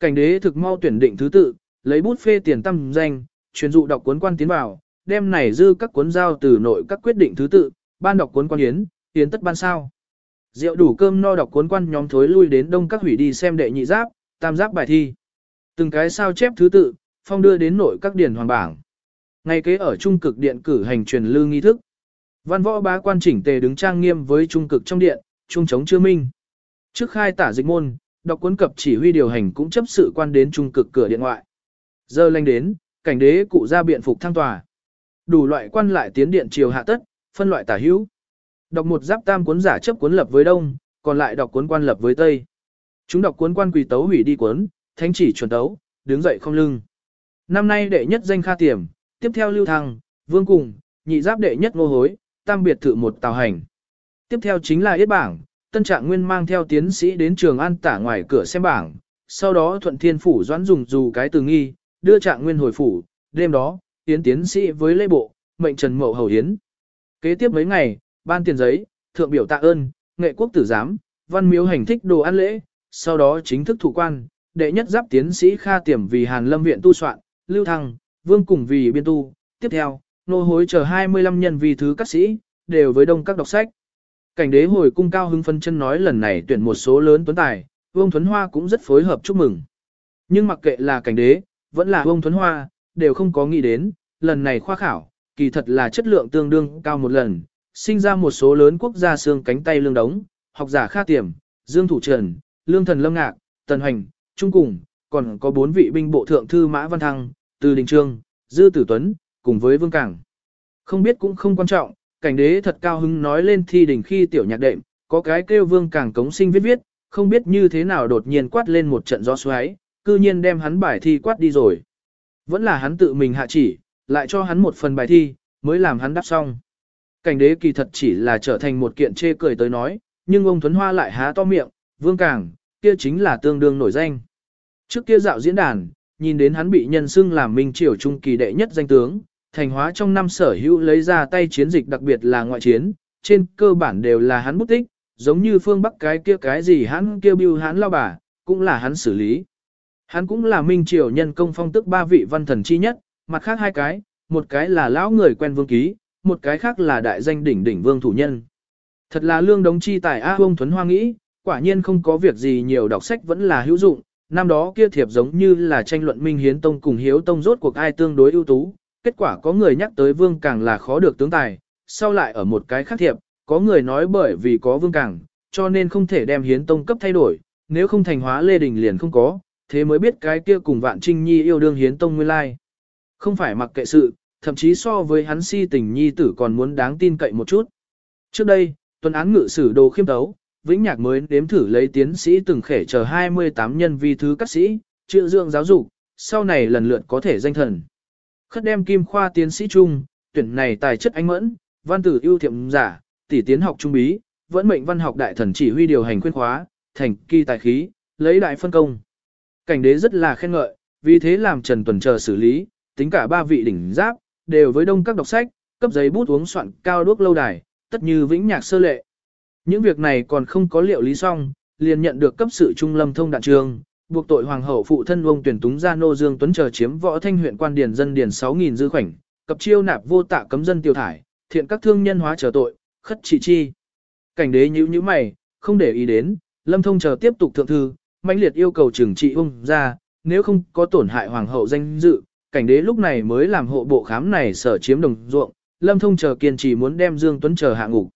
Cảnh đế thực mau tuyển định thứ tự, lấy bút phê tiền tâm danh, truyền dụ đọc cuốn quan tiến vào, đem này dư các cuốn giao từ nội các quyết định thứ tự, ban đọc cuốn quan yến, yến tất ban sao. Rượu đủ cơm no đọc cuốn quan nhóm thối lui đến đông các hủy đi xem đệ nhị giáp, tam giáp bài thi. Từng cái sao chép thứ tự, phong đưa đến nội các điển hoàng bảng. ngay kế ở trung cực điện cử hành truyền lưu nghi thức. Văn võ bá quan chỉnh tề đứng trang nghiêm với trung cực trong điện, trung chống chưa minh. Trước khai tả dịch môn, đọc cuốn cập chỉ huy điều hành cũng chấp sự quan đến trung cực cửa điện ngoại. Giờ lanh đến, cảnh đế cụ ra biện phục thăng tòa. Đủ loại quan lại tiến điện triều hạ tất, phân loại tả hữu. Đọc một giáp tam cuốn giả chấp cuốn lập với đông, còn lại đọc cuốn quan lập với tây. Chúng đọc cuốn quan quỳ tấu hủy đi cuốn, thánh chỉ chuẩn tấu, đứng dậy không lưng. Năm nay đệ nhất danh kha tiềm, tiếp theo lưu thăng, vương cùng, nhị giáp đệ nhất ngô hối, tam biệt thự một tào hành. Tiếp theo chính là yết bảng, tân trạng nguyên mang theo tiến sĩ đến trường an tả ngoài cửa xem bảng, sau đó thuận thiên phủ doãn dùng dù cái từ nghi, đưa trạng nguyên hồi phủ, đêm đó, tiến tiến sĩ với lễ bộ, mệnh trần mậu hầu hiến. Kế tiếp mấy ngày, ban tiền giấy, thượng biểu tạ ơn, nghệ quốc tử giám, văn miếu hành thích đồ ăn lễ, sau đó chính thức thủ quan, đệ nhất giáp tiến sĩ Kha Tiềm vì Hàn Lâm viện tu soạn, Lưu Thăng, Vương cùng vì biên tu, tiếp theo, nô hối chờ 25 nhân vì thứ các sĩ, đều với đông các đọc sách. Cảnh đế hồi cung cao hưng phân chân nói lần này tuyển một số lớn tuấn tài, Vương Thuấn Hoa cũng rất phối hợp chúc mừng. Nhưng mặc kệ là cảnh đế, vẫn là Vương Thuấn Hoa, đều không có nghĩ đến, lần này khoa khảo, kỳ thật là chất lượng tương đương cao một lần, sinh ra một số lớn quốc gia xương cánh tay lương đống, học giả Kha Tiềm, Dương Thủ Trần, Lương Thần Lâm Ngạc, Tần Hoành, Trung Cùng, còn có bốn vị binh bộ thượng thư Mã Văn Thăng, Từ Đình Trương, Dư Tử Tuấn, cùng với Vương Cảng. Không biết cũng không quan trọng, cảnh đế thật cao hứng nói lên thi đình khi tiểu nhạc đệm, có cái kêu Vương Cảng cống sinh viết viết, không biết như thế nào đột nhiên quát lên một trận gió xoáy, cư nhiên đem hắn bài thi quát đi rồi. Vẫn là hắn tự mình hạ chỉ, lại cho hắn một phần bài thi, mới làm hắn đáp xong. Cảnh đế kỳ thật chỉ là trở thành một kiện chê cười tới nói, nhưng ông Thuấn Hoa lại há to miệng, Vương Cảng, kia chính là tương đương nổi danh. Trước kia dạo diễn đàn, nhìn đến hắn bị nhân xưng làm minh triều trung kỳ đệ nhất danh tướng, thành hóa trong năm sở hữu lấy ra tay chiến dịch đặc biệt là ngoại chiến, trên cơ bản đều là hắn bút tích, giống như phương Bắc cái kia cái gì hắn kêu bưu hắn lao bà, cũng là hắn xử lý. Hắn cũng là minh triều nhân công phong tức ba vị văn thần chi nhất, mặt khác hai cái, một cái là lão người quen vương ký, một cái khác là đại danh đỉnh đỉnh vương thủ nhân. Thật là lương đống chi tài A ông Thuấn Hoa nghĩ, quả nhiên không có việc gì nhiều đọc sách vẫn là hữu dụng, năm đó kia thiệp giống như là tranh luận Minh Hiến Tông cùng Hiếu Tông rốt cuộc ai tương đối ưu tú, kết quả có người nhắc tới Vương Càng là khó được tướng tài, sau lại ở một cái khác thiệp, có người nói bởi vì có Vương Càng, cho nên không thể đem Hiến Tông cấp thay đổi, nếu không thành hóa Lê Đình liền không có, thế mới biết cái kia cùng Vạn Trinh Nhi yêu đương Hiến Tông nguyên lai. Không phải mặc kệ sự, thậm chí so với hắn si tình nhi tử còn muốn đáng tin cậy một chút. Trước đây, tuần án ngự sử đồ khiêm tấu, Vĩnh Nhạc mới đếm thử lấy tiến sĩ từng khể chờ 28 nhân vi thứ các sĩ, chữa dưỡng giáo dục, sau này lần lượt có thể danh thần. Khất đem kim khoa tiến sĩ trung, tuyển này tài chất anh mẫn, văn tử ưu thiệm giả, tỷ tiến học trung bí, vẫn mệnh văn học đại thần chỉ huy điều hành khuyên khóa, thành kỳ tài khí, lấy đại phân công. Cảnh đế rất là khen ngợi, vì thế làm Trần Tuần chờ xử lý, tính cả ba vị đỉnh giáp, đều với đông các đọc sách, cấp giấy bút uống soạn cao đuốc lâu đài, tất như vĩnh nhạc sơ lệ. Những việc này còn không có liệu lý xong, liền nhận được cấp sự trung lâm thông đạn trường, buộc tội hoàng hậu phụ thân ông tuyển túng gia nô dương tuấn chờ chiếm võ thanh huyện quan điền dân điền 6.000 dư khoảnh, cập chiêu nạp vô tạ cấm dân tiêu thải, thiện các thương nhân hóa trở tội, khất trị chi. Cảnh đế nhíu nhíu mày, không để ý đến, lâm thông chờ tiếp tục thượng thư, mãnh liệt yêu cầu trừng trị ông ra, nếu không có tổn hại hoàng hậu danh dự, cảnh đế lúc này mới làm hộ bộ khám này sở chiếm đồng ruộng, lâm thông chờ kiên trì muốn đem Dương Tuấn chờ hạ ngục.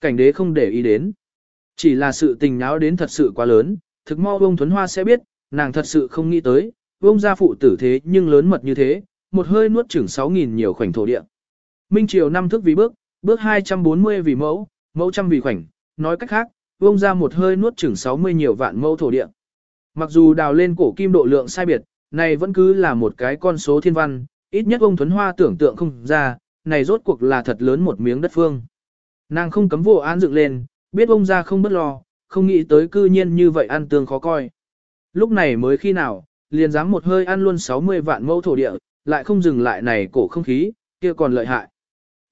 Cảnh đế không để ý đến. Chỉ là sự tình náo đến thật sự quá lớn, thực mau ông thuấn Hoa sẽ biết, nàng thật sự không nghĩ tới, ông gia phụ tử thế nhưng lớn mật như thế, một hơi nuốt chửng 6.000 nhiều khoảnh thổ địa. Minh Triều năm thước vì bước, bước 240 vì mẫu, mẫu trăm vì khoảnh, nói cách khác, ông gia một hơi nuốt chửng 60 nhiều vạn mẫu thổ địa. Mặc dù đào lên cổ kim độ lượng sai biệt, này vẫn cứ là một cái con số thiên văn, ít nhất ông Thuấn Hoa tưởng tượng không ra, này rốt cuộc là thật lớn một miếng đất phương. Nàng không cấm vô an dựng lên, biết ông ra không bất lo, không nghĩ tới cư nhiên như vậy ăn tương khó coi. Lúc này mới khi nào, liền dám một hơi ăn luôn 60 vạn mẫu thổ địa, lại không dừng lại này cổ không khí, kia còn lợi hại.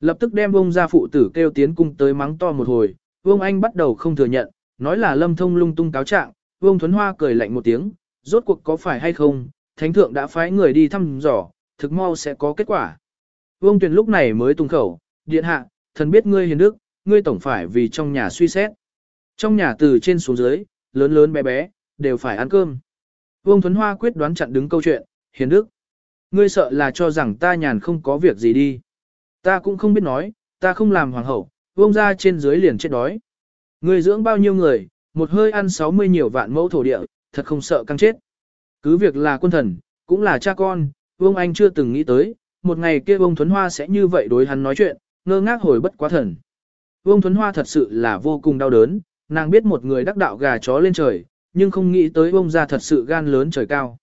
Lập tức đem ông ra phụ tử kêu tiến cung tới mắng to một hồi, vương anh bắt đầu không thừa nhận, nói là lâm thông lung tung cáo trạng, vương thuấn hoa cười lạnh một tiếng, Rốt cuộc có phải hay không, thánh thượng đã phái người đi thăm dò, thực mau sẽ có kết quả. Vương Tuyền lúc này mới tung khẩu, điện hạ, thần biết ngươi hiền đức, ngươi tổng phải vì trong nhà suy xét. Trong nhà từ trên xuống dưới, lớn lớn bé bé, đều phải ăn cơm. Vương Thuấn Hoa quyết đoán chặn đứng câu chuyện, hiền đức. Ngươi sợ là cho rằng ta nhàn không có việc gì đi. Ta cũng không biết nói, ta không làm hoàng hậu, vương ra trên dưới liền chết đói. Ngươi dưỡng bao nhiêu người, một hơi ăn 60 nhiều vạn mẫu thổ địa, thật không sợ căng chết. Cứ việc là quân thần, cũng là cha con, vương anh chưa từng nghĩ tới, một ngày kia vương Thuấn Hoa sẽ như vậy đối hắn nói chuyện, ngơ ngác hồi bất quá thần. Vương Thuấn Hoa thật sự là vô cùng đau đớn, nàng biết một người đắc đạo gà chó lên trời, nhưng không nghĩ tới ông ra thật sự gan lớn trời cao.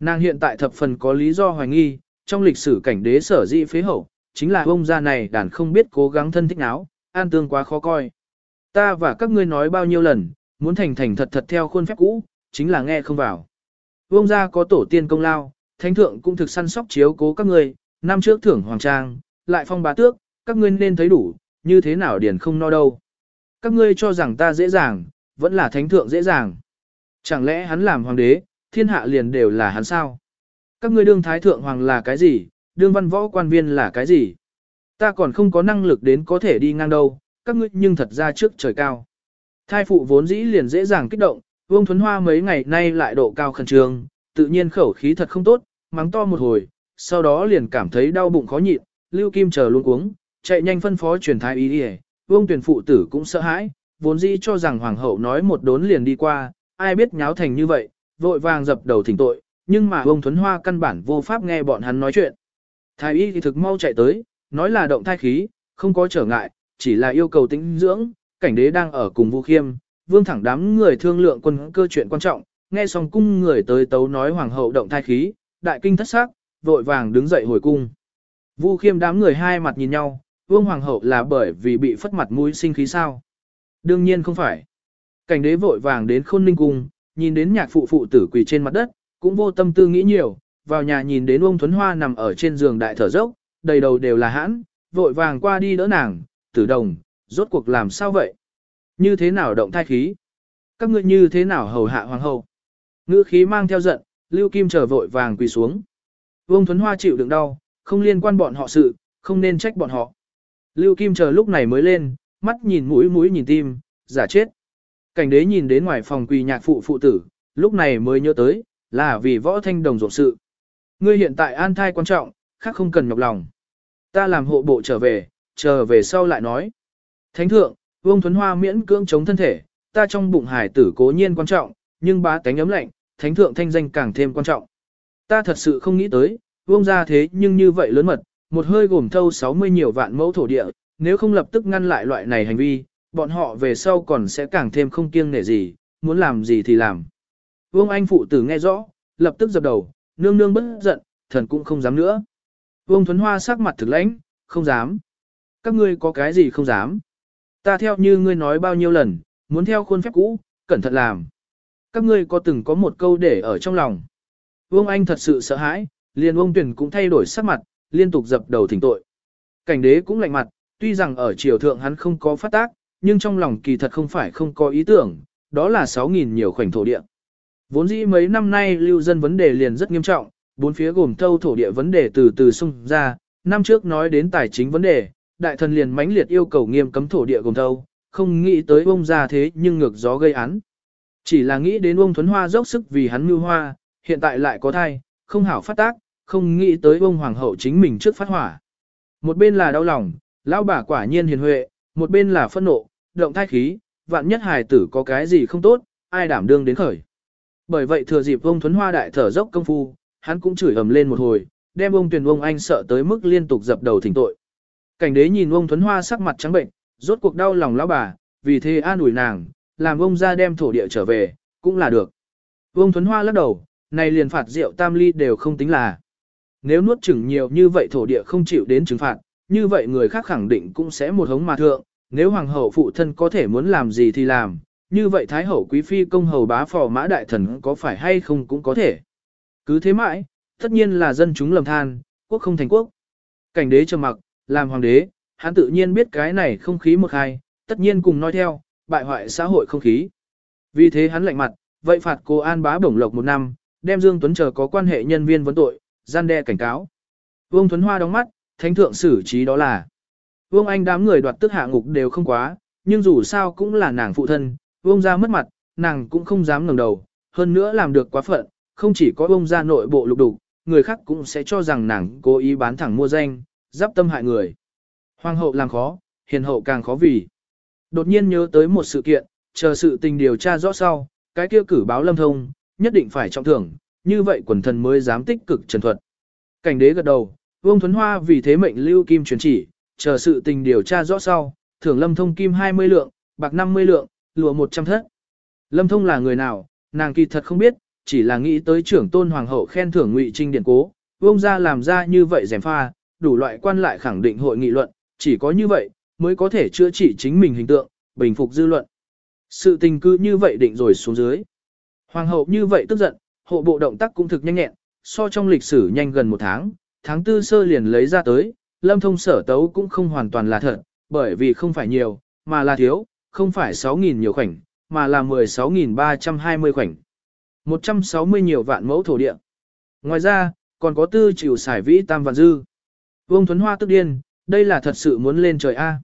Nàng hiện tại thập phần có lý do hoài nghi, trong lịch sử cảnh đế sở dĩ phế hậu, chính là ông gia này đàn không biết cố gắng thân thích áo, an tương quá khó coi. Ta và các ngươi nói bao nhiêu lần, muốn thành thành thật thật theo khuôn phép cũ, chính là nghe không vào. Ông gia có tổ tiên công lao, thánh thượng cũng thực săn sóc chiếu cố các ngươi, năm trước thưởng hoàng trang, lại phong bá tước, các ngươi nên thấy đủ, như thế nào điển không no đâu. Các ngươi cho rằng ta dễ dàng, vẫn là thánh thượng dễ dàng. Chẳng lẽ hắn làm hoàng đế, thiên hạ liền đều là hắn sao? Các ngươi đương thái thượng hoàng là cái gì, đương văn võ quan viên là cái gì? Ta còn không có năng lực đến có thể đi ngang đâu, các ngươi nhưng thật ra trước trời cao. Thai phụ vốn dĩ liền dễ dàng kích động, Vương Thuấn Hoa mấy ngày nay lại độ cao khẩn trương, tự nhiên khẩu khí thật không tốt, mắng to một hồi, sau đó liền cảm thấy đau bụng khó nhịn, Lưu Kim chờ luôn uống, chạy nhanh phân phó truyền thái ý đi Vương tuyển phụ tử cũng sợ hãi, vốn dĩ cho rằng hoàng hậu nói một đốn liền đi qua, ai biết nháo thành như vậy, vội vàng dập đầu thỉnh tội, nhưng mà ông Thuấn Hoa căn bản vô pháp nghe bọn hắn nói chuyện. Thái y thì thực mau chạy tới, nói là động thai khí, không có trở ngại, chỉ là yêu cầu tĩnh dưỡng, cảnh đế đang ở cùng Vu Khiêm, vương thẳng đám người thương lượng quân cơ chuyện quan trọng, nghe xong cung người tới tấu nói hoàng hậu động thai khí, đại kinh thất xác, vội vàng đứng dậy hồi cung. Vu Khiêm đám người hai mặt nhìn nhau, vương hoàng hậu là bởi vì bị phất mặt mũi sinh khí sao? Đương nhiên không phải. Cảnh đế vội vàng đến khôn ninh cung, nhìn đến nhạc phụ phụ tử quỳ trên mặt đất, cũng vô tâm tư nghĩ nhiều, vào nhà nhìn đến ông Thuấn Hoa nằm ở trên giường đại thở dốc, đầy đầu đều là hãn, vội vàng qua đi đỡ nàng, tử đồng, rốt cuộc làm sao vậy? Như thế nào động thai khí? Các ngươi như thế nào hầu hạ hoàng hậu? Ngữ khí mang theo giận, Lưu Kim trở vội vàng quỳ xuống. Vương Thuấn Hoa chịu đựng đau, không liên quan bọn họ sự, không nên trách bọn họ. Lưu Kim chờ lúc này mới lên, mắt nhìn mũi mũi nhìn tim, giả chết. Cảnh đế nhìn đến ngoài phòng quỳ nhạc phụ phụ tử, lúc này mới nhớ tới, là vì võ thanh đồng rộn sự. Ngươi hiện tại an thai quan trọng, khác không cần nhọc lòng. Ta làm hộ bộ trở về, chờ về sau lại nói. Thánh thượng, Vương Thuấn Hoa miễn cưỡng chống thân thể, ta trong bụng hải tử cố nhiên quan trọng, nhưng bá tánh ấm lạnh, thánh thượng thanh danh càng thêm quan trọng. Ta thật sự không nghĩ tới, Vương ra thế nhưng như vậy lớn mật, một hơi gồm thâu 60 nhiều vạn mẫu thổ địa, nếu không lập tức ngăn lại loại này hành vi, bọn họ về sau còn sẽ càng thêm không kiêng nể gì, muốn làm gì thì làm. Vương Anh phụ tử nghe rõ, lập tức dập đầu, nương nương bất giận, thần cũng không dám nữa. Vương Thuấn Hoa sắc mặt thực lãnh, không dám. Các ngươi có cái gì không dám. Ta theo như ngươi nói bao nhiêu lần, muốn theo khuôn phép cũ, cẩn thận làm. Các ngươi có từng có một câu để ở trong lòng. Vương Anh thật sự sợ hãi, liền Vương Tuyển cũng thay đổi sắc mặt, liên tục dập đầu thỉnh tội. Cảnh đế cũng lạnh mặt, tuy rằng ở triều thượng hắn không có phát tác, nhưng trong lòng kỳ thật không phải không có ý tưởng, đó là 6.000 nhiều khoảnh thổ địa. Vốn dĩ mấy năm nay lưu dân vấn đề liền rất nghiêm trọng, bốn phía gồm thâu thổ địa vấn đề từ từ xung ra, năm trước nói đến tài chính vấn đề, đại thần liền mãnh liệt yêu cầu nghiêm cấm thổ địa gồm thâu, không nghĩ tới ông ra thế nhưng ngược gió gây án. Chỉ là nghĩ đến ông Thuấn Hoa dốc sức vì hắn mưu hoa, hiện tại lại có thai, không hảo phát tác, không nghĩ tới ông Hoàng hậu chính mình trước phát hỏa. Một bên là đau lòng, lão bà quả nhiên hiền huệ, một bên là phẫn nộ, động thai khí, vạn nhất hài tử có cái gì không tốt, ai đảm đương đến khởi. Bởi vậy thừa dịp ông Thuấn Hoa đại thở dốc công phu, hắn cũng chửi ầm lên một hồi, đem ông Tuyền ông anh sợ tới mức liên tục dập đầu thỉnh tội. Cảnh đế nhìn ông Thuấn Hoa sắc mặt trắng bệnh, rốt cuộc đau lòng lão bà, vì thế an ủi nàng, làm ông ra đem thổ địa trở về, cũng là được. Ông Thuấn Hoa lắc đầu, này liền phạt rượu tam ly đều không tính là. Nếu nuốt chừng nhiều như vậy thổ địa không chịu đến trừng phạt, như vậy người khác khẳng định cũng sẽ một hống mà thượng, nếu hoàng hậu phụ thân có thể muốn làm gì thì làm, như vậy thái hậu quý phi công hầu bá phò mã đại thần có phải hay không cũng có thể. Cứ thế mãi, tất nhiên là dân chúng lầm than, quốc không thành quốc. Cảnh đế trầm mặc, làm hoàng đế, hắn tự nhiên biết cái này không khí một hai, tất nhiên cùng nói theo, bại hoại xã hội không khí. Vì thế hắn lạnh mặt, vậy phạt cô An bá bổng lộc một năm, đem Dương Tuấn chờ có quan hệ nhân viên vấn tội, gian đe cảnh cáo. Vương Thuấn Hoa đóng mắt, thánh thượng xử trí đó là. Vương Anh đám người đoạt tức hạ ngục đều không quá, nhưng dù sao cũng là nàng phụ thân, Vương ra mất mặt, nàng cũng không dám ngẩng đầu, hơn nữa làm được quá phận, không chỉ có Vương ra nội bộ lục đục, người khác cũng sẽ cho rằng nàng cố ý bán thẳng mua danh, giáp tâm hại người. Hoàng hậu làm khó, hiền hậu càng khó vì. Đột nhiên nhớ tới một sự kiện, chờ sự tình điều tra rõ sau, cái kia cử báo lâm thông, nhất định phải trọng thưởng, như vậy quần thần mới dám tích cực trần thuật. Cảnh đế gật đầu, Vương Thuấn Hoa vì thế mệnh lưu kim truyền chỉ, chờ sự tình điều tra rõ sau, thưởng lâm thông kim 20 lượng, bạc 50 lượng, lụa 100 thất. Lâm thông là người nào, nàng kỳ thật không biết, chỉ là nghĩ tới trưởng tôn hoàng hậu khen thưởng ngụy trinh điển cố, vương ra làm ra như vậy rèm pha, đủ loại quan lại khẳng định hội nghị luận, chỉ có như vậy, mới có thể chữa trị chính mình hình tượng, bình phục dư luận. Sự tình cứ như vậy định rồi xuống dưới. Hoàng hậu như vậy tức giận, hộ bộ động tác cũng thực nhanh nhẹn, so trong lịch sử nhanh gần một tháng, tháng tư sơ liền lấy ra tới, lâm thông sở tấu cũng không hoàn toàn là thật, bởi vì không phải nhiều, mà là thiếu, không phải 6.000 nhiều khoảnh, mà là 16.320 khoảnh. 160 nhiều vạn mẫu thổ địa. Ngoài ra, còn có tư chịu xài vĩ tam vạn dư. Vương Thuấn Hoa tức điên, đây là thật sự muốn lên trời A.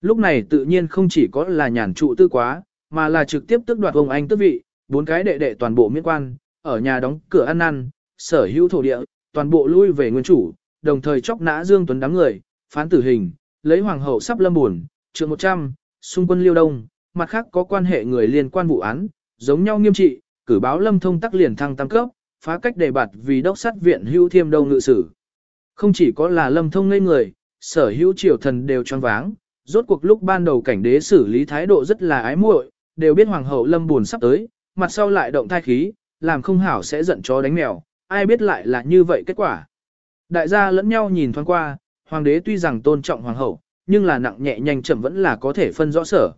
Lúc này tự nhiên không chỉ có là nhàn trụ tư quá, mà là trực tiếp tước đoạt ông anh tước vị, bốn cái đệ đệ toàn bộ miễn quan, ở nhà đóng cửa ăn năn, sở hữu thổ địa, toàn bộ lui về nguyên chủ, đồng thời chóc nã Dương Tuấn đám người, phán tử hình, lấy hoàng hậu sắp lâm buồn, trượng 100, xung quân liêu đông, mặt khác có quan hệ người liên quan vụ án, giống nhau nghiêm trị, cử báo lâm thông tắc liền thăng tam cấp, phá cách đề bạt vì đốc sát viện hưu thiêm đông ngự sử. Không chỉ có là lâm thông ngây người, sở hữu triều thần đều choáng váng, rốt cuộc lúc ban đầu cảnh đế xử lý thái độ rất là ái muội, đều biết hoàng hậu lâm buồn sắp tới, mặt sau lại động thai khí, làm không hảo sẽ giận chó đánh mèo, ai biết lại là như vậy kết quả. Đại gia lẫn nhau nhìn thoáng qua, hoàng đế tuy rằng tôn trọng hoàng hậu, nhưng là nặng nhẹ nhanh chậm vẫn là có thể phân rõ sở.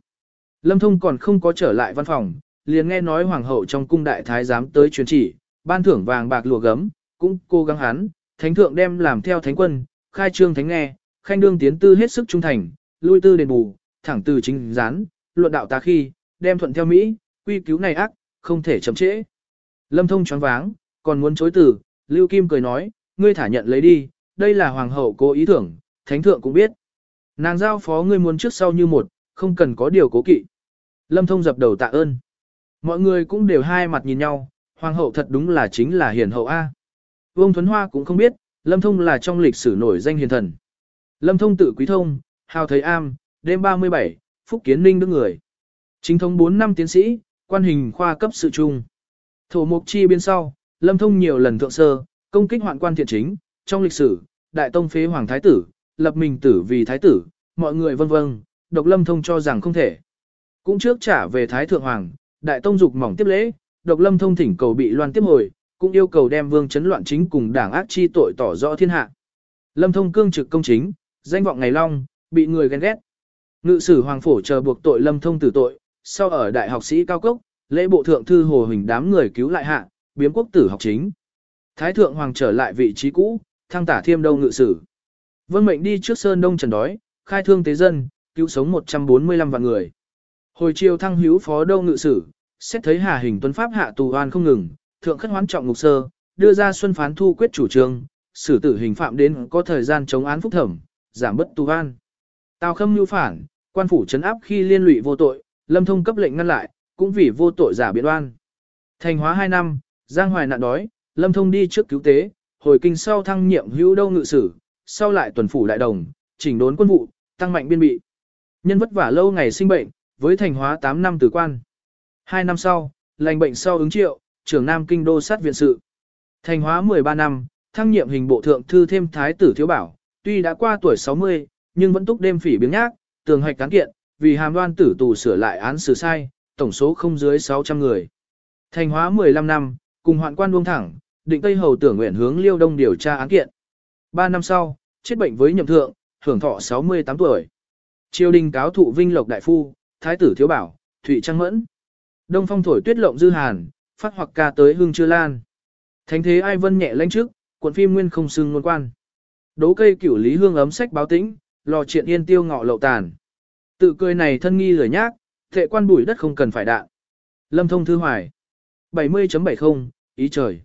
Lâm Thông còn không có trở lại văn phòng, liền nghe nói hoàng hậu trong cung đại thái giám tới truyền chỉ, ban thưởng vàng bạc lụa gấm, cũng cố gắng hắn, thánh thượng đem làm theo thánh quân, khai trương thánh nghe, khanh đương tiến tư hết sức trung thành, lui tư đền bù, thẳng từ chính gián, luận đạo ta khi, đem thuận theo Mỹ, quy cứu này ác, không thể chậm trễ. Lâm thông choáng váng, còn muốn chối từ, Lưu Kim cười nói, ngươi thả nhận lấy đi, đây là hoàng hậu cố ý thưởng, thánh thượng cũng biết. Nàng giao phó ngươi muốn trước sau như một, không cần có điều cố kỵ. Lâm thông dập đầu tạ ơn. Mọi người cũng đều hai mặt nhìn nhau, hoàng hậu thật đúng là chính là hiền hậu A. Vương Thuấn Hoa cũng không biết, Lâm thông là trong lịch sử nổi danh hiền thần. Lâm thông tự quý thông, hào thấy am, đêm 37, phúc kiến ninh đức người. Chính thống 4 năm tiến sĩ, quan hình khoa cấp sự trung. Thổ mục chi biên sau, lâm thông nhiều lần thượng sơ, công kích hoạn quan thiện chính, trong lịch sử, đại tông phế hoàng thái tử, lập mình tử vì thái tử, mọi người vân vân, độc lâm thông cho rằng không thể. Cũng trước trả về thái thượng hoàng, đại tông dục mỏng tiếp lễ, độc lâm thông thỉnh cầu bị loan tiếp hồi, cũng yêu cầu đem vương chấn loạn chính cùng đảng ác chi tội tỏ rõ thiên hạ. Lâm thông cương trực công chính, danh vọng ngày long, bị người ghen ghét. Ngự sử hoàng phổ chờ buộc tội lâm thông tử tội, sau ở đại học sĩ cao cốc, lễ bộ thượng thư hồ hình đám người cứu lại hạ, biếm quốc tử học chính. Thái thượng hoàng trở lại vị trí cũ, thăng tả thiêm đông ngự sử. Vân mệnh đi trước sơn đông trần đói, khai thương tế dân, cứu sống 145 vạn người. Hồi chiều thăng hữu phó đông ngự sử, xét thấy hà hình tuấn pháp hạ tù oan không ngừng, thượng khất hoán trọng ngục sơ, đưa ra xuân phán thu quyết chủ trương, xử tử hình phạm đến có thời gian chống án phúc thẩm, giảm bất tù oan. Tào khâm nhu phản, quan phủ trấn áp khi liên lụy vô tội, lâm thông cấp lệnh ngăn lại, cũng vì vô tội giả biện oan. Thành hóa 2 năm, Giang Hoài nạn đói, lâm thông đi trước cứu tế, hồi kinh sau thăng nhiệm hữu đâu ngự sử, sau lại tuần phủ đại đồng, chỉnh đốn quân vụ, tăng mạnh biên bị. Nhân vất vả lâu ngày sinh bệnh, với thành hóa 8 năm tử quan. Hai năm sau, lành bệnh sau ứng triệu, trưởng Nam Kinh đô sát viện sự. Thành hóa 13 năm, thăng nhiệm hình bộ thượng thư thêm thái tử thiếu bảo, tuy đã qua tuổi 60, nhưng vẫn túc đêm phỉ biếng nhác, tường hoạch cán kiện, vì hàm đoan tử tù sửa lại án xử sai, tổng số không dưới 600 người. Thành hóa 15 năm, cùng hoạn quan buông thẳng, định Tây Hầu tưởng nguyện hướng Liêu Đông điều tra án kiện. 3 năm sau, chết bệnh với nhậm thượng, hưởng thọ 68 tuổi. Triều đình cáo thụ vinh lộc đại phu, thái tử thiếu bảo, thụy trang mẫn. Đông phong thổi tuyết lộng dư hàn, phát hoặc ca tới hương chưa lan. Thánh thế ai vân nhẹ lãnh trước, cuộn phim nguyên không xưng ngôn quan. Đố cây cửu lý hương ấm sách báo tĩnh, lò chuyện yên tiêu ngọ lậu tàn. Tự cười này thân nghi lời nhác, thệ quan bụi đất không cần phải đạn. Lâm thông thư hoài. 70.70, ý trời.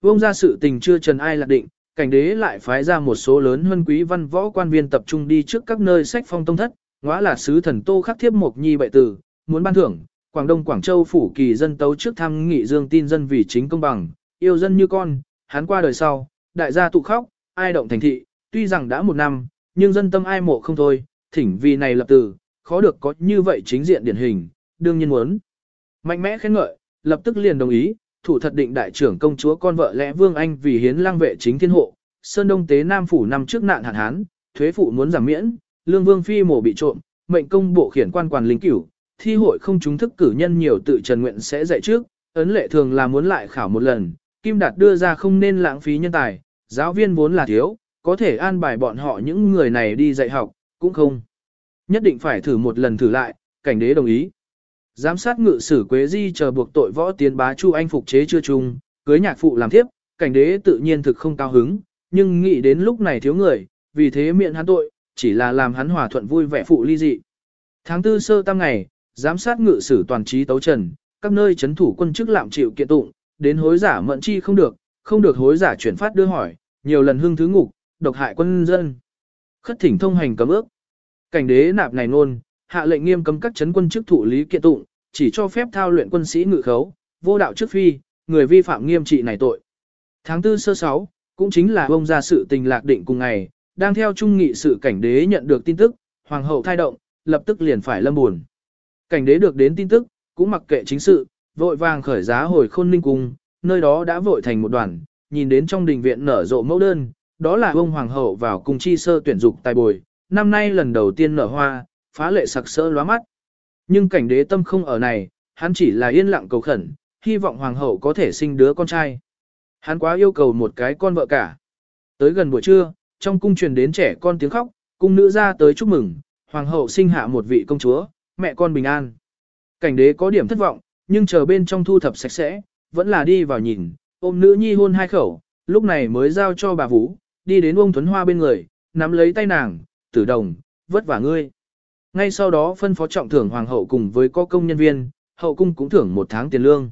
Vông ra sự tình chưa trần ai lạc định, cảnh đế lại phái ra một số lớn huân quý văn võ quan viên tập trung đi trước các nơi sách phong tông thất, ngõ là sứ thần tô khắc thiếp mộc nhi bệ tử, muốn ban thưởng, Quảng Đông Quảng Châu phủ kỳ dân tấu trước tham nghị dương tin dân vì chính công bằng, yêu dân như con, hắn qua đời sau, đại gia tụ khóc, ai động thành thị, tuy rằng đã một năm, nhưng dân tâm ai mộ không thôi, thỉnh vì này lập tử, khó được có như vậy chính diện điển hình, đương nhiên muốn. Mạnh mẽ khen ngợi, lập tức liền đồng ý, thủ thật định đại trưởng công chúa con vợ lẽ Vương Anh vì hiến lang vệ chính thiên hộ, Sơn Đông Tế Nam Phủ năm trước nạn hạn hán, thuế phụ muốn giảm miễn, lương vương phi mổ bị trộm, mệnh công bộ khiển quan quản linh cửu, thi hội không chúng thức cử nhân nhiều tự trần nguyện sẽ dạy trước, ấn lệ thường là muốn lại khảo một lần, Kim Đạt đưa ra không nên lãng phí nhân tài, giáo viên vốn là thiếu, có thể an bài bọn họ những người này đi dạy học, cũng không. Nhất định phải thử một lần thử lại, cảnh đế đồng ý. Giám sát ngự sử Quế Di chờ buộc tội võ tiến bá Chu Anh phục chế chưa chung, cưới nhạc phụ làm tiếp, cảnh đế tự nhiên thực không cao hứng, nhưng nghĩ đến lúc này thiếu người, vì thế miệng hắn tội, chỉ là làm hắn hòa thuận vui vẻ phụ ly dị. Tháng tư sơ tam ngày, giám sát ngự sử toàn trí tấu trần, các nơi chấn thủ quân chức lạm chịu kiện tụng, đến hối giả mận chi không được, không được hối giả chuyển phát đưa hỏi, nhiều lần hưng thứ ngục, độc hại quân dân. Khất thỉnh thông hành cấm ước. Cảnh đế nạp này nôn, hạ lệnh nghiêm cấm các chấn quân chức thủ lý kiện tụng, chỉ cho phép thao luyện quân sĩ ngự khấu, vô đạo trước phi, người vi phạm nghiêm trị này tội. Tháng tư sơ sáu, cũng chính là ông ra sự tình lạc định cùng ngày, đang theo trung nghị sự cảnh đế nhận được tin tức, hoàng hậu thai động, lập tức liền phải lâm buồn. Cảnh đế được đến tin tức, cũng mặc kệ chính sự, vội vàng khởi giá hồi khôn ninh cung, nơi đó đã vội thành một đoàn, nhìn đến trong đình viện nở rộ mẫu đơn, đó là ông hoàng hậu vào cung chi sơ tuyển dục tài bồi, năm nay lần đầu tiên nở hoa, phá lệ sặc sỡ lóa mắt. Nhưng cảnh đế tâm không ở này, hắn chỉ là yên lặng cầu khẩn, hy vọng hoàng hậu có thể sinh đứa con trai. Hắn quá yêu cầu một cái con vợ cả. Tới gần buổi trưa, trong cung truyền đến trẻ con tiếng khóc, cung nữ ra tới chúc mừng, hoàng hậu sinh hạ một vị công chúa, mẹ con bình an. Cảnh đế có điểm thất vọng, nhưng chờ bên trong thu thập sạch sẽ, vẫn là đi vào nhìn, ôm nữ nhi hôn hai khẩu, lúc này mới giao cho bà Vũ, đi đến ông Thuấn Hoa bên người, nắm lấy tay nàng, tử đồng, vất vả ngươi. Ngay sau đó phân phó trọng thưởng hoàng hậu cùng với có công nhân viên, hậu cung cũng thưởng một tháng tiền lương.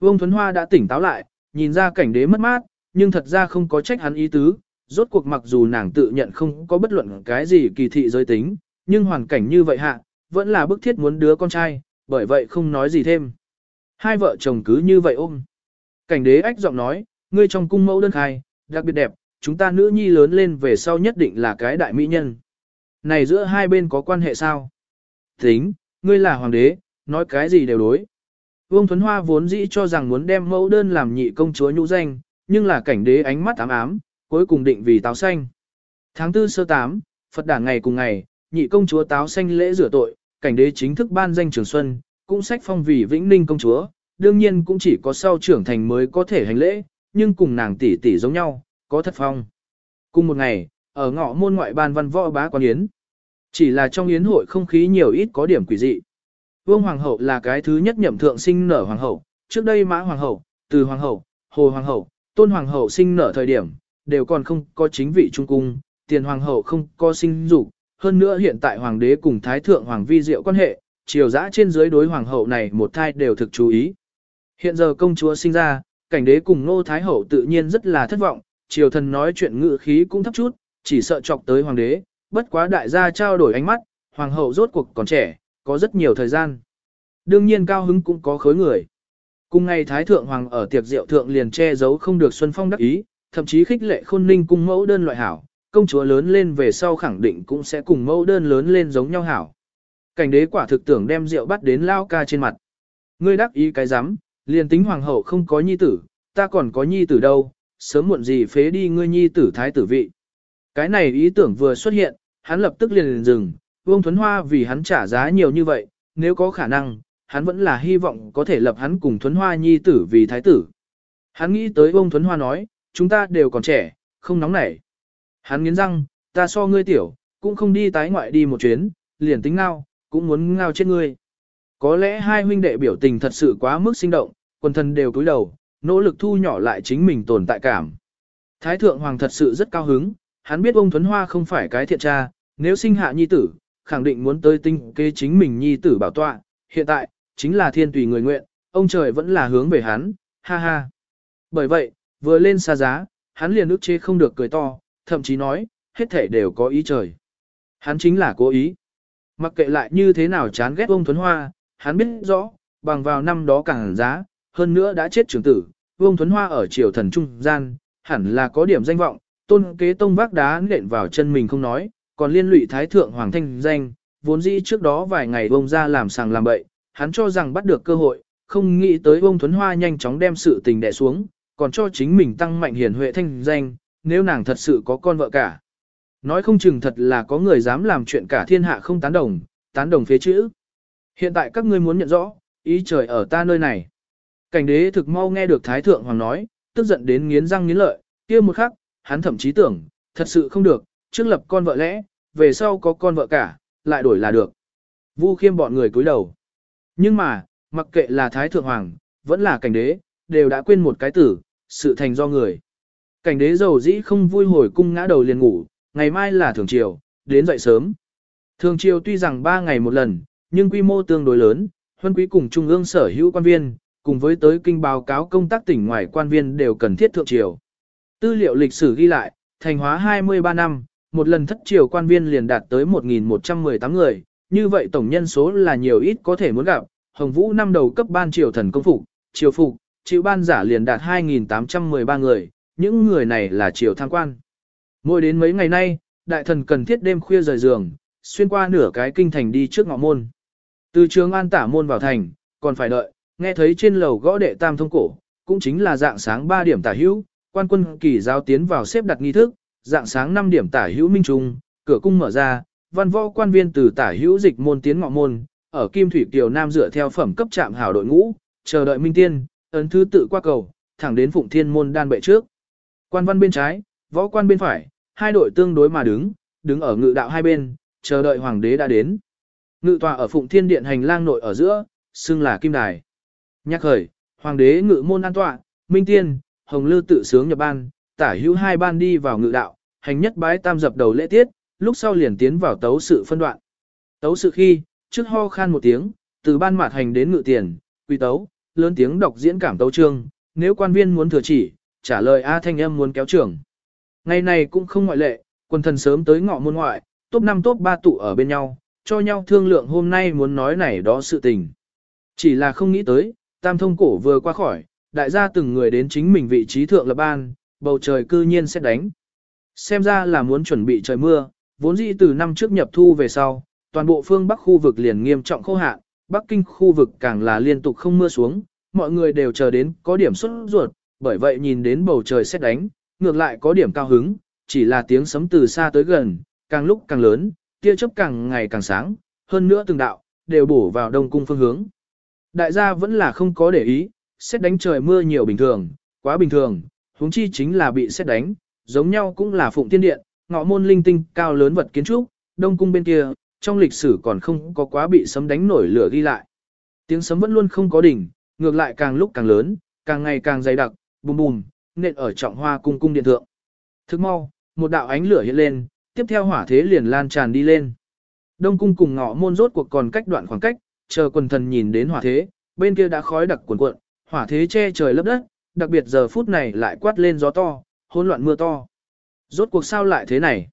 Vương Thuấn Hoa đã tỉnh táo lại, nhìn ra cảnh đế mất mát, nhưng thật ra không có trách hắn ý tứ, rốt cuộc mặc dù nàng tự nhận không có bất luận cái gì kỳ thị giới tính, nhưng hoàn cảnh như vậy hạ, vẫn là bức thiết muốn đứa con trai, bởi vậy không nói gì thêm. Hai vợ chồng cứ như vậy ôm. Cảnh đế ách giọng nói, ngươi trong cung mẫu đơn khai, đặc biệt đẹp, chúng ta nữ nhi lớn lên về sau nhất định là cái đại mỹ nhân. Này giữa hai bên có quan hệ sao? Tính, ngươi là hoàng đế, nói cái gì đều đối. Vương Thuấn Hoa vốn dĩ cho rằng muốn đem mẫu đơn làm nhị công chúa nhũ danh, nhưng là cảnh đế ánh mắt ám ám, cuối cùng định vì táo xanh. Tháng tư sơ tám, Phật đảng ngày cùng ngày, nhị công chúa táo xanh lễ rửa tội, cảnh đế chính thức ban danh trường xuân, cũng sách phong vì vĩnh ninh công chúa, đương nhiên cũng chỉ có sau trưởng thành mới có thể hành lễ, nhưng cùng nàng tỷ tỷ giống nhau, có thất phong. Cùng một ngày, ở ngõ môn ngoại ban văn võ bá quan yến. Chỉ là trong yến hội không khí nhiều ít có điểm quỷ dị. Vương Hoàng hậu là cái thứ nhất nhậm thượng sinh nở Hoàng hậu, trước đây Mã Hoàng hậu, Từ Hoàng hậu, Hồ Hoàng hậu, Tôn Hoàng hậu sinh nở thời điểm, đều còn không có chính vị trung cung, tiền Hoàng hậu không có sinh dục, hơn nữa hiện tại Hoàng đế cùng Thái thượng Hoàng vi diệu quan hệ, triều dã trên dưới đối Hoàng hậu này một thai đều thực chú ý. Hiện giờ công chúa sinh ra, cảnh đế cùng Nô Thái hậu tự nhiên rất là thất vọng, triều thần nói chuyện ngự khí cũng thấp chút, chỉ sợ chọc tới Hoàng đế, bất quá đại gia trao đổi ánh mắt, Hoàng hậu rốt cuộc còn trẻ, có rất nhiều thời gian. Đương nhiên cao hứng cũng có khối người. Cùng ngày Thái Thượng Hoàng ở tiệc rượu thượng liền che giấu không được Xuân Phong đắc ý, thậm chí khích lệ khôn ninh cung mẫu đơn loại hảo, công chúa lớn lên về sau khẳng định cũng sẽ cùng mẫu đơn lớn lên giống nhau hảo. Cảnh đế quả thực tưởng đem rượu bắt đến lao ca trên mặt. Ngươi đắc ý cái rắm liền tính hoàng hậu không có nhi tử, ta còn có nhi tử đâu, sớm muộn gì phế đi ngươi nhi tử thái tử vị. Cái này ý tưởng vừa xuất hiện, hắn lập tức liền liền dừng, Vương Thuấn Hoa vì hắn trả giá nhiều như vậy, nếu có khả năng, hắn vẫn là hy vọng có thể lập hắn cùng Thuấn Hoa nhi tử vì thái tử. Hắn nghĩ tới Vương Thuấn Hoa nói, chúng ta đều còn trẻ, không nóng nảy. Hắn nghiến răng, ta so ngươi tiểu, cũng không đi tái ngoại đi một chuyến, liền tính ngao, cũng muốn ngao chết ngươi. Có lẽ hai huynh đệ biểu tình thật sự quá mức sinh động, quần thần đều cúi đầu, nỗ lực thu nhỏ lại chính mình tồn tại cảm. Thái thượng hoàng thật sự rất cao hứng, hắn biết ông Thuấn Hoa không phải cái thiện tra, nếu sinh hạ nhi tử, khẳng định muốn tới tinh kế chính mình nhi tử bảo tọa, hiện tại, chính là thiên tùy người nguyện, ông trời vẫn là hướng về hắn, ha ha. Bởi vậy, vừa lên xa giá, hắn liền ức chế không được cười to, thậm chí nói, hết thể đều có ý trời. Hắn chính là cố ý. Mặc kệ lại như thế nào chán ghét ông Thuấn Hoa, hắn biết rõ, bằng vào năm đó càng giá, hơn nữa đã chết trưởng tử, vương Thuấn Hoa ở triều thần trung gian, hẳn là có điểm danh vọng, tôn kế tông vác đá nện vào chân mình không nói, còn liên lụy thái thượng hoàng thanh danh, vốn dĩ trước đó vài ngày ông ra làm sàng làm bậy, hắn cho rằng bắt được cơ hội, không nghĩ tới ông Thuấn Hoa nhanh chóng đem sự tình đè xuống, còn cho chính mình tăng mạnh hiền huệ thanh danh, nếu nàng thật sự có con vợ cả. Nói không chừng thật là có người dám làm chuyện cả thiên hạ không tán đồng, tán đồng phế chữ. Hiện tại các ngươi muốn nhận rõ, ý trời ở ta nơi này. Cảnh đế thực mau nghe được Thái Thượng Hoàng nói, tức giận đến nghiến răng nghiến lợi, kia một khắc, hắn thậm chí tưởng, thật sự không được, trước lập con vợ lẽ, về sau có con vợ cả, lại đổi là được. Vu khiêm bọn người cúi đầu. Nhưng mà, mặc kệ là Thái Thượng Hoàng, vẫn là cảnh đế, đều đã quên một cái tử, sự thành do người. Cảnh đế giàu dĩ không vui hồi cung ngã đầu liền ngủ, ngày mai là thường triều, đến dậy sớm. Thường triều tuy rằng 3 ngày một lần, nhưng quy mô tương đối lớn, huân quý cùng trung ương sở hữu quan viên, cùng với tới kinh báo cáo công tác tỉnh ngoài quan viên đều cần thiết thượng triều. Tư liệu lịch sử ghi lại, thành hóa 23 năm, một lần thất triều quan viên liền đạt tới 1.118 người, như vậy tổng nhân số là nhiều ít có thể muốn gặp, Hồng Vũ năm đầu cấp ban triều thần công phục, triều phục, chịu ban giả liền đạt 2.813 người, những người này là triều tham quan. Mỗi đến mấy ngày nay, đại thần cần thiết đêm khuya rời giường, xuyên qua nửa cái kinh thành đi trước ngọ môn. Từ trường an tả môn vào thành, còn phải đợi, nghe thấy trên lầu gõ đệ tam thông cổ, cũng chính là dạng sáng 3 điểm tả hữu, quan quân kỳ giáo tiến vào xếp đặt nghi thức, dạng sáng 5 điểm tả hữu minh trung, cửa cung mở ra, văn võ quan viên từ tả hữu dịch môn tiến ngọ môn, ở Kim Thủy Kiều Nam dựa theo phẩm cấp trạm hảo đội ngũ, chờ đợi minh tiên, ấn thứ tự qua cầu, thẳng đến Phụng Thiên môn đan bệ trước. Quan văn bên trái, võ quan bên phải, hai đội tương đối mà đứng, đứng ở ngự đạo hai bên, chờ đợi hoàng đế đã đến. Ngự tòa ở Phụng Thiên điện hành lang nội ở giữa, xưng là kim đài. Nhắc khởi, hoàng đế ngự môn an tọa, minh tiên, hồng lư tự sướng nhập ban, tả hữu hai ban đi vào ngự đạo, hành nhất bái tam dập đầu lễ tiết, lúc sau liền tiến vào tấu sự phân đoạn. Tấu sự khi, trước ho khan một tiếng, từ ban mạt hành đến ngự tiền, quy tấu, lớn tiếng đọc diễn cảm tấu chương nếu quan viên muốn thừa chỉ, trả lời A thanh âm muốn kéo trưởng. Ngày này cũng không ngoại lệ, quân thần sớm tới ngọ môn ngoại, top 5 top 3 tụ ở bên nhau, cho nhau thương lượng hôm nay muốn nói này đó sự tình. Chỉ là không nghĩ tới, tam thông cổ vừa qua khỏi, đại gia từng người đến chính mình vị trí thượng lập ban, bầu trời cư nhiên sẽ đánh. Xem ra là muốn chuẩn bị trời mưa, vốn dĩ từ năm trước nhập thu về sau, toàn bộ phương Bắc khu vực liền nghiêm trọng khô hạn, Bắc Kinh khu vực càng là liên tục không mưa xuống, mọi người đều chờ đến có điểm xuất ruột, bởi vậy nhìn đến bầu trời xét đánh, ngược lại có điểm cao hứng, chỉ là tiếng sấm từ xa tới gần, càng lúc càng lớn, tia chớp càng ngày càng sáng, hơn nữa từng đạo, đều bổ vào đông cung phương hướng. Đại gia vẫn là không có để ý, xét đánh trời mưa nhiều bình thường, quá bình thường, huống chi chính là bị xét đánh, giống nhau cũng là phụng tiên điện, ngọ môn linh tinh cao lớn vật kiến trúc, đông cung bên kia, trong lịch sử còn không có quá bị sấm đánh nổi lửa ghi lại. Tiếng sấm vẫn luôn không có đỉnh, ngược lại càng lúc càng lớn, càng ngày càng dày đặc, bùm bùm, nện ở trọng hoa cung cung điện thượng. Thức mau, một đạo ánh lửa hiện lên, tiếp theo hỏa thế liền lan tràn đi lên. Đông cung cùng ngọ môn rốt cuộc còn cách đoạn khoảng cách, chờ quần thần nhìn đến hỏa thế, bên kia đã khói đặc cuồn cuộn, hỏa thế che trời lấp đất, đặc biệt giờ phút này lại quát lên gió to, hỗn loạn mưa to. Rốt cuộc sao lại thế này?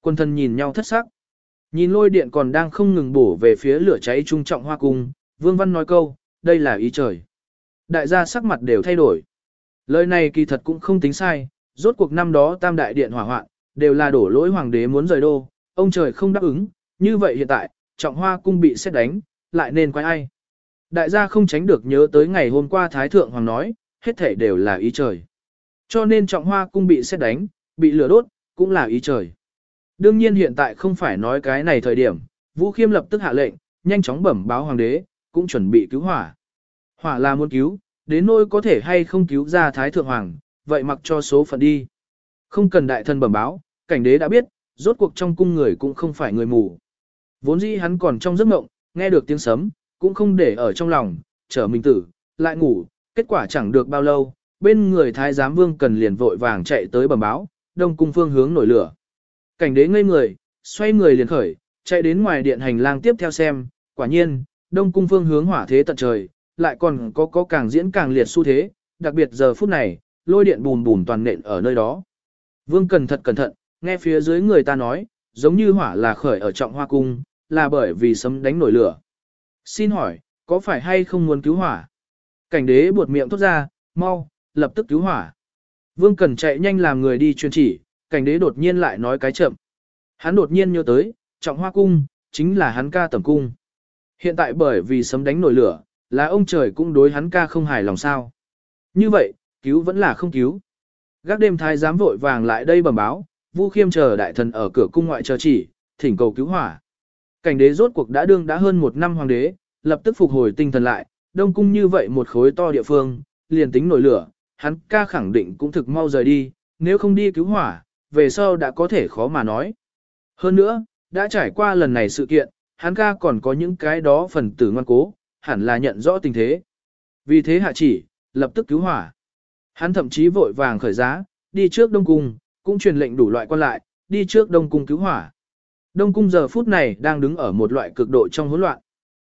Quần thần nhìn nhau thất sắc. Nhìn lôi điện còn đang không ngừng bổ về phía lửa cháy trung trọng hoa cung, Vương Văn nói câu, đây là ý trời. Đại gia sắc mặt đều thay đổi. Lời này kỳ thật cũng không tính sai, rốt cuộc năm đó tam đại điện hỏa hoạn, đều là đổ lỗi hoàng đế muốn rời đô, ông trời không đáp ứng, như vậy hiện tại, trọng hoa cung bị xét đánh, lại nên quay ai. Đại gia không tránh được nhớ tới ngày hôm qua Thái Thượng Hoàng nói, hết thể đều là ý trời. Cho nên trọng hoa cung bị xét đánh, bị lửa đốt, cũng là ý trời. Đương nhiên hiện tại không phải nói cái này thời điểm, Vũ Khiêm lập tức hạ lệnh, nhanh chóng bẩm báo hoàng đế, cũng chuẩn bị cứu hỏa. Hỏa là muốn cứu, đến nỗi có thể hay không cứu ra Thái Thượng Hoàng, vậy mặc cho số phận đi. Không cần đại thân bẩm báo, cảnh đế đã biết, rốt cuộc trong cung người cũng không phải người mù. Vốn dĩ hắn còn trong giấc mộng, nghe được tiếng sấm, cũng không để ở trong lòng, chờ mình tử, lại ngủ, kết quả chẳng được bao lâu, bên người thái giám vương cần liền vội vàng chạy tới bẩm báo, đông cung phương hướng nổi lửa. Cảnh đế ngây người, xoay người liền khởi, chạy đến ngoài điện hành lang tiếp theo xem, quả nhiên, đông cung phương hướng hỏa thế tận trời, lại còn có có càng diễn càng liệt xu thế, đặc biệt giờ phút này, lôi điện bùn bùn toàn nện ở nơi đó. Vương Cần thật cẩn thận, nghe phía dưới người ta nói, giống như hỏa là khởi ở trọng hoa cung, là bởi vì sấm đánh nổi lửa. Xin hỏi, có phải hay không muốn cứu hỏa? Cảnh đế buột miệng thốt ra, mau, lập tức cứu hỏa. Vương Cần chạy nhanh làm người đi truyền chỉ, cảnh đế đột nhiên lại nói cái chậm. Hắn đột nhiên nhớ tới, trọng hoa cung, chính là hắn ca tầm cung. Hiện tại bởi vì sấm đánh nổi lửa, là ông trời cũng đối hắn ca không hài lòng sao. Như vậy, cứu vẫn là không cứu. Gác đêm thái giám vội vàng lại đây bẩm báo, Vu Khiêm chờ đại thần ở cửa cung ngoại chờ chỉ, thỉnh cầu cứu hỏa. Cảnh đế rốt cuộc đã đương đã hơn một năm hoàng đế, lập tức phục hồi tinh thần lại, đông cung như vậy một khối to địa phương, liền tính nổi lửa, hắn ca khẳng định cũng thực mau rời đi, nếu không đi cứu hỏa, về sau đã có thể khó mà nói. Hơn nữa, đã trải qua lần này sự kiện, hắn ca còn có những cái đó phần tử ngoan cố, hẳn là nhận rõ tình thế. Vì thế hạ chỉ, lập tức cứu hỏa. Hắn thậm chí vội vàng khởi giá, đi trước Đông Cung, cũng truyền lệnh đủ loại quan lại, đi trước Đông Cung cứu hỏa. Đông Cung giờ phút này đang đứng ở một loại cực độ trong hỗn loạn.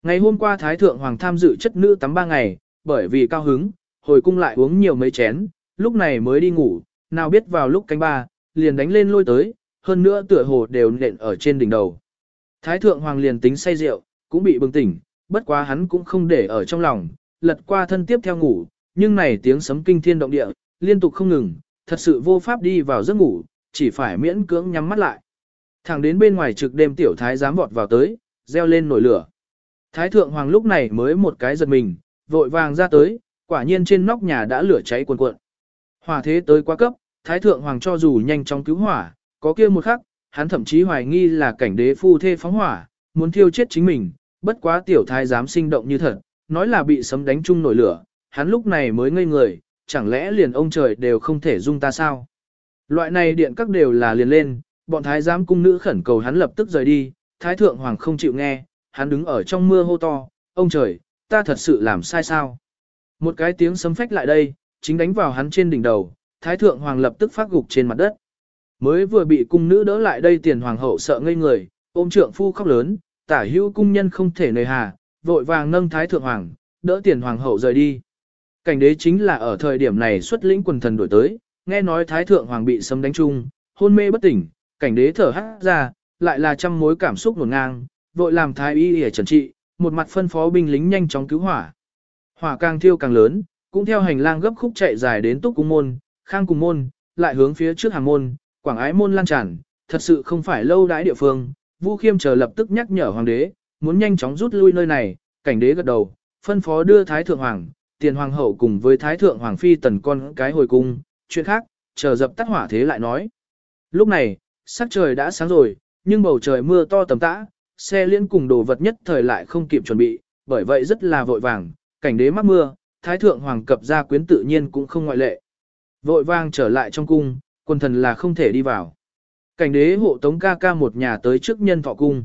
Ngày hôm qua Thái Thượng Hoàng tham dự chất nữ tắm ba ngày, bởi vì cao hứng, hồi cung lại uống nhiều mấy chén, lúc này mới đi ngủ, nào biết vào lúc canh ba, liền đánh lên lôi tới, hơn nữa tựa hồ đều nện ở trên đỉnh đầu. Thái Thượng Hoàng liền tính say rượu, cũng bị bừng tỉnh, bất quá hắn cũng không để ở trong lòng, lật qua thân tiếp theo ngủ, nhưng này tiếng sấm kinh thiên động địa, liên tục không ngừng, thật sự vô pháp đi vào giấc ngủ, chỉ phải miễn cưỡng nhắm mắt lại. Thẳng đến bên ngoài trực đêm tiểu thái dám vọt vào tới, reo lên nổi lửa. Thái thượng hoàng lúc này mới một cái giật mình, vội vàng ra tới, quả nhiên trên nóc nhà đã lửa cháy cuồn cuộn. Hỏa thế tới quá cấp, thái thượng hoàng cho dù nhanh chóng cứu hỏa, có kia một khắc, hắn thậm chí hoài nghi là cảnh đế phu thê phóng hỏa, muốn thiêu chết chính mình, bất quá tiểu thái dám sinh động như thật, nói là bị sấm đánh chung nổi lửa, hắn lúc này mới ngây người, chẳng lẽ liền ông trời đều không thể dung ta sao? Loại này điện các đều là liền lên, bọn thái giám cung nữ khẩn cầu hắn lập tức rời đi, thái thượng hoàng không chịu nghe, hắn đứng ở trong mưa hô to, ông trời, ta thật sự làm sai sao? Một cái tiếng sấm phách lại đây, chính đánh vào hắn trên đỉnh đầu, thái thượng hoàng lập tức phát gục trên mặt đất. Mới vừa bị cung nữ đỡ lại đây tiền hoàng hậu sợ ngây người, ôm trượng phu khóc lớn, tả hữu cung nhân không thể nề hà, vội vàng nâng thái thượng hoàng, đỡ tiền hoàng hậu rời đi. Cảnh đế chính là ở thời điểm này xuất lĩnh quần thần đổi tới, nghe nói thái thượng hoàng bị sấm đánh chung, hôn mê bất tỉnh, cảnh đế thở hắt ra, lại là trăm mối cảm xúc nổn ngang, vội làm thái y để trần trị, một mặt phân phó binh lính nhanh chóng cứu hỏa. Hỏa càng thiêu càng lớn, cũng theo hành lang gấp khúc chạy dài đến túc cung môn, khang cùng môn, lại hướng phía trước hàng môn, quảng ái môn lan tràn, thật sự không phải lâu đãi địa phương. Vu Khiêm chờ lập tức nhắc nhở hoàng đế, muốn nhanh chóng rút lui nơi này, cảnh đế gật đầu, phân phó đưa thái thượng hoàng, tiền hoàng hậu cùng với thái thượng hoàng phi tần con cái hồi cung, chuyện khác, chờ dập tắt hỏa thế lại nói. Lúc này, sắc trời đã sáng rồi, nhưng bầu trời mưa to tầm tã, xe liên cùng đồ vật nhất thời lại không kịp chuẩn bị, bởi vậy rất là vội vàng, cảnh đế mắc mưa, thái thượng hoàng cập gia quyến tự nhiên cũng không ngoại lệ. Vội vàng trở lại trong cung, quân thần là không thể đi vào. Cảnh đế hộ tống ca ca một nhà tới trước nhân thọ cung.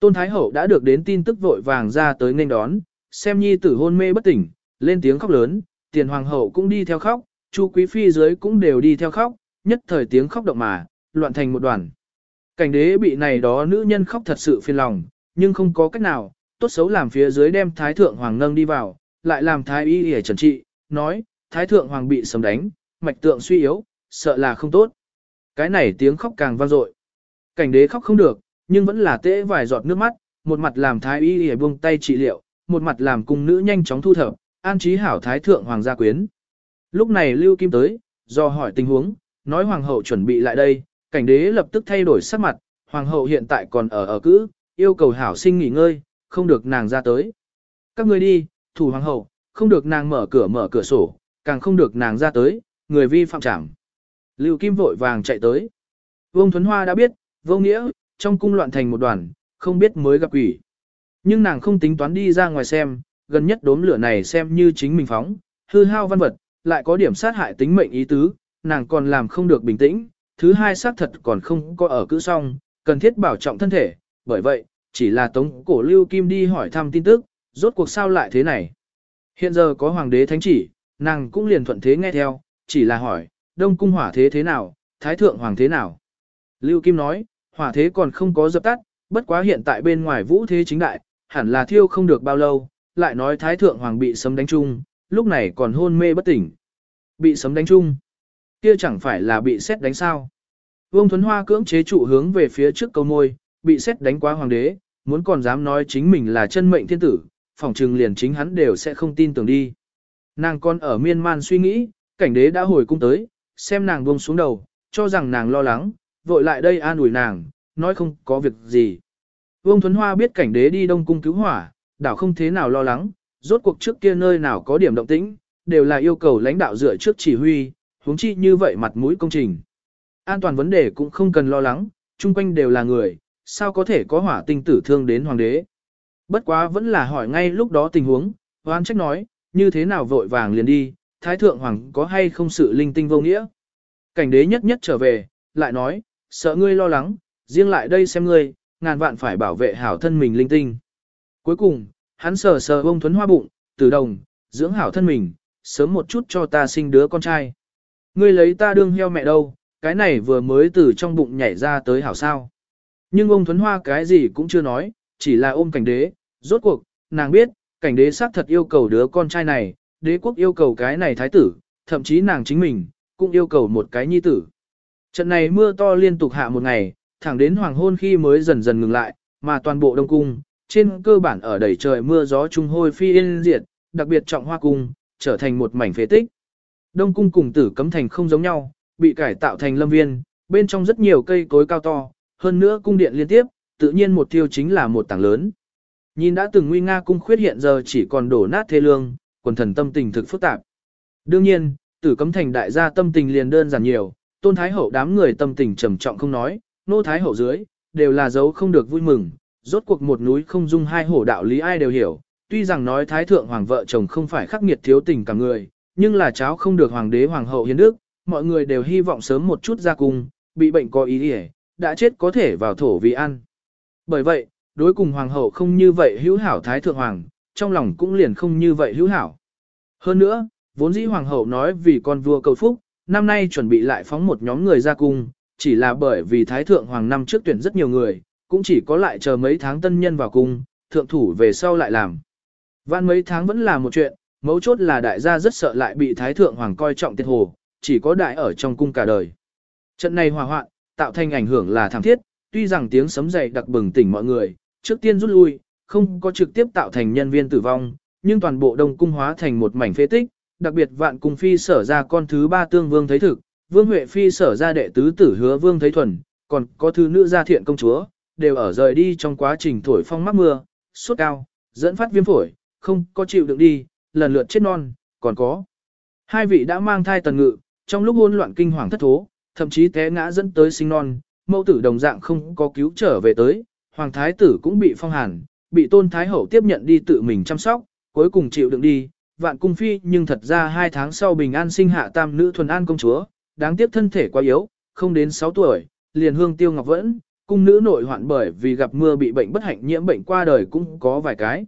Tôn Thái Hậu đã được đến tin tức vội vàng ra tới nghênh đón, xem nhi tử hôn mê bất tỉnh, lên tiếng khóc lớn, tiền hoàng hậu cũng đi theo khóc, chu quý phi dưới cũng đều đi theo khóc, nhất thời tiếng khóc động mà, loạn thành một đoàn. Cảnh đế bị này đó nữ nhân khóc thật sự phiền lòng, nhưng không có cách nào, tốt xấu làm phía dưới đem thái thượng hoàng nâng đi vào, lại làm thái y để trần trị, nói, thái thượng hoàng bị sấm đánh, mạch tượng suy yếu, sợ là không tốt. Cái này tiếng khóc càng vang dội. Cảnh đế khóc không được, nhưng vẫn là tễ vài giọt nước mắt, một mặt làm thái y để buông tay trị liệu, một mặt làm cung nữ nhanh chóng thu thập, an trí hảo thái thượng hoàng gia quyến. Lúc này Lưu Kim tới, do hỏi tình huống, nói hoàng hậu chuẩn bị lại đây, cảnh đế lập tức thay đổi sắc mặt, hoàng hậu hiện tại còn ở ở cữ, yêu cầu hảo sinh nghỉ ngơi, không được nàng ra tới. Các ngươi đi, thủ hoàng hậu, không được nàng mở cửa mở cửa sổ, càng không được nàng ra tới, người vi phạm trảm. Lưu Kim vội vàng chạy tới. Vương Thuấn Hoa đã biết, vô nghĩa, trong cung loạn thành một đoàn, không biết mới gặp quỷ. Nhưng nàng không tính toán đi ra ngoài xem, gần nhất đốm lửa này xem như chính mình phóng, hư hao văn vật, lại có điểm sát hại tính mệnh ý tứ, nàng còn làm không được bình tĩnh, thứ hai xác thật còn không có ở cữ xong, cần thiết bảo trọng thân thể, bởi vậy, chỉ là tống cổ lưu kim đi hỏi thăm tin tức, rốt cuộc sao lại thế này. Hiện giờ có hoàng đế thánh chỉ, nàng cũng liền thuận thế nghe theo, chỉ là hỏi, đông cung hỏa thế thế nào, thái thượng hoàng thế nào. Lưu Kim nói, hỏa thế còn không có dập tắt, bất quá hiện tại bên ngoài vũ thế chính đại, hẳn là thiêu không được bao lâu, lại nói thái thượng hoàng bị sấm đánh chung, lúc này còn hôn mê bất tỉnh. Bị sấm đánh chung, kia chẳng phải là bị xét đánh sao. Vương Thuấn Hoa cưỡng chế trụ hướng về phía trước câu môi, bị xét đánh quá hoàng đế, muốn còn dám nói chính mình là chân mệnh thiên tử, phòng trừng liền chính hắn đều sẽ không tin tưởng đi. Nàng còn ở miên man suy nghĩ, cảnh đế đã hồi cung tới, xem nàng buông xuống đầu, cho rằng nàng lo lắng, vội lại đây an ủi nàng, nói không có việc gì. Vương Thuấn Hoa biết cảnh đế đi đông cung cứu hỏa, đảo không thế nào lo lắng, rốt cuộc trước kia nơi nào có điểm động tĩnh, đều là yêu cầu lãnh đạo dựa trước chỉ huy, huống chi như vậy mặt mũi công trình. An toàn vấn đề cũng không cần lo lắng, chung quanh đều là người, sao có thể có hỏa tinh tử thương đến hoàng đế. Bất quá vẫn là hỏi ngay lúc đó tình huống, hoan trách nói, như thế nào vội vàng liền đi, thái thượng hoàng có hay không sự linh tinh vô nghĩa. Cảnh đế nhất nhất trở về, lại nói, sợ ngươi lo lắng, riêng lại đây xem ngươi, ngàn vạn phải bảo vệ hảo thân mình linh tinh. Cuối cùng, hắn sờ sờ bông thuấn hoa bụng, từ đồng, dưỡng hảo thân mình, sớm một chút cho ta sinh đứa con trai. Ngươi lấy ta đương heo mẹ đâu, cái này vừa mới từ trong bụng nhảy ra tới hảo sao. Nhưng ông Thuấn Hoa cái gì cũng chưa nói, chỉ là ôm cảnh đế, rốt cuộc, nàng biết, cảnh đế xác thật yêu cầu đứa con trai này, đế quốc yêu cầu cái này thái tử, thậm chí nàng chính mình, cũng yêu cầu một cái nhi tử. Trận này mưa to liên tục hạ một ngày, thẳng đến hoàng hôn khi mới dần dần ngừng lại, mà toàn bộ đông cung, trên cơ bản ở đầy trời mưa gió trung hôi phi yên diệt, đặc biệt trọng hoa cung, trở thành một mảnh phế tích. Đông cung cùng tử cấm thành không giống nhau, bị cải tạo thành lâm viên, bên trong rất nhiều cây cối cao to, hơn nữa cung điện liên tiếp, tự nhiên một tiêu chính là một tảng lớn. Nhìn đã từng nguy nga cung khuyết hiện giờ chỉ còn đổ nát thê lương, quần thần tâm tình thực phức tạp. Đương nhiên, tử cấm thành đại gia tâm tình liền đơn giản nhiều, tôn thái hậu đám người tâm tình trầm trọng không nói, nô thái hậu dưới, đều là dấu không được vui mừng, rốt cuộc một núi không dung hai hổ đạo lý ai đều hiểu, tuy rằng nói thái thượng hoàng vợ chồng không phải khắc nghiệt thiếu tình cả người, nhưng là cháu không được hoàng đế hoàng hậu hiến đức, mọi người đều hy vọng sớm một chút ra cung, bị bệnh có ý nghĩa, đã chết có thể vào thổ vì ăn. Bởi vậy, đối cùng hoàng hậu không như vậy hữu hảo thái thượng hoàng, trong lòng cũng liền không như vậy hữu hảo. Hơn nữa, vốn dĩ hoàng hậu nói vì con vua cầu phúc, năm nay chuẩn bị lại phóng một nhóm người ra cung, chỉ là bởi vì thái thượng hoàng năm trước tuyển rất nhiều người, cũng chỉ có lại chờ mấy tháng tân nhân vào cung, thượng thủ về sau lại làm. Vạn mấy tháng vẫn là một chuyện, mấu chốt là đại gia rất sợ lại bị thái thượng hoàng coi trọng tiệt hồ, chỉ có đại ở trong cung cả đời. Trận này hòa hoạn, tạo thành ảnh hưởng là thảm thiết, tuy rằng tiếng sấm dậy đặc bừng tỉnh mọi người, trước tiên rút lui, không có trực tiếp tạo thành nhân viên tử vong, nhưng toàn bộ đông cung hóa thành một mảnh phế tích, đặc biệt vạn cung phi sở ra con thứ ba tương vương thấy thực, vương huệ phi sở ra đệ tứ tử hứa vương thấy thuần, còn có thứ nữ gia thiện công chúa, đều ở rời đi trong quá trình thổi phong mắc mưa, sốt cao, dẫn phát viêm phổi, không có chịu đựng đi, lần lượt chết non, còn có. Hai vị đã mang thai tần ngự, trong lúc hỗn loạn kinh hoàng thất thố, thậm chí té ngã dẫn tới sinh non, mẫu tử đồng dạng không có cứu trở về tới, hoàng thái tử cũng bị phong hàn, bị tôn thái hậu tiếp nhận đi tự mình chăm sóc, cuối cùng chịu đựng đi, vạn cung phi nhưng thật ra hai tháng sau bình an sinh hạ tam nữ thuần an công chúa, đáng tiếc thân thể quá yếu, không đến 6 tuổi, liền hương tiêu ngọc vẫn, cung nữ nội hoạn bởi vì gặp mưa bị bệnh bất hạnh nhiễm bệnh qua đời cũng có vài cái.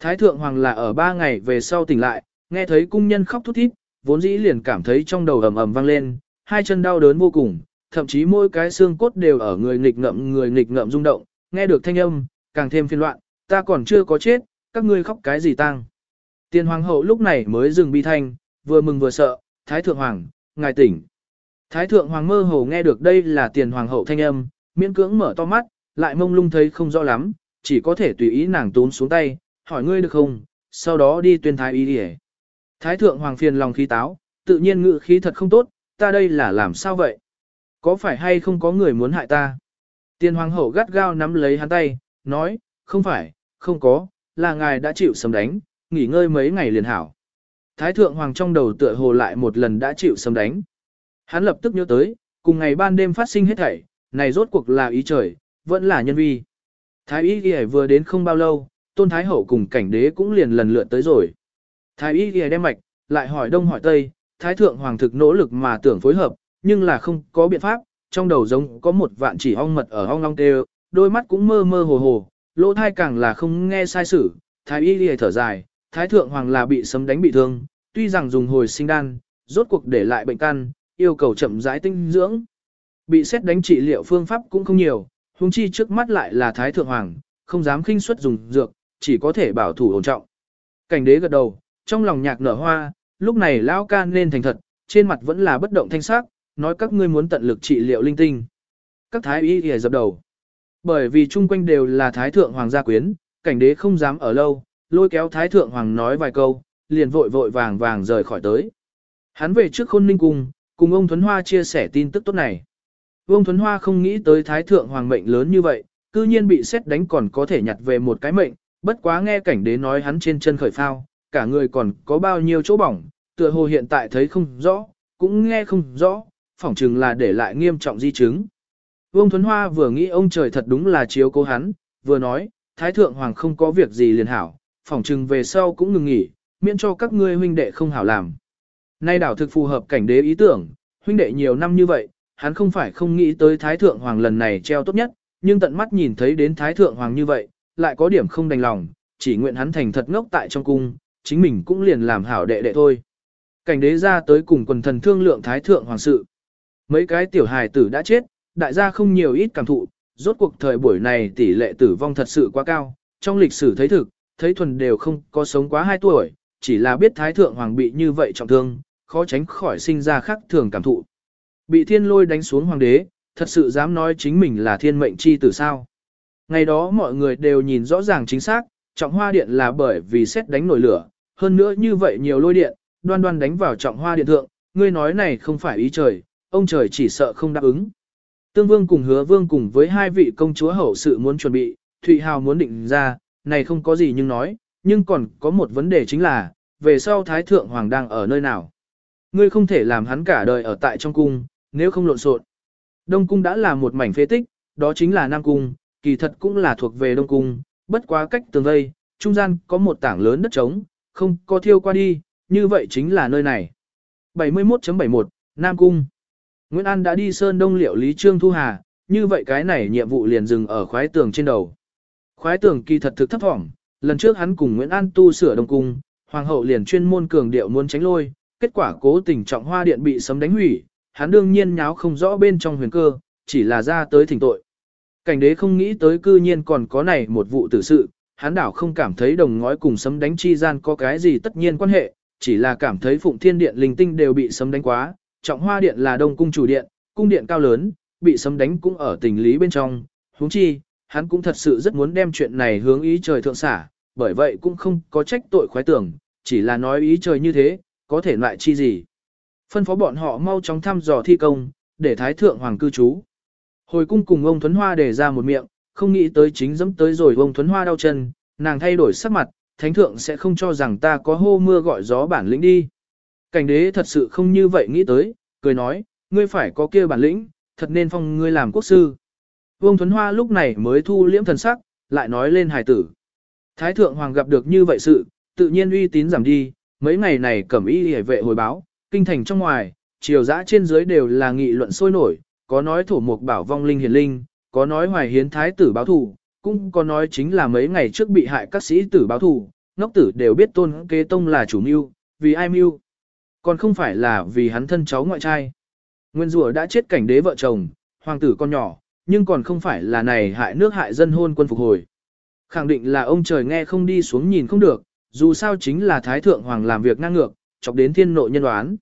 Thái thượng hoàng là ở ba ngày về sau tỉnh lại, nghe thấy cung nhân khóc thút thít, vốn dĩ liền cảm thấy trong đầu ầm ầm vang lên, hai chân đau đớn vô cùng, thậm chí mỗi cái xương cốt đều ở người nghịch ngậm người nghịch ngậm rung động, nghe được thanh âm, càng thêm phiền loạn, ta còn chưa có chết, các ngươi khóc cái gì tang? Tiên hoàng hậu lúc này mới dừng bi thanh, vừa mừng vừa sợ, thái thượng hoàng, ngài tỉnh. Thái thượng hoàng mơ hồ nghe được đây là tiền hoàng hậu thanh âm, miễn cưỡng mở to mắt, lại mông lung thấy không rõ lắm, chỉ có thể tùy ý nàng tốn xuống tay, hỏi ngươi được không, sau đó đi tuyên thái Y đi Thái thượng hoàng phiền lòng khí táo, tự nhiên ngự khí thật không tốt, ta đây là làm sao vậy? Có phải hay không có người muốn hại ta? Tiên hoàng hậu gắt gao nắm lấy hắn tay, nói, không phải, không có, là ngài đã chịu sấm đánh, nghỉ ngơi mấy ngày liền hảo. Thái thượng hoàng trong đầu tựa hồ lại một lần đã chịu sấm đánh. Hắn lập tức nhớ tới, cùng ngày ban đêm phát sinh hết thảy, này rốt cuộc là ý trời, vẫn là nhân vi. Thái y ghi vừa đến không bao lâu, tôn thái hậu cùng cảnh đế cũng liền lần lượt tới rồi. Thái y ghi đem mạch, lại hỏi đông hỏi tây, thái thượng hoàng thực nỗ lực mà tưởng phối hợp, nhưng là không có biện pháp, trong đầu giống có một vạn chỉ ong mật ở ong long tê đôi mắt cũng mơ mơ hồ hồ, lỗ thai càng là không nghe sai sử, thái y ghi thở dài, thái thượng hoàng là bị sấm đánh bị thương, tuy rằng dùng hồi sinh đan, rốt cuộc để lại bệnh căn, yêu cầu chậm rãi tinh dưỡng. Bị xét đánh trị liệu phương pháp cũng không nhiều, huống chi trước mắt lại là thái thượng hoàng, không dám khinh suất dùng dược, chỉ có thể bảo thủ ổn trọng. Cảnh đế gật đầu, trong lòng nhạc nở hoa, lúc này lão ca nên thành thật, trên mặt vẫn là bất động thanh sắc, nói các ngươi muốn tận lực trị liệu linh tinh. Các thái y y dập đầu. Bởi vì chung quanh đều là thái thượng hoàng gia quyến, cảnh đế không dám ở lâu, lôi kéo thái thượng hoàng nói vài câu, liền vội vội vàng vàng rời khỏi tới. Hắn về trước khôn ninh cung, cùng ông Thuấn Hoa chia sẻ tin tức tốt này. Ông Thuấn Hoa không nghĩ tới thái thượng hoàng mệnh lớn như vậy, cư nhiên bị xét đánh còn có thể nhặt về một cái mệnh, bất quá nghe cảnh đế nói hắn trên chân khởi phao, cả người còn có bao nhiêu chỗ bỏng, tựa hồ hiện tại thấy không rõ, cũng nghe không rõ, phỏng chừng là để lại nghiêm trọng di chứng. Vương Thuấn Hoa vừa nghĩ ông trời thật đúng là chiếu cố hắn, vừa nói, Thái Thượng Hoàng không có việc gì liền hảo, phỏng chừng về sau cũng ngừng nghỉ, miễn cho các ngươi huynh đệ không hảo làm. Nay đảo thực phù hợp cảnh đế ý tưởng, huynh đệ nhiều năm như vậy, hắn không phải không nghĩ tới Thái Thượng Hoàng lần này treo tốt nhất, nhưng tận mắt nhìn thấy đến Thái Thượng Hoàng như vậy, lại có điểm không đành lòng, chỉ nguyện hắn thành thật ngốc tại trong cung, chính mình cũng liền làm hảo đệ đệ thôi. Cảnh đế ra tới cùng quần thần thương lượng Thái Thượng Hoàng sự. Mấy cái tiểu hài tử đã chết, đại gia không nhiều ít cảm thụ, rốt cuộc thời buổi này tỷ lệ tử vong thật sự quá cao, trong lịch sử thấy thực, thấy thuần đều không có sống quá 2 tuổi, chỉ là biết Thái Thượng Hoàng bị như vậy trọng thương, khó tránh khỏi sinh ra khác thường cảm thụ. Bị thiên lôi đánh xuống hoàng đế, thật sự dám nói chính mình là thiên mệnh chi tử sao. Ngày đó mọi người đều nhìn rõ ràng chính xác, trọng hoa điện là bởi vì xét đánh nổi lửa, hơn nữa như vậy nhiều lôi điện, đoan đoan đánh vào trọng hoa điện thượng, ngươi nói này không phải ý trời, ông trời chỉ sợ không đáp ứng. Tương Vương cùng Hứa Vương cùng với hai vị công chúa hậu sự muốn chuẩn bị, Thụy Hào muốn định ra, này không có gì nhưng nói, nhưng còn có một vấn đề chính là, về sau Thái Thượng Hoàng đang ở nơi nào. Ngươi không thể làm hắn cả đời ở tại trong cung, nếu không lộn xộn. Đông Cung đã là một mảnh phế tích, đó chính là Nam Cung, kỳ thật cũng là thuộc về Đông Cung, bất quá cách tường vây, trung gian có một tảng lớn đất trống, không có thiêu qua đi, như vậy chính là nơi này. 71.71, Nam Cung Nguyễn An đã đi Sơn Đông liệu Lý Trương Thu Hà, như vậy cái này nhiệm vụ liền dừng ở khoái tường trên đầu. Khoái tường kỳ thật thực thấp thỏm, lần trước hắn cùng Nguyễn An tu sửa Đông Cung, Hoàng hậu liền chuyên môn cường điệu muốn tránh lôi, kết quả cố tình trọng hoa điện bị sấm đánh hủy, hắn đương nhiên nháo không rõ bên trong huyền cơ, chỉ là ra tới thỉnh tội. Cảnh đế không nghĩ tới cư nhiên còn có này một vụ tử sự, hắn đảo không cảm thấy đồng ngói cùng sấm đánh chi gian có cái gì tất nhiên quan hệ, chỉ là cảm thấy phụng thiên điện linh tinh đều bị sấm đánh quá, trọng hoa điện là đông cung chủ điện, cung điện cao lớn, bị sấm đánh cũng ở tình lý bên trong, huống chi, hắn cũng thật sự rất muốn đem chuyện này hướng ý trời thượng xả, bởi vậy cũng không có trách tội khoái tưởng, chỉ là nói ý trời như thế, có thể loại chi gì. Phân phó bọn họ mau chóng thăm dò thi công, để thái thượng hoàng cư trú. Hồi cung cùng ông Thuấn Hoa để ra một miệng, không nghĩ tới chính dẫm tới rồi ông Thuấn Hoa đau chân, nàng thay đổi sắc mặt, thánh thượng sẽ không cho rằng ta có hô mưa gọi gió bản lĩnh đi. Cảnh đế thật sự không như vậy nghĩ tới, cười nói, ngươi phải có kia bản lĩnh, thật nên phong ngươi làm quốc sư. Vương Thuấn Hoa lúc này mới thu liễm thần sắc, lại nói lên hài tử. Thái thượng hoàng gặp được như vậy sự, tự nhiên uy tín giảm đi, mấy ngày này cẩm y hề vệ hồi báo, kinh thành trong ngoài, triều dã trên dưới đều là nghị luận sôi nổi, có nói thổ mục bảo vong linh hiền linh, có nói hoài hiến thái tử báo thù, cũng có nói chính là mấy ngày trước bị hại các sĩ tử báo thù, ngốc tử đều biết tôn kế tông là chủ mưu, vì ai mưu. Còn không phải là vì hắn thân cháu ngoại trai. Nguyên rùa đã chết cảnh đế vợ chồng, hoàng tử con nhỏ, nhưng còn không phải là này hại nước hại dân hôn quân phục hồi. Khẳng định là ông trời nghe không đi xuống nhìn không được, dù sao chính là thái thượng hoàng làm việc ngang ngược, chọc đến thiên nội nhân đoán.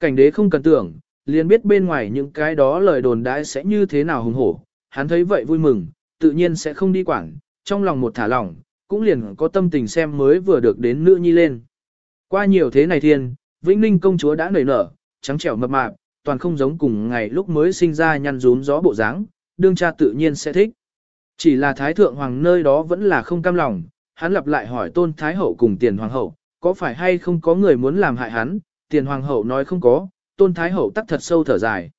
Cảnh đế không cần tưởng, liền biết bên ngoài những cái đó lời đồn đãi sẽ như thế nào hùng hổ, hắn thấy vậy vui mừng, tự nhiên sẽ không đi quảng, trong lòng một thả lỏng, cũng liền có tâm tình xem mới vừa được đến nữ nhi lên. Qua nhiều thế này thiên, Vĩnh Ninh công chúa đã nảy nở, trắng trẻo mập mạp, toàn không giống cùng ngày lúc mới sinh ra nhăn rún gió bộ dáng, đương cha tự nhiên sẽ thích. Chỉ là Thái Thượng Hoàng nơi đó vẫn là không cam lòng, hắn lặp lại hỏi Tôn Thái Hậu cùng Tiền Hoàng Hậu, có phải hay không có người muốn làm hại hắn, Tiền Hoàng Hậu nói không có, Tôn Thái Hậu tắc thật sâu thở dài.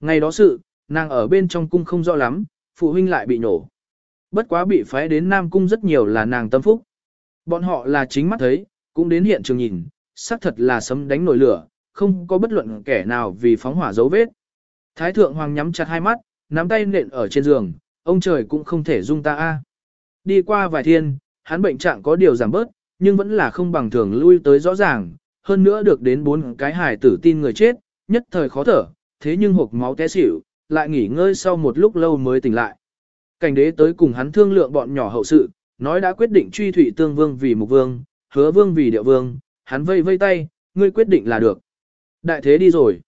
Ngày đó sự, nàng ở bên trong cung không rõ lắm, phụ huynh lại bị nổ. Bất quá bị phái đến Nam Cung rất nhiều là nàng tâm phúc. Bọn họ là chính mắt thấy, cũng đến hiện trường nhìn, xác thật là sấm đánh nổi lửa, không có bất luận kẻ nào vì phóng hỏa dấu vết. Thái thượng hoàng nhắm chặt hai mắt, nắm tay nện ở trên giường, ông trời cũng không thể dung ta a. À. Đi qua vài thiên, hắn bệnh trạng có điều giảm bớt, nhưng vẫn là không bằng thường lui tới rõ ràng, hơn nữa được đến bốn cái hài tử tin người chết, nhất thời khó thở, thế nhưng hộp máu té xỉu, lại nghỉ ngơi sau một lúc lâu mới tỉnh lại. Cảnh đế tới cùng hắn thương lượng bọn nhỏ hậu sự, nói đã quyết định truy thủy tương vương vì mục vương, hứa vương vì địa vương, hắn vây vây tay, ngươi quyết định là được. Đại thế đi rồi.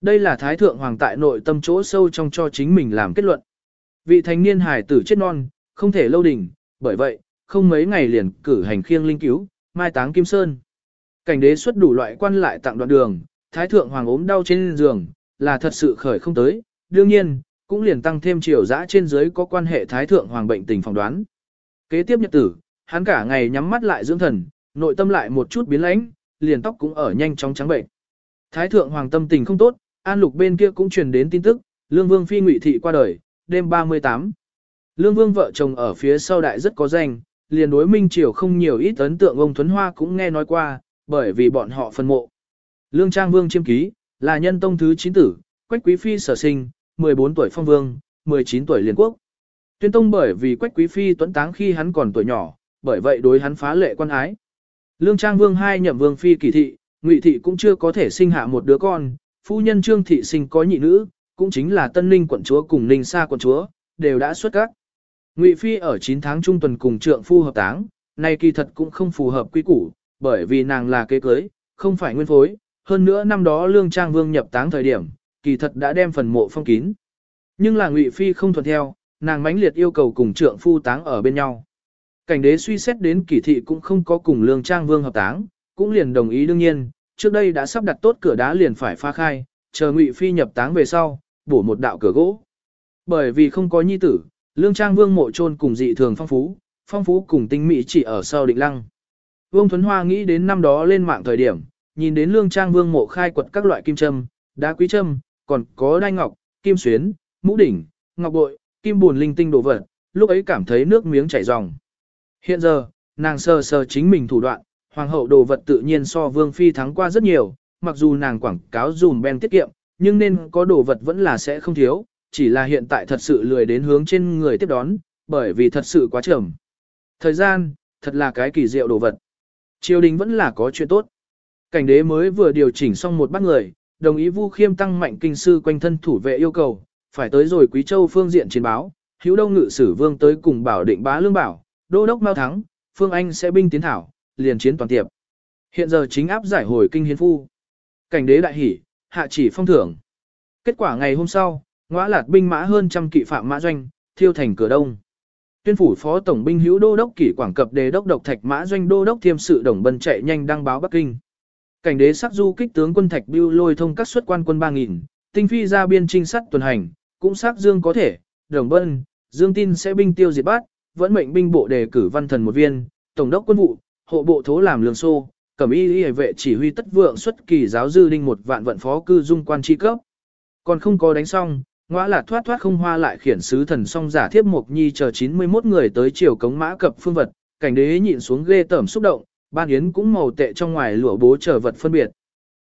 Đây là Thái Thượng Hoàng tại nội tâm chỗ sâu trong cho chính mình làm kết luận. Vị thanh niên hải tử chết non, không thể lâu đỉnh, bởi vậy, không mấy ngày liền cử hành khiêng linh cứu, mai táng Kim Sơn. Cảnh đế xuất đủ loại quan lại tặng đoạn đường, Thái Thượng Hoàng ốm đau trên giường, là thật sự khởi không tới, đương nhiên, cũng liền tăng thêm chiều dã trên dưới có quan hệ Thái Thượng Hoàng bệnh tình phỏng đoán. Kế tiếp nhật tử, hắn cả ngày nhắm mắt lại dưỡng thần, nội tâm lại một chút biến lãnh, liền tóc cũng ở nhanh chóng trắng bệnh. Thái Thượng Hoàng tâm tình không tốt, An Lục bên kia cũng truyền đến tin tức, Lương Vương Phi Ngụy Thị qua đời, đêm 38. Lương Vương vợ chồng ở phía sau đại rất có danh, liền đối Minh Triều không nhiều ít ấn tượng ông Thuấn Hoa cũng nghe nói qua, bởi vì bọn họ phân mộ. Lương Trang Vương chiêm ký, là nhân tông thứ 9 tử, Quách Quý Phi sở sinh, 14 tuổi phong vương, 19 tuổi liên quốc. Tuyên tông bởi vì Quách Quý Phi tuấn táng khi hắn còn tuổi nhỏ, bởi vậy đối hắn phá lệ quan ái. Lương Trang Vương hai nhậm vương phi kỳ thị, Ngụy thị cũng chưa có thể sinh hạ một đứa con, phu nhân Trương thị sinh có nhị nữ, cũng chính là Tân Ninh quận chúa cùng Ninh Sa quận chúa, đều đã xuất các. Ngụy phi ở 9 tháng trung tuần cùng trượng phu hợp táng, nay kỳ thật cũng không phù hợp quy củ, bởi vì nàng là kế cưới, không phải nguyên phối, hơn nữa năm đó Lương Trang Vương nhập táng thời điểm, kỳ thật đã đem phần mộ phong kín. Nhưng là Ngụy phi không thuận theo, nàng mãnh liệt yêu cầu cùng trượng phu táng ở bên nhau. Cảnh đế suy xét đến kỳ thị cũng không có cùng Lương Trang Vương hợp táng, cũng liền đồng ý đương nhiên, trước đây đã sắp đặt tốt cửa đá liền phải pha khai, chờ Ngụy Phi nhập táng về sau, bổ một đạo cửa gỗ. Bởi vì không có nhi tử, Lương Trang Vương mộ chôn cùng dị thường phong phú, phong phú cùng tinh mỹ chỉ ở sau định lăng. Vương Thuấn Hoa nghĩ đến năm đó lên mạng thời điểm, nhìn đến Lương Trang Vương mộ khai quật các loại kim châm, đá quý châm, còn có đai ngọc, kim xuyến, mũ đỉnh, ngọc bội, kim buồn linh tinh đồ vật, lúc ấy cảm thấy nước miếng chảy ròng. Hiện giờ, nàng sờ sờ chính mình thủ đoạn, hoàng hậu đồ vật tự nhiên so vương phi thắng qua rất nhiều, mặc dù nàng quảng cáo dùm ben tiết kiệm, nhưng nên có đồ vật vẫn là sẽ không thiếu, chỉ là hiện tại thật sự lười đến hướng trên người tiếp đón, bởi vì thật sự quá trưởng. Thời gian, thật là cái kỳ diệu đồ vật. Triều đình vẫn là có chuyện tốt. Cảnh đế mới vừa điều chỉnh xong một bát người, đồng ý Vu Khiêm tăng mạnh kinh sư quanh thân thủ vệ yêu cầu, phải tới rồi Quý Châu phương diện chiến báo, Hữu Đông Ngự Sử Vương tới cùng bảo định bá lương bảo, Đô đốc Mao thắng, Phương Anh sẽ binh tiến thảo, liền chiến toàn tiệp. Hiện giờ chính áp giải hồi kinh hiến phu. Cảnh đế đại hỉ, hạ chỉ phong thưởng. Kết quả ngày hôm sau, ngõa lạt binh mã hơn trăm kỵ phạm mã doanh, thiêu thành cửa đông. Tuyên phủ phó tổng binh hữu đô đốc kỷ quảng cập đề đốc độc thạch mã doanh đô đốc thiêm sự đồng bân chạy nhanh đăng báo Bắc Kinh. Cảnh đế sắc du kích tướng quân thạch bưu lôi thông các xuất quan quân ba nghìn, tinh phi ra biên trinh sát tuần hành, cũng sắc dương có thể, đồng bân, dương tin sẽ binh tiêu diệt bát, vẫn mệnh binh bộ đề cử văn thần một viên, tổng đốc quân vụ, hộ bộ thố làm lương xô, cẩm y y vệ chỉ huy tất vượng xuất kỳ giáo dư đinh một vạn vận phó cư dung quan tri cấp. Còn không có đánh xong, Ngoã là thoát thoát không hoa lại khiển sứ thần song giả thiếp mộc nhi chờ 91 người tới chiều cống mã cập phương vật, cảnh đế nhịn xuống ghê tởm xúc động, ban yến cũng màu tệ trong ngoài lụa bố chờ vật phân biệt.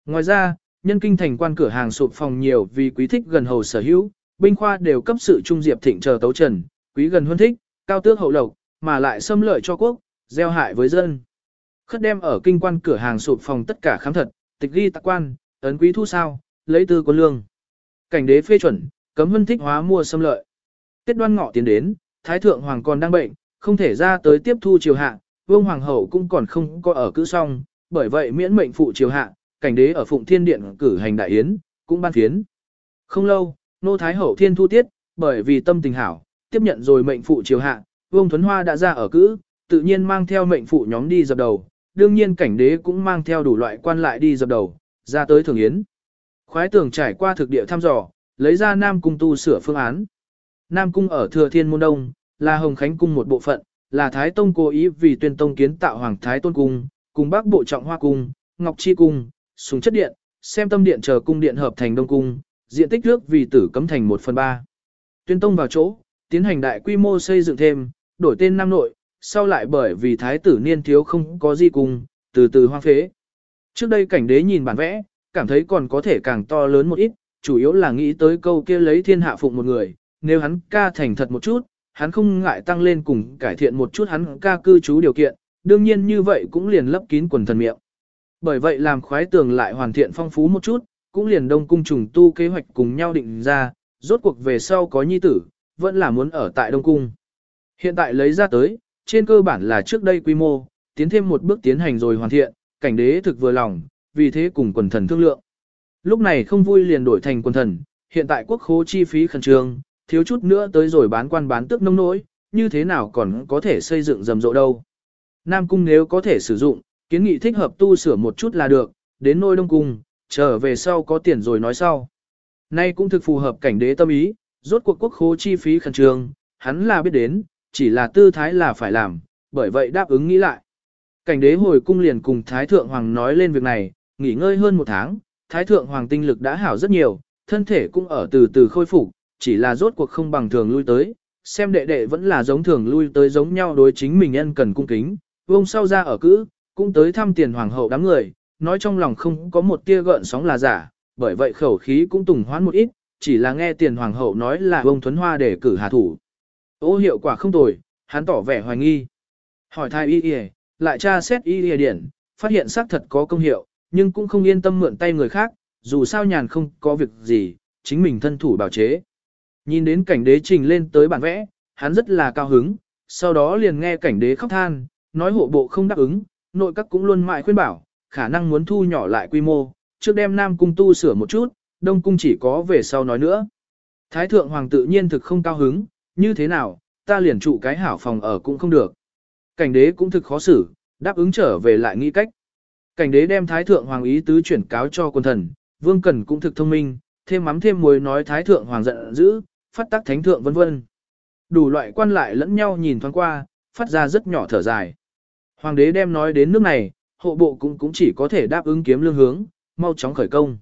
Ngoài ra, nhân kinh thành quan cửa hàng sụp phòng nhiều vì quý thích gần hầu sở hữu, binh khoa đều cấp sự trung diệp thịnh chờ tấu trần, quý gần huân thích, cao tước hậu lộc, mà lại xâm lợi cho quốc, gieo hại với dân. Khất đem ở kinh quan cửa hàng sụp phòng tất cả khám thật, tịch ghi tạc quan, ấn quý thu sao, lấy tư quân lương. Cảnh đế phê chuẩn, cấm hân thích hóa mua xâm lợi. Tết đoan ngọ tiến đến, Thái Thượng Hoàng còn đang bệnh, không thể ra tới tiếp thu triều hạ, vương Hoàng hậu cũng còn không có ở cữ song bởi vậy miễn mệnh phụ triều hạ, cảnh đế ở Phụng Thiên Điện cử hành đại yến, cũng ban phiến. Không lâu, nô Thái hậu thiên thu tiết, bởi vì tâm tình hảo, tiếp nhận rồi mệnh phụ triều hạ, Vương Thuấn Hoa đã ra ở cữ, tự nhiên mang theo mệnh phụ nhóm đi dập đầu, đương nhiên cảnh đế cũng mang theo đủ loại quan lại đi dập đầu, ra tới thường yến. Khoái tưởng trải qua thực địa thăm dò, lấy ra Nam Cung tu sửa phương án. Nam Cung ở Thừa Thiên Môn Đông, là Hồng Khánh Cung một bộ phận, là Thái Tông cố ý vì tuyên tông kiến tạo Hoàng Thái Tôn Cung, cùng Bắc Bộ Trọng Hoa Cung, Ngọc Chi Cung, Súng Chất Điện, xem tâm điện chờ cung điện hợp thành Đông Cung, diện tích nước vì tử cấm thành 1 phần 3. Tuyên tông vào chỗ, tiến hành đại quy mô xây dựng thêm, đổi tên Nam Nội, sau lại bởi vì thái tử niên thiếu không có gì cung từ từ hoang phế. Trước đây cảnh đế nhìn bản vẽ, cảm thấy còn có thể càng to lớn một ít, chủ yếu là nghĩ tới câu kia lấy thiên hạ phụng một người, nếu hắn ca thành thật một chút, hắn không ngại tăng lên cùng cải thiện một chút hắn ca cư trú điều kiện, đương nhiên như vậy cũng liền lấp kín quần thần miệng. Bởi vậy làm khoái tường lại hoàn thiện phong phú một chút, cũng liền đông cung trùng tu kế hoạch cùng nhau định ra, rốt cuộc về sau có nhi tử, vẫn là muốn ở tại đông cung. Hiện tại lấy ra tới, trên cơ bản là trước đây quy mô, tiến thêm một bước tiến hành rồi hoàn thiện, cảnh đế thực vừa lòng, vì thế cùng quần thần thương lượng. Lúc này không vui liền đổi thành quần thần, hiện tại quốc khố chi phí khẩn trương, thiếu chút nữa tới rồi bán quan bán tước nông nỗi, như thế nào còn có thể xây dựng rầm rộ đâu. Nam cung nếu có thể sử dụng, kiến nghị thích hợp tu sửa một chút là được, đến nôi đông cung, trở về sau có tiền rồi nói sau. Nay cũng thực phù hợp cảnh đế tâm ý, rốt cuộc quốc khố chi phí khẩn trương, hắn là biết đến, chỉ là tư thái là phải làm, bởi vậy đáp ứng nghĩ lại. Cảnh đế hồi cung liền cùng Thái Thượng Hoàng nói lên việc này, nghỉ ngơi hơn một tháng, Thái Thượng Hoàng tinh lực đã hảo rất nhiều, thân thể cũng ở từ từ khôi phục, chỉ là rốt cuộc không bằng thường lui tới, xem đệ đệ vẫn là giống thường lui tới giống nhau đối chính mình ân cần cung kính, vông sau ra ở cữ, cũng tới thăm tiền hoàng hậu đám người, nói trong lòng không có một tia gợn sóng là giả, bởi vậy khẩu khí cũng tùng hoán một ít, chỉ là nghe tiền hoàng hậu nói là ông Thuấn Hoa để cử hạ thủ. Ô hiệu quả không tồi, hắn tỏ vẻ hoài nghi. Hỏi thai y y, lại tra xét y y điển, phát hiện xác thật có công hiệu, nhưng cũng không yên tâm mượn tay người khác, dù sao nhàn không có việc gì, chính mình thân thủ bảo chế. Nhìn đến cảnh đế trình lên tới bản vẽ, hắn rất là cao hứng, sau đó liền nghe cảnh đế khóc than, nói hộ bộ không đáp ứng, nội các cũng luôn mãi khuyên bảo, khả năng muốn thu nhỏ lại quy mô, trước đem Nam cung tu sửa một chút, Đông cung chỉ có về sau nói nữa. Thái thượng hoàng tự nhiên thực không cao hứng, như thế nào, ta liền trụ cái hảo phòng ở cũng không được. Cảnh đế cũng thực khó xử, đáp ứng trở về lại nghĩ cách. Cảnh đế đem thái thượng hoàng ý tứ chuyển cáo cho quân thần, vương cần cũng thực thông minh, thêm mắm thêm muối nói thái thượng hoàng giận dữ, phát tác thánh thượng vân vân. Đủ loại quan lại lẫn nhau nhìn thoáng qua, phát ra rất nhỏ thở dài. Hoàng đế đem nói đến nước này, hộ bộ cũng cũng chỉ có thể đáp ứng kiếm lương hướng, mau chóng khởi công.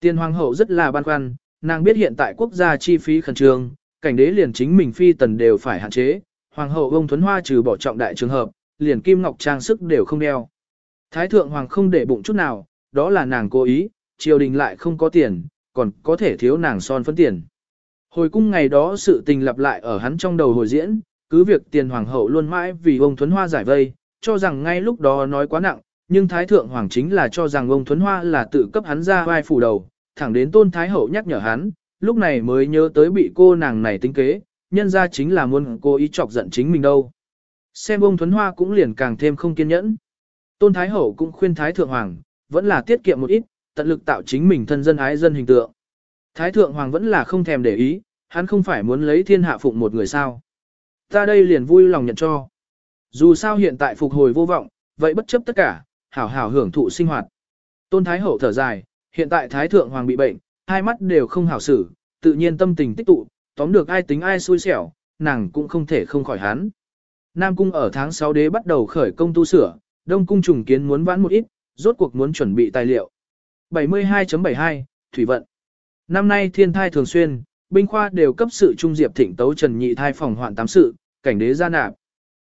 Tiên hoàng hậu rất là băn khoăn, nàng biết hiện tại quốc gia chi phí khẩn trương, cảnh đế liền chính mình phi tần đều phải hạn chế, hoàng hậu ông thuấn hoa trừ bỏ trọng đại trường hợp, liền kim ngọc trang sức đều không đeo. Thái thượng hoàng không để bụng chút nào, đó là nàng cố ý, triều đình lại không có tiền, còn có thể thiếu nàng son phấn tiền. Hồi cung ngày đó sự tình lặp lại ở hắn trong đầu hồi diễn, cứ việc tiền hoàng hậu luôn mãi vì ông Thuấn Hoa giải vây, cho rằng ngay lúc đó nói quá nặng, nhưng Thái Thượng Hoàng chính là cho rằng ông Thuấn Hoa là tự cấp hắn ra vai phủ đầu, thẳng đến Tôn Thái Hậu nhắc nhở hắn, lúc này mới nhớ tới bị cô nàng này tính kế, nhân ra chính là muốn cô ý chọc giận chính mình đâu. Xem ông Thuấn Hoa cũng liền càng thêm không kiên nhẫn. Tôn Thái Hậu cũng khuyên Thái Thượng Hoàng, vẫn là tiết kiệm một ít, tận lực tạo chính mình thân dân ái dân hình tượng. Thái Thượng Hoàng vẫn là không thèm để ý, hắn không phải muốn lấy thiên hạ phụng một người sao. Ta đây liền vui lòng nhận cho. Dù sao hiện tại phục hồi vô vọng, vậy bất chấp tất cả, hảo hảo hưởng thụ sinh hoạt. Tôn Thái Hậu thở dài, hiện tại Thái Thượng Hoàng bị bệnh, hai mắt đều không hảo xử, tự nhiên tâm tình tích tụ, tóm được ai tính ai xui xẻo, nàng cũng không thể không khỏi hắn. Nam Cung ở tháng 6 đế bắt đầu khởi công tu sửa, Đông Cung trùng kiến muốn vãn một ít, rốt cuộc muốn chuẩn bị tài liệu. 72.72, Thủy vận. Năm nay thiên thai thường xuyên, binh khoa đều cấp sự trung diệp thịnh tấu trần nhị thai phòng hoạn tám sự, cảnh đế gia nạp.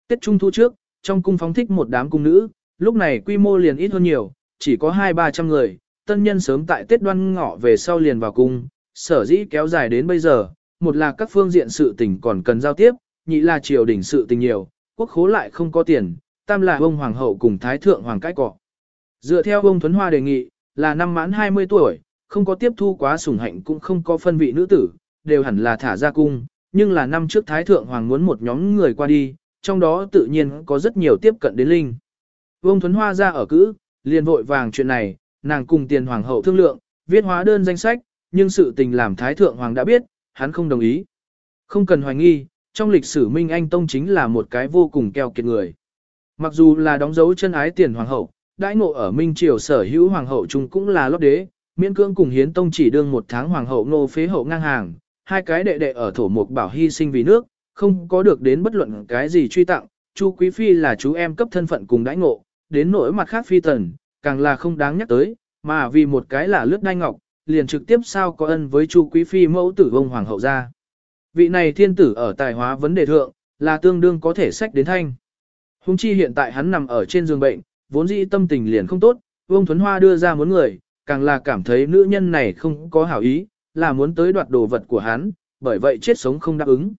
Tết trung thu trước, trong cung phóng thích một đám cung nữ, lúc này quy mô liền ít hơn nhiều, chỉ có hai ba trăm người, tân nhân sớm tại Tết đoan ngọ về sau liền vào cung, sở dĩ kéo dài đến bây giờ, một là các phương diện sự tình còn cần giao tiếp, nhị là triều đình sự tình nhiều, quốc khố lại không có tiền, tam là ông hoàng hậu cùng thái thượng hoàng cái cọ. Dựa theo ông Thuấn Hoa đề nghị, là năm mãn 20 tuổi, không có tiếp thu quá sủng hạnh cũng không có phân vị nữ tử, đều hẳn là thả ra cung, nhưng là năm trước Thái Thượng Hoàng muốn một nhóm người qua đi, trong đó tự nhiên có rất nhiều tiếp cận đến linh. Vương Thuấn Hoa ra ở cữ, liền vội vàng chuyện này, nàng cùng tiền hoàng hậu thương lượng, viết hóa đơn danh sách, nhưng sự tình làm Thái Thượng Hoàng đã biết, hắn không đồng ý. Không cần hoài nghi, trong lịch sử Minh Anh Tông chính là một cái vô cùng keo kiệt người. Mặc dù là đóng dấu chân ái tiền hoàng hậu, đãi ngộ ở Minh Triều sở hữu hoàng hậu chung cũng là lót đế, miễn cưỡng cùng hiến tông chỉ đương một tháng hoàng hậu nô phế hậu ngang hàng, hai cái đệ đệ ở thổ mục bảo hy sinh vì nước, không có được đến bất luận cái gì truy tặng, Chu Quý Phi là chú em cấp thân phận cùng đãi ngộ, đến nỗi mặt khác phi tần, càng là không đáng nhắc tới, mà vì một cái là lướt đai ngọc, liền trực tiếp sao có ân với Chu Quý Phi mẫu tử vông hoàng hậu ra. Vị này thiên tử ở tài hóa vấn đề thượng, là tương đương có thể sách đến thanh. Hùng chi hiện tại hắn nằm ở trên giường bệnh, vốn dĩ tâm tình liền không tốt, Vương Thuấn Hoa đưa ra muốn người, càng là cảm thấy nữ nhân này không có hảo ý, là muốn tới đoạt đồ vật của hắn, bởi vậy chết sống không đáp ứng.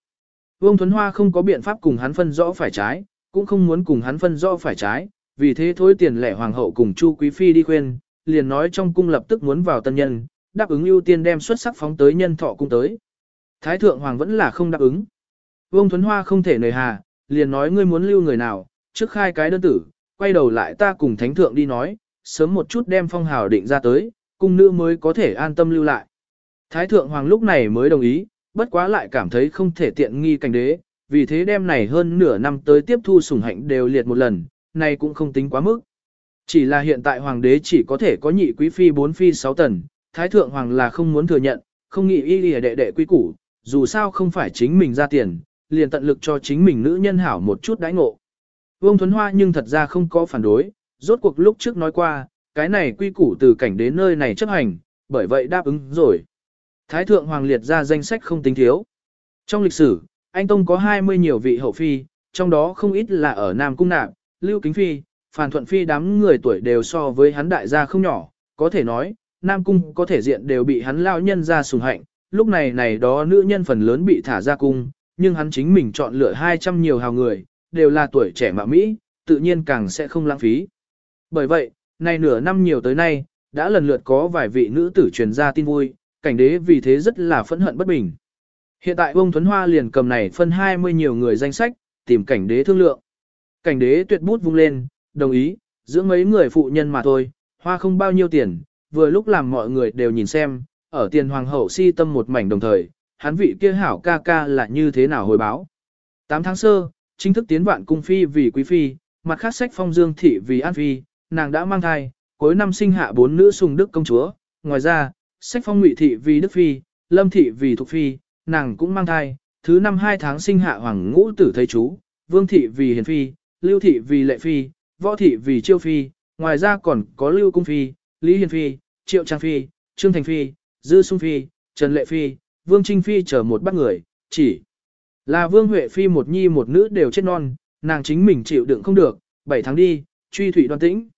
Vương Thuấn Hoa không có biện pháp cùng hắn phân rõ phải trái, cũng không muốn cùng hắn phân rõ phải trái, vì thế thối tiền lẻ hoàng hậu cùng Chu Quý Phi đi khuyên, liền nói trong cung lập tức muốn vào tân nhân, đáp ứng ưu tiên đem xuất sắc phóng tới nhân thọ cung tới. Thái thượng hoàng vẫn là không đáp ứng. Vương Thuấn Hoa không thể nời hà, liền nói ngươi muốn lưu người nào, trước khai cái đơn tử, quay đầu lại ta cùng thánh thượng đi nói, sớm một chút đem phong hào định ra tới, cung nữ mới có thể an tâm lưu lại. Thái thượng hoàng lúc này mới đồng ý, bất quá lại cảm thấy không thể tiện nghi cảnh đế, vì thế đem này hơn nửa năm tới tiếp thu sủng hạnh đều liệt một lần, này cũng không tính quá mức. Chỉ là hiện tại hoàng đế chỉ có thể có nhị quý phi bốn phi sáu tần, thái thượng hoàng là không muốn thừa nhận, không nghĩ y lìa đệ đệ quý củ, dù sao không phải chính mình ra tiền, liền tận lực cho chính mình nữ nhân hảo một chút đãi ngộ. Vương Thuấn Hoa nhưng thật ra không có phản đối, rốt cuộc lúc trước nói qua, cái này quy củ từ cảnh đến nơi này chấp hành, bởi vậy đáp ứng rồi. Thái thượng hoàng liệt ra danh sách không tính thiếu. Trong lịch sử, anh Tông có 20 nhiều vị hậu phi, trong đó không ít là ở Nam Cung Nạp, Lưu Kính Phi, Phàn Thuận Phi đám người tuổi đều so với hắn đại gia không nhỏ, có thể nói, Nam Cung có thể diện đều bị hắn lao nhân ra sùng hạnh, lúc này này đó nữ nhân phần lớn bị thả ra cung, nhưng hắn chính mình chọn lựa 200 nhiều hào người, đều là tuổi trẻ mạ Mỹ, tự nhiên càng sẽ không lãng phí. Bởi vậy, nay nửa năm nhiều tới nay, đã lần lượt có vài vị nữ tử truyền ra tin vui, cảnh đế vì thế rất là phẫn hận bất bình. Hiện tại ông Thuấn Hoa liền cầm này phân 20 nhiều người danh sách, tìm cảnh đế thương lượng. Cảnh đế tuyệt bút vung lên, đồng ý, giữa mấy người phụ nhân mà thôi, hoa không bao nhiêu tiền, vừa lúc làm mọi người đều nhìn xem, ở tiền hoàng hậu si tâm một mảnh đồng thời, hắn vị kia hảo ca ca là như thế nào hồi báo. 8 tháng sơ, chính thức tiến vạn cung phi vì quý phi, mặt khác sách phong dương thị vì an phi, nàng đã mang thai, cuối năm sinh hạ bốn nữ sùng đức công chúa, ngoài ra, sách phong ngụy thị vì đức phi, lâm thị vì thục phi, nàng cũng mang thai, thứ năm hai tháng sinh hạ hoàng ngũ tử thấy chú, vương thị vì hiền phi, lưu thị vì lệ phi, võ thị vì chiêu phi, ngoài ra còn có lưu cung phi, lý hiền phi, triệu trang phi, trương thành phi, dư sung phi, trần lệ phi, vương trinh phi chờ một bác người, chỉ là vương huệ phi một nhi một nữ đều chết non, nàng chính mình chịu đựng không được, bảy tháng đi, truy thủy đoan tĩnh.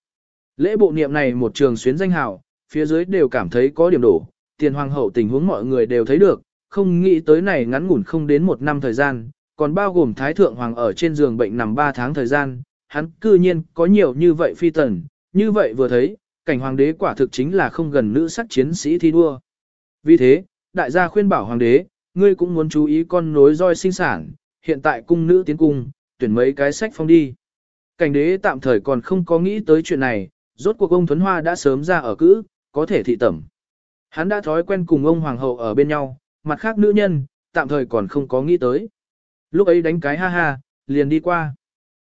Lễ bộ niệm này một trường xuyến danh hào, phía dưới đều cảm thấy có điểm đổ, tiền hoàng hậu tình huống mọi người đều thấy được, không nghĩ tới này ngắn ngủn không đến một năm thời gian, còn bao gồm thái thượng hoàng ở trên giường bệnh nằm 3 tháng thời gian, hắn cư nhiên có nhiều như vậy phi tần, như vậy vừa thấy, cảnh hoàng đế quả thực chính là không gần nữ sắc chiến sĩ thi đua. Vì thế, đại gia khuyên bảo hoàng đế, ngươi cũng muốn chú ý con nối roi sinh sản, hiện tại cung nữ tiến cung, tuyển mấy cái sách phong đi. Cảnh đế tạm thời còn không có nghĩ tới chuyện này, rốt cuộc ông Thuấn Hoa đã sớm ra ở cữ, có thể thị tẩm. Hắn đã thói quen cùng ông Hoàng hậu ở bên nhau, mặt khác nữ nhân, tạm thời còn không có nghĩ tới. Lúc ấy đánh cái ha ha, liền đi qua.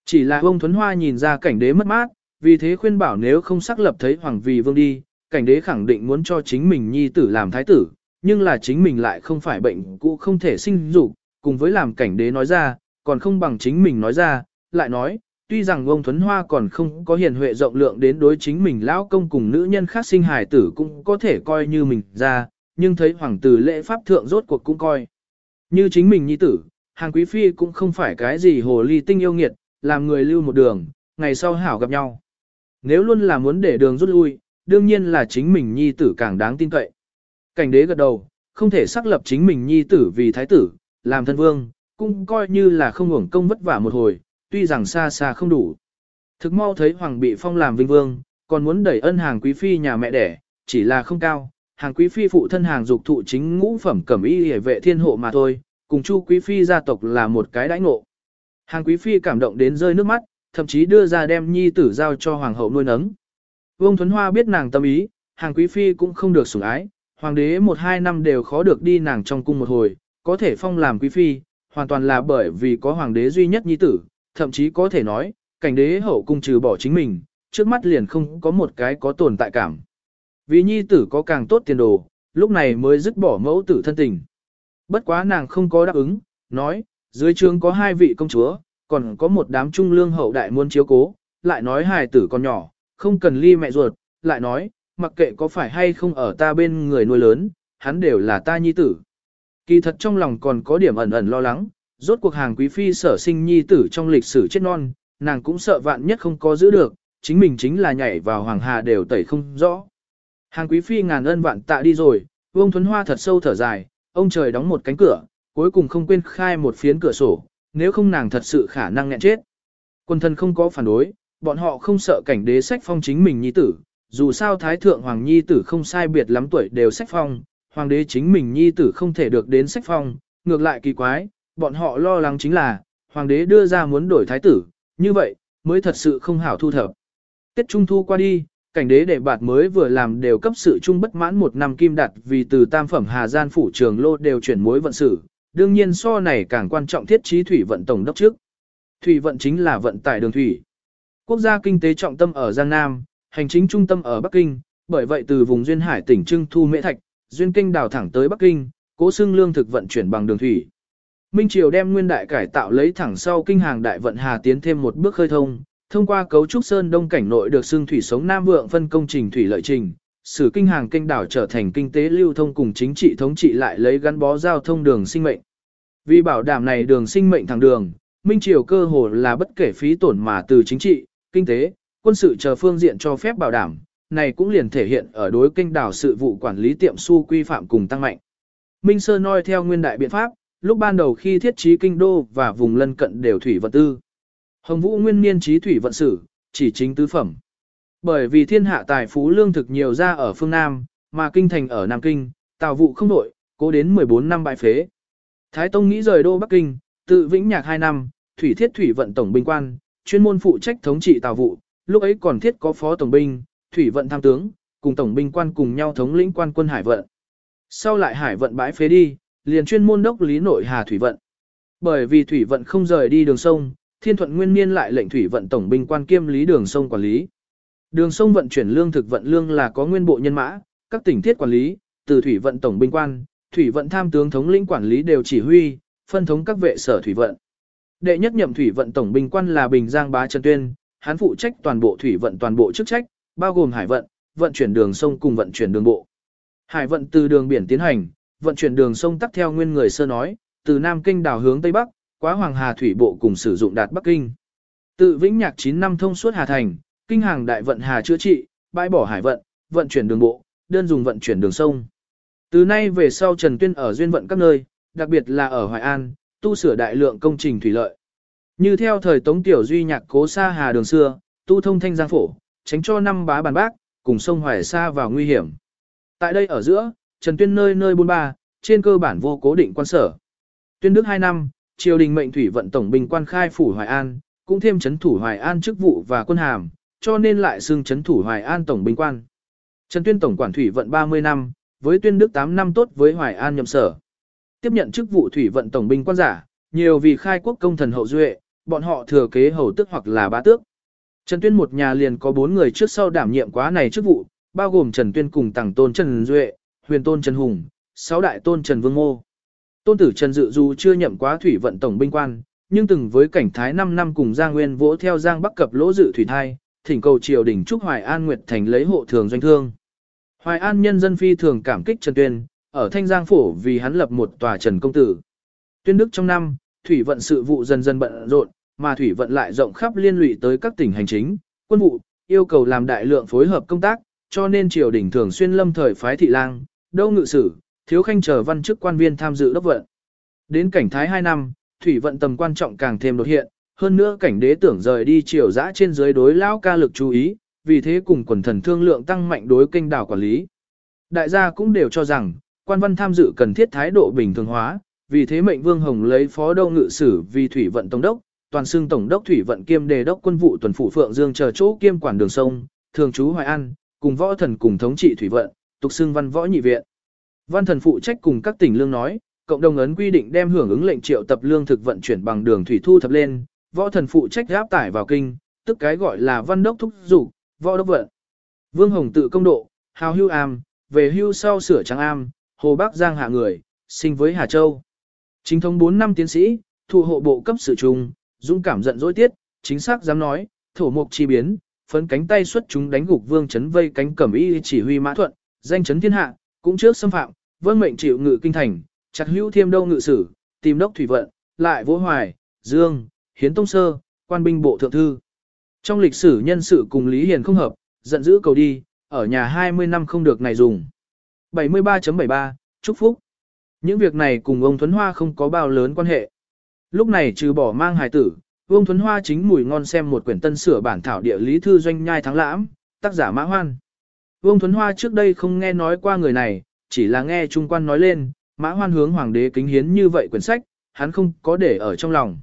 Chỉ là ông Thuấn Hoa nhìn ra cảnh đế mất mát, vì thế khuyên bảo nếu không xác lập thấy Hoàng vì vương đi, cảnh đế khẳng định muốn cho chính mình nhi tử làm thái tử, nhưng là chính mình lại không phải bệnh cũ không thể sinh dục, cùng với làm cảnh đế nói ra, còn không bằng chính mình nói ra, lại nói, tuy rằng ông Thuấn Hoa còn không có hiền huệ rộng lượng đến đối chính mình lão công cùng nữ nhân khác sinh hài tử cũng có thể coi như mình ra, nhưng thấy hoàng tử lễ pháp thượng rốt cuộc cũng coi. Như chính mình nhi tử, hàng quý phi cũng không phải cái gì hồ ly tinh yêu nghiệt, làm người lưu một đường, ngày sau hảo gặp nhau. Nếu luôn là muốn để đường rút lui, đương nhiên là chính mình nhi tử càng đáng tin cậy. Cảnh đế gật đầu, không thể xác lập chính mình nhi tử vì thái tử, làm thân vương, cũng coi như là không hưởng công vất vả một hồi, tuy rằng xa xa không đủ. Thực mau thấy hoàng bị phong làm vinh vương, còn muốn đẩy ân hàng quý phi nhà mẹ đẻ, chỉ là không cao, hàng quý phi phụ thân hàng dục thụ chính ngũ phẩm cẩm y hề vệ thiên hộ mà thôi, cùng chu quý phi gia tộc là một cái đãi ngộ. Hàng quý phi cảm động đến rơi nước mắt, thậm chí đưa ra đem nhi tử giao cho hoàng hậu nuôi nấng. Vương Thuấn Hoa biết nàng tâm ý, hàng quý phi cũng không được sủng ái, hoàng đế một hai năm đều khó được đi nàng trong cung một hồi, có thể phong làm quý phi, hoàn toàn là bởi vì có hoàng đế duy nhất nhi tử, thậm chí có thể nói, cảnh đế hậu cung trừ bỏ chính mình, trước mắt liền không có một cái có tồn tại cảm. Vì nhi tử có càng tốt tiền đồ, lúc này mới dứt bỏ mẫu tử thân tình. Bất quá nàng không có đáp ứng, nói, dưới trường có hai vị công chúa, còn có một đám trung lương hậu đại muốn chiếu cố, lại nói hài tử còn nhỏ, không cần ly mẹ ruột, lại nói, mặc kệ có phải hay không ở ta bên người nuôi lớn, hắn đều là ta nhi tử. Kỳ thật trong lòng còn có điểm ẩn ẩn lo lắng, rốt cuộc hàng quý phi sở sinh nhi tử trong lịch sử chết non, nàng cũng sợ vạn nhất không có giữ được, chính mình chính là nhảy vào hoàng hà đều tẩy không rõ. Hàng quý phi ngàn ân vạn tạ đi rồi, vương thuấn hoa thật sâu thở dài, ông trời đóng một cánh cửa, cuối cùng không quên khai một phiến cửa sổ, nếu không nàng thật sự khả năng nghẹn chết. Quân thân không có phản đối, bọn họ không sợ cảnh đế sách phong chính mình nhi tử, dù sao thái thượng hoàng nhi tử không sai biệt lắm tuổi đều sách phong, hoàng đế chính mình nhi tử không thể được đến sách phong, ngược lại kỳ quái, bọn họ lo lắng chính là, hoàng đế đưa ra muốn đổi thái tử, như vậy, mới thật sự không hảo thu thập. Tết Trung Thu qua đi, cảnh đế đệ bạt mới vừa làm đều cấp sự trung bất mãn một năm kim đặt vì từ tam phẩm Hà Gian phủ trường lô đều chuyển mối vận sự, đương nhiên so này càng quan trọng thiết trí thủy vận tổng đốc trước. Thủy vận chính là vận tải đường thủy. Quốc gia kinh tế trọng tâm ở Giang Nam, hành chính trung tâm ở Bắc Kinh, bởi vậy từ vùng duyên hải tỉnh Trưng Thu Mễ Thạch, duyên kinh đào thẳng tới Bắc Kinh, cố xương lương thực vận chuyển bằng đường thủy. Minh Triều đem nguyên đại cải tạo lấy thẳng sau kinh hàng đại vận hà tiến thêm một bước khơi thông, thông qua cấu trúc sơn đông cảnh nội được xương thủy sống Nam vượng phân công trình thủy lợi trình, sử kinh hàng kinh đảo trở thành kinh tế lưu thông cùng chính trị thống trị lại lấy gắn bó giao thông đường sinh mệnh. Vì bảo đảm này đường sinh mệnh thẳng đường, Minh Triều cơ hồ là bất kể phí tổn mà từ chính trị, kinh tế, quân sự chờ phương diện cho phép bảo đảm, này cũng liền thể hiện ở đối kinh đảo sự vụ quản lý tiệm su quy phạm cùng tăng mạnh. Minh Sơ noi theo nguyên đại biện pháp, lúc ban đầu khi thiết trí kinh đô và vùng lân cận đều thủy vận tư. Hồng Vũ nguyên niên trí thủy vận sử, chỉ chính tứ phẩm. Bởi vì thiên hạ tài phú lương thực nhiều ra ở phương Nam, mà kinh thành ở Nam Kinh, tào vụ không đổi, cố đến 14 năm bại phế. Thái Tông nghĩ rời đô Bắc Kinh, tự vĩnh nhạc 2 năm, thủy thiết thủy vận tổng binh quan, chuyên môn phụ trách thống trị tào vụ, lúc ấy còn thiết có phó tổng binh, thủy vận tham tướng, cùng tổng binh quan cùng nhau thống lĩnh quan quân hải vận. Sau lại hải vận bãi phế đi, liền chuyên môn đốc lý nội hà thủy vận. Bởi vì thủy vận không rời đi đường sông, Thiên Thuận Nguyên Niên lại lệnh thủy vận tổng binh quan kiêm lý đường sông quản lý. Đường sông vận chuyển lương thực vận lương là có nguyên bộ nhân mã, các tỉnh thiết quản lý, từ thủy vận tổng binh quan, thủy vận tham tướng thống lĩnh quản lý đều chỉ huy, phân thống các vệ sở thủy vận. Đệ nhất nhậm thủy vận tổng binh quan là Bình Giang Bá Trần Tuyên, hắn phụ trách toàn bộ thủy vận toàn bộ chức trách, bao gồm hải vận, vận chuyển đường sông cùng vận chuyển đường bộ. Hải vận từ đường biển tiến hành, vận chuyển đường sông tắt theo nguyên người sơ nói, từ Nam Kinh đảo hướng Tây Bắc, quá Hoàng Hà thủy bộ cùng sử dụng đạt Bắc Kinh. Tự Vĩnh Nhạc 9 năm thông suốt Hà Thành, kinh hàng đại vận Hà chữa trị, bãi bỏ hải vận, vận chuyển đường bộ, đơn dùng vận chuyển đường sông. Từ nay về sau Trần Tuyên ở duyên vận các nơi, đặc biệt là ở Hoài An, tu sửa đại lượng công trình thủy lợi. Như theo thời Tống Tiểu Duy nhạc cố xa hà đường xưa, tu thông thanh giang phổ, tránh cho năm bá bàn bác, cùng sông Hoài xa vào nguy hiểm. Tại đây ở giữa, Trần Tuyên nơi nơi buôn ba, trên cơ bản vô cố định quan sở. Tuyên đức 2 năm, triều đình mệnh thủy vận tổng binh quan khai phủ Hoài An, cũng thêm chấn thủ Hoài An chức vụ và quân hàm, cho nên lại xưng chấn thủ Hoài An tổng binh quan. Trần Tuyên tổng quản thủy vận 30 năm, với Tuyên đức 8 năm tốt với Hoài An nhậm sở. Tiếp nhận chức vụ thủy vận tổng binh quan giả, nhiều vì khai quốc công thần hậu duệ, bọn họ thừa kế hầu tước hoặc là bá tước. Trần Tuyên một nhà liền có bốn người trước sau đảm nhiệm quá này chức vụ, bao gồm Trần Tuyên cùng Tằng Tôn Trần Duệ, Huyền Tôn Trần Hùng, sáu đại tôn Trần Vương Mô. Tôn tử Trần Dự dù chưa nhậm quá thủy vận tổng binh quan, nhưng từng với cảnh thái 5 năm cùng Giang Nguyên vỗ theo Giang Bắc cập lỗ dự thủy thai, thỉnh cầu triều đình chúc Hoài An Nguyệt thành lấy hộ thường doanh thương. Hoài An nhân dân phi thường cảm kích Trần Tuyên, ở Thanh Giang phủ vì hắn lập một tòa Trần công tử. Tuyên đức trong năm, thủy vận sự vụ dần dần bận rộn, mà thủy vận lại rộng khắp liên lụy tới các tỉnh hành chính, quân vụ, yêu cầu làm đại lượng phối hợp công tác, cho nên triều đình thường xuyên lâm thời phái thị lang, đâu ngự sử, thiếu khanh chờ văn chức quan viên tham dự đốc vận. Đến cảnh thái 2 năm, thủy vận tầm quan trọng càng thêm đột hiện, hơn nữa cảnh đế tưởng rời đi triều dã trên dưới đối lão ca lực chú ý, vì thế cùng quần thần thương lượng tăng mạnh đối kênh đảo quản lý. Đại gia cũng đều cho rằng, quan văn tham dự cần thiết thái độ bình thường hóa, vì thế mệnh Vương Hồng lấy phó đâu ngự sử vì thủy vận tổng đốc, toàn xưng tổng đốc thủy vận kiêm đề đốc quân vụ tuần phủ Phượng Dương chờ chỗ kiêm quản đường sông, thường trú Hoài An, cùng võ thần cùng thống trị thủy vận, tục xưng văn võ nhị viện. Văn thần phụ trách cùng các tỉnh lương nói, cộng đồng ấn quy định đem hưởng ứng lệnh triệu tập lương thực vận chuyển bằng đường thủy thu thập lên, võ thần phụ trách áp tải vào kinh, tức cái gọi là văn đốc thúc dục, võ đốc vận. Vương Hồng tự công độ, hào hưu am, về hưu sau sửa trắng am, hồ bắc giang hạ người, sinh với Hà Châu. Chính thống 4 năm tiến sĩ, thủ hộ bộ cấp sự trùng, dũng cảm giận dỗi tiết, chính xác dám nói, thổ mục chi biến, phấn cánh tay xuất chúng đánh gục vương chấn vây cánh cẩm y chỉ huy mã thuận, danh chấn thiên hạ, cũng trước xâm phạm, vâng mệnh chịu ngự kinh thành, chặt hữu thiêm đâu ngự sử, tìm đốc thủy vận, lại vỗ hoài, dương, hiến tông sơ, quan binh bộ thượng thư. Trong lịch sử nhân sự cùng Lý Hiền không hợp, giận dữ cầu đi, ở nhà 20 năm không được này dùng. 73.73, chúc phúc. Những việc này cùng ông Thuấn Hoa không có bao lớn quan hệ. Lúc này trừ bỏ mang hài tử, Vương Thuấn Hoa chính mùi ngon xem một quyển tân sửa bản thảo địa lý thư doanh nhai thắng lãm, tác giả Mã Hoan. Vương Thuấn Hoa trước đây không nghe nói qua người này, chỉ là nghe trung quan nói lên, Mã Hoan hướng hoàng đế kính hiến như vậy quyển sách, hắn không có để ở trong lòng.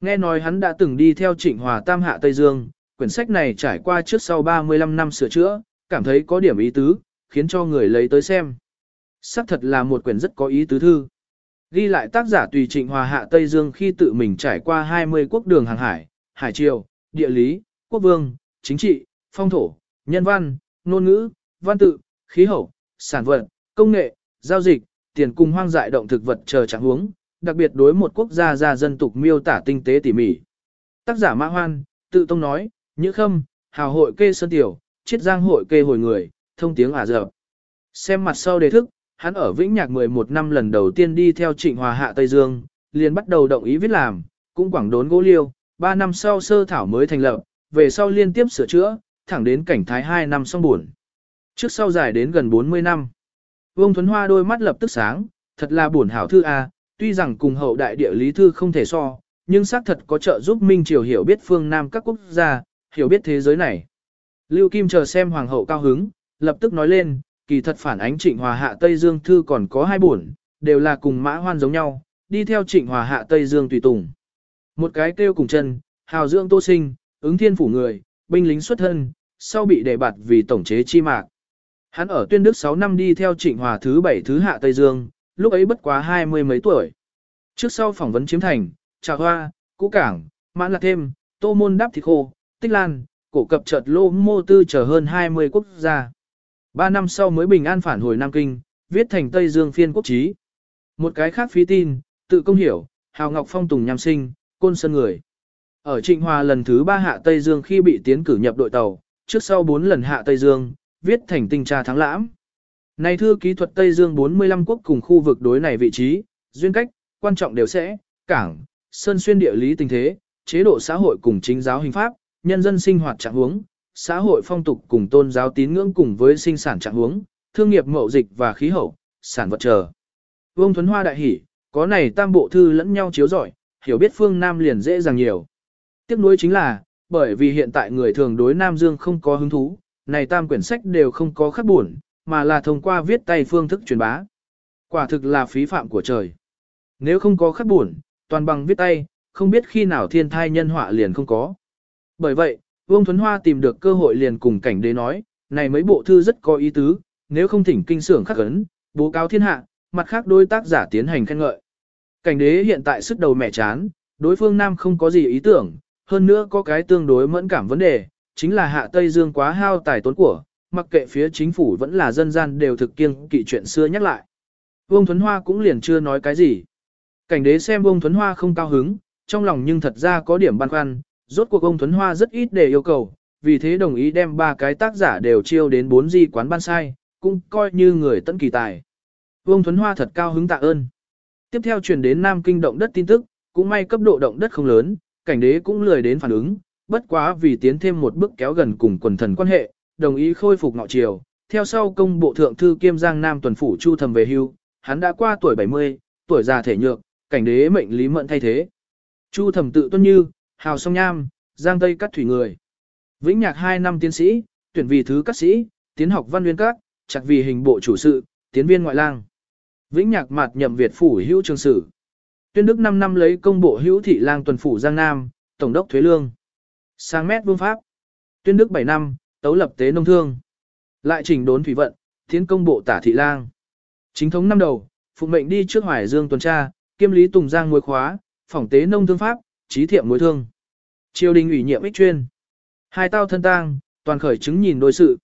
Nghe nói hắn đã từng đi theo trịnh hòa tam hạ Tây Dương, quyển sách này trải qua trước sau 35 năm sửa chữa, cảm thấy có điểm ý tứ, khiến cho người lấy tới xem. Sắc thật là một quyển rất có ý tứ thư. Ghi lại tác giả tùy trịnh hòa hạ Tây Dương khi tự mình trải qua 20 quốc đường hàng hải, hải triều, địa lý, quốc vương, chính trị, phong thổ, nhân văn, ngôn ngữ, văn tự, khí hậu, sản vật, công nghệ, giao dịch, tiền cung hoang dại động thực vật chờ trạng huống, đặc biệt đối một quốc gia gia dân tục miêu tả tinh tế tỉ mỉ. Tác giả Mã Hoan, tự tông nói, Nhữ Khâm, Hào hội kê sơn tiểu, Chiết Giang hội kê hồi người, thông tiếng Ả Dập. Xem mặt sau đề thức, hắn ở Vĩnh Nhạc 11 năm lần đầu tiên đi theo Trịnh Hòa hạ Tây Dương, liền bắt đầu động ý viết làm, cũng quảng đốn gỗ liêu, 3 năm sau sơ thảo mới thành lập, về sau liên tiếp sửa chữa, thẳng đến cảnh thái 2 năm xong buồn. Trước sau dài đến gần 40 năm. Vương Thuấn Hoa đôi mắt lập tức sáng, thật là buồn hảo thư a, tuy rằng cùng hậu đại địa lý thư không thể so, nhưng xác thật có trợ giúp Minh Triều hiểu biết phương Nam các quốc gia, hiểu biết thế giới này. Lưu Kim chờ xem hoàng hậu cao hứng, lập tức nói lên, kỳ thật phản ánh trịnh hòa hạ Tây Dương thư còn có hai buồn, đều là cùng mã hoan giống nhau, đi theo trịnh hòa hạ Tây Dương tùy tùng. Một cái kêu cùng chân, hào dưỡng tô sinh, ứng thiên phủ người, binh lính xuất thân, sau bị đề bạt vì tổng chế chi mạc. Hắn ở tuyên đức 6 năm đi theo trịnh hòa thứ 7 thứ hạ Tây Dương, lúc ấy bất quá hai mươi mấy tuổi. Trước sau phỏng vấn chiếm thành, trà hoa, cũ cảng, mãn lạc thêm, tô môn đáp thịt khô, tích lan, cổ cập chợt lô mô tư trở hơn 20 quốc gia. Ba năm sau mới bình an phản hồi Nam Kinh, viết thành Tây Dương phiên quốc trí. Một cái khác phí tin, tự công hiểu, Hào Ngọc Phong Tùng nhằm sinh, côn sơn người. Ở Trịnh Hòa lần thứ ba hạ Tây Dương khi bị tiến cử nhập đội tàu, trước sau bốn lần hạ Tây Dương, viết thành tinh tra thắng lãm. Này thư kỹ thuật Tây Dương 45 quốc cùng khu vực đối này vị trí, duyên cách, quan trọng đều sẽ, cảng, sơn xuyên địa lý tình thế, chế độ xã hội cùng chính giáo hình pháp, nhân dân sinh hoạt trạng huống, xã hội phong tục cùng tôn giáo tín ngưỡng cùng với sinh sản trạng huống, thương nghiệp mậu dịch và khí hậu, sản vật chờ. Vương Thuấn Hoa đại hỉ, có này tam bộ thư lẫn nhau chiếu rọi, hiểu biết phương Nam liền dễ dàng nhiều. Tiếp nối chính là, bởi vì hiện tại người thường đối Nam Dương không có hứng thú, này tam quyển sách đều không có khắc buồn, mà là thông qua viết tay phương thức truyền bá. Quả thực là phí phạm của trời. Nếu không có khắc buồn, toàn bằng viết tay, không biết khi nào thiên thai nhân họa liền không có. Bởi vậy, Vương Thuấn Hoa tìm được cơ hội liền cùng cảnh đế nói, này mấy bộ thư rất có ý tứ, nếu không thỉnh kinh sưởng khắc ấn, bố cáo thiên hạ, mặt khác đối tác giả tiến hành khen ngợi. Cảnh đế hiện tại sức đầu mẹ chán, đối phương Nam không có gì ý tưởng, hơn nữa có cái tương đối mẫn cảm vấn đề, chính là hạ Tây Dương quá hao tài tốn của, mặc kệ phía chính phủ vẫn là dân gian đều thực kiêng kỵ chuyện xưa nhắc lại. Vương Thuấn Hoa cũng liền chưa nói cái gì. Cảnh đế xem Vương Thuấn Hoa không cao hứng, trong lòng nhưng thật ra có điểm băn khoăn, rốt cuộc ông Thuấn Hoa rất ít để yêu cầu, vì thế đồng ý đem ba cái tác giả đều chiêu đến bốn di quán ban sai, cũng coi như người tận kỳ tài. Vương Thuấn Hoa thật cao hứng tạ ơn. Tiếp theo truyền đến Nam Kinh động đất tin tức, cũng may cấp độ động đất không lớn, cảnh đế cũng lười đến phản ứng, bất quá vì tiến thêm một bước kéo gần cùng quần thần quan hệ, đồng ý khôi phục ngọ triều. Theo sau công bộ thượng thư kiêm giang nam tuần phủ chu thầm về hưu, hắn đã qua tuổi 70, tuổi già thể nhược, cảnh đế mệnh lý mận thay thế. Chu thẩm tự tuân như, hào song nham, giang tây cắt thủy người. Vĩnh nhạc 2 năm tiến sĩ, tuyển vì thứ cắt sĩ, tiến học văn nguyên các, chặt vì hình bộ chủ sự, tiến viên ngoại lang. Vĩnh nhạc mạt nhậm Việt phủ hữu trường sử. Tuyên đức 5 năm lấy công bộ hữu thị lang tuần phủ Giang Nam, tổng đốc thuế lương. Sang mét vương pháp. Tuyên đức 7 năm, tấu lập tế nông thương. Lại trình đốn thủy vận, tiến công bộ tả thị lang. Chính thống năm đầu, phụ mệnh đi trước Hoài Dương tuần tra, kiêm lý Tùng Giang mối khóa, phỏng tế nông thương pháp, trí thiệm mối thương. Triều đình ủy nhiệm ích chuyên. Hai tao thân tang, toàn khởi chứng nhìn đôi sự.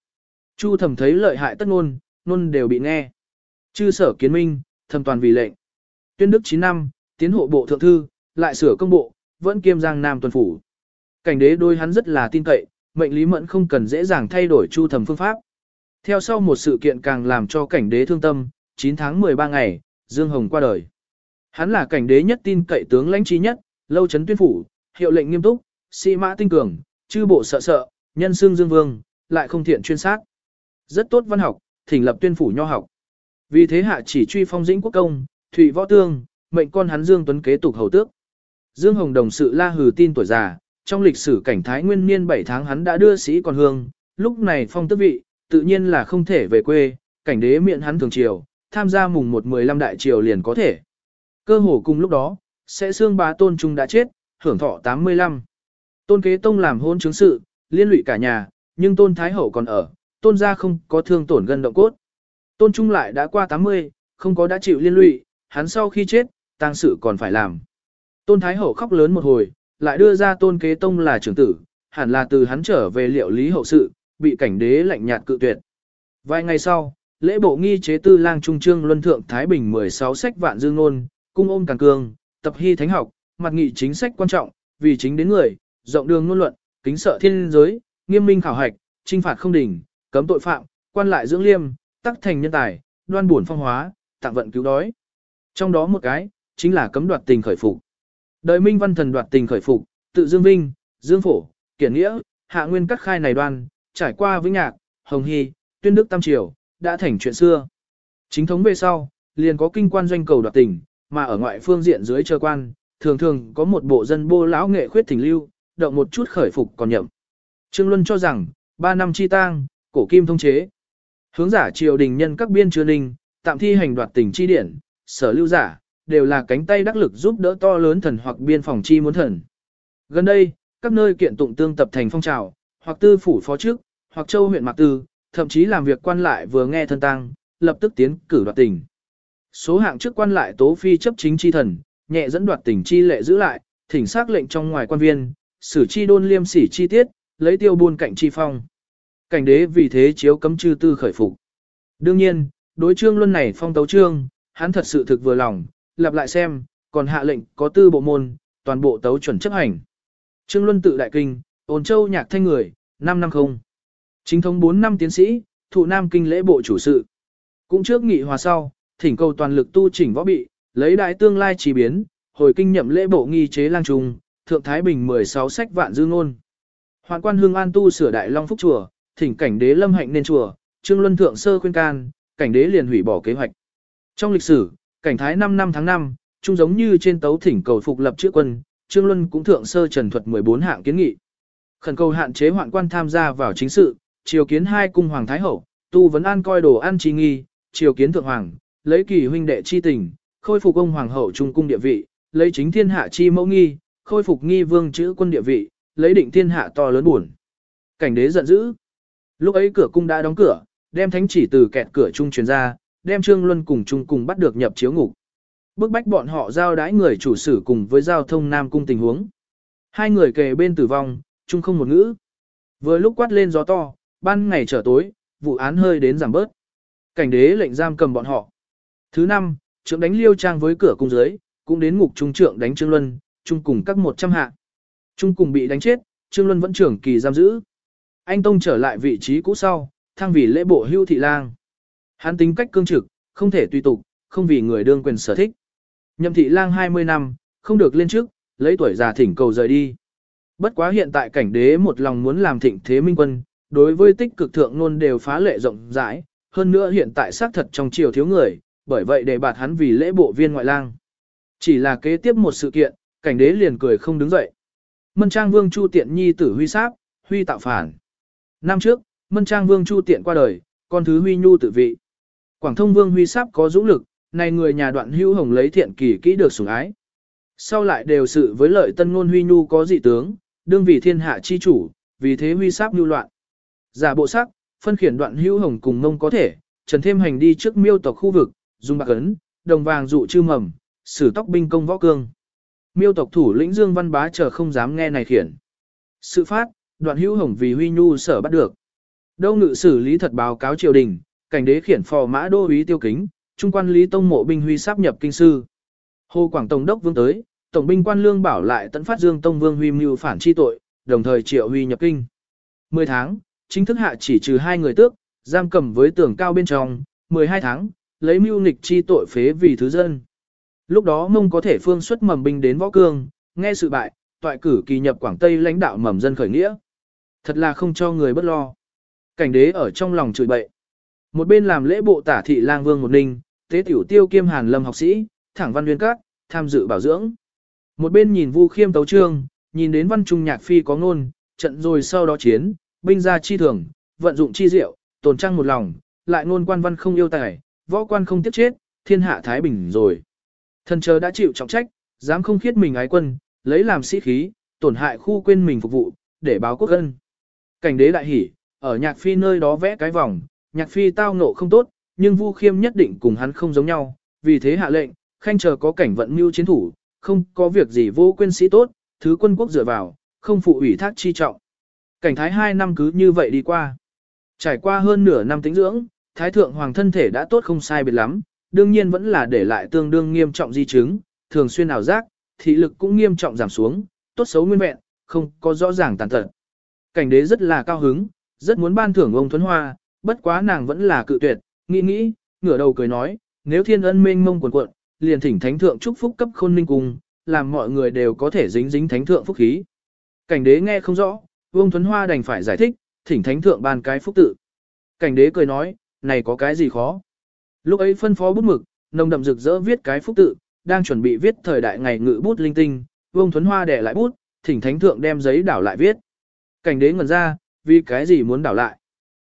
Chu thẩm thấy lợi hại tất ngôn, luôn đều bị nghe. Chư sở kiến minh, thầm toàn vì lệnh. Tuyên đức 9 năm, tiến hộ bộ thượng thư, lại sửa công bộ, vẫn kiêm giang nam tuần phủ. Cảnh đế đôi hắn rất là tin cậy, mệnh lý mẫn không cần dễ dàng thay đổi chu thẩm phương pháp. Theo sau một sự kiện càng làm cho cảnh đế thương tâm, 9 tháng 13 ngày, Dương Hồng qua đời. Hắn là cảnh đế nhất tin cậy tướng lãnh trí nhất, lâu chấn tuyên phủ, hiệu lệnh nghiêm túc, sĩ mã tinh cường, chư bộ sợ sợ, nhân xương dương vương, lại không thiện chuyên sát. Rất tốt văn học, thỉnh lập tuyên phủ nho học. Vì thế hạ chỉ truy phong dĩnh quốc công, thủy võ tương, mệnh con hắn Dương Tuấn kế tục hầu tước. Dương Hồng đồng sự la hừ tin tuổi già, trong lịch sử cảnh thái nguyên niên 7 tháng hắn đã đưa sĩ còn hương, lúc này phong tước vị, tự nhiên là không thể về quê, cảnh đế miệng hắn thường triều, tham gia mùng 1 15 đại triều liền có thể. Cơ hồ cùng lúc đó, sẽ xương bá tôn trung đã chết, hưởng thọ 85. Tôn kế tông làm hôn chứng sự, liên lụy cả nhà, nhưng tôn thái hậu còn ở, tôn gia không có thương tổn gần động cốt. Tôn trung lại đã qua 80, không có đã chịu liên lụy, hắn sau khi chết, tang sự còn phải làm. Tôn thái hậu khóc lớn một hồi, lại đưa ra tôn kế tông là trưởng tử, hẳn là từ hắn trở về liệu lý hậu sự, bị cảnh đế lạnh nhạt cự tuyệt. Vài ngày sau, lễ bộ nghi chế tư lang trung trương luân thượng Thái Bình 16 sách vạn dương ngôn, cung ôm càng cương, tập hy thánh học, mặt nghị chính sách quan trọng, vì chính đến người, rộng đường ngôn luận, kính sợ thiên giới, nghiêm minh khảo hạch, trinh phạt không đỉnh, cấm tội phạm, quan lại dưỡng liêm, tắc thành nhân tài, đoan buồn phong hóa, tặng vận cứu đói. Trong đó một cái, chính là cấm đoạt tình khởi phục. Đời minh văn thần đoạt tình khởi phục, tự dương vinh, dương phổ, kiển nghĩa, hạ nguyên cắt khai này đoan, trải qua vĩnh nhạc, hồng hy, tuyên đức tam triều, đã thành chuyện xưa. Chính thống về sau, liền có kinh quan doanh cầu đoạt tình, mà ở ngoại phương diện dưới chờ quan, thường thường có một bộ dân bô lão nghệ khuyết thỉnh lưu, động một chút khởi phục còn nhậm. Trương Luân cho rằng, ba năm chi tang, cổ kim thông chế. Hướng giả triều đình nhân các biên chứa ninh, tạm thi hành đoạt tỉnh chi điển, sở lưu giả, đều là cánh tay đắc lực giúp đỡ to lớn thần hoặc biên phòng chi muốn thần. Gần đây, các nơi kiện tụng tương tập thành phong trào, hoặc tư phủ phó trước, hoặc châu huyện mạc tư, thậm chí làm việc quan lại vừa nghe thân tăng, lập tức tiến cử đoạt tỉnh Số hạng trước quan lại tố phi chấp chính chi thần, nhẹ dẫn đoạt tình chi lệ giữ lại, thỉnh xác lệnh trong ngoài quan viên, xử chi đôn liêm sỉ chi tiết, lấy tiêu buôn cạnh chi phong. Cảnh đế vì thế chiếu cấm chư tư khởi phục. Đương nhiên, đối trương luân này phong tấu trương, hắn thật sự thực vừa lòng, lặp lại xem, còn hạ lệnh có tư bộ môn, toàn bộ tấu chuẩn chấp hành. Trương Luân tự đại kinh, ôn châu nhạc thanh người, 5 năm không. Chính thống 4 năm tiến sĩ, thụ nam kinh lễ bộ chủ sự. Cũng trước nghị hòa sau, thỉnh cầu toàn lực tu chỉnh võ bị, lấy đại tương lai chỉ biến, hồi kinh nhậm lễ bộ nghi chế lang trùng, thượng Thái Bình 16 sách vạn dư ngôn. Hoàn quan hương an tu sửa đại long phúc chùa, thỉnh cảnh đế lâm hạnh nên chùa, trương luân thượng sơ khuyên can, cảnh đế liền hủy bỏ kế hoạch. Trong lịch sử, cảnh thái 5 năm tháng 5, chung giống như trên tấu thỉnh cầu phục lập chữ quân, trương luân cũng thượng sơ trần thuật 14 hạng kiến nghị. Khẩn cầu hạn chế hoạn quan tham gia vào chính sự, triều kiến hai cung hoàng thái hậu, tu vấn an coi đồ an trì nghi, triều kiến thượng hoàng, lấy kỳ huynh đệ chi tình, khôi phục ông hoàng hậu trung cung địa vị, lấy chính thiên hạ chi mẫu nghi, khôi phục nghi vương chữ quân địa vị, lấy định thiên hạ to lớn buồn. Cảnh đế giận dữ. Lúc ấy cửa cung đã đóng cửa, đem thánh chỉ từ kẹt cửa trung truyền ra, đem Trương Luân cùng trung cùng bắt được nhập chiếu ngục. Bức bách bọn họ giao đái người chủ sử cùng với giao thông Nam cung tình huống. Hai người kề bên tử vong, chung không một ngữ. Vừa lúc quát lên gió to, ban ngày trở tối, vụ án hơi đến giảm bớt. Cảnh đế lệnh giam cầm bọn họ. Thứ năm, trưởng đánh liêu trang với cửa cung dưới, cũng đến ngục trung trưởng đánh Trương Luân, chung cùng các 100 hạ. Trung cùng bị đánh chết, Trương Luân vẫn trưởng kỳ giam giữ. Anh Tông trở lại vị trí cũ sau, thăng vì lễ bộ hưu thị lang. Hắn tính cách cương trực, không thể tùy tục, không vì người đương quyền sở thích. Nhậm thị lang 20 năm, không được lên trước, lấy tuổi già thỉnh cầu rời đi. Bất quá hiện tại cảnh đế một lòng muốn làm thịnh thế minh quân, đối với tích cực thượng luôn đều phá lệ rộng rãi, hơn nữa hiện tại xác thật trong triều thiếu người, bởi vậy để bạt hắn vì lễ bộ viên ngoại lang. Chỉ là kế tiếp một sự kiện, cảnh đế liền cười không đứng dậy. Mân Trang Vương Chu Tiện Nhi tử Huy Sáp, Huy tạo phản. Năm trước, Mân Trang Vương Chu Tiện qua đời, con thứ Huy Nhu tự vị. Quảng Thông Vương Huy Sáp có dũng lực, này người nhà đoạn hữu hồng lấy thiện kỳ kỹ được sủng ái. Sau lại đều sự với lợi tân ngôn Huy Nhu có dị tướng, đương vì thiên hạ chi chủ, vì thế Huy Sáp lưu loạn. Giả bộ sắc, phân khiển đoạn hữu hồng cùng mông có thể, trần thêm hành đi trước miêu tộc khu vực, dùng bạc ấn, đồng vàng dụ chư mầm, sử tóc binh công võ cương. Miêu tộc thủ lĩnh Dương Văn Bá chờ không dám nghe này khiển. Sự phát, đoạn hữu hồng vì huy nhu sở bắt được. Đâu ngự xử lý thật báo cáo triều đình, cảnh đế khiển phò mã đô úy tiêu kính, trung quan lý tông mộ binh huy sáp nhập kinh sư. Hồ Quảng Tổng đốc vương tới, tổng binh quan lương bảo lại tận phát Dương Tông Vương huy mưu phản chi tội, đồng thời triệu huy nhập kinh. 10 tháng, chính thức hạ chỉ trừ hai người tước, giam cầm với tường cao bên trong, 12 tháng, lấy mưu nghịch chi tội phế vì thứ dân. Lúc đó mông có thể phương xuất mầm binh đến võ cương, nghe sự bại, toại cử kỳ nhập Quảng Tây lãnh đạo mầm dân khởi nghĩa. Thật là không cho người bất lo. Cảnh đế ở trong lòng chửi bậy. Một bên làm lễ bộ tả thị lang vương một ninh, tế tiểu tiêu kiêm hàn lâm học sĩ, thẳng văn nguyên các, tham dự bảo dưỡng. Một bên nhìn vu khiêm tấu trương, nhìn đến văn trung nhạc phi có ngôn, trận rồi sau đó chiến, binh ra chi thường, vận dụng chi diệu, tồn trăng một lòng, lại ngôn quan văn không yêu tài, võ quan không tiếc chết, thiên hạ thái bình rồi. Thần chờ đã chịu trọng trách, dám không khiết mình ái quân, lấy làm sĩ khí, tổn hại khu quên mình phục vụ, để báo quốc ân. Cảnh đế đại hỉ, ở nhạc phi nơi đó vẽ cái vòng, nhạc phi tao ngộ không tốt, nhưng Vu Khiêm nhất định cùng hắn không giống nhau, vì thế hạ lệnh, khanh chờ có cảnh vận mưu chiến thủ, không có việc gì vô quên sĩ tốt, thứ quân quốc dựa vào, không phụ ủy thác chi trọng. Cảnh thái hai năm cứ như vậy đi qua. Trải qua hơn nửa năm tĩnh dưỡng, thái thượng hoàng thân thể đã tốt không sai biệt lắm, đương nhiên vẫn là để lại tương đương nghiêm trọng di chứng, thường xuyên ảo giác, thị lực cũng nghiêm trọng giảm xuống, tốt xấu nguyên vẹn, không có rõ ràng tàn tật. Cảnh đế rất là cao hứng, rất muốn ban thưởng ông Thuấn Hoa, bất quá nàng vẫn là cự tuyệt, nghĩ nghĩ, ngửa đầu cười nói, nếu thiên ân mênh mông quần cuộn, liền thỉnh thánh thượng chúc phúc cấp khôn ninh cung, làm mọi người đều có thể dính dính thánh thượng phúc khí. Cảnh đế nghe không rõ, Vương Thuấn Hoa đành phải giải thích, thỉnh thánh thượng ban cái phúc tự. Cảnh đế cười nói, này có cái gì khó. Lúc ấy phân phó bút mực, nồng đậm rực rỡ viết cái phúc tự, đang chuẩn bị viết thời đại ngày ngự bút linh tinh, Vương Thuấn Hoa để lại bút, thỉnh thánh thượng đem giấy đảo lại viết. Cảnh đế ngẩn ra, vì cái gì muốn đảo lại.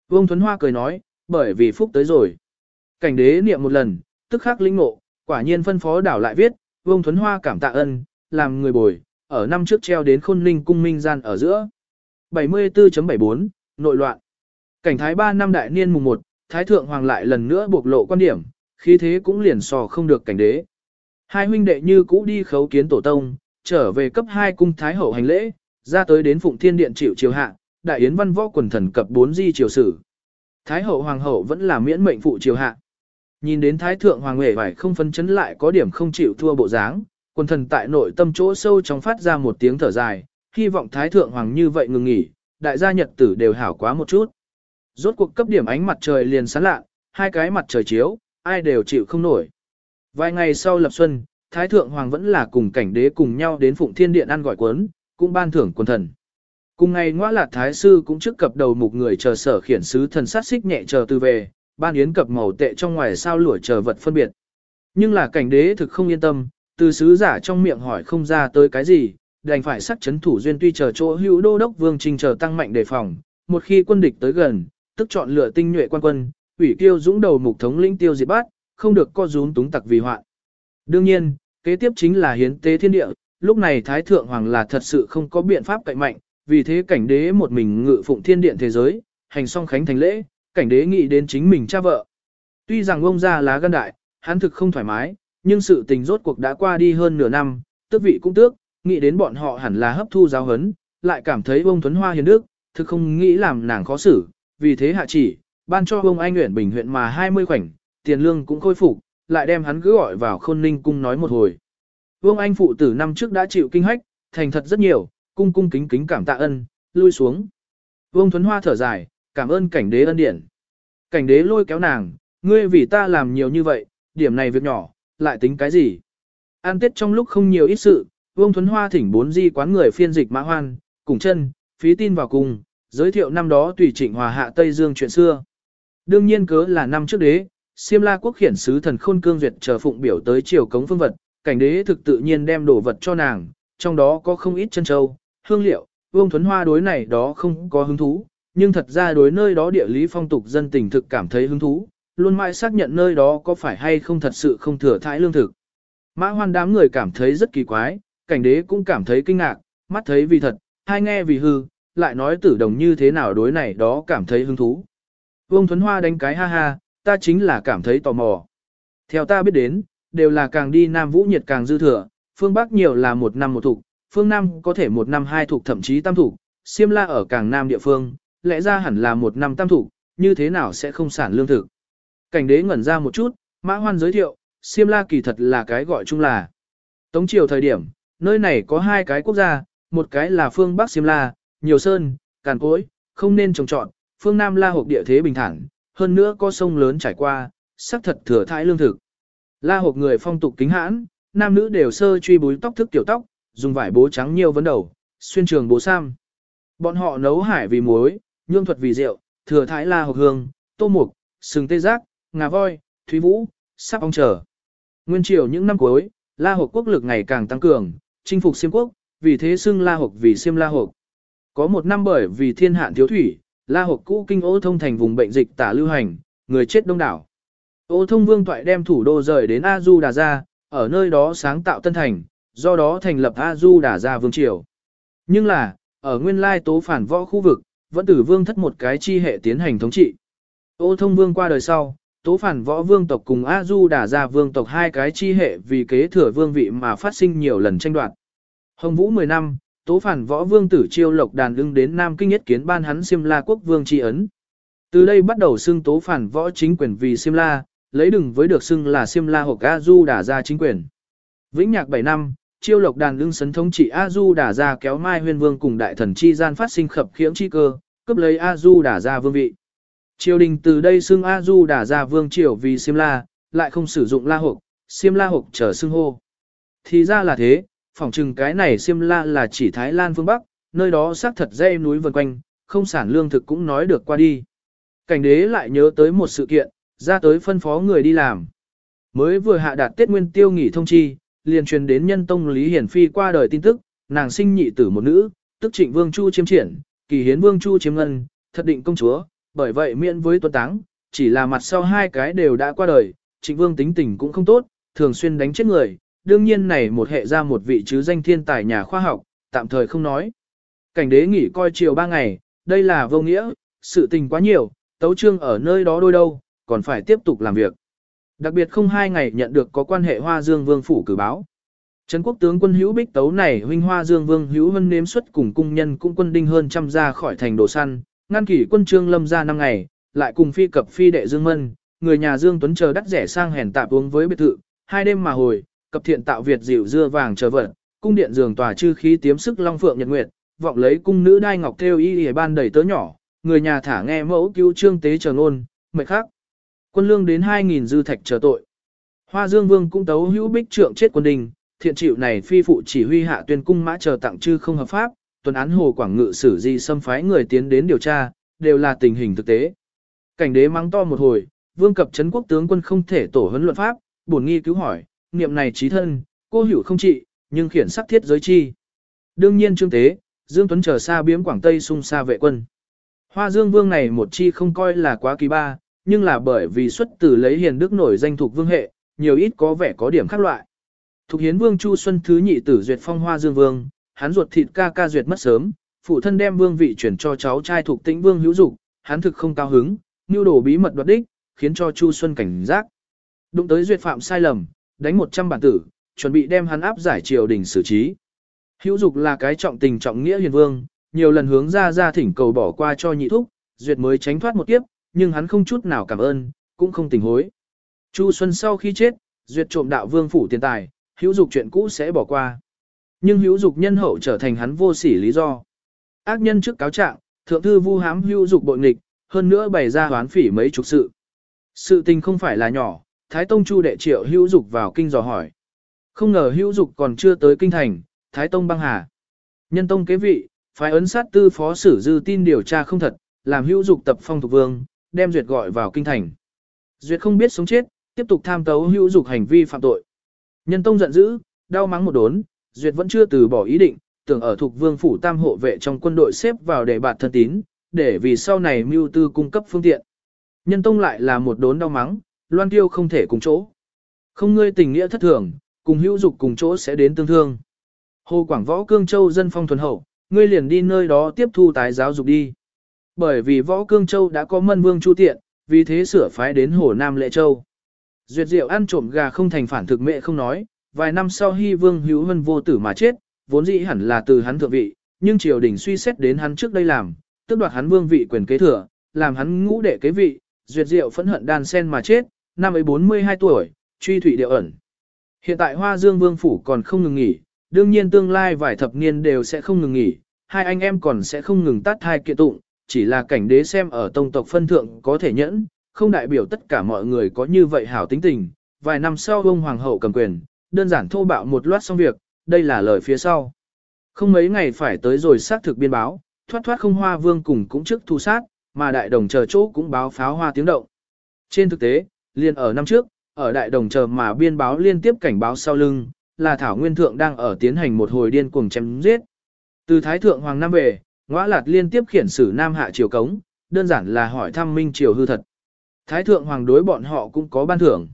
Vương Thuấn Hoa cười nói, bởi vì phúc tới rồi. Cảnh đế niệm một lần, tức khắc linh ngộ, quả nhiên phân phó đảo lại viết, Vương Thuấn Hoa cảm tạ ân, làm người bồi, ở năm trước treo đến khôn linh cung minh gian ở giữa. 74.74, nội loạn. Cảnh thái 3 năm đại niên mùng 1, thái thượng hoàng lại lần nữa bộc lộ quan điểm, khí thế cũng liền sò không được cảnh đế. Hai huynh đệ như cũ đi khấu kiến tổ tông, trở về cấp 2 cung thái hậu hành lễ, ra tới đến phụng thiên điện chịu chiều hạ, đại yến văn võ quần thần cập 4 di triều sử. Thái hậu hoàng hậu vẫn là miễn mệnh phụ triều hạ. Nhìn đến thái thượng hoàng huệ phải không phân chấn lại có điểm không chịu thua bộ dáng, quần thần tại nội tâm chỗ sâu trong phát ra một tiếng thở dài, hy vọng thái thượng hoàng như vậy ngừng nghỉ, đại gia nhật tử đều hảo quá một chút. Rốt cuộc cấp điểm ánh mặt trời liền sáng lạ, hai cái mặt trời chiếu, ai đều chịu không nổi. Vài ngày sau lập xuân, Thái Thượng Hoàng vẫn là cùng cảnh đế cùng nhau đến Phụng Thiên Điện ăn gọi quấn, cũng ban thưởng quần thần. Cùng ngày ngõ lạc Thái Sư cũng trước cập đầu một người chờ sở khiển sứ thần sát xích nhẹ chờ từ về, ban yến cập màu tệ trong ngoài sao lũa chờ vật phân biệt. Nhưng là cảnh đế thực không yên tâm, từ sứ giả trong miệng hỏi không ra tới cái gì, đành phải sắc chấn thủ duyên tuy chờ chỗ hữu đô đốc vương trình chờ tăng mạnh đề phòng, một khi quân địch tới gần, tức chọn lựa tinh nhuệ quan quân, ủy kiêu dũng đầu mục thống lĩnh tiêu diệt bát, không được co rúm túng tặc vì hoạn. Đương nhiên, kế tiếp chính là hiến tế thiên địa, lúc này Thái Thượng Hoàng là thật sự không có biện pháp cậy mạnh, vì thế cảnh đế một mình ngự phụng thiên điện thế giới, hành song khánh thành lễ, cảnh đế nghĩ đến chính mình cha vợ. Tuy rằng ông ra lá gan đại, hắn thực không thoải mái, nhưng sự tình rốt cuộc đã qua đi hơn nửa năm, tước vị cũng tước, nghĩ đến bọn họ hẳn là hấp thu giáo hấn, lại cảm thấy ông Tuấn Hoa hiền đức, thực không nghĩ làm nàng khó xử, vì thế hạ chỉ, ban cho ông anh nguyện bình huyện mà 20 khoảnh, tiền lương cũng khôi phục, lại đem hắn cứ gọi vào khôn ninh cung nói một hồi. Vương Anh phụ tử năm trước đã chịu kinh hách, thành thật rất nhiều, cung cung kính kính cảm tạ ân, lui xuống. Vương Thuấn Hoa thở dài, cảm ơn cảnh đế ân điển. Cảnh đế lôi kéo nàng, ngươi vì ta làm nhiều như vậy, điểm này việc nhỏ, lại tính cái gì? An tết trong lúc không nhiều ít sự, Vương Thuấn Hoa thỉnh bốn di quán người phiên dịch mã hoan, cùng chân, phí tin vào cùng, giới thiệu năm đó tùy trịnh hòa hạ Tây Dương chuyện xưa. Đương nhiên cớ là năm trước đế, Siêm La quốc khiển sứ thần khôn cương duyệt chờ phụng biểu tới triều cống phương vật, cảnh đế thực tự nhiên đem đồ vật cho nàng, trong đó có không ít chân châu, hương liệu, Vương Thuấn Hoa đối này đó không có hứng thú, nhưng thật ra đối nơi đó địa lý phong tục dân tình thực cảm thấy hứng thú, luôn mãi xác nhận nơi đó có phải hay không thật sự không thừa thãi lương thực. Mã hoan đám người cảm thấy rất kỳ quái, cảnh đế cũng cảm thấy kinh ngạc, mắt thấy vì thật, hai nghe vì hư, lại nói tử đồng như thế nào đối này đó cảm thấy hứng thú. Vương Thuấn Hoa đánh cái ha ha, ta chính là cảm thấy tò mò. Theo ta biết đến, đều là càng đi Nam Vũ nhiệt càng dư thừa, phương Bắc nhiều là một năm một thục, phương Nam có thể một năm hai thục thậm chí tam thục, Siêm La ở càng Nam địa phương, lẽ ra hẳn là một năm tam thục, như thế nào sẽ không sản lương thực. Cảnh đế ngẩn ra một chút, Mã Hoan giới thiệu, Siêm La kỳ thật là cái gọi chung là. Tống triều thời điểm, nơi này có hai cái quốc gia, một cái là phương Bắc Siêm La, nhiều sơn, càn cối, không nên trồng trọt, phương Nam La hộp địa thế bình thản, hơn nữa có sông lớn trải qua, sắc thật thừa thãi lương thực. La hộp người phong tục kính hãn, nam nữ đều sơ truy búi tóc thức tiểu tóc, dùng vải bố trắng nhiều vấn đầu, xuyên trường bố sam. Bọn họ nấu hải vì muối, nhương thuật vì rượu, thừa thái la hộp hương, tô mục, sừng tê giác, ngà voi, thúy vũ, sắp ong trở. Nguyên triều những năm cuối, la hộp quốc lực ngày càng tăng cường, chinh phục Siêm quốc, vì thế xưng la hộp vì Siêm la hộp. Có một năm bởi vì thiên hạn thiếu thủy, La hộp cũ kinh ô thông thành vùng bệnh dịch tả lưu hành, người chết đông đảo. Ô thông vương toại đem thủ đô rời đến A Du Đà ra, ở nơi đó sáng tạo tân thành, do đó thành lập A Du Đà Gia Vương Triều. Nhưng là, ở nguyên lai tố phản võ khu vực, vẫn tử vương thất một cái chi hệ tiến hành thống trị. Ô thông vương qua đời sau, tố phản võ vương tộc cùng A Du Đà Gia Vương tộc hai cái chi hệ vì kế thừa vương vị mà phát sinh nhiều lần tranh đoạt. Hồng Vũ 10 năm, tố phản võ vương tử chiêu lộc đàn ưng đến Nam Kinh nhất kiến ban hắn Siêm La quốc vương tri ấn. Từ đây bắt đầu xưng tố phản võ chính quyền vì Siêm La, lấy đừng với được xưng là Siêm La hoặc A Du đả ra chính quyền. Vĩnh nhạc 7 năm, chiêu lộc đàn ưng sấn thống trị A Du đả ra kéo Mai Huyên Vương cùng đại thần chi gian phát sinh khập khiễng chi cơ, cướp lấy A Du đả ra vương vị. Triều đình từ đây xưng A Du đả ra vương triều vì Siêm La, lại không sử dụng La Hộc, Siêm La Hộc trở xưng hô. Thì ra là thế, phỏng chừng cái này Siêm La là chỉ Thái Lan phương Bắc, nơi đó xác thật dây núi vần quanh, không sản lương thực cũng nói được qua đi. Cảnh đế lại nhớ tới một sự kiện, ra tới phân phó người đi làm. Mới vừa hạ đạt Tết Nguyên Tiêu nghỉ thông chi, liền truyền đến nhân tông Lý Hiển Phi qua đời tin tức, nàng sinh nhị tử một nữ, tức trịnh vương Chu chiếm triển, kỳ hiến vương Chu chiếm ngân, thật định công chúa, bởi vậy miễn với tuân táng, chỉ là mặt sau hai cái đều đã qua đời, trịnh vương tính tình cũng không tốt, thường xuyên đánh chết người, đương nhiên này một hệ ra một vị chứ danh thiên tài nhà khoa học, tạm thời không nói. Cảnh đế nghỉ coi chiều ba ngày, đây là vô nghĩa, sự tình quá nhiều, tấu trương ở nơi đó đôi đâu, còn phải tiếp tục làm việc. Đặc biệt không hai ngày nhận được có quan hệ Hoa Dương Vương phủ cử báo. Trấn quốc tướng quân hữu bích tấu này huynh Hoa Dương Vương hữu hân nếm xuất cùng cung nhân cũng quân đinh hơn trăm ra khỏi thành đồ săn, ngăn kỷ quân trương lâm ra năm ngày, lại cùng phi cập phi đệ Dương Mân, người nhà Dương Tuấn chờ đắt rẻ sang hèn tạp uống với biệt thự, hai đêm mà hồi, cập thiện tạo Việt dịu dưa vàng chờ vật, cung điện giường tòa chư khí tiếm sức long phượng nhật nguyệt, vọng lấy cung nữ đai ngọc theo y y ban đầy tớ nhỏ, người nhà thả nghe mẫu cứu trương tế chờ ngôn, mệt khác. Quân lương đến 2.000 dư thạch chờ tội. Hoa Dương Vương cũng tấu hữu bích trượng chết quân đình, thiện chịu này phi phụ chỉ huy hạ tuyên cung mã chờ tặng chư không hợp pháp, tuần án hồ quảng ngự xử di xâm phái người tiến đến điều tra, đều là tình hình thực tế. Cảnh đế mắng to một hồi, vương cập chấn quốc tướng quân không thể tổ huấn luận pháp, bổn nghi cứu hỏi, niệm này trí thân, cô hiểu không trị, nhưng khiển sắc thiết giới chi. Đương nhiên trương tế, Dương Tuấn trở xa biếm Quảng Tây xung xa vệ quân. Hoa Dương Vương này một chi không coi là quá kỳ ba, nhưng là bởi vì xuất từ lấy hiền đức nổi danh thuộc vương hệ, nhiều ít có vẻ có điểm khác loại. Thục hiến vương Chu Xuân Thứ nhị tử duyệt phong Hoa Dương Vương, hắn ruột thịt ca ca duyệt mất sớm, phụ thân đem vương vị chuyển cho cháu trai thuộc tĩnh vương hữu dục, hắn thực không cao hứng, nưu đổ bí mật đoạt đích, khiến cho Chu Xuân cảnh giác. Đụng tới duyệt phạm sai lầm, đánh 100 bản tử, chuẩn bị đem hắn áp giải triều đình xử trí. Hữu dục là cái trọng tình trọng nghĩa hiền vương, nhiều lần hướng ra ra thỉnh cầu bỏ qua cho nhị thúc, duyệt mới tránh thoát một kiếp, nhưng hắn không chút nào cảm ơn, cũng không tình hối. Chu Xuân sau khi chết, duyệt trộm đạo vương phủ tiền tài, hữu dục chuyện cũ sẽ bỏ qua. Nhưng hữu dục nhân hậu trở thành hắn vô sỉ lý do. Ác nhân trước cáo trạng, thượng thư vu hám hữu dục bội nghịch, hơn nữa bày ra hoán phỉ mấy chục sự. Sự tình không phải là nhỏ, Thái Tông Chu đệ triệu hữu dục vào kinh dò hỏi. Không ngờ hữu dục còn chưa tới kinh thành, Thái Tông băng hà. Nhân tông kế vị, phái ấn sát tư phó sử dư tin điều tra không thật, làm hữu dục tập phong thuộc vương, đem Duyệt gọi vào kinh thành. Duyệt không biết sống chết, tiếp tục tham tấu hữu dục hành vi phạm tội. Nhân tông giận dữ, đau mắng một đốn, Duyệt vẫn chưa từ bỏ ý định, tưởng ở thuộc vương phủ tam hộ vệ trong quân đội xếp vào để bạt thân tín, để vì sau này mưu tư cung cấp phương tiện. Nhân tông lại là một đốn đau mắng, loan tiêu không thể cùng chỗ. Không ngươi tình nghĩa thất thường, cùng hữu dục cùng chỗ sẽ đến tương thương. Hồ Quảng Võ Cương Châu dân phong thuần hậu, ngươi liền đi nơi đó tiếp thu tái giáo dục đi. Bởi vì Võ Cương Châu đã có mân vương chu tiện, vì thế sửa phái đến Hồ Nam Lệ Châu. Duyệt Diệu ăn trộm gà không thành phản thực mẹ không nói, vài năm sau Hy Vương Hữu Hân vô tử mà chết, vốn dĩ hẳn là từ hắn thượng vị, nhưng triều đình suy xét đến hắn trước đây làm, tức đoạt hắn vương vị quyền kế thừa, làm hắn ngũ đệ kế vị, Duyệt Diệu phẫn hận đan sen mà chết, năm ấy 42 tuổi, truy thủy điệu ẩn. Hiện tại Hoa Dương Vương Phủ còn không ngừng nghỉ, đương nhiên tương lai vài thập niên đều sẽ không ngừng nghỉ, hai anh em còn sẽ không ngừng tắt hai kiện tụng, chỉ là cảnh đế xem ở tông tộc phân thượng có thể nhẫn, không đại biểu tất cả mọi người có như vậy hảo tính tình. Vài năm sau ông hoàng hậu cầm quyền, đơn giản thô bạo một loạt xong việc, đây là lời phía sau. Không mấy ngày phải tới rồi xác thực biên báo, thoát thoát không hoa vương cùng cũng trước thu sát, mà đại đồng chờ chỗ cũng báo pháo hoa tiếng động. Trên thực tế, liền ở năm trước, ở đại đồng chờ mà biên báo liên tiếp cảnh báo sau lưng, là Thảo Nguyên Thượng đang ở tiến hành một hồi điên cuồng chém giết. Từ Thái Thượng Hoàng Nam về, ngõ lạt liên tiếp khiển xử Nam Hạ Triều Cống, đơn giản là hỏi thăm Minh Triều hư thật. Thái Thượng Hoàng đối bọn họ cũng có ban thưởng.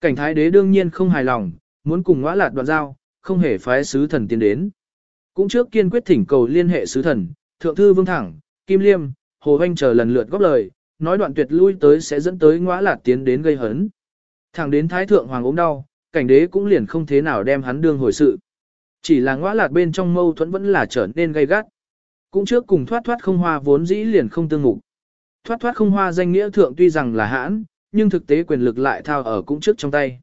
Cảnh Thái Đế đương nhiên không hài lòng, muốn cùng ngõ lạt đoạn giao, không hề phái sứ thần tiến đến. Cũng trước kiên quyết thỉnh cầu liên hệ sứ thần, thượng thư vương thẳng, kim liêm, hồ hoanh chờ lần lượt góp lời, nói đoạn tuyệt lui tới sẽ dẫn tới ngõa lạt tiến đến gây hấn. Thẳng đến thái thượng hoàng ốm đau, cảnh đế cũng liền không thế nào đem hắn đương hồi sự. Chỉ là ngõa lạt bên trong mâu thuẫn vẫn là trở nên gây gắt. Cũng trước cùng thoát thoát không hoa vốn dĩ liền không tương ngục. Thoát thoát không hoa danh nghĩa thượng tuy rằng là hãn, nhưng thực tế quyền lực lại thao ở cũng trước trong tay.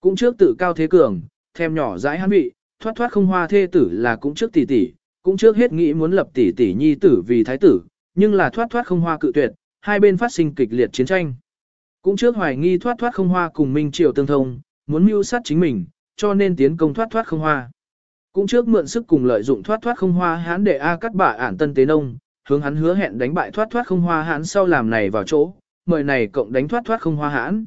Cũng trước tự cao thế cường, thêm nhỏ dãi hắn vị, thoát thoát không hoa thê tử là cũng trước tỷ tỷ, cũng trước hết nghĩ muốn lập tỷ tỷ nhi tử vì thái tử, nhưng là thoát thoát không hoa cự tuyệt, hai bên phát sinh kịch liệt chiến tranh. Cũng trước hoài nghi thoát thoát không hoa cùng Minh Triều tương thông, muốn mưu sát chính mình, cho nên tiến công thoát thoát không hoa. Cũng trước mượn sức cùng lợi dụng thoát thoát không hoa hán để A cắt bả ản tân tế nông, hướng hắn hứa hẹn đánh bại thoát thoát không hoa hán sau làm này vào chỗ, mời này cộng đánh thoát thoát không hoa hán.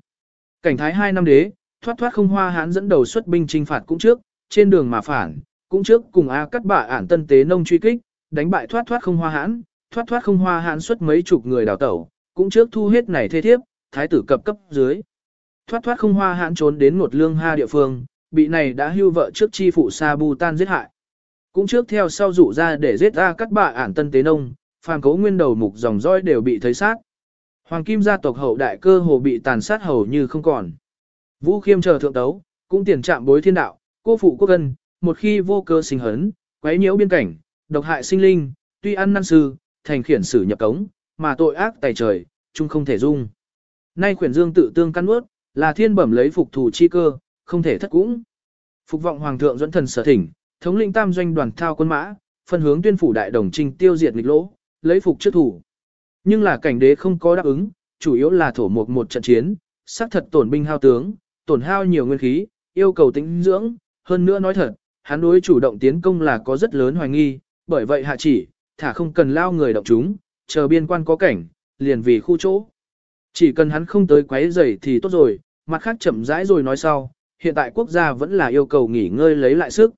Cảnh thái hai năm đế, thoát thoát không hoa hán dẫn đầu xuất binh trinh phạt cũng trước, trên đường mà phản, cũng trước cùng A cắt bả ản tân tế nông truy kích, đánh bại thoát thoát không hoa hán, thoát thoát không hoa hán xuất mấy chục người đào tẩu, cũng trước thu hết này thê thiếp, thái tử cập cấp dưới. Thoát thoát không hoa hán trốn đến một lương ha địa phương, bị này đã hưu vợ trước chi phụ Sa Bu Tan giết hại. Cũng trước theo sau rủ ra để giết ra các bà ản tân tế nông, phàm cố nguyên đầu mục dòng roi đều bị thấy sát. Hoàng kim gia tộc hậu đại cơ hồ bị tàn sát hầu như không còn. Vũ khiêm chờ thượng tấu, cũng tiền trạm bối thiên đạo, cô phụ quốc ân, một khi vô cơ sinh hấn, quấy nhiễu biên cảnh, độc hại sinh linh, tuy ăn năn sư, thành khiển sử nhập cống, mà tội ác tài trời, chung không thể dung. Nay khuyển dương tự tương căn ướt, là thiên bẩm lấy phục thủ chi cơ, không thể thất cũng. Phục vọng hoàng thượng dẫn thần sở thỉnh, thống lĩnh tam doanh đoàn thao quân mã, phân hướng tuyên phủ đại đồng trinh tiêu diệt nghịch lỗ, lấy phục trước thủ. Nhưng là cảnh đế không có đáp ứng, chủ yếu là thổ một một trận chiến, xác thật tổn binh hao tướng, tổn hao nhiều nguyên khí, yêu cầu tĩnh dưỡng, hơn nữa nói thật, hắn đối chủ động tiến công là có rất lớn hoài nghi, bởi vậy hạ chỉ, thả không cần lao người động chúng, chờ biên quan có cảnh, liền vì khu chỗ. Chỉ cần hắn không tới quấy rầy thì tốt rồi, mặt khác chậm rãi rồi nói sau, hiện tại quốc gia vẫn là yêu cầu nghỉ ngơi lấy lại sức.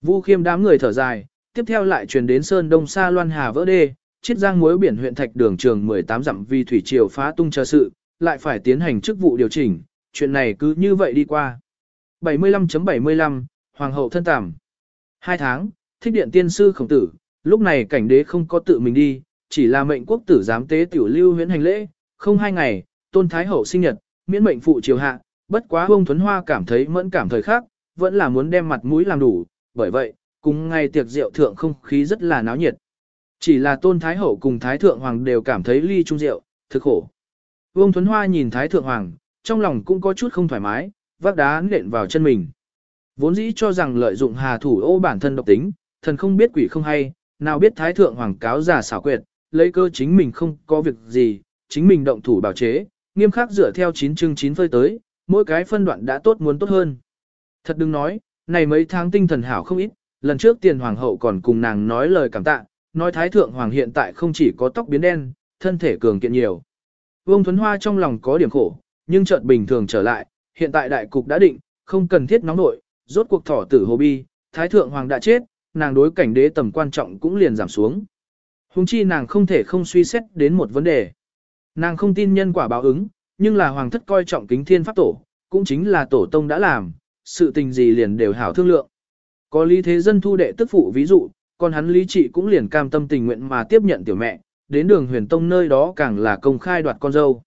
Vu khiêm đám người thở dài, tiếp theo lại truyền đến Sơn Đông Sa Loan Hà vỡ đê, chiết giang muối biển huyện Thạch đường trường 18 dặm vì thủy triều phá tung chờ sự, lại phải tiến hành chức vụ điều chỉnh, chuyện này cứ như vậy đi qua. 75.75, .75, Hoàng hậu thân tảm. Hai tháng, thích điện tiên sư khổng tử, lúc này cảnh đế không có tự mình đi, chỉ là mệnh quốc tử giám tế tiểu lưu huyễn hành lễ, không hai ngày, tôn thái hậu sinh nhật, miễn mệnh phụ triều hạ, bất quá ông Thuấn Hoa cảm thấy mẫn cảm thời khác, vẫn là muốn đem mặt mũi làm đủ, bởi vậy, cùng ngày tiệc rượu thượng không khí rất là náo nhiệt. Chỉ là tôn thái hậu cùng thái thượng hoàng đều cảm thấy ly trung rượu, thực khổ. Vương Thuấn Hoa nhìn thái thượng hoàng, trong lòng cũng có chút không thoải mái, vác đá nện vào chân mình. Vốn dĩ cho rằng lợi dụng hà thủ ô bản thân độc tính, thần không biết quỷ không hay, nào biết thái thượng hoàng cáo giả xảo quyệt, lấy cơ chính mình không có việc gì, chính mình động thủ bảo chế, nghiêm khắc dựa theo chín chương chín phơi tới, mỗi cái phân đoạn đã tốt muốn tốt hơn. Thật đừng nói, này mấy tháng tinh thần hảo không ít, lần trước tiền hoàng hậu còn cùng nàng nói lời cảm tạ, nói thái thượng hoàng hiện tại không chỉ có tóc biến đen, thân thể cường kiện nhiều. Vương Thuấn Hoa trong lòng có điểm khổ, nhưng chợt bình thường trở lại, hiện tại đại cục đã định, không cần thiết nóng nội, rốt cuộc thỏ tử hồ bi, thái thượng hoàng đã chết, nàng đối cảnh đế tầm quan trọng cũng liền giảm xuống. Hùng chi nàng không thể không suy xét đến một vấn đề. Nàng không tin nhân quả báo ứng, nhưng là hoàng thất coi trọng kính thiên pháp tổ, cũng chính là tổ tông đã làm, sự tình gì liền đều hảo thương lượng. Có lý thế dân thu đệ tức phụ ví dụ, còn hắn lý trị cũng liền cam tâm tình nguyện mà tiếp nhận tiểu mẹ, đến đường huyền tông nơi đó càng là công khai đoạt con dâu.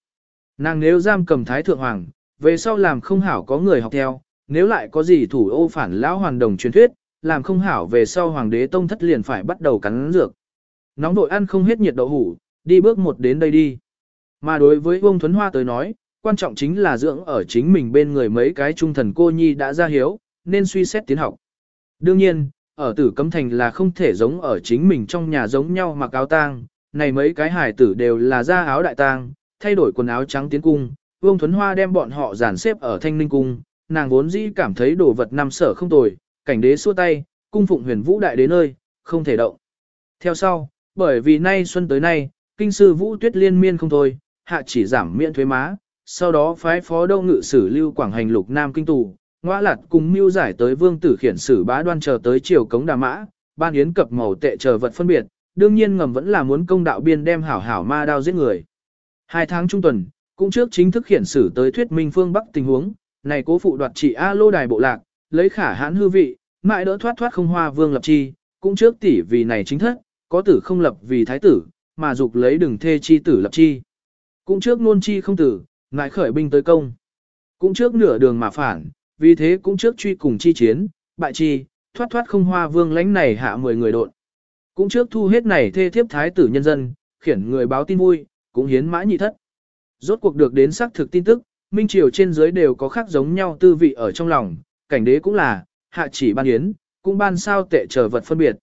Nàng nếu giam cầm thái thượng hoàng, về sau làm không hảo có người học theo, nếu lại có gì thủ ô phản lão hoàn đồng truyền thuyết, làm không hảo về sau hoàng đế tông thất liền phải bắt đầu cắn dược. Nóng đội ăn không hết nhiệt đậu hủ, đi bước một đến đây đi. Mà đối với Vương Thuấn Hoa tới nói, quan trọng chính là dưỡng ở chính mình bên người mấy cái trung thần cô nhi đã ra hiếu, nên suy xét tiến học. Đương nhiên, ở tử cấm thành là không thể giống ở chính mình trong nhà giống nhau mặc áo tang, này mấy cái hải tử đều là ra áo đại tang, thay đổi quần áo trắng tiến cung, Vương Thuấn Hoa đem bọn họ dàn xếp ở thanh ninh cung, nàng vốn dĩ cảm thấy đồ vật năm sở không tồi, cảnh đế xua tay, cung phụng huyền vũ đại đế nơi, không thể động. Theo sau, bởi vì nay xuân tới nay, kinh sư vũ tuyết liên miên không thôi, hạ chỉ giảm miễn thuế má, sau đó phái phó đâu ngự sử lưu quảng hành lục nam kinh tù, ngoã lạt cùng mưu giải tới vương tử khiển sử bá đoan chờ tới triều cống đà mã, ban yến cập màu tệ chờ vật phân biệt, đương nhiên ngầm vẫn là muốn công đạo biên đem hảo hảo ma đao giết người. Hai tháng trung tuần, cũng trước chính thức khiển sử tới thuyết minh phương Bắc tình huống, này cố phụ đoạt trị A lô đài bộ lạc, lấy khả hãn hư vị, mãi đỡ thoát thoát không hoa vương lập chi, cũng trước tỷ vì này chính thất, có tử không lập vì thái tử, mà dục lấy đừng thê chi tử lập chi. Cũng trước nôn chi không tử, ngại khởi binh tới công. Cũng trước nửa đường mà phản, vì thế cũng trước truy cùng chi chiến, bại chi, thoát thoát không hoa vương lãnh này hạ 10 người độn. Cũng trước thu hết này thê thiếp thái tử nhân dân, khiển người báo tin vui, cũng hiến mã nhị thất. Rốt cuộc được đến xác thực tin tức, minh triều trên dưới đều có khác giống nhau tư vị ở trong lòng, cảnh đế cũng là, hạ chỉ ban yến, cũng ban sao tệ trở vật phân biệt.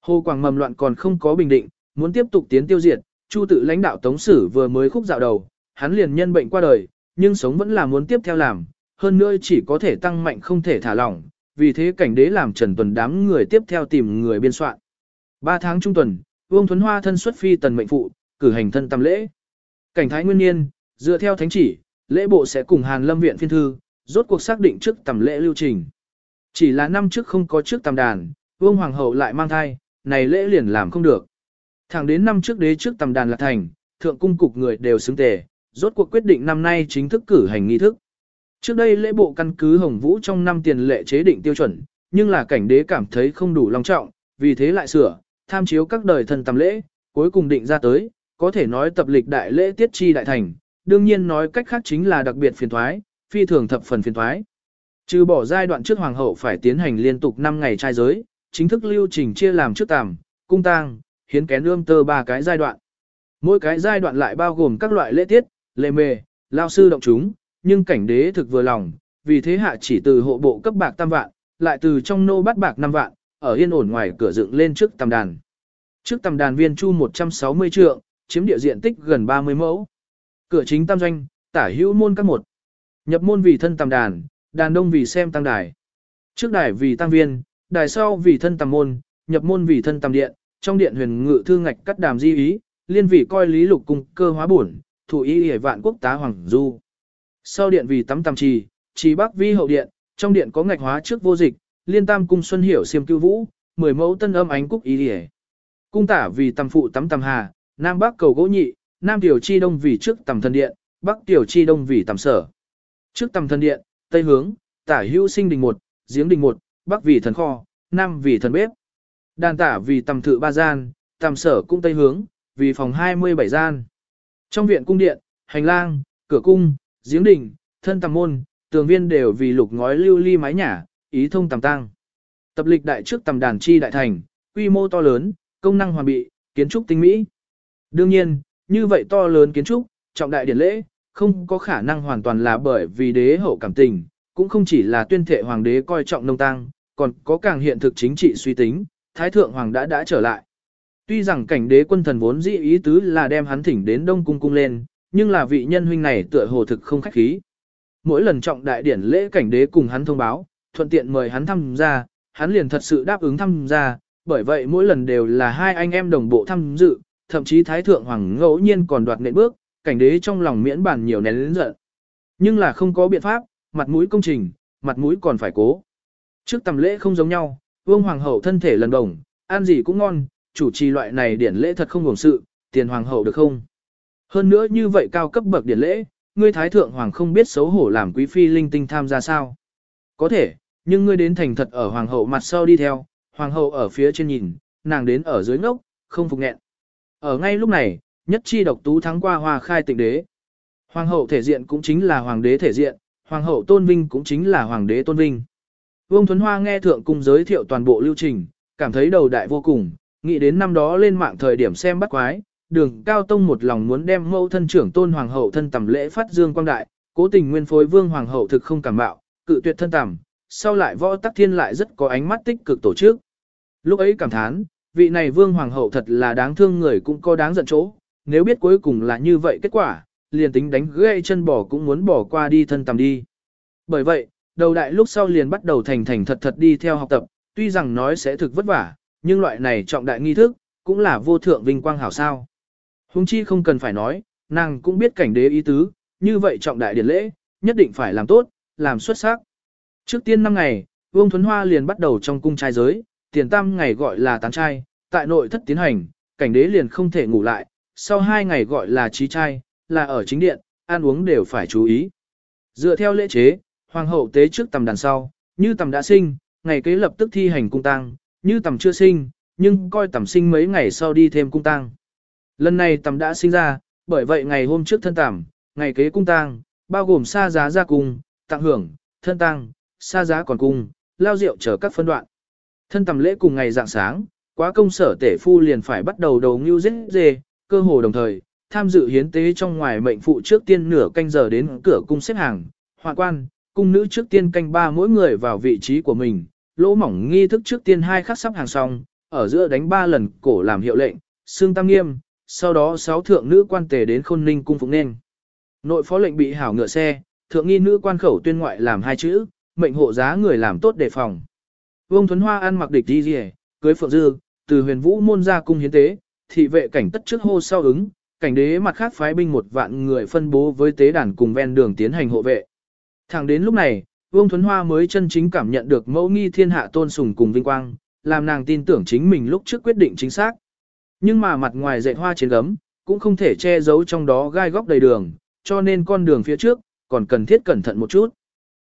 Hồ Quảng mầm loạn còn không có bình định, muốn tiếp tục tiến tiêu diệt, Chu tự lãnh đạo Tống Sử vừa mới khúc dạo đầu, hắn liền nhân bệnh qua đời, nhưng sống vẫn là muốn tiếp theo làm, hơn nữa chỉ có thể tăng mạnh không thể thả lỏng, vì thế cảnh đế làm Trần Tuần đám người tiếp theo tìm người biên soạn. Ba tháng trung tuần, Vương Thuấn Hoa thân xuất phi tần mệnh phụ, cử hành thân tam lễ. Cảnh thái nguyên niên, dựa theo thánh chỉ, lễ bộ sẽ cùng Hàn Lâm viện phiên thư, rốt cuộc xác định trước tầm lễ lưu trình. Chỉ là năm trước không có trước tầm đàn, Vương Hoàng hậu lại mang thai, này lễ liền làm không được. Thẳng đến năm trước đế trước tầm đàn là thành, thượng cung cục người đều xứng tề, rốt cuộc quyết định năm nay chính thức cử hành nghi thức. Trước đây lễ bộ căn cứ Hồng Vũ trong năm tiền lệ chế định tiêu chuẩn, nhưng là cảnh đế cảm thấy không đủ long trọng, vì thế lại sửa, tham chiếu các đời thần tầm lễ, cuối cùng định ra tới, có thể nói tập lịch đại lễ tiết chi đại thành, đương nhiên nói cách khác chính là đặc biệt phiền thoái, phi thường thập phần phiền thoái. Trừ bỏ giai đoạn trước hoàng hậu phải tiến hành liên tục 5 ngày trai giới, chính thức lưu trình chia làm trước tàm, cung tang, hiến kén ươm tơ ba cái giai đoạn. Mỗi cái giai đoạn lại bao gồm các loại lễ tiết, lễ mề, lao sư động chúng, nhưng cảnh đế thực vừa lòng, vì thế hạ chỉ từ hộ bộ cấp bạc tam vạn, lại từ trong nô bắt bạc 5 vạn, ở yên ổn ngoài cửa dựng lên trước tầm đàn. Trước tầm đàn viên chu 160 trượng, chiếm địa diện tích gần 30 mẫu. Cửa chính tam doanh, tả hữu môn các một. Nhập môn vì thân tầm đàn, đàn đông vì xem tăng đài. Trước đài vì tăng viên, đài sau vì thân tầm môn, nhập môn vì thân tầm điện, trong điện huyền ngự thư ngạch cắt đàm di ý, liên vị coi lý lục cung cơ hóa bổn, thủ ý hề vạn quốc tá hoàng du. Sau điện vì tắm tầm trì, trì bắc vi hậu điện, trong điện có ngạch hóa trước vô dịch, liên tam cung xuân hiểu xiêm cưu vũ, mười mẫu tân âm ánh cúc ý hề. Cung tả vì tầm phụ tắm tầm hà, nam bắc cầu gỗ nhị, nam tiểu chi đông vì trước tầm thần điện, bắc tiểu chi đông vì tầm sở. Trước tầm thần điện, tây hướng, tả hữu sinh đình một, giếng đình một, bắc vì thần kho, nam vì thần bếp. Đàn tả vì tầm thự ba gian, tầm sở cung tây hướng, vì phòng 27 gian. Trong viện cung điện, hành lang, cửa cung, giếng đình, thân tầm môn, tường viên đều vì lục ngói lưu ly mái nhà, ý thông tầm tăng. Tập lịch đại trước tầm đàn chi đại thành, quy mô to lớn, công năng hoàn bị, kiến trúc tinh mỹ. Đương nhiên, như vậy to lớn kiến trúc, trọng đại điển lễ, không có khả năng hoàn toàn là bởi vì đế hậu cảm tình, cũng không chỉ là tuyên thệ hoàng đế coi trọng nông tăng, còn có càng hiện thực chính trị suy tính, thái thượng hoàng đã đã trở lại. Tuy rằng cảnh đế quân thần vốn dĩ ý tứ là đem hắn thỉnh đến đông cung cung lên, nhưng là vị nhân huynh này tựa hồ thực không khách khí. Mỗi lần trọng đại điển lễ cảnh đế cùng hắn thông báo, thuận tiện mời hắn tham gia, hắn liền thật sự đáp ứng tham gia, bởi vậy mỗi lần đều là hai anh em đồng bộ tham dự, thậm chí thái thượng hoàng ngẫu nhiên còn đoạt nệ bước, cảnh đế trong lòng miễn bản nhiều nén lớn giận. Nhưng là không có biện pháp, mặt mũi công trình, mặt mũi còn phải cố. Trước tầm lễ không giống nhau, vương hoàng hậu thân thể lần đồng, ăn gì cũng ngon, chủ trì loại này điển lễ thật không hưởng sự, tiền hoàng hậu được không? Hơn nữa như vậy cao cấp bậc điển lễ, ngươi thái thượng hoàng không biết xấu hổ làm quý phi linh tinh tham gia sao? Có thể, nhưng ngươi đến thành thật ở hoàng hậu mặt sau đi theo, hoàng hậu ở phía trên nhìn, nàng đến ở dưới ngốc, không phục nghẹn. Ở ngay lúc này, nhất chi độc tú thắng qua hoa khai tịnh đế. Hoàng hậu thể diện cũng chính là hoàng đế thể diện, hoàng hậu tôn vinh cũng chính là hoàng đế tôn vinh. Vương Thuấn Hoa nghe thượng cung giới thiệu toàn bộ lưu trình, cảm thấy đầu đại vô cùng, nghĩ đến năm đó lên mạng thời điểm xem bắt quái, đường cao tông một lòng muốn đem mẫu thân trưởng tôn hoàng hậu thân tầm lễ phát dương quang đại, cố tình nguyên phối vương hoàng hậu thực không cảm bạo, cự tuyệt thân tầm, sau lại võ tắc thiên lại rất có ánh mắt tích cực tổ chức. Lúc ấy cảm thán, vị này vương hoàng hậu thật là đáng thương người cũng có đáng giận chỗ, nếu biết cuối cùng là như vậy kết quả, liền tính đánh gãy chân bỏ cũng muốn bỏ qua đi thân tầm đi. Bởi vậy, đầu đại lúc sau liền bắt đầu thành thành thật thật đi theo học tập, tuy rằng nói sẽ thực vất vả, nhưng loại này trọng đại nghi thức, cũng là vô thượng vinh quang hảo sao. Hùng chi không cần phải nói, nàng cũng biết cảnh đế ý tứ, như vậy trọng đại điển lễ, nhất định phải làm tốt, làm xuất sắc. Trước tiên năm ngày, Vương Thuấn Hoa liền bắt đầu trong cung trai giới, tiền tam ngày gọi là tán trai, tại nội thất tiến hành, cảnh đế liền không thể ngủ lại, sau hai ngày gọi là trí trai, là ở chính điện, ăn uống đều phải chú ý. Dựa theo lễ chế, hoàng hậu tế trước tầm đàn sau, như tầm đã sinh, ngày kế lập tức thi hành cung tang, như tầm chưa sinh, nhưng coi tầm sinh mấy ngày sau đi thêm cung tang. Lần này tầm đã sinh ra, bởi vậy ngày hôm trước thân tầm, ngày kế cung tang, bao gồm xa giá ra cung, tặng hưởng, thân tang, xa giá còn cung, lao rượu chờ các phân đoạn. Thân tầm lễ cùng ngày dạng sáng, quá công sở tể phu liền phải bắt đầu đầu ngưu giết dê, cơ hồ đồng thời, tham dự hiến tế trong ngoài mệnh phụ trước tiên nửa canh giờ đến cửa cung xếp hàng, hoa quan, cung nữ trước tiên canh ba mỗi người vào vị trí của mình, lỗ mỏng nghi thức trước tiên hai khắc sắp hàng xong, ở giữa đánh ba lần cổ làm hiệu lệnh, xương tam nghiêm, sau đó sáu thượng nữ quan tề đến khôn ninh cung phụng nên. Nội phó lệnh bị hảo ngựa xe, thượng nghi nữ quan khẩu tuyên ngoại làm hai chữ, mệnh hộ giá người làm tốt đề phòng. Vương Thuấn Hoa ăn mặc địch đi rìa, cưới phượng dư, từ huyền vũ môn ra cung hiến tế, thị vệ cảnh tất trước hô sau ứng, cảnh đế mặt khác phái binh một vạn người phân bố với tế đàn cùng ven đường tiến hành hộ vệ. Thẳng đến lúc này, Vương Thuấn Hoa mới chân chính cảm nhận được mẫu nghi thiên hạ tôn sùng cùng vinh quang, làm nàng tin tưởng chính mình lúc trước quyết định chính xác. Nhưng mà mặt ngoài dạy hoa trên gấm, cũng không thể che giấu trong đó gai góc đầy đường, cho nên con đường phía trước, còn cần thiết cẩn thận một chút.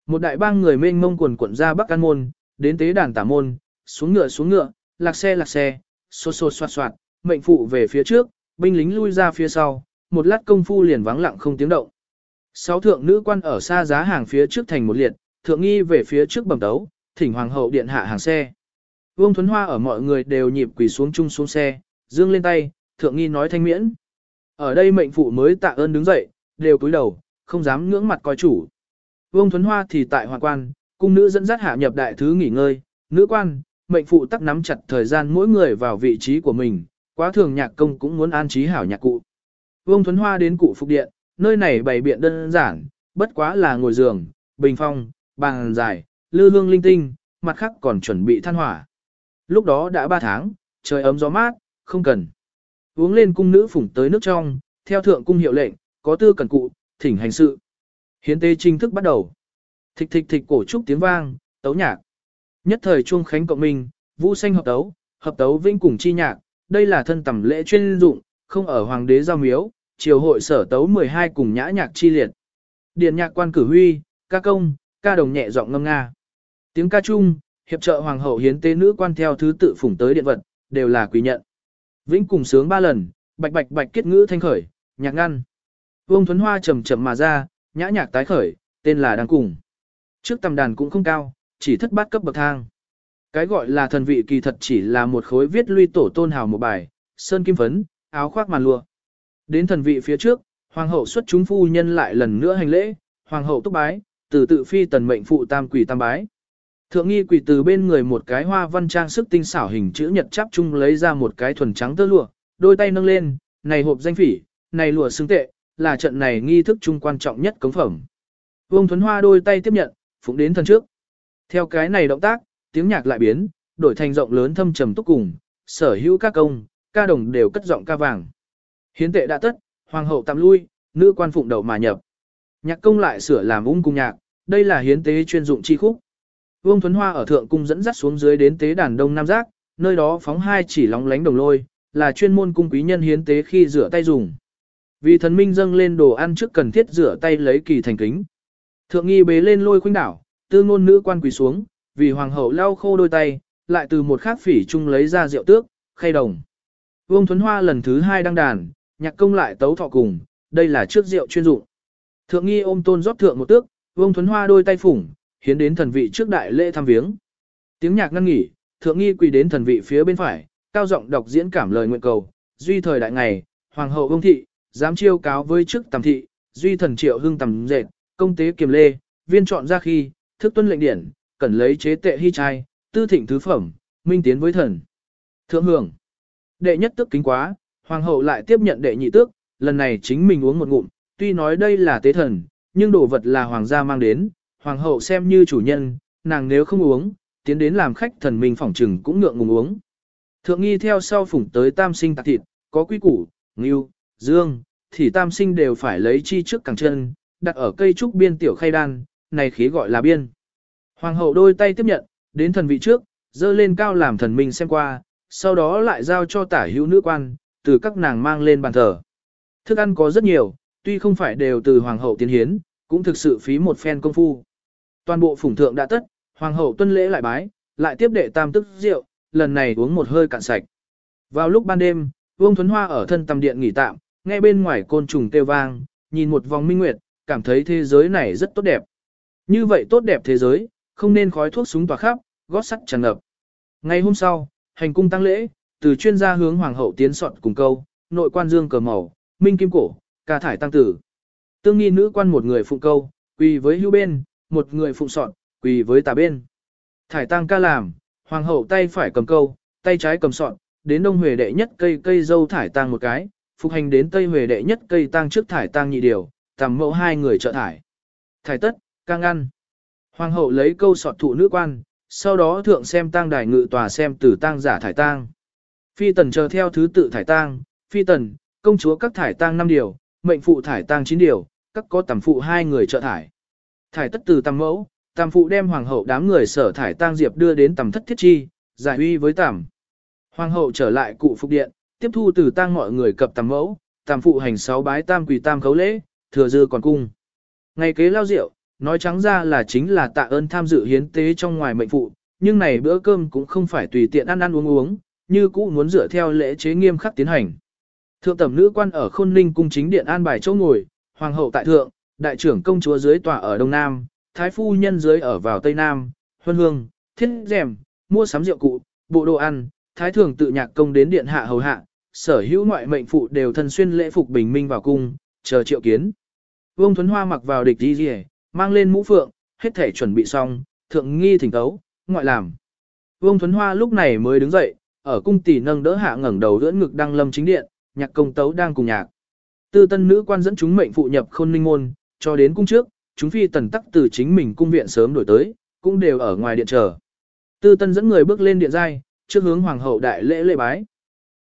Một đại bang người mênh mông quần quận ra Bắc An Môn, đến tế đàn tả môn, xuống ngựa xuống ngựa, lạc xe lạc xe, xô xô xoạt xoạt, mệnh phụ về phía trước, binh lính lui ra phía sau, một lát công phu liền vắng lặng không tiếng động. Sáu thượng nữ quan ở xa giá hàng phía trước thành một liệt, thượng nghi về phía trước bẩm đấu, thỉnh hoàng hậu điện hạ hàng xe. Vương Thuấn Hoa ở mọi người đều nhịp quỳ xuống chung xuống xe, dương lên tay, thượng nghi nói thanh miễn. Ở đây mệnh phụ mới tạ ơn đứng dậy, đều cúi đầu, không dám ngưỡng mặt coi chủ. Vương Thuấn Hoa thì tại hoàng quan, cung nữ dẫn dắt hạ nhập đại thứ nghỉ ngơi, nữ quan, mệnh phụ tắc nắm chặt thời gian mỗi người vào vị trí của mình, quá thường nhạc công cũng muốn an trí hảo nhạc cụ. Vương Thuấn Hoa đến cụ phục điện, nơi này bày biện đơn giản, bất quá là ngồi giường, bình phong, bàn dài, lư hương linh tinh, mặt khác còn chuẩn bị than hỏa. Lúc đó đã 3 tháng, trời ấm gió mát, không cần. Uống lên cung nữ phủng tới nước trong, theo thượng cung hiệu lệnh, có tư cần cụ, thỉnh hành sự. Hiến tế chính thức bắt đầu. Thịch thịch thịch cổ trúc tiếng vang, tấu nhạc. Nhất thời chuông khánh cộng minh, vũ xanh hợp tấu, hợp tấu vinh cùng chi nhạc, đây là thân tầm lễ chuyên dụng, không ở hoàng đế giao miếu, triều hội sở tấu 12 cùng nhã nhạc chi liệt. Điện nhạc quan cử huy, ca công, ca đồng nhẹ giọng ngâm nga. Tiếng ca chung, hiệp trợ hoàng hậu hiến tế nữ quan theo thứ tự phủng tới điện vật, đều là quý nhận. Vĩnh cùng sướng ba lần, bạch bạch bạch kết ngữ thanh khởi, nhạc ngăn. Vương Thuấn Hoa trầm chậm mà ra, nhã nhạc tái khởi, tên là đang cùng. Trước tầm đàn cũng không cao, chỉ thất bát cấp bậc thang. Cái gọi là thần vị kỳ thật chỉ là một khối viết luy tổ tôn hào một bài, sơn kim phấn, áo khoác màn lụa. Đến thần vị phía trước, hoàng hậu xuất chúng phu nhân lại lần nữa hành lễ, hoàng hậu túc bái, từ tự phi tần mệnh phụ tam quỷ tam bái. Thượng nghi quỷ từ bên người một cái hoa văn trang sức tinh xảo hình chữ nhật chắp chung lấy ra một cái thuần trắng tơ lụa, đôi tay nâng lên, này hộp danh phỉ, này lụa xứng tệ, là trận này nghi thức chung quan trọng nhất cống phẩm. Vương Thuấn Hoa đôi tay tiếp nhận, phụng đến thân trước. Theo cái này động tác, tiếng nhạc lại biến, đổi thành rộng lớn thâm trầm túc cùng, sở hữu các công, ca đồng đều cất giọng ca vàng. Hiến tệ đã tất, hoàng hậu tạm lui, nữ quan phụng đầu mà nhập. Nhạc công lại sửa làm ung cung nhạc, đây là hiến tế chuyên dụng chi khúc. Vương Thuấn Hoa ở thượng cung dẫn dắt xuống dưới đến tế đàn Đông Nam Giác, nơi đó phóng hai chỉ lóng lánh đồng lôi, là chuyên môn cung quý nhân hiến tế khi rửa tay dùng. Vì thần minh dâng lên đồ ăn trước cần thiết rửa tay lấy kỳ thành kính. Thượng nghi bế lên lôi khuynh đảo, tư ngôn nữ quan quỳ xuống, vì hoàng hậu lau khô đôi tay, lại từ một khắc phỉ chung lấy ra rượu tước, khay đồng. Vương Thuấn Hoa lần thứ hai đăng đàn, nhạc công lại tấu thọ cùng, đây là trước rượu chuyên dụng. Thượng nghi ôm tôn rót thượng một tước, Vương Thuấn Hoa đôi tay phủng, hiến đến thần vị trước đại lễ thăm viếng. Tiếng nhạc ngăn nghỉ, thượng nghi quỳ đến thần vị phía bên phải, cao giọng đọc diễn cảm lời nguyện cầu, duy thời đại ngày, hoàng hậu vương thị, dám chiêu cáo với chức tầm thị, duy thần triệu hưng tầm dệt, công tế kiềm lê, viên chọn ra khi, thức tuân lệnh điển, cẩn lấy chế tệ hy trai, tư thịnh thứ phẩm, minh tiến với thần. Thượng hưởng. Đệ nhất tước kính quá, hoàng hậu lại tiếp nhận đệ nhị tước, lần này chính mình uống một ngụm, tuy nói đây là tế thần, nhưng đồ vật là hoàng gia mang đến, hoàng hậu xem như chủ nhân, nàng nếu không uống, tiến đến làm khách thần mình phỏng trừng cũng ngượng ngùng uống. Thượng nghi theo sau phủng tới tam sinh tạc thịt, có quy củ, ngưu, dương, thì tam sinh đều phải lấy chi trước càng chân, đặt ở cây trúc biên tiểu khay đan, này khí gọi là biên. Hoàng hậu đôi tay tiếp nhận, đến thần vị trước, dơ lên cao làm thần minh xem qua, sau đó lại giao cho tả hữu nữ quan, từ các nàng mang lên bàn thờ. Thức ăn có rất nhiều, tuy không phải đều từ hoàng hậu tiến hiến, cũng thực sự phí một phen công phu. Toàn bộ phủng thượng đã tất, hoàng hậu tuân lễ lại bái, lại tiếp đệ tam tức rượu, lần này uống một hơi cạn sạch. Vào lúc ban đêm, Vương Thuấn Hoa ở thân tầm điện nghỉ tạm, nghe bên ngoài côn trùng kêu vang, nhìn một vòng minh nguyệt, cảm thấy thế giới này rất tốt đẹp. Như vậy tốt đẹp thế giới, không nên khói thuốc súng tỏa khắp, gót sắt tràn ngập. Ngày hôm sau, hành cung tăng lễ, từ chuyên gia hướng hoàng hậu tiến soạn cùng câu, nội quan dương cờ màu, minh kim cổ, ca thải tăng tử. Tương nghi nữ quan một người phụng câu, quỳ với hưu bên, một người phụng soạn, quỳ với tà bên. Thải tăng ca làm, hoàng hậu tay phải cầm câu, tay trái cầm soạn, đến đông huệ đệ nhất cây cây dâu thải tăng một cái, phục hành đến tây huệ đệ nhất cây tăng trước thải tăng nhị điều, tầm mẫu hai người trợ thải. Thải tất, ca ngăn. Hoàng hậu lấy câu sọt thụ nữ quan, sau đó thượng xem tang đài ngự tòa xem tử tang giả thải tang. Phi tần chờ theo thứ tự thải tang, phi tần, công chúa các thải tang 5 điều, mệnh phụ thải tang 9 điều, các có tầm phụ hai người trợ thải. Thải tất từ tầm mẫu, tầm phụ đem hoàng hậu đám người sở thải tang diệp đưa đến tầm thất thiết chi, giải uy với tầm. Hoàng hậu trở lại cụ phục điện, tiếp thu từ tang mọi người cập tầm mẫu, tầm phụ hành sáu bái tam quỳ tam khấu lễ, thừa dư còn cung. Ngày kế lao rượu, nói trắng ra là chính là tạ ơn tham dự hiến tế trong ngoài mệnh phụ, nhưng này bữa cơm cũng không phải tùy tiện ăn ăn uống uống, như cũ muốn dựa theo lễ chế nghiêm khắc tiến hành. Thượng tẩm nữ quan ở Khôn Ninh cung chính điện an bài chỗ ngồi, hoàng hậu tại thượng, đại trưởng công chúa dưới tòa ở đông nam, thái phu nhân dưới ở vào tây nam, huân hương, thiết rèm, mua sắm rượu cụ, bộ đồ ăn, thái thường tự nhạc công đến điện hạ hầu hạ, sở hữu ngoại mệnh phụ đều thân xuyên lễ phục bình minh vào cung, chờ triệu kiến. Vương Thuấn Hoa mặc vào địch đi rìa, mang lên mũ phượng, hết thể chuẩn bị xong, thượng nghi thỉnh tấu, ngoại làm. Vương Thuấn Hoa lúc này mới đứng dậy, ở cung tỷ nâng đỡ hạ ngẩng đầu đỡ ngực đang lâm chính điện, nhạc công tấu đang cùng nhạc. Tư tân nữ quan dẫn chúng mệnh phụ nhập khôn ninh môn, cho đến cung trước, chúng phi tần tắc từ chính mình cung viện sớm đổi tới, cũng đều ở ngoài điện chờ. Tư tân dẫn người bước lên điện giai, trước hướng hoàng hậu đại lễ lễ bái.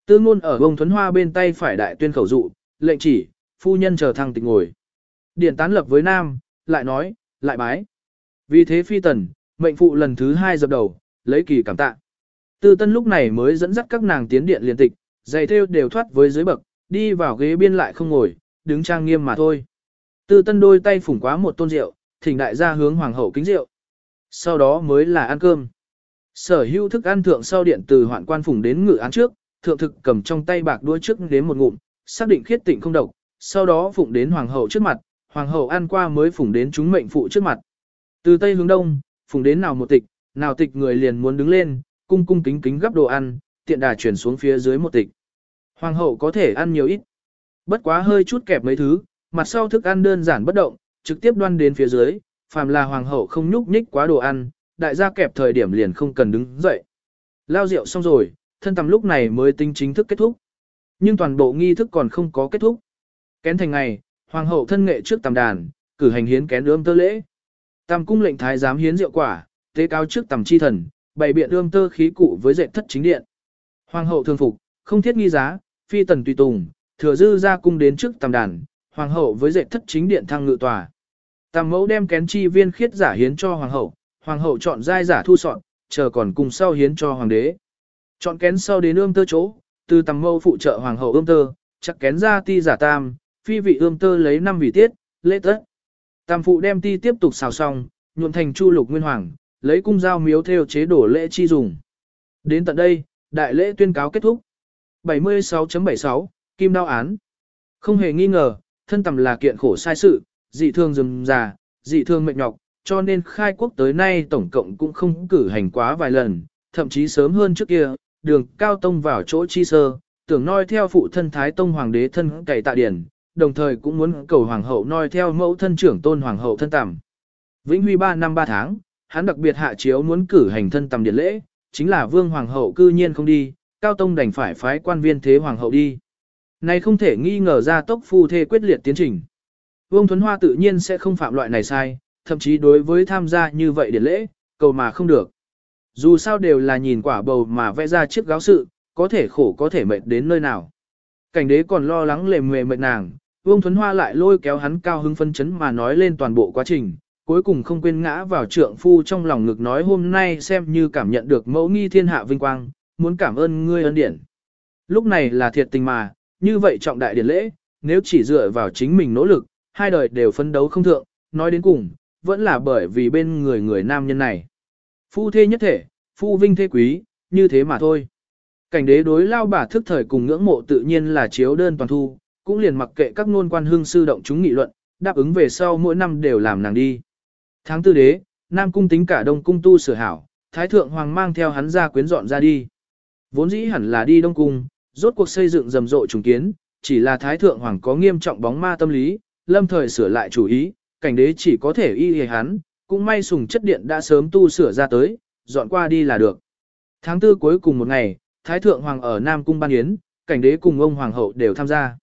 Tư ngôn ở bông thuấn hoa bên tay phải đại tuyên khẩu dụ, lệnh chỉ, phu nhân chờ thăng tịch ngồi. Điện tán lập với nam, lại nói, lại bái. Vì thế phi tần, mệnh phụ lần thứ hai dập đầu, lấy kỳ cảm tạ. Tư tân lúc này mới dẫn dắt các nàng tiến điện liền tịch, giày thêu đều thoát với dưới bậc, đi vào ghế biên lại không ngồi, đứng trang nghiêm mà thôi. Tư tân đôi tay phủng quá một tôn rượu, thỉnh đại gia hướng hoàng hậu kính rượu. Sau đó mới là ăn cơm. Sở hữu thức ăn thượng sau điện từ hoạn quan phủng đến ngự án trước, thượng thực cầm trong tay bạc đuôi trước đến một ngụm, xác định khiết tịnh không độc, sau đó phụng đến hoàng hậu trước mặt, hoàng hậu ăn qua mới phủng đến chúng mệnh phụ trước mặt. Từ tây hướng đông, phủng đến nào một tịch, nào tịch người liền muốn đứng lên, cung cung kính kính gấp đồ ăn, tiện đà chuyển xuống phía dưới một tịch. Hoàng hậu có thể ăn nhiều ít. Bất quá hơi chút kẹp mấy thứ, mặt sau thức ăn đơn giản bất động, trực tiếp đoan đến phía dưới, phàm là hoàng hậu không nhúc nhích quá đồ ăn, đại gia kẹp thời điểm liền không cần đứng dậy. Lao rượu xong rồi, thân tầm lúc này mới tính chính thức kết thúc. Nhưng toàn bộ nghi thức còn không có kết thúc. Kén thành ngày, hoàng hậu thân nghệ trước tầm đàn, cử hành hiến kén ươm tơ lễ. Tam cung lệnh thái giám hiến rượu quả, tế cao trước tầm chi thần, bày biện ươm tơ khí cụ với dệt thất chính điện. Hoàng hậu thường phục, không thiết nghi giá, phi tần tùy tùng, thừa dư ra cung đến trước tầm đàn, hoàng hậu với dệt thất chính điện thăng ngự tòa. Tam mẫu đem kén chi viên khiết giả hiến cho hoàng hậu, hoàng hậu chọn giai giả thu soạn, chờ còn cùng sau hiến cho hoàng đế. Chọn kén sau đến ươm tơ chỗ, từ tam mẫu phụ trợ hoàng hậu ươm tơ, chắc kén ra ti giả tam, phi vị ươm tơ lấy năm vị tiết, lễ tất. Tam phụ đem ti tiếp tục xào xong, nhuộm thành chu lục nguyên hoàng, lấy cung dao miếu theo chế đổ lễ chi dùng. Đến tận đây, đại lễ tuyên cáo kết thúc. 76.76, Kim đao án. Không hề nghi ngờ, thân tầm là kiện khổ sai sự, dị thương rừng già, dị thương mệnh nhọc, cho nên khai quốc tới nay tổng cộng cũng không cử hành quá vài lần, thậm chí sớm hơn trước kia, đường cao tông vào chỗ chi sơ, tưởng noi theo phụ thân Thái Tông Hoàng đế thân cày tạ điển, đồng thời cũng muốn cầu Hoàng hậu noi theo mẫu thân trưởng tôn Hoàng hậu thân tầm. Vĩnh Huy 3 năm 3 tháng, hắn đặc biệt hạ chiếu muốn cử hành thân tầm điện lễ, chính là Vương Hoàng hậu cư nhiên không đi, Cao Tông đành phải phái quan viên thế Hoàng hậu đi. Này không thể nghi ngờ ra tốc phu thê quyết liệt tiến trình. Vương Thuấn Hoa tự nhiên sẽ không phạm loại này sai, thậm chí đối với tham gia như vậy điện lễ, cầu mà không được. Dù sao đều là nhìn quả bầu mà vẽ ra chiếc gáo sự, có thể khổ có thể mệt đến nơi nào. Cảnh đế còn lo lắng lề mề mệt nàng, Vương Thuấn Hoa lại lôi kéo hắn cao hứng phân chấn mà nói lên toàn bộ quá trình, cuối cùng không quên ngã vào trượng phu trong lòng ngực nói hôm nay xem như cảm nhận được mẫu nghi thiên hạ vinh quang, muốn cảm ơn ngươi ân điển. Lúc này là thiệt tình mà, như vậy trọng đại điển lễ, nếu chỉ dựa vào chính mình nỗ lực, hai đời đều phấn đấu không thượng, nói đến cùng, vẫn là bởi vì bên người người nam nhân này. Phu thê nhất thể, phu vinh thế quý, như thế mà thôi. Cảnh đế đối lao bà thức thời cùng ngưỡng mộ tự nhiên là chiếu đơn toàn thu, cũng liền mặc kệ các ngôn quan hương sư động chúng nghị luận, đáp ứng về sau mỗi năm đều làm nàng đi. Tháng tư đế, Nam cung tính cả Đông cung tu sửa hảo, Thái thượng hoàng mang theo hắn ra quyến dọn ra đi. Vốn dĩ hẳn là đi Đông cung, rốt cuộc xây dựng rầm rộ trùng kiến, chỉ là Thái thượng hoàng có nghiêm trọng bóng ma tâm lý, lâm thời sửa lại chủ ý, cảnh đế chỉ có thể y hề hắn, cũng may sùng chất điện đã sớm tu sửa ra tới, dọn qua đi là được. Tháng tư cuối cùng một ngày, Thái Thượng Hoàng ở Nam Cung Ban Yến, cảnh đế cùng ông Hoàng hậu đều tham gia.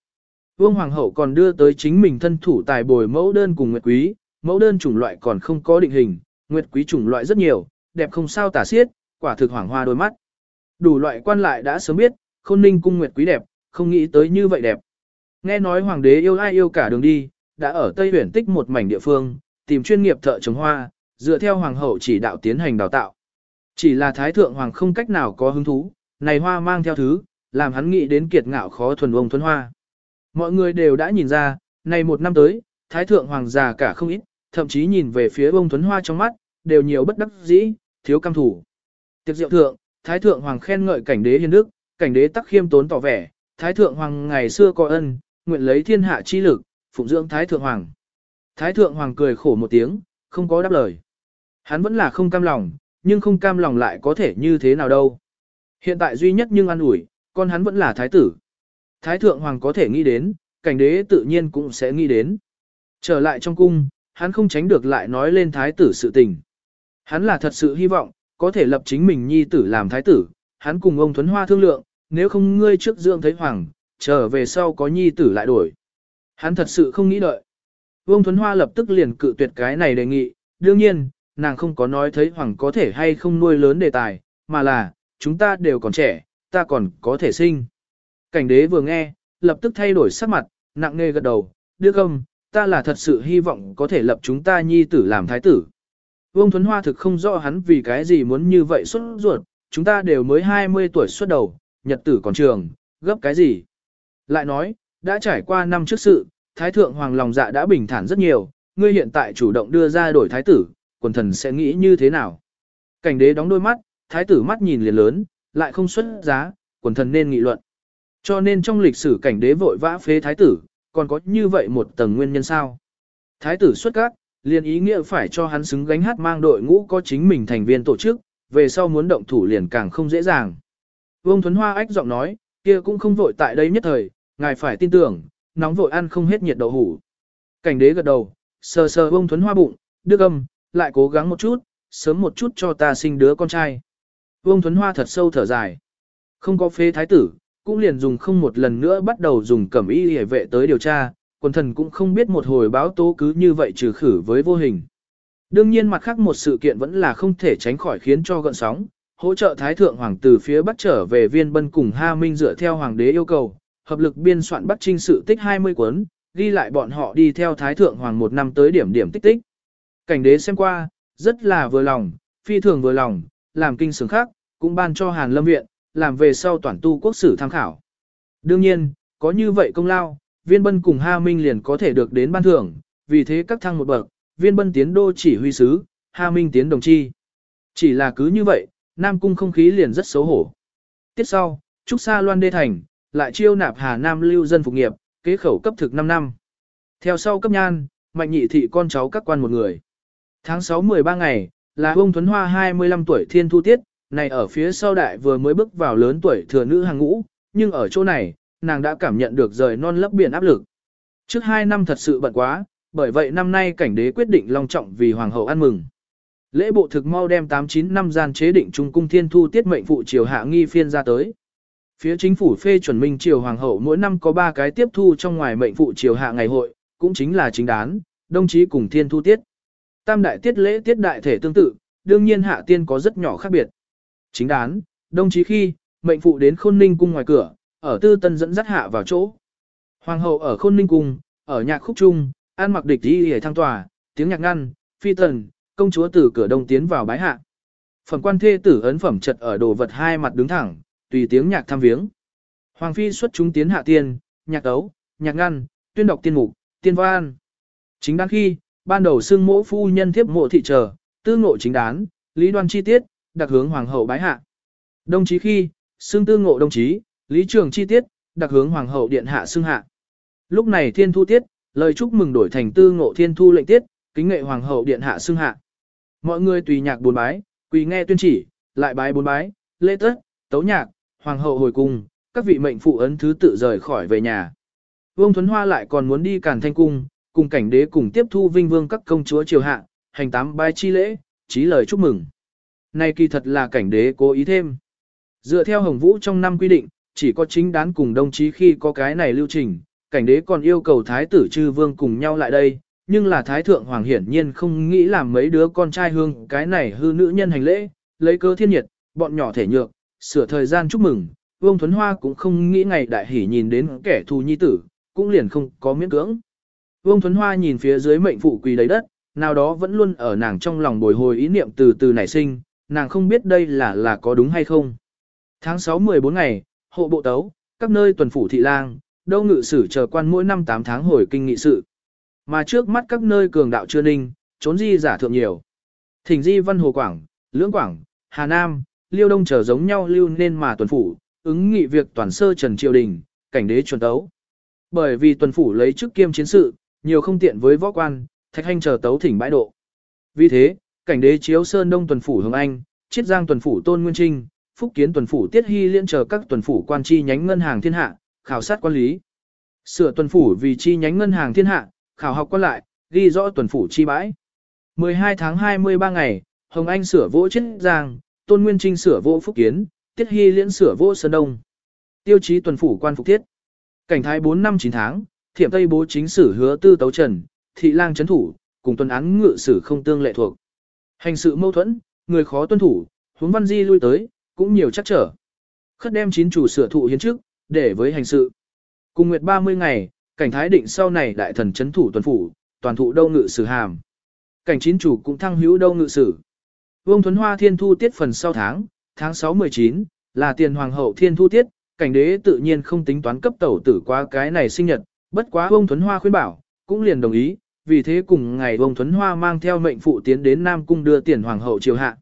Vương Hoàng hậu còn đưa tới chính mình thân thủ tài bồi mẫu đơn cùng Nguyệt Quý, mẫu đơn chủng loại còn không có định hình, Nguyệt Quý chủng loại rất nhiều, đẹp không sao tả xiết, quả thực hoàng hoa đôi mắt. Đủ loại quan lại đã sớm biết, khôn ninh cung Nguyệt Quý đẹp, không nghĩ tới như vậy đẹp. Nghe nói Hoàng đế yêu ai yêu cả đường đi, đã ở Tây Huyền tích một mảnh địa phương, tìm chuyên nghiệp thợ trồng hoa, dựa theo Hoàng hậu chỉ đạo tiến hành đào tạo. Chỉ là Thái Thượng Hoàng không cách nào có hứng thú, này hoa mang theo thứ, làm hắn nghĩ đến kiệt ngạo khó thuần ông thuần hoa. Mọi người đều đã nhìn ra, này một năm tới, Thái Thượng Hoàng già cả không ít, thậm chí nhìn về phía bông thuấn hoa trong mắt, đều nhiều bất đắc dĩ, thiếu cam thủ. Tiệc diệu thượng, Thái Thượng Hoàng khen ngợi cảnh đế hiền đức, cảnh đế tắc khiêm tốn tỏ vẻ, Thái Thượng Hoàng ngày xưa có ân, nguyện lấy thiên hạ chi lực, phụng dưỡng Thái Thượng Hoàng. Thái Thượng Hoàng cười khổ một tiếng, không có đáp lời. Hắn vẫn là không cam lòng, nhưng không cam lòng lại có thể như thế nào đâu. Hiện tại duy nhất nhưng ăn ủi, con hắn vẫn là thái tử. Thái thượng hoàng có thể nghĩ đến, cảnh đế tự nhiên cũng sẽ nghĩ đến. Trở lại trong cung, hắn không tránh được lại nói lên thái tử sự tình. Hắn là thật sự hy vọng, có thể lập chính mình nhi tử làm thái tử, hắn cùng ông Thuấn Hoa thương lượng, nếu không ngươi trước dưỡng thấy hoàng, trở về sau có nhi tử lại đổi. Hắn thật sự không nghĩ đợi. Vương Thuấn Hoa lập tức liền cự tuyệt cái này đề nghị, đương nhiên, nàng không có nói thấy hoàng có thể hay không nuôi lớn đề tài, mà là, chúng ta đều còn trẻ, ta còn có thể sinh. Cảnh đế vừa nghe, lập tức thay đổi sắc mặt, nặng nề gật đầu, đưa công, ta là thật sự hy vọng có thể lập chúng ta nhi tử làm thái tử. Vương Thuấn Hoa thực không rõ hắn vì cái gì muốn như vậy xuất ruột, chúng ta đều mới 20 tuổi xuất đầu, nhật tử còn trường, gấp cái gì. Lại nói, đã trải qua năm trước sự, Thái Thượng Hoàng lòng dạ đã bình thản rất nhiều, ngươi hiện tại chủ động đưa ra đổi thái tử, quần thần sẽ nghĩ như thế nào. Cảnh đế đóng đôi mắt, thái tử mắt nhìn liền lớn, lại không xuất giá, quần thần nên nghị luận. Cho nên trong lịch sử cảnh đế vội vã phế thái tử, còn có như vậy một tầng nguyên nhân sao. Thái tử xuất các, liền ý nghĩa phải cho hắn xứng gánh hát mang đội ngũ có chính mình thành viên tổ chức, về sau muốn động thủ liền càng không dễ dàng. Vương Thuấn Hoa ách giọng nói, kia cũng không vội tại đây nhất thời, ngài phải tin tưởng, nóng vội ăn không hết nhiệt đậu hủ. Cảnh đế gật đầu, sờ sờ Vương Thuấn Hoa bụng, đức âm, lại cố gắng một chút, sớm một chút cho ta sinh đứa con trai. Vương Thuấn Hoa thật sâu thở dài. Không có phế thái tử, cũng liền dùng không một lần nữa bắt đầu dùng cẩm y hề vệ tới điều tra, quần thần cũng không biết một hồi báo tố cứ như vậy trừ khử với vô hình. Đương nhiên mặt khác một sự kiện vẫn là không thể tránh khỏi khiến cho gợn sóng, hỗ trợ Thái Thượng Hoàng từ phía Bắc trở về viên bân cùng Ha Minh dựa theo Hoàng đế yêu cầu, hợp lực biên soạn Bắc Trinh sự tích 20 cuốn, ghi lại bọn họ đi theo Thái Thượng Hoàng một năm tới điểm điểm tích tích. Cảnh đế xem qua, rất là vừa lòng, phi thường vừa lòng, làm kinh sướng khác, cũng ban cho Hàn Lâm Viện, làm về sau toàn tu quốc sử tham khảo. Đương nhiên, có như vậy công lao, viên bân cùng Ha Minh liền có thể được đến ban thưởng, vì thế các thăng một bậc, viên bân tiến đô chỉ huy sứ, Ha Minh tiến đồng chi. Chỉ là cứ như vậy, Nam Cung không khí liền rất xấu hổ. Tiếp sau, Trúc Sa Loan Đê Thành, lại chiêu nạp Hà Nam lưu dân phục nghiệp, kế khẩu cấp thực 5 năm. Theo sau cấp nhan, mạnh nhị thị con cháu các quan một người. Tháng 6 13 ngày, là ông Thuấn Hoa 25 tuổi thiên thu tiết, này ở phía sau đại vừa mới bước vào lớn tuổi thừa nữ hàng ngũ, nhưng ở chỗ này, nàng đã cảm nhận được rời non lấp biển áp lực. Trước hai năm thật sự bận quá, bởi vậy năm nay cảnh đế quyết định long trọng vì hoàng hậu ăn mừng. Lễ bộ thực mau đem 89 năm gian chế định trung cung thiên thu tiết mệnh phụ triều hạ nghi phiên ra tới. Phía chính phủ phê chuẩn minh triều hoàng hậu mỗi năm có 3 cái tiếp thu trong ngoài mệnh phụ triều hạ ngày hội, cũng chính là chính đán, đồng chí cùng thiên thu tiết. Tam đại tiết lễ tiết đại thể tương tự, đương nhiên hạ tiên có rất nhỏ khác biệt. Chính đán, đồng chí khi, mệnh phụ đến khôn ninh cung ngoài cửa, ở tư tân dẫn dắt hạ vào chỗ. Hoàng hậu ở khôn ninh cung, ở nhạc khúc trung, an mặc địch đi hề thăng tòa, tiếng nhạc ngăn, phi tần, công chúa từ cửa đông tiến vào bái hạ. Phẩm quan thê tử ấn phẩm trật ở đồ vật hai mặt đứng thẳng, tùy tiếng nhạc thăm viếng. Hoàng phi xuất chúng tiến hạ tiên, nhạc đấu, nhạc ngăn, tuyên đọc tiên mục, tiên văn. Chính đáng khi, ban đầu xưng mỗ phu nhân thiếp mộ thị trở, tư ngộ chính đán, lý đoan chi tiết, đặc hướng hoàng hậu bái hạ. Đồng chí khi, xương tư ngộ đồng chí, lý trường chi tiết, đặc hướng hoàng hậu điện hạ xương hạ. Lúc này thiên thu tiết, lời chúc mừng đổi thành tư ngộ thiên thu lệnh tiết, kính nghệ hoàng hậu điện hạ xương hạ. Mọi người tùy nhạc bốn bái, quỳ nghe tuyên chỉ, lại bái bốn bái, lễ tất, tấu nhạc, hoàng hậu hồi cung, các vị mệnh phụ ấn thứ tự rời khỏi về nhà. Vương Thuấn Hoa lại còn muốn đi càn thanh cung, cùng cảnh đế cùng tiếp thu vinh vương các công chúa triều hạ, hành tám bái chi lễ, chí lời chúc mừng. Này kỳ thật là cảnh đế cố ý thêm. Dựa theo Hồng Vũ trong năm quy định, chỉ có chính đán cùng đồng chí khi có cái này lưu trình, cảnh đế còn yêu cầu thái tử chư vương cùng nhau lại đây, nhưng là thái thượng hoàng hiển nhiên không nghĩ làm mấy đứa con trai hương cái này hư nữ nhân hành lễ, lấy cơ thiên nhiệt, bọn nhỏ thể nhược, sửa thời gian chúc mừng, Vương Thuấn Hoa cũng không nghĩ ngày đại hỉ nhìn đến kẻ thù nhi tử, cũng liền không có miễn cưỡng. Vương Thuấn Hoa nhìn phía dưới mệnh phụ quỳ đầy đất, nào đó vẫn luôn ở nàng trong lòng bồi hồi ý niệm từ từ nảy sinh, nàng không biết đây là là có đúng hay không. Tháng 6-14 ngày, hộ bộ tấu, các nơi tuần phủ thị lang, đâu ngự sử chờ quan mỗi năm 8 tháng hồi kinh nghị sự. Mà trước mắt các nơi cường đạo chưa ninh, trốn di giả thượng nhiều. Thỉnh di văn hồ quảng, lưỡng quảng, hà nam, liêu đông chờ giống nhau lưu nên mà tuần phủ, ứng nghị việc toàn sơ trần triều đình, cảnh đế chuẩn tấu. Bởi vì tuần phủ lấy chức kiêm chiến sự, nhiều không tiện với võ quan, thạch hành chờ tấu thỉnh bãi độ. Vì thế, cảnh đế chiếu sơn đông tuần phủ hướng anh, chiết giang tuần phủ tôn nguyên trinh, phúc kiến tuần phủ tiết hy liên chờ các tuần phủ quan chi nhánh ngân hàng thiên hạ, khảo sát quan lý. Sửa tuần phủ vì chi nhánh ngân hàng thiên hạ, khảo học quan lại, ghi rõ tuần phủ chi bãi. 12 tháng 23 ngày, Hồng Anh sửa vỗ chiết giang, tôn nguyên trinh sửa vỗ phúc kiến, tiết hy liên sửa vỗ sơn đông. Tiêu chí tuần phủ quan phục tiết. Cảnh thái 4 năm 9 tháng, thiểm tây bố chính sử hứa tư tấu trần, thị lang chấn thủ, cùng tuần án ngự sử không tương lệ thuộc. Hành sự mâu thuẫn, người khó tuân thủ, huống văn di lui tới, cũng nhiều chắc trở. Khất đem chín chủ sửa thụ hiến trước, để với hành sự. Cùng nguyệt 30 ngày, cảnh thái định sau này đại thần chấn thủ tuần phủ, toàn thụ đâu ngự sử hàm. Cảnh chín chủ cũng thăng hữu đâu ngự sử. Vương Thuấn Hoa thiên thu tiết phần sau tháng, tháng 6-19, là tiền hoàng hậu thiên thu tiết, cảnh đế tự nhiên không tính toán cấp tẩu tử qua cái này sinh nhật, bất quá Vương Thuấn Hoa khuyên bảo, cũng liền đồng ý, vì thế cùng ngày Vương Thuấn Hoa mang theo mệnh phụ tiến đến Nam Cung đưa tiền hoàng hậu triều hạ.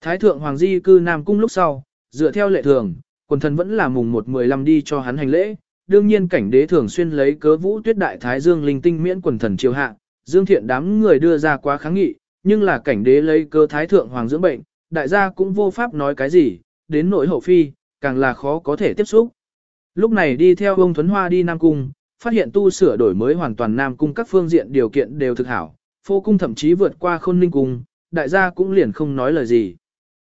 Thái thượng hoàng di cư Nam Cung lúc sau, dựa theo lệ thường, quần thần vẫn là mùng 1-15 đi cho hắn hành lễ, đương nhiên cảnh đế thường xuyên lấy cớ vũ tuyết đại thái dương linh tinh miễn quần thần triều hạ, dương thiện đám người đưa ra quá kháng nghị, nhưng là cảnh đế lấy cớ thái thượng hoàng dưỡng bệnh, đại gia cũng vô pháp nói cái gì, đến nội hậu phi, càng là khó có thể tiếp xúc. Lúc này đi theo ông Thuấn Hoa đi Nam Cung, phát hiện tu sửa đổi mới hoàn toàn Nam Cung các phương diện điều kiện đều thực hảo, phô cung thậm chí vượt qua khôn ninh cung, đại gia cũng liền không nói lời gì.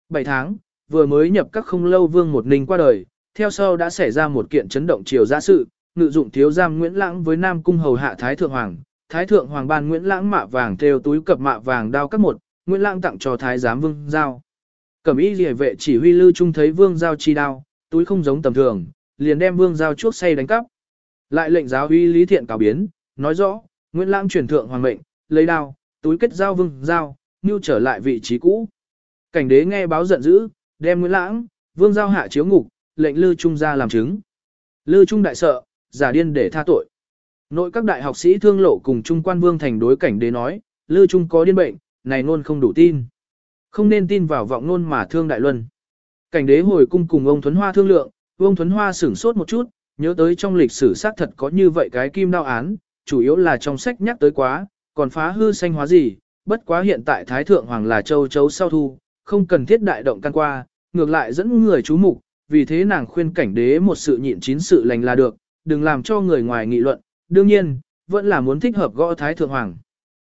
7 tháng, vừa mới nhập các không lâu vương một ninh qua đời, theo sau đã xảy ra một kiện chấn động triều gia sự, ngự dụng thiếu giam Nguyễn Lãng với Nam Cung hầu hạ Thái Thượng Hoàng, Thái Thượng Hoàng ban Nguyễn Lãng mạ vàng theo túi cập mạ vàng đao các một, Nguyễn Lãng tặng cho Thái giám vương giao. Cẩm y liề vệ chỉ huy lưu trung thấy vương giao chi đao, túi không giống tầm thường, liền đem vương giao chuốc say đánh cắp. Lại lệnh giáo uy lý thiện cáo biến, nói rõ, Nguyễn Lãng truyền thượng hoàng mệnh, lấy đao, túi kết giao vương giao, nưu trở lại vị trí cũ. Cảnh đế nghe báo giận dữ, đem Nguyễn Lãng, vương giao hạ chiếu ngục, lệnh Lư Trung ra làm chứng. Lư Trung đại sợ, giả điên để tha tội. Nội các đại học sĩ thương lộ cùng Trung quan vương thành đối cảnh đế nói, Lư Trung có điên bệnh, này nôn không đủ tin. Không nên tin vào vọng nôn mà thương đại luân. Cảnh đế hồi cung cùng ông Thuấn Hoa thương lượng, ông Thuấn Hoa sửng sốt một chút, nhớ tới trong lịch sử xác thật có như vậy cái kim đao án, chủ yếu là trong sách nhắc tới quá, còn phá hư sanh hóa gì, bất quá hiện tại Thái Thượng Hoàng là châu chấu sau thu, không cần thiết đại động can qua, ngược lại dẫn người chú mục, vì thế nàng khuyên cảnh đế một sự nhịn chín sự lành là được, đừng làm cho người ngoài nghị luận, đương nhiên, vẫn là muốn thích hợp gõ Thái Thượng Hoàng.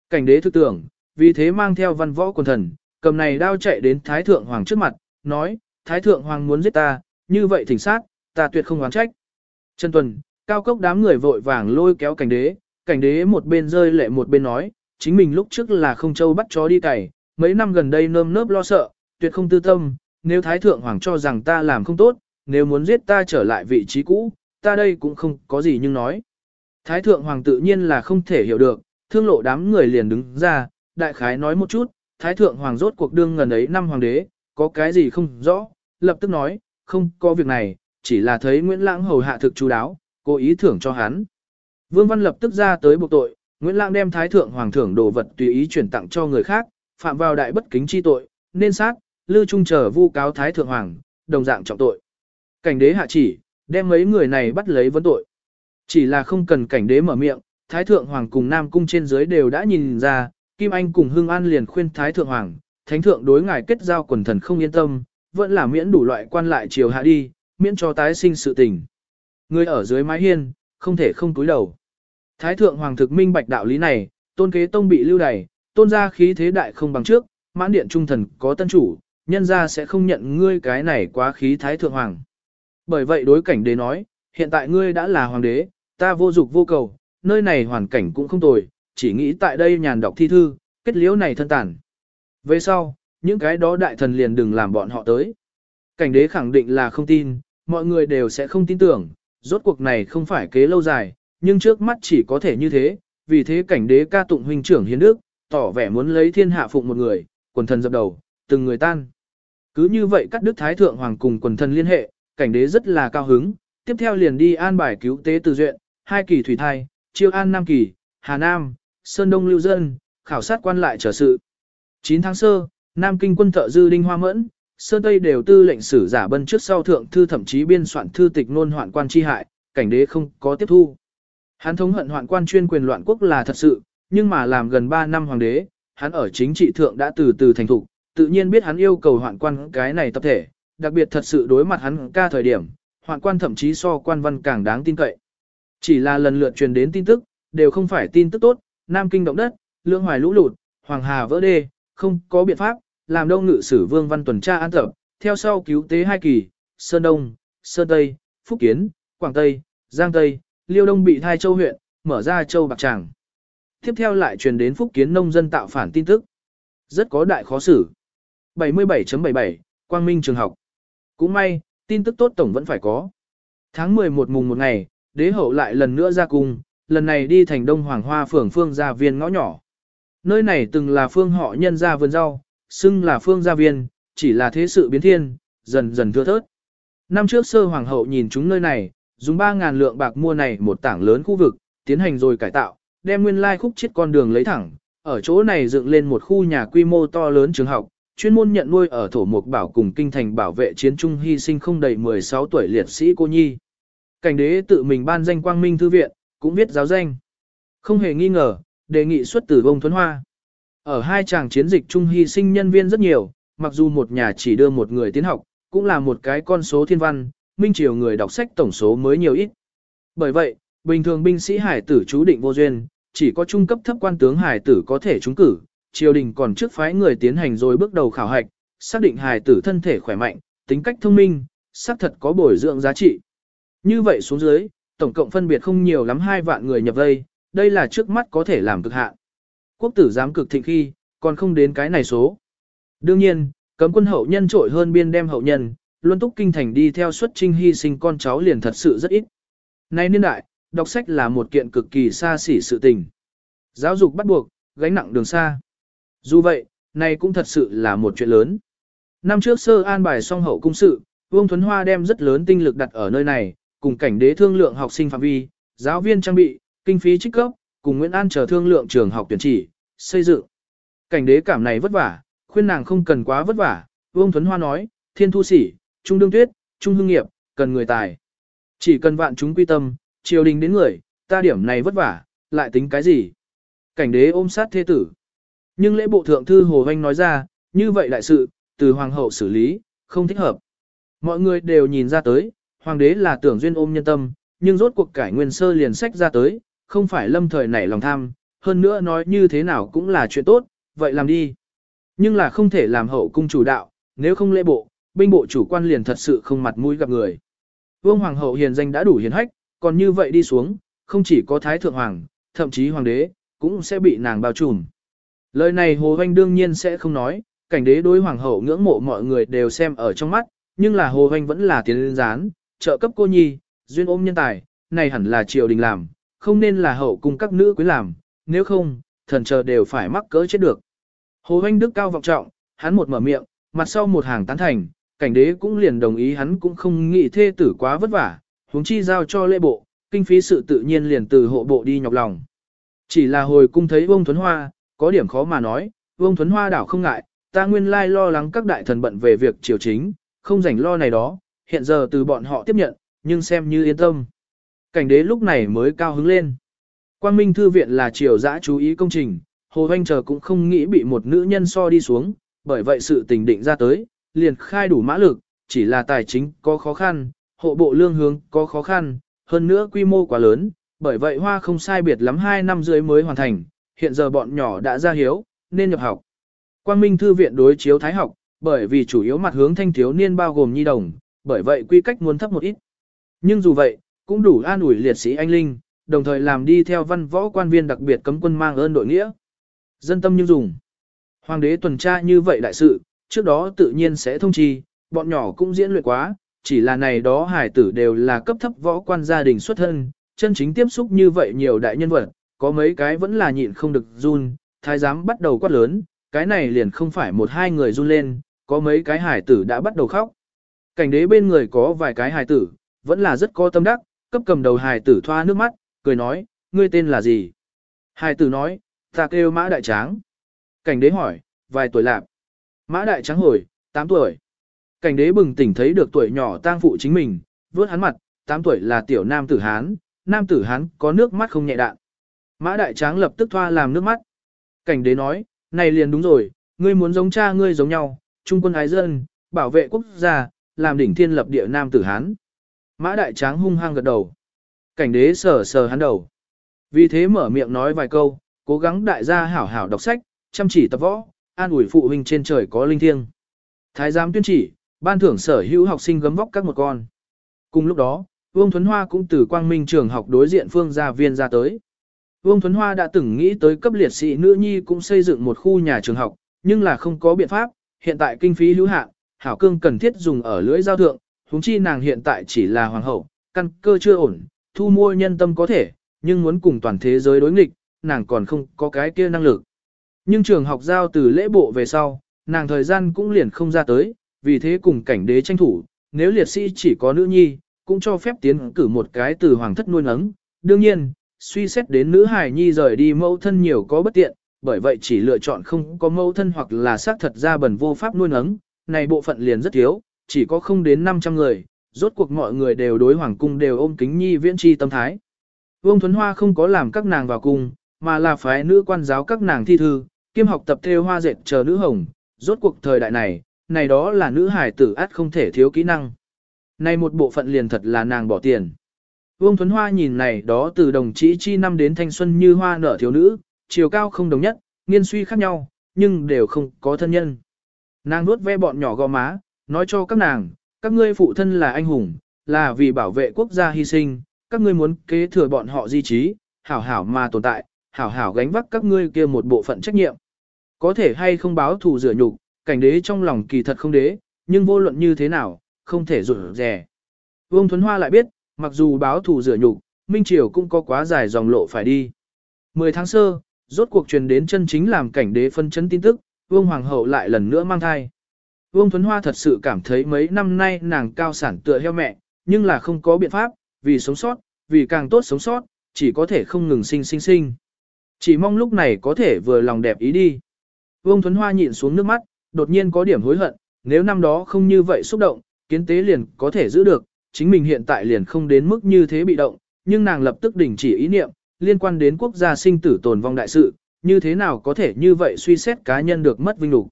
Cảnh đế thức tưởng, vì thế mang theo văn võ quần thần, cầm này đao chạy đến Thái Thượng Hoàng trước mặt, nói, Thái Thượng Hoàng muốn giết ta, như vậy thỉnh sát, ta tuyệt không oán trách. Trần Tuần, cao cốc đám người vội vàng lôi kéo cảnh đế, cảnh đế một bên rơi lệ một bên nói, chính mình lúc trước là không châu bắt chó đi cày, mấy năm gần đây nơm nớp lo sợ, tuyệt không tư tâm, nếu Thái Thượng Hoàng cho rằng ta làm không tốt, nếu muốn giết ta trở lại vị trí cũ, ta đây cũng không có gì nhưng nói. Thái Thượng Hoàng tự nhiên là không thể hiểu được, thương lộ đám người liền đứng ra, đại khái nói một chút, Thái Thượng Hoàng rốt cuộc đương ngần ấy năm Hoàng đế, có cái gì không rõ, lập tức nói, không có việc này, chỉ là thấy Nguyễn Lãng hầu hạ thực chú đáo, cố ý thưởng cho hắn. Vương Văn lập tức ra tới buộc tội, Nguyễn Lãng đem Thái Thượng Hoàng thưởng đồ vật tùy ý chuyển tặng cho người khác, phạm vào đại bất kính chi tội, nên sát, lưu trung chờ vu cáo thái thượng hoàng, đồng dạng trọng tội. Cảnh đế hạ chỉ, đem mấy người này bắt lấy vấn tội. Chỉ là không cần cảnh đế mở miệng, thái thượng hoàng cùng nam cung trên dưới đều đã nhìn ra, Kim Anh cùng Hưng An liền khuyên thái thượng hoàng, thánh thượng đối ngài kết giao quần thần không yên tâm, vẫn là miễn đủ loại quan lại chiều hạ đi, miễn cho tái sinh sự tình. Người ở dưới mái hiên, không thể không túi đầu. Thái thượng hoàng thực minh bạch đạo lý này, tôn kế tông bị lưu đày, tôn gia khí thế đại không bằng trước, mãn điện trung thần có tân chủ, nhân gia sẽ không nhận ngươi cái này quá khí thái thượng hoàng. Bởi vậy đối cảnh đế nói, hiện tại ngươi đã là hoàng đế, ta vô dục vô cầu, nơi này hoàn cảnh cũng không tồi, chỉ nghĩ tại đây nhàn đọc thi thư, kết liễu này thân tàn. Về sau, những cái đó đại thần liền đừng làm bọn họ tới. Cảnh đế khẳng định là không tin, mọi người đều sẽ không tin tưởng, rốt cuộc này không phải kế lâu dài, nhưng trước mắt chỉ có thể như thế, vì thế cảnh đế ca tụng huynh trưởng hiến đức, tỏ vẻ muốn lấy thiên hạ phụng một người, quần thần dập đầu, từng người tan. Cứ như vậy cắt đức thái thượng hoàng cùng quần thần liên hệ, cảnh đế rất là cao hứng, tiếp theo liền đi an bài cứu tế từ duyện, hai kỳ thủy thai, chiêu an nam kỳ, hà nam, sơn đông lưu dân, khảo sát quan lại trở sự. 9 tháng sơ, Nam Kinh quân thợ dư đinh hoa mẫn, Sơn Tây đều tư lệnh sử giả bân trước sau thượng thư thậm chí biên soạn thư tịch nôn hoạn quan chi hại, cảnh đế không có tiếp thu. Hắn thống hận hoạn quan chuyên quyền loạn quốc là thật sự, nhưng mà làm gần 3 năm hoàng đế, hắn ở chính trị thượng đã từ từ thành thục, tự nhiên biết hắn yêu cầu hoạn quan cái này tập thể, đặc biệt thật sự đối mặt hắn ca thời điểm, hoạn quan thậm chí so quan văn càng đáng tin cậy. Chỉ là lần lượt truyền đến tin tức, đều không phải tin tức tốt, Nam Kinh động đất, Lương Hoài lũ lụt, Hoàng Hà vỡ đê, không có biện pháp, làm đông ngự sử Vương Văn tuần tra an tập, theo sau cứu tế hai kỳ, Sơn Đông, Sơn Tây, Phúc Kiến, Quảng Tây, Giang Tây, Liêu Đông bị thai châu huyện, mở ra châu Bạc Tràng. Tiếp theo lại truyền đến Phúc Kiến nông dân tạo phản tin tức. Rất có đại khó xử. 77.77, Quang Minh trường học. Cũng may, tin tức tốt tổng vẫn phải có. Tháng 11 mùng một ngày, đế hậu lại lần nữa ra cung, lần này đi thành Đông Hoàng Hoa phường phương gia viên ngõ nhỏ. Nơi này từng là phương họ nhân gia vườn rau, xưng là phương gia viên, chỉ là thế sự biến thiên, dần dần thưa thớt. Năm trước sơ hoàng hậu nhìn chúng nơi này, dùng 3.000 lượng bạc mua này một tảng lớn khu vực, tiến hành rồi cải tạo, đem nguyên lai khúc chết con đường lấy thẳng, ở chỗ này dựng lên một khu nhà quy mô to lớn trường học, chuyên môn nhận nuôi ở thổ mục bảo cùng kinh thành bảo vệ chiến trung hy sinh không đầy 16 tuổi liệt sĩ cô nhi. Cảnh đế tự mình ban danh quang minh thư viện, cũng viết giáo danh. Không hề nghi ngờ, đề nghị xuất từ vông thuấn hoa. Ở hai chàng chiến dịch trung hy sinh nhân viên rất nhiều, mặc dù một nhà chỉ đưa một người tiến học, cũng là một cái con số thiên văn, minh triều người đọc sách tổng số mới nhiều ít. Bởi vậy, bình thường binh sĩ hải tử chú định vô duyên, chỉ có trung cấp thấp quan tướng hải tử có thể trúng cử, triều đình còn trước phái người tiến hành rồi bước đầu khảo hạch, xác định hải tử thân thể khỏe mạnh, tính cách thông minh, xác thật có bồi dưỡng giá trị. Như vậy xuống dưới, tổng cộng phân biệt không nhiều lắm hai vạn người nhập vây, đây là trước mắt có thể làm cực hạn. Quốc tử giám cực thịnh khi, còn không đến cái này số. Đương nhiên, cấm quân hậu nhân trội hơn biên đem hậu nhân, Luân túc kinh thành đi theo xuất trinh hy sinh con cháu liền thật sự rất ít. Nay niên đại, đọc sách là một kiện cực kỳ xa xỉ sự tình. Giáo dục bắt buộc, gánh nặng đường xa. Dù vậy, này cũng thật sự là một chuyện lớn. Năm trước sơ an bài song hậu cung sự, Vương Thuấn Hoa đem rất lớn tinh lực đặt ở nơi này, cùng cảnh đế thương lượng học sinh phạm vi, giáo viên trang bị, kinh phí trích cấp, cùng Nguyễn An chờ thương lượng trường học tuyển chỉ, xây dựng. Cảnh đế cảm này vất vả, khuyên nàng không cần quá vất vả, Vương Thuấn Hoa nói, thiên thu sỉ, trung đương tuyết, trung hương nghiệp, cần người tài. Chỉ cần vạn chúng quy tâm, triều đình đến người, ta điểm này vất vả, lại tính cái gì? Cảnh đế ôm sát thế tử. Nhưng lễ bộ thượng thư Hồ Hoanh nói ra, như vậy đại sự, từ hoàng hậu xử lý, không thích hợp. Mọi người đều nhìn ra tới, hoàng đế là tưởng duyên ôm nhân tâm, nhưng rốt cuộc cải nguyên sơ liền sách ra tới, không phải lâm thời nảy lòng tham, hơn nữa nói như thế nào cũng là chuyện tốt, vậy làm đi. Nhưng là không thể làm hậu cung chủ đạo, nếu không lễ bộ, binh bộ chủ quan liền thật sự không mặt mũi gặp người. Vương hoàng hậu hiền danh đã đủ hiền hách, còn như vậy đi xuống, không chỉ có thái thượng hoàng, thậm chí hoàng đế, cũng sẽ bị nàng bao trùm. Lời này Hồ Hoanh đương nhiên sẽ không nói, cảnh đế đối hoàng hậu ngưỡng mộ mọi người đều xem ở trong mắt, nhưng là Hồ Hoanh vẫn là tiến lên gián, trợ cấp cô nhi, duyên ôm nhân tài, này hẳn là triều đình làm, không nên là hậu cung các nữ quyến làm, nếu không, thần chờ đều phải mắc cỡ chết được. Hồ Hoanh Đức cao vọng trọng, hắn một mở miệng, mặt sau một hàng tán thành, cảnh đế cũng liền đồng ý hắn cũng không nghĩ thê tử quá vất vả, huống chi giao cho lễ bộ, kinh phí sự tự nhiên liền từ hộ bộ đi nhọc lòng. Chỉ là hồi cung thấy Vương Thuấn Hoa, có điểm khó mà nói, Vương Thuấn Hoa đảo không ngại, ta nguyên lai lo lắng các đại thần bận về việc triều chính, không rảnh lo này đó, hiện giờ từ bọn họ tiếp nhận, nhưng xem như yên tâm. Cảnh đế lúc này mới cao hứng lên. Quang Minh Thư Viện là triều dã chú ý công trình, Hồ Hoanh chờ cũng không nghĩ bị một nữ nhân so đi xuống, bởi vậy sự tình định ra tới, liền khai đủ mã lực, chỉ là tài chính có khó khăn, hộ bộ lương hướng có khó khăn, hơn nữa quy mô quá lớn, bởi vậy hoa không sai biệt lắm 2 năm dưới mới hoàn thành, hiện giờ bọn nhỏ đã ra hiếu, nên nhập học. Quang Minh Thư viện đối chiếu thái học, bởi vì chủ yếu mặt hướng thanh thiếu niên bao gồm nhi đồng, bởi vậy quy cách muốn thấp một ít. Nhưng dù vậy, cũng đủ an ủi liệt sĩ anh linh, đồng thời làm đi theo văn võ quan viên đặc biệt cấm quân mang ơn đội nghĩa. Dân tâm như dùng. Hoàng đế tuần tra như vậy đại sự, trước đó tự nhiên sẽ thông chi, bọn nhỏ cũng diễn luyện quá, chỉ là này đó hải tử đều là cấp thấp võ quan gia đình xuất thân, chân chính tiếp xúc như vậy nhiều đại nhân vật, có mấy cái vẫn là nhịn không được run, thái giám bắt đầu quát lớn, cái này liền không phải một hai người run lên, có mấy cái hải tử đã bắt đầu khóc. Cảnh đế bên người có vài cái hải tử, vẫn là rất có tâm đắc, cấp cầm đầu hài tử thoa nước mắt, cười nói, ngươi tên là gì? hài tử nói, ta kêu mã đại tráng. Cảnh đế hỏi, vài tuổi lạc. Mã đại tráng hồi, 8 tuổi. Cảnh đế bừng tỉnh thấy được tuổi nhỏ tang phụ chính mình, vớt hắn mặt, 8 tuổi là tiểu nam tử Hán, nam tử Hán có nước mắt không nhẹ đạn. Mã đại tráng lập tức thoa làm nước mắt. Cảnh đế nói, này liền đúng rồi, ngươi muốn giống cha ngươi giống nhau, trung quân ái dân, bảo vệ quốc gia, làm đỉnh thiên lập địa nam tử Hán. Mã đại tráng hung hăng gật đầu. Cảnh đế sờ sờ hắn đầu. Vì thế mở miệng nói vài câu, cố gắng đại gia hảo hảo đọc sách, chăm chỉ tập võ, an ủi phụ huynh trên trời có linh thiêng. Thái giám tuyên chỉ, ban thưởng sở hữu học sinh gấm vóc các một con. Cùng lúc đó, Vương Thuấn Hoa cũng từ Quang Minh trường học đối diện phương gia viên ra tới. Vương Thuấn Hoa đã từng nghĩ tới cấp liệt sĩ nữ nhi cũng xây dựng một khu nhà trường học, nhưng là không có biện pháp, hiện tại kinh phí hữu hạn, hảo cương cần thiết dùng ở lưỡi giao thượng, huống chi nàng hiện tại chỉ là hoàng hậu, căn cơ chưa ổn, thu mua nhân tâm có thể, nhưng muốn cùng toàn thế giới đối nghịch, nàng còn không có cái kia năng lực. Nhưng trường học giao từ lễ bộ về sau, nàng thời gian cũng liền không ra tới, vì thế cùng cảnh đế tranh thủ, nếu liệt sĩ chỉ có nữ nhi, cũng cho phép tiến cử một cái từ hoàng thất nuôi nấng. Đương nhiên, suy xét đến nữ hài nhi rời đi mẫu thân nhiều có bất tiện, bởi vậy chỉ lựa chọn không có mẫu thân hoặc là xác thật ra bẩn vô pháp nuôi nấng, này bộ phận liền rất thiếu, chỉ có không đến 500 người, rốt cuộc mọi người đều đối hoàng cung đều ôm kính nhi viễn chi tâm thái. Vương Thuấn Hoa không có làm các nàng vào cung, mà là phái nữ quan giáo các nàng thi thư, kiêm học tập theo hoa dệt chờ nữ hồng, rốt cuộc thời đại này, này đó là nữ hải tử át không thể thiếu kỹ năng. Này một bộ phận liền thật là nàng bỏ tiền. Vương Thuấn Hoa nhìn này đó từ đồng chí chi năm đến thanh xuân như hoa nở thiếu nữ, chiều cao không đồng nhất, nghiên suy khác nhau, nhưng đều không có thân nhân. Nàng nuốt ve bọn nhỏ gò má, nói cho các nàng, các ngươi phụ thân là anh hùng, là vì bảo vệ quốc gia hy sinh, các ngươi muốn kế thừa bọn họ di trí, hảo hảo mà tồn tại, hảo hảo gánh vác các ngươi kia một bộ phận trách nhiệm. Có thể hay không báo thù rửa nhục, cảnh đế trong lòng kỳ thật không đế, nhưng vô luận như thế nào, không thể rủi rẻ. Vương Thuấn Hoa lại biết, mặc dù báo thù rửa nhục, Minh Triều cũng có quá dài dòng lộ phải đi. 10 tháng sơ, rốt cuộc truyền đến chân chính làm cảnh đế phân chấn tin tức, Vương Hoàng hậu lại lần nữa mang thai. Vương Thuấn Hoa thật sự cảm thấy mấy năm nay nàng cao sản tựa heo mẹ, nhưng là không có biện pháp, vì sống sót, vì càng tốt sống sót, chỉ có thể không ngừng sinh sinh sinh. Chỉ mong lúc này có thể vừa lòng đẹp ý đi. Vương Thuấn Hoa nhịn xuống nước mắt, đột nhiên có điểm hối hận, nếu năm đó không như vậy xúc động, kiến tế liền có thể giữ được, chính mình hiện tại liền không đến mức như thế bị động, nhưng nàng lập tức đình chỉ ý niệm, liên quan đến quốc gia sinh tử tồn vong đại sự, như thế nào có thể như vậy suy xét cá nhân được mất vinh lục.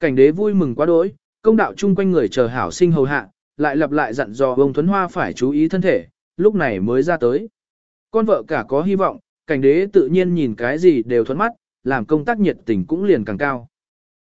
Cảnh đế vui mừng quá đỗi, công đạo chung quanh người chờ hảo sinh hầu hạ, lại lặp lại dặn dò ông Thuấn Hoa phải chú ý thân thể, lúc này mới ra tới. Con vợ cả có hy vọng, cảnh đế tự nhiên nhìn cái gì đều thuẫn mắt, làm công tác nhiệt tình cũng liền càng cao.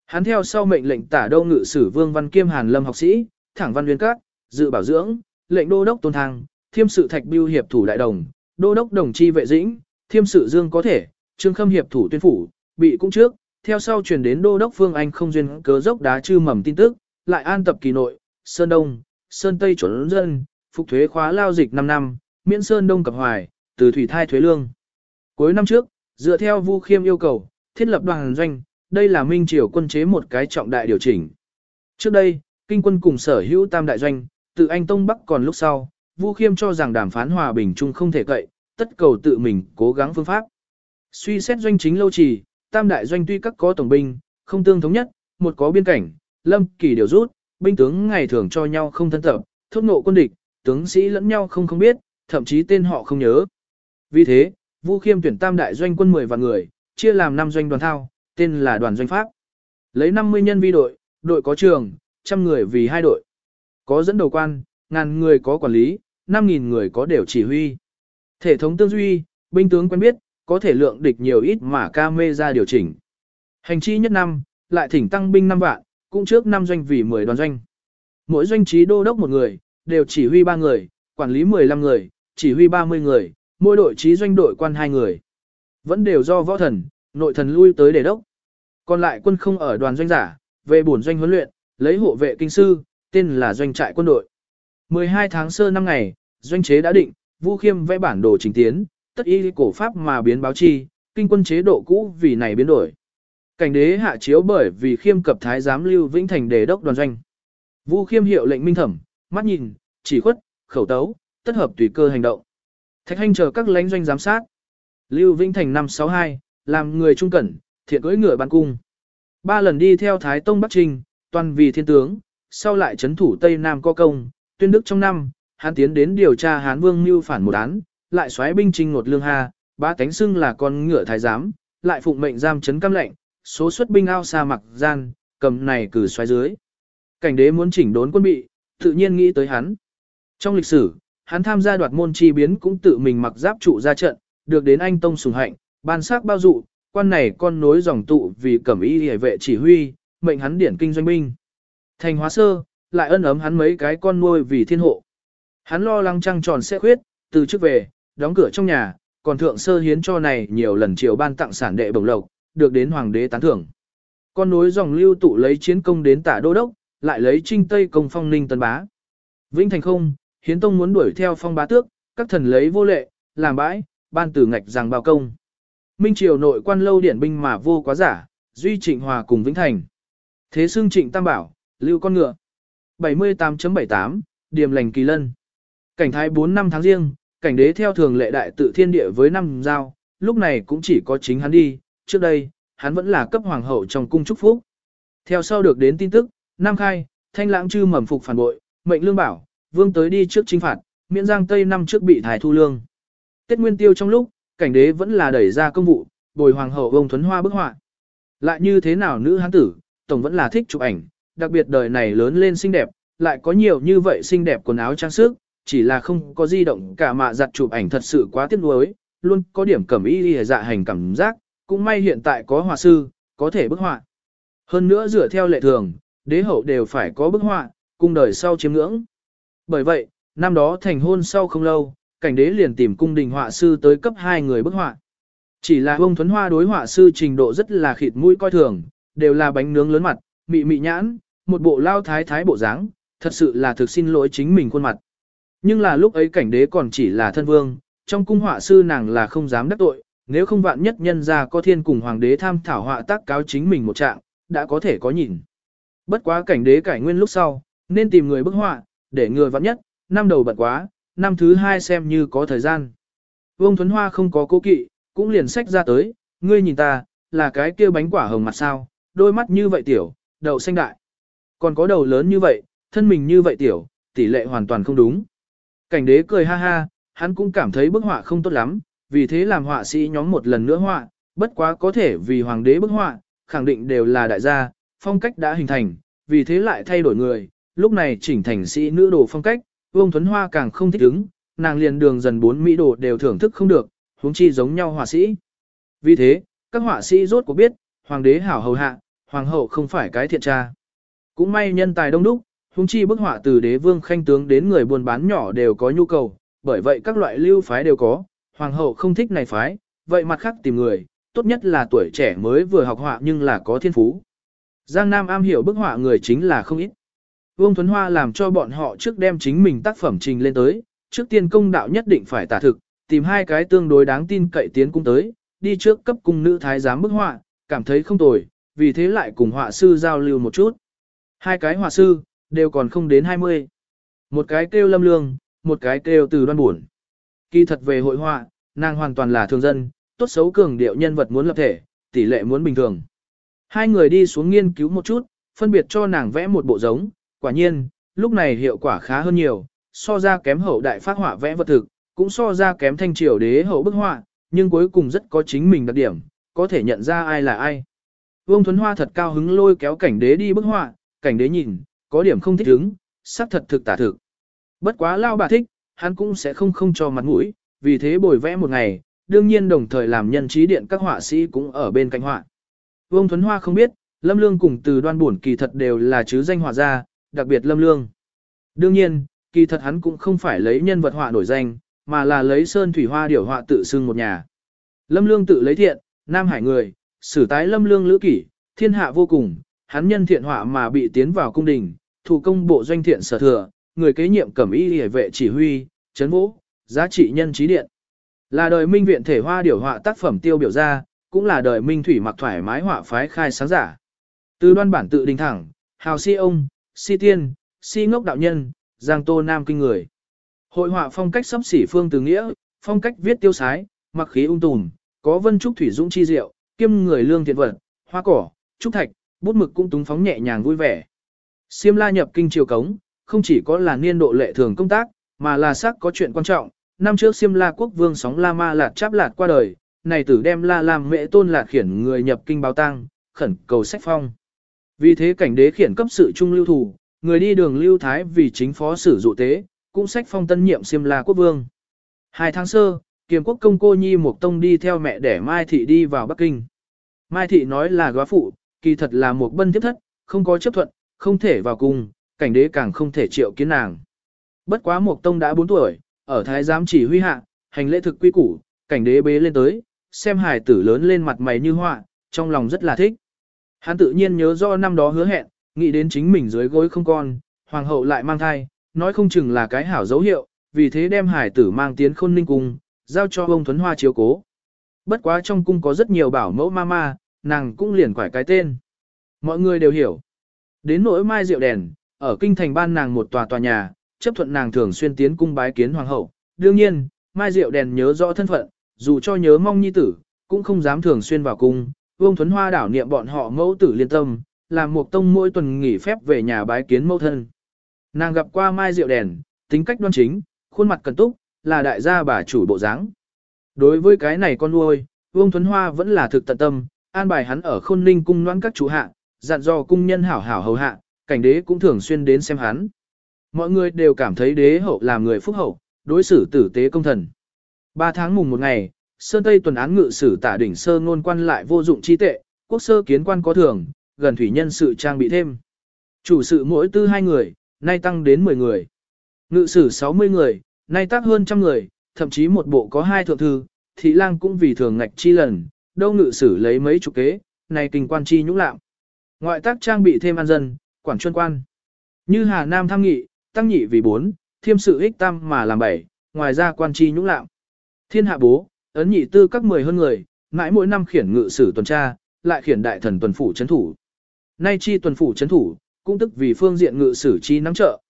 Hắn theo sau mệnh lệnh tả đâu ngự sử vương văn kiêm hàn lâm học sĩ, thẳng văn nguyên các, dự bảo dưỡng, lệnh đô đốc tôn thang, thiêm sự thạch biêu hiệp thủ đại đồng, đô đốc đồng chi vệ dĩnh, thiêm sự dương có thể, trương khâm hiệp thủ tuyên phủ, bị cũng trước, theo sau truyền đến đô đốc phương anh không duyên cớ dốc đá chư mầm tin tức, lại an tập kỳ nội, sơn đông, sơn tây chuẩn dân, phục thuế khóa lao dịch 5 năm, miễn sơn đông cập hoài, từ thủy thai thuế lương. Cuối năm trước, dựa theo Vu Khiêm yêu cầu, thiết lập đoàn doanh, đây là Minh Triều quân chế một cái trọng đại điều chỉnh. Trước đây, kinh quân cùng sở hữu tam đại doanh, từ Anh Tông Bắc còn lúc sau, Vu Khiêm cho rằng đàm phán hòa bình chung không thể cậy, tất cầu tự mình cố gắng phương pháp. Suy xét doanh chính lâu trì, tam đại doanh tuy các có tổng binh, không tương thống nhất, một có biên cảnh, lâm kỳ điều rút, binh tướng ngày thường cho nhau không thân tập, thốt nộ quân địch, tướng sĩ lẫn nhau không không biết, thậm chí tên họ không nhớ. Vì thế, Vu Khiêm tuyển tam đại doanh quân 10 vạn người, chia làm 5 doanh đoàn thao, tên là đoàn doanh pháp. Lấy 50 nhân vi đội, đội có trường, trăm người vì hai đội. Có dẫn đầu quan, ngàn người có quản lý, 5.000 người có đều chỉ huy. Thể thống tương duy, binh tướng quen biết, có thể lượng địch nhiều ít mà ca mê ra điều chỉnh. Hành chi nhất năm, lại thỉnh tăng binh 5 vạn, cũng trước năm doanh vì 10 đoàn doanh. Mỗi doanh trí đô đốc một người, đều chỉ huy 3 người, quản lý 15 người, chỉ huy 30 người, mỗi đội trí doanh đội quan 2 người. Vẫn đều do võ thần, nội thần lui tới để đốc. Còn lại quân không ở đoàn doanh giả, về bổn doanh huấn luyện, lấy hộ vệ kinh sư, tên là doanh trại quân đội. 12 tháng sơ năm ngày, doanh chế đã định, Vu Khiêm vẽ bản đồ trình tiến, tất y cổ pháp mà biến báo chi, kinh quân chế độ cũ vì này biến đổi. Cảnh đế hạ chiếu bởi vì Khiêm cập thái giám Lưu Vĩnh Thành đề đốc đoàn doanh. Vu Khiêm hiệu lệnh minh thẩm, mắt nhìn, chỉ khuất, khẩu tấu, tất hợp tùy cơ hành động. Thạch Hành chờ các lãnh doanh giám sát. Lưu Vĩnh Thành năm 62, làm người trung cẩn, thiện cưỡi ngựa ban cung. Ba lần đi theo Thái Tông Bắc Trinh, toàn vì thiên tướng, sau lại chấn thủ Tây Nam có công, tuyên đức trong năm, hắn tiến đến điều tra Hán Vương mưu phản một án, lại xoáy binh trinh ngột lương ha, ba cánh xưng là con ngựa thái giám, lại phụng mệnh giam chấn cam lệnh, số xuất binh ao xa mặc gian, cầm này cử xoáy dưới. Cảnh đế muốn chỉnh đốn quân bị, tự nhiên nghĩ tới hắn. Trong lịch sử, hắn tham gia đoạt môn chi biến cũng tự mình mặc giáp trụ ra trận, được đến anh tông sùng hạnh, ban sắc bao dụ, quan này con nối dòng tụ vì cẩm y hề vệ chỉ huy, mệnh hắn điển kinh doanh binh. Thành hóa sơ, lại ân ấm hắn mấy cái con nuôi vì thiên hộ. Hắn lo lắng trăng tròn sẽ khuyết, từ trước về, đóng cửa trong nhà, còn thượng sơ hiến cho này nhiều lần triều ban tặng sản đệ bổng lộc, được đến hoàng đế tán thưởng. Con nối dòng lưu tụ lấy chiến công đến tả đô đốc, lại lấy trinh tây công phong ninh tân bá. Vĩnh thành không, hiến tông muốn đuổi theo phong bá tước, các thần lấy vô lệ, làm bãi, ban tử ngạch rằng bao công. Minh triều nội quan lâu điển binh mà vô quá giả, duy trịnh hòa cùng Vĩnh Thành. Thế xương trịnh tam bảo, lưu con ngựa. 78.78, điểm lành kỳ lân. Cảnh thái 4 năm tháng riêng, cảnh đế theo thường lệ đại tự thiên địa với năm giao, lúc này cũng chỉ có chính hắn đi, trước đây, hắn vẫn là cấp hoàng hậu trong cung trúc phúc. Theo sau được đến tin tức, Nam Khai, Thanh Lãng chư mầm phục phản bội, mệnh lương bảo, vương tới đi trước chính phạt, miễn giang Tây năm trước bị thải thu lương. Tết Nguyên Tiêu trong lúc, cảnh đế vẫn là đẩy ra công vụ, bồi hoàng hậu ông thuấn hoa bức họa. Lại như thế nào nữ hán tử, tổng vẫn là thích chụp ảnh, đặc biệt đời này lớn lên xinh đẹp, lại có nhiều như vậy xinh đẹp quần áo trang sức, chỉ là không có di động cả mạ giặt chụp ảnh thật sự quá tiếc nuối, luôn có điểm cẩm y y dạ hành cảm giác, cũng may hiện tại có họa sư, có thể bức họa. Hơn nữa dựa theo lệ thường, đế hậu đều phải có bức họa, cung đời sau chiếm ngưỡng. Bởi vậy, năm đó thành hôn sau không lâu, cảnh đế liền tìm cung đình họa sư tới cấp hai người bức họa. Chỉ là ông Thuấn Hoa đối họa sư trình độ rất là khịt mũi coi thường, đều là bánh nướng lớn mặt, mị mị nhãn, một bộ lao thái thái bộ dáng, thật sự là thực xin lỗi chính mình khuôn mặt. Nhưng là lúc ấy cảnh đế còn chỉ là thân vương, trong cung họa sư nàng là không dám đắc tội, nếu không vạn nhất nhân ra có thiên cùng hoàng đế tham thảo họa tác cáo chính mình một trạng, đã có thể có nhìn. Bất quá cảnh đế cải nguyên lúc sau, nên tìm người bức họa, để người vạn nhất, năm đầu bận quá, năm thứ hai xem như có thời gian. Vương Thuấn Hoa không có cố kỵ, cũng liền sách ra tới, ngươi nhìn ta, là cái kia bánh quả hồng mặt sao, đôi mắt như vậy tiểu, đầu xanh đại. Còn có đầu lớn như vậy, thân mình như vậy tiểu, tỷ lệ hoàn toàn không đúng. Cảnh đế cười ha ha, hắn cũng cảm thấy bức họa không tốt lắm, vì thế làm họa sĩ nhóm một lần nữa họa, bất quá có thể vì hoàng đế bức họa, khẳng định đều là đại gia, phong cách đã hình thành, vì thế lại thay đổi người, lúc này chỉnh thành sĩ nữ đồ phong cách, Vương Thuấn Hoa càng không thích ứng, nàng liền đường dần bốn mỹ đồ đều thưởng thức không được, huống chi giống nhau họa sĩ. Vì thế, các họa sĩ rốt cuộc biết, hoàng đế hảo hầu hạ, hoàng hậu không phải cái thiện tra. Cũng may nhân tài đông đúc, huống chi bức họa từ đế vương khanh tướng đến người buôn bán nhỏ đều có nhu cầu, bởi vậy các loại lưu phái đều có, hoàng hậu không thích này phái, vậy mặt khác tìm người, tốt nhất là tuổi trẻ mới vừa học họa nhưng là có thiên phú. Giang Nam am hiểu bức họa người chính là không ít. Vương Thuấn Hoa làm cho bọn họ trước đem chính mình tác phẩm trình lên tới, trước tiên công đạo nhất định phải tả thực, tìm hai cái tương đối đáng tin cậy tiến cung tới, đi trước cấp cung nữ thái giám bức họa, cảm thấy không tồi, vì thế lại cùng họa sư giao lưu một chút. Hai cái họa sư, đều còn không đến 20. Một cái kêu lâm lương, một cái kêu từ đoan buồn. Kỳ thật về hội họa, nàng hoàn toàn là thường dân, tốt xấu cường điệu nhân vật muốn lập thể, tỷ lệ muốn bình thường. Hai người đi xuống nghiên cứu một chút, phân biệt cho nàng vẽ một bộ giống, quả nhiên, lúc này hiệu quả khá hơn nhiều, so ra kém hậu đại phát họa vẽ vật thực, cũng so ra kém thanh triều đế hậu bức họa, nhưng cuối cùng rất có chính mình đặc điểm, có thể nhận ra ai là ai. Vương Thuấn Hoa thật cao hứng lôi kéo cảnh đế đi bức họa, cảnh đế nhìn, có điểm không thích hứng, sắc thật thực tả thực. Bất quá lao bà thích, hắn cũng sẽ không không cho mặt mũi, vì thế bồi vẽ một ngày, đương nhiên đồng thời làm nhân trí điện các họa sĩ cũng ở bên cạnh họa. Vương Thuấn Hoa không biết, Lâm Lương cùng từ đoan buồn kỳ thật đều là chứ danh họa gia, đặc biệt Lâm Lương. Đương nhiên, kỳ thật hắn cũng không phải lấy nhân vật họa nổi danh, mà là lấy sơn thủy hoa điểu họa tự xưng một nhà. Lâm Lương tự lấy thiện, Nam Hải người, sử tái Lâm Lương lữ kỷ, thiên hạ vô cùng, hắn nhân thiện họa mà bị tiến vào cung đình, thủ công bộ doanh thiện sở thừa, người kế nhiệm cẩm y hề vệ chỉ huy, chấn vũ, giá trị nhân trí điện. Là đời minh viện thể hoa điểu họa tác phẩm tiêu biểu ra, cũng là đời minh thủy mặc thoải mái họa phái khai sáng giả. Từ đoan bản tự đình thẳng, hào si ông, si tiên, si ngốc đạo nhân, giang tô nam kinh người. Hội họa phong cách sắp xỉ phương từ nghĩa, phong cách viết tiêu sái, mặc khí ung tùm, có vân trúc thủy dũng chi diệu, kiêm người lương thiện vật, hoa cỏ, trúc thạch, bút mực cũng túng phóng nhẹ nhàng vui vẻ. Siêm la nhập kinh triều cống, không chỉ có là niên độ lệ thường công tác, mà là sắc có chuyện quan trọng. Năm trước Siêm la quốc vương sóng la ma lạt cháp lạt qua đời, này tử đem la làm mẹ tôn lạt khiển người nhập kinh báo tang, khẩn cầu sách phong. Vì thế cảnh đế khiển cấp sự trung lưu thủ, người đi đường lưu thái vì chính phó sử dụ tế, cũng sách phong tân nhiệm Siêm la quốc vương. Hai tháng sơ, kiềm quốc công cô nhi Mục tông đi theo mẹ để Mai Thị đi vào Bắc Kinh. Mai Thị nói là góa phụ, kỳ thật là một bân tiếp thất, không có chấp thuận, không thể vào cung, cảnh đế càng không thể triệu kiến nàng. Bất quá Mộc tông đã 4 tuổi, ở thái giám chỉ huy hạ, hành lễ thực quy củ, cảnh đế bế lên tới, xem hài tử lớn lên mặt mày như họa, trong lòng rất là thích. Hắn tự nhiên nhớ do năm đó hứa hẹn, nghĩ đến chính mình dưới gối không con, hoàng hậu lại mang thai, nói không chừng là cái hảo dấu hiệu, vì thế đem hài tử mang tiến khôn ninh cung, giao cho ông Thuấn Hoa chiếu cố. Bất quá trong cung có rất nhiều bảo mẫu ma ma, nàng cũng liền quải cái tên. Mọi người đều hiểu. Đến nỗi mai rượu đèn, ở kinh thành ban nàng một tòa tòa nhà, chấp thuận nàng thường xuyên tiến cung bái kiến hoàng hậu. Đương nhiên, mai rượu đèn nhớ rõ thân phận, dù cho nhớ mong nhi tử, cũng không dám thường xuyên vào cung. Vương Thuấn Hoa đảo niệm bọn họ mẫu tử liên tâm, làm một tông mỗi tuần nghỉ phép về nhà bái kiến mẫu thân. Nàng gặp qua mai rượu đèn, tính cách đoan chính, khuôn mặt cần túc, là đại gia bà chủ bộ dáng. Đối với cái này con nuôi, Vương Thuấn Hoa vẫn là thực tận tâm, an bài hắn ở khôn ninh cung noãn các chủ hạ, dặn dò cung nhân hảo hảo hầu hạ, cảnh đế cũng thường xuyên đến xem hắn. Mọi người đều cảm thấy đế hậu là người phúc hậu, đối xử tử tế công thần. Ba tháng mùng một ngày, Sơn Tây tuần án ngự sử tả đỉnh sơ ngôn quan lại vô dụng chi tệ, quốc sơ kiến quan có thường, gần thủy nhân sự trang bị thêm. Chủ sự mỗi tư hai người, nay tăng đến 10 người. Ngự sử 60 người, nay tác hơn trăm người, thậm chí một bộ có hai thượng thư, thị lang cũng vì thường ngạch chi lần, đâu ngự sử lấy mấy chục kế, này kinh quan chi nhũng lạm. Ngoại tác trang bị thêm an dân, quản chuyên quan. Như Hà Nam tham nghị, tăng nhị vì 4, thiêm sự ích tam mà làm 7, ngoài ra quan chi nhũng lạm. Thiên hạ bố, ấn nhị tư các 10 hơn người, mãi mỗi năm khiển ngự sử tuần tra, lại khiển đại thần tuần phủ chấn thủ. Nay chi tuần phủ chấn thủ, cũng tức vì phương diện ngự sử chi nắm trợ.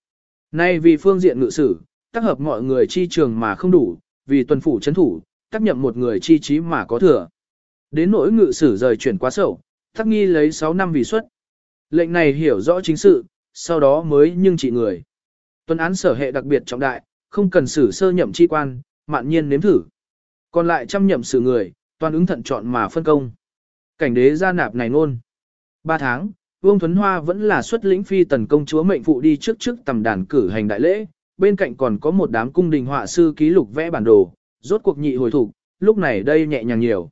Nay vì phương diện ngự sử, tác hợp mọi người chi trường mà không đủ, vì tuần phủ chấn thủ, tác nhậm một người chi trí mà có thừa. Đến nỗi ngự sử rời chuyển quá sầu, thắc nghi lấy 6 năm vì suất. Lệnh này hiểu rõ chính sự, sau đó mới nhưng trị người. tuấn án sở hệ đặc biệt trọng đại, không cần xử sơ nhậm chi quan, mạn nhiên nếm thử. Còn lại trăm nhậm xử người, toàn ứng thận chọn mà phân công. Cảnh đế ra nạp này ngôn. Ba tháng, Vương Thuấn Hoa vẫn là xuất lĩnh phi tần công chúa mệnh phụ đi trước trước tầm đàn cử hành đại lễ, bên cạnh còn có một đám cung đình họa sư ký lục vẽ bản đồ, rốt cuộc nhị hồi thủ, lúc này đây nhẹ nhàng nhiều.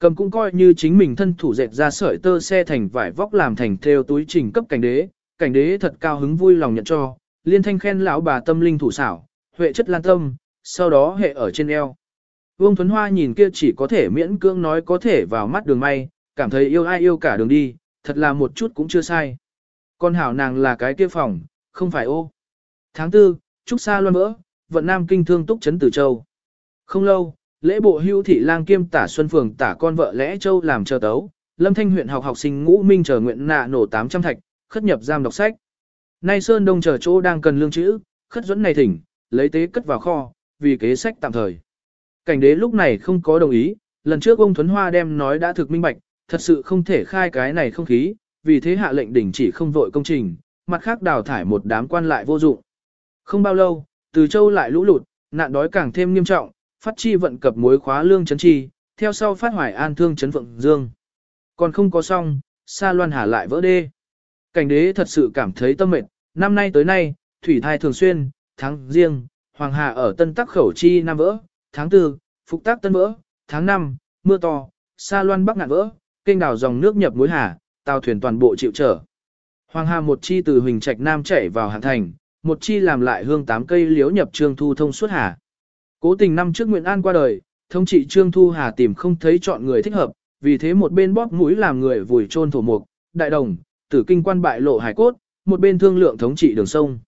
Cầm cũng coi như chính mình thân thủ dệt ra sợi tơ xe thành vải vóc làm thành theo túi trình cấp cảnh đế, cảnh đế thật cao hứng vui lòng nhận cho, liên thanh khen lão bà tâm linh thủ xảo, huệ chất lan tâm, sau đó hệ ở trên eo. Vương Thuấn Hoa nhìn kia chỉ có thể miễn cưỡng nói có thể vào mắt đường may, cảm thấy yêu ai yêu cả đường đi, thật là một chút cũng chưa sai. Con hảo nàng là cái kia phòng, không phải ô. Tháng tư, Trúc Sa loan mỡ, vận Nam Kinh thương túc chấn Tử Châu. Không lâu, lễ bộ hưu thị lang kiêm tả Xuân Phường tả con vợ lẽ Châu làm chờ tấu, Lâm Thanh huyện học học sinh ngũ minh chờ nguyện nạ nổ 800 thạch, khất nhập giam đọc sách. Nay Sơn Đông chờ chỗ đang cần lương chữ, khất dẫn này thỉnh, lấy tế cất vào kho, vì kế sách tạm thời. Cảnh đế lúc này không có đồng ý, lần trước ông Thuấn Hoa đem nói đã thực minh bạch, thật sự không thể khai cái này không khí, vì thế hạ lệnh đình chỉ không vội công trình, mặt khác đào thải một đám quan lại vô dụng. Không bao lâu, từ châu lại lũ lụt, nạn đói càng thêm nghiêm trọng, phát chi vận cập mối khóa lương chấn chi, theo sau phát hoài an thương chấn vượng dương. Còn không có xong, Sa Loan Hà lại vỡ đê. Cảnh đế thật sự cảm thấy tâm mệt, năm nay tới nay, thủy thai thường xuyên, tháng riêng, Hoàng Hà ở Tân Tắc khẩu chi nam vỡ, tháng 4, Phục Tác Tân vỡ, tháng 5, mưa to, Sa Loan Bắc ngạn vỡ, kênh đào dòng nước nhập mối hà, tàu thuyền toàn bộ chịu trở. Hoàng Hà một chi từ Huỳnh Trạch Nam chảy vào Hạng Thành, một chi làm lại hương tám cây liếu nhập Trương Thu thông suốt hà. Cố tình năm trước Nguyễn An qua đời, thông trị Trương Thu Hà tìm không thấy chọn người thích hợp, vì thế một bên bóp mũi làm người vùi chôn thổ mục, đại đồng, tử kinh quan bại lộ hải cốt, một bên thương lượng thống trị đường sông.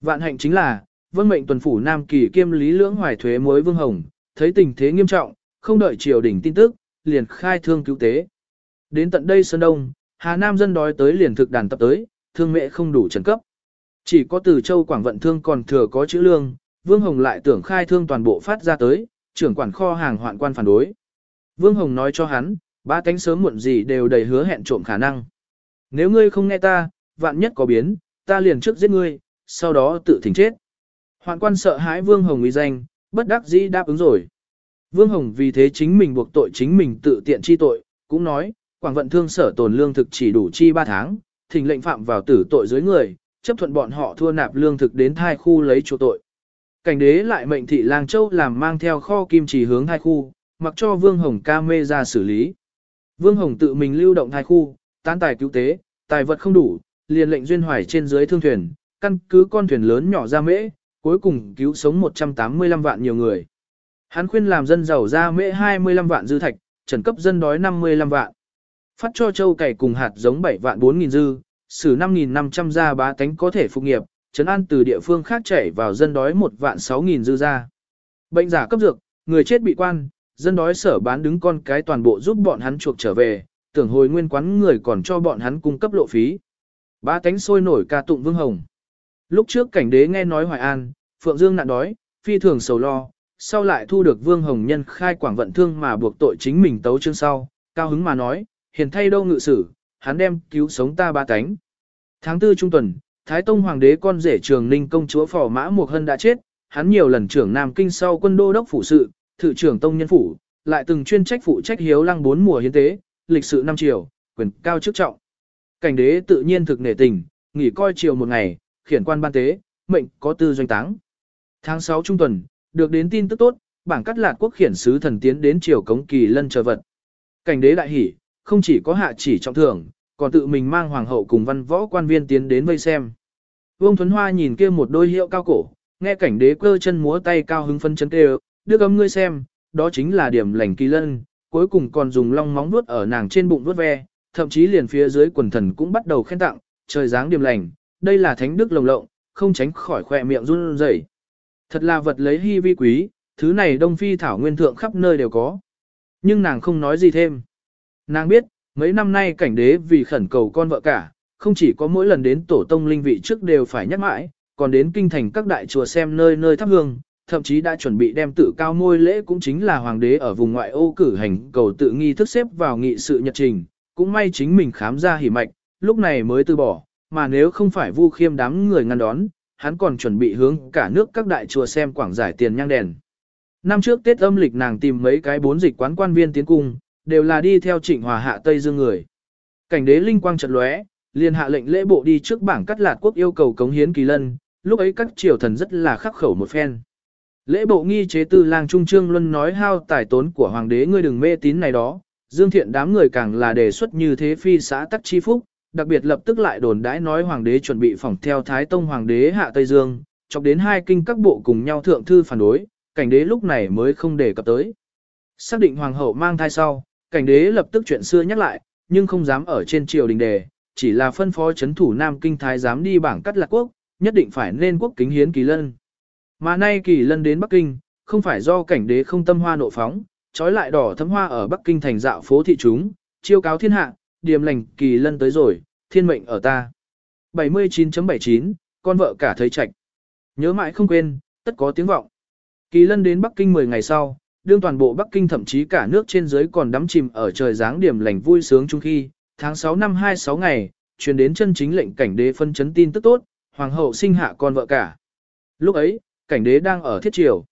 Vạn hạnh chính là, vân mệnh tuần phủ Nam Kỳ kiêm lý lưỡng hoài thuế mới Vương Hồng, thấy tình thế nghiêm trọng, không đợi triều đình tin tức, liền khai thương cứu tế. Đến tận đây Sơn Đông, Hà Nam dân đói tới liền thực đàn tập tới, thương mẹ không đủ trần cấp. Chỉ có từ châu Quảng vận thương còn thừa có chữ lương, Vương Hồng lại tưởng khai thương toàn bộ phát ra tới, trưởng quản kho hàng hoạn quan phản đối. Vương Hồng nói cho hắn, ba cánh sớm muộn gì đều đầy hứa hẹn trộm khả năng. Nếu ngươi không nghe ta, vạn nhất có biến, ta liền trước giết ngươi, sau đó tự thỉnh chết. Hoạn quan sợ hãi Vương Hồng uy danh, bất đắc dĩ đáp ứng rồi. Vương Hồng vì thế chính mình buộc tội chính mình tự tiện chi tội, cũng nói, Quảng vận thương sở tồn lương thực chỉ đủ chi 3 tháng, thỉnh lệnh phạm vào tử tội dưới người, chấp thuận bọn họ thua nạp lương thực đến thai khu lấy chỗ tội. Cảnh đế lại mệnh thị Lang Châu làm mang theo kho kim chỉ hướng hai khu, mặc cho Vương Hồng ca mê ra xử lý. Vương Hồng tự mình lưu động hai khu, tán tài cứu tế, tài vật không đủ, liền lệnh duyên hoài trên dưới thương thuyền, căn cứ con thuyền lớn nhỏ ra mễ, cuối cùng cứu sống 185 vạn nhiều người. Hắn khuyên làm dân giàu ra mễ 25 vạn dư thạch, trần cấp dân đói 55 vạn. Phát cho châu cày cùng hạt giống 7 vạn 4 nghìn dư, xử 5.500 gia bá tánh có thể phục nghiệp, trấn an từ địa phương khác chảy vào dân đói một vạn sáu nghìn dư ra. Bệnh giả cấp dược, người chết bị quan, dân đói sở bán đứng con cái toàn bộ giúp bọn hắn chuộc trở về, tưởng hồi nguyên quán người còn cho bọn hắn cung cấp lộ phí. Ba tánh sôi nổi ca tụng vương hồng. Lúc trước cảnh đế nghe nói Hoài An, Phượng Dương nạn đói, phi thường sầu lo, sau lại thu được Vương Hồng Nhân khai quảng vận thương mà buộc tội chính mình tấu chương sau, cao hứng mà nói, hiền thay đâu ngự sử, hắn đem cứu sống ta ba tánh. Tháng tư trung tuần, Thái Tông Hoàng đế con rể trường Ninh công chúa Phò Mã Mục Hân đã chết, hắn nhiều lần trưởng Nam Kinh sau quân đô đốc phủ sự, thự trưởng Tông Nhân Phủ, lại từng chuyên trách phụ trách hiếu lăng bốn mùa hiến tế, lịch sự năm triều, quyền cao chức trọng. Cảnh đế tự nhiên thực nể tình, nghỉ coi triều một ngày, khiển quan ban tế, mệnh có tư doanh táng. Tháng 6 trung tuần, được đến tin tức tốt, bảng cắt lạt quốc khiển sứ thần tiến đến triều cống kỳ lân chờ vật. Cảnh đế đại hỉ, không chỉ có hạ chỉ trọng thưởng, còn tự mình mang hoàng hậu cùng văn võ quan viên tiến đến vây xem. Vương Thuấn Hoa nhìn kia một đôi hiệu cao cổ, nghe cảnh đế cơ chân múa tay cao hứng phân chân kêu, đưa ấm ngươi xem, đó chính là điểm lành kỳ lân, cuối cùng còn dùng long móng nuốt ở nàng trên bụng nuốt ve, thậm chí liền phía dưới quần thần cũng bắt đầu khen tặng, trời dáng điểm lành, đây là thánh đức lồng lộng, không tránh khỏi khỏe miệng run rẩy. Thật là vật lấy hy vi quý, thứ này đông phi thảo nguyên thượng khắp nơi đều có. Nhưng nàng không nói gì thêm. Nàng biết, mấy năm nay cảnh đế vì khẩn cầu con vợ cả, không chỉ có mỗi lần đến tổ tông linh vị trước đều phải nhắc mãi, còn đến kinh thành các đại chùa xem nơi nơi thắp hương, thậm chí đã chuẩn bị đem tự cao môi lễ cũng chính là hoàng đế ở vùng ngoại ô cử hành cầu tự nghi thức xếp vào nghị sự nhật trình, cũng may chính mình khám ra hỉ mạch, lúc này mới từ bỏ, mà nếu không phải vu khiêm đám người ngăn đón, hắn còn chuẩn bị hướng cả nước các đại chùa xem quảng giải tiền nhang đèn. Năm trước Tết âm lịch nàng tìm mấy cái bốn dịch quán quan viên tiến cung, đều là đi theo trịnh hòa hạ Tây Dương người. Cảnh đế linh quang chợt lóe, liền hạ lệnh lễ bộ đi trước bảng cắt lạt quốc yêu cầu cống hiến kỳ lân, lúc ấy các triều thần rất là khắc khẩu một phen. Lễ bộ nghi chế tư lang trung trương luân nói hao tài tốn của hoàng đế ngươi đừng mê tín này đó, dương thiện đám người càng là đề xuất như thế phi xã tắc chi phúc, đặc biệt lập tức lại đồn đãi nói hoàng đế chuẩn bị phỏng theo thái tông hoàng đế hạ Tây Dương, chọc đến hai kinh các bộ cùng nhau thượng thư phản đối, cảnh đế lúc này mới không đề cập tới. Xác định hoàng hậu mang thai sau, cảnh đế lập tức chuyện xưa nhắc lại, nhưng không dám ở trên triều đình đề, chỉ là phân phó chấn thủ Nam Kinh Thái dám đi bảng cắt lạc quốc, nhất định phải nên quốc kính hiến kỳ lân. Mà nay kỳ lân đến Bắc Kinh, không phải do cảnh đế không tâm hoa nộ phóng, trói lại đỏ thấm hoa ở Bắc Kinh thành dạo phố thị chúng, chiêu cáo thiên hạ, điềm lành kỳ lân tới rồi, thiên mệnh ở ta. 79.79, con vợ cả thấy trạch. Nhớ mãi không quên, tất có tiếng vọng. Kỳ lân đến Bắc Kinh 10 ngày sau, đương toàn bộ Bắc Kinh thậm chí cả nước trên dưới còn đắm chìm ở trời dáng điểm lành vui sướng chung khi, tháng 6 năm 26 ngày, truyền đến chân chính lệnh cảnh đế phân chấn tin tức tốt, hoàng hậu sinh hạ con vợ cả. Lúc ấy, cảnh đế đang ở thiết triều.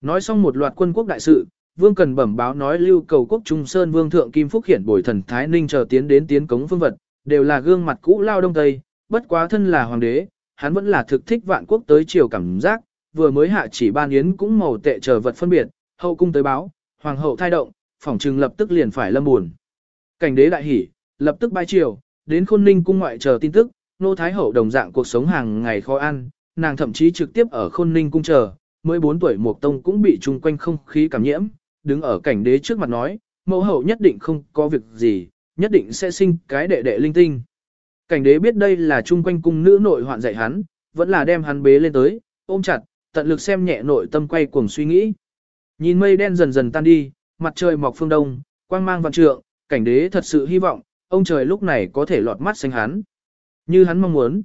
Nói xong một loạt quân quốc đại sự, vương cần bẩm báo nói lưu cầu quốc trung sơn vương thượng kim phúc hiển bồi thần thái ninh chờ tiến đến tiến cống phương vật, đều là gương mặt cũ lao đông tây, bất quá thân là hoàng đế, hắn vẫn là thực thích vạn quốc tới triều cảm giác, vừa mới hạ chỉ ban yến cũng màu tệ chờ vật phân biệt, hậu cung tới báo, hoàng hậu thai động, phỏng trừng lập tức liền phải lâm buồn. Cảnh đế đại hỉ, lập tức bay triều, đến khôn ninh cung ngoại chờ tin tức, nô thái hậu đồng dạng cuộc sống hàng ngày khó ăn, nàng thậm chí trực tiếp ở khôn ninh cung chờ, 14 tuổi một tông cũng bị chung quanh không khí cảm nhiễm, đứng ở cảnh đế trước mặt nói, mẫu hậu nhất định không có việc gì, nhất định sẽ sinh cái đệ đệ linh tinh. Cảnh đế biết đây là chung quanh cung nữ nội hoạn dạy hắn, vẫn là đem hắn bế lên tới, ôm chặt, tận lực xem nhẹ nội tâm quay cuồng suy nghĩ. Nhìn mây đen dần dần tan đi, mặt trời mọc phương đông, quang mang vạn trượng, cảnh đế thật sự hy vọng, ông trời lúc này có thể lọt mắt xanh hắn. Như hắn mong muốn.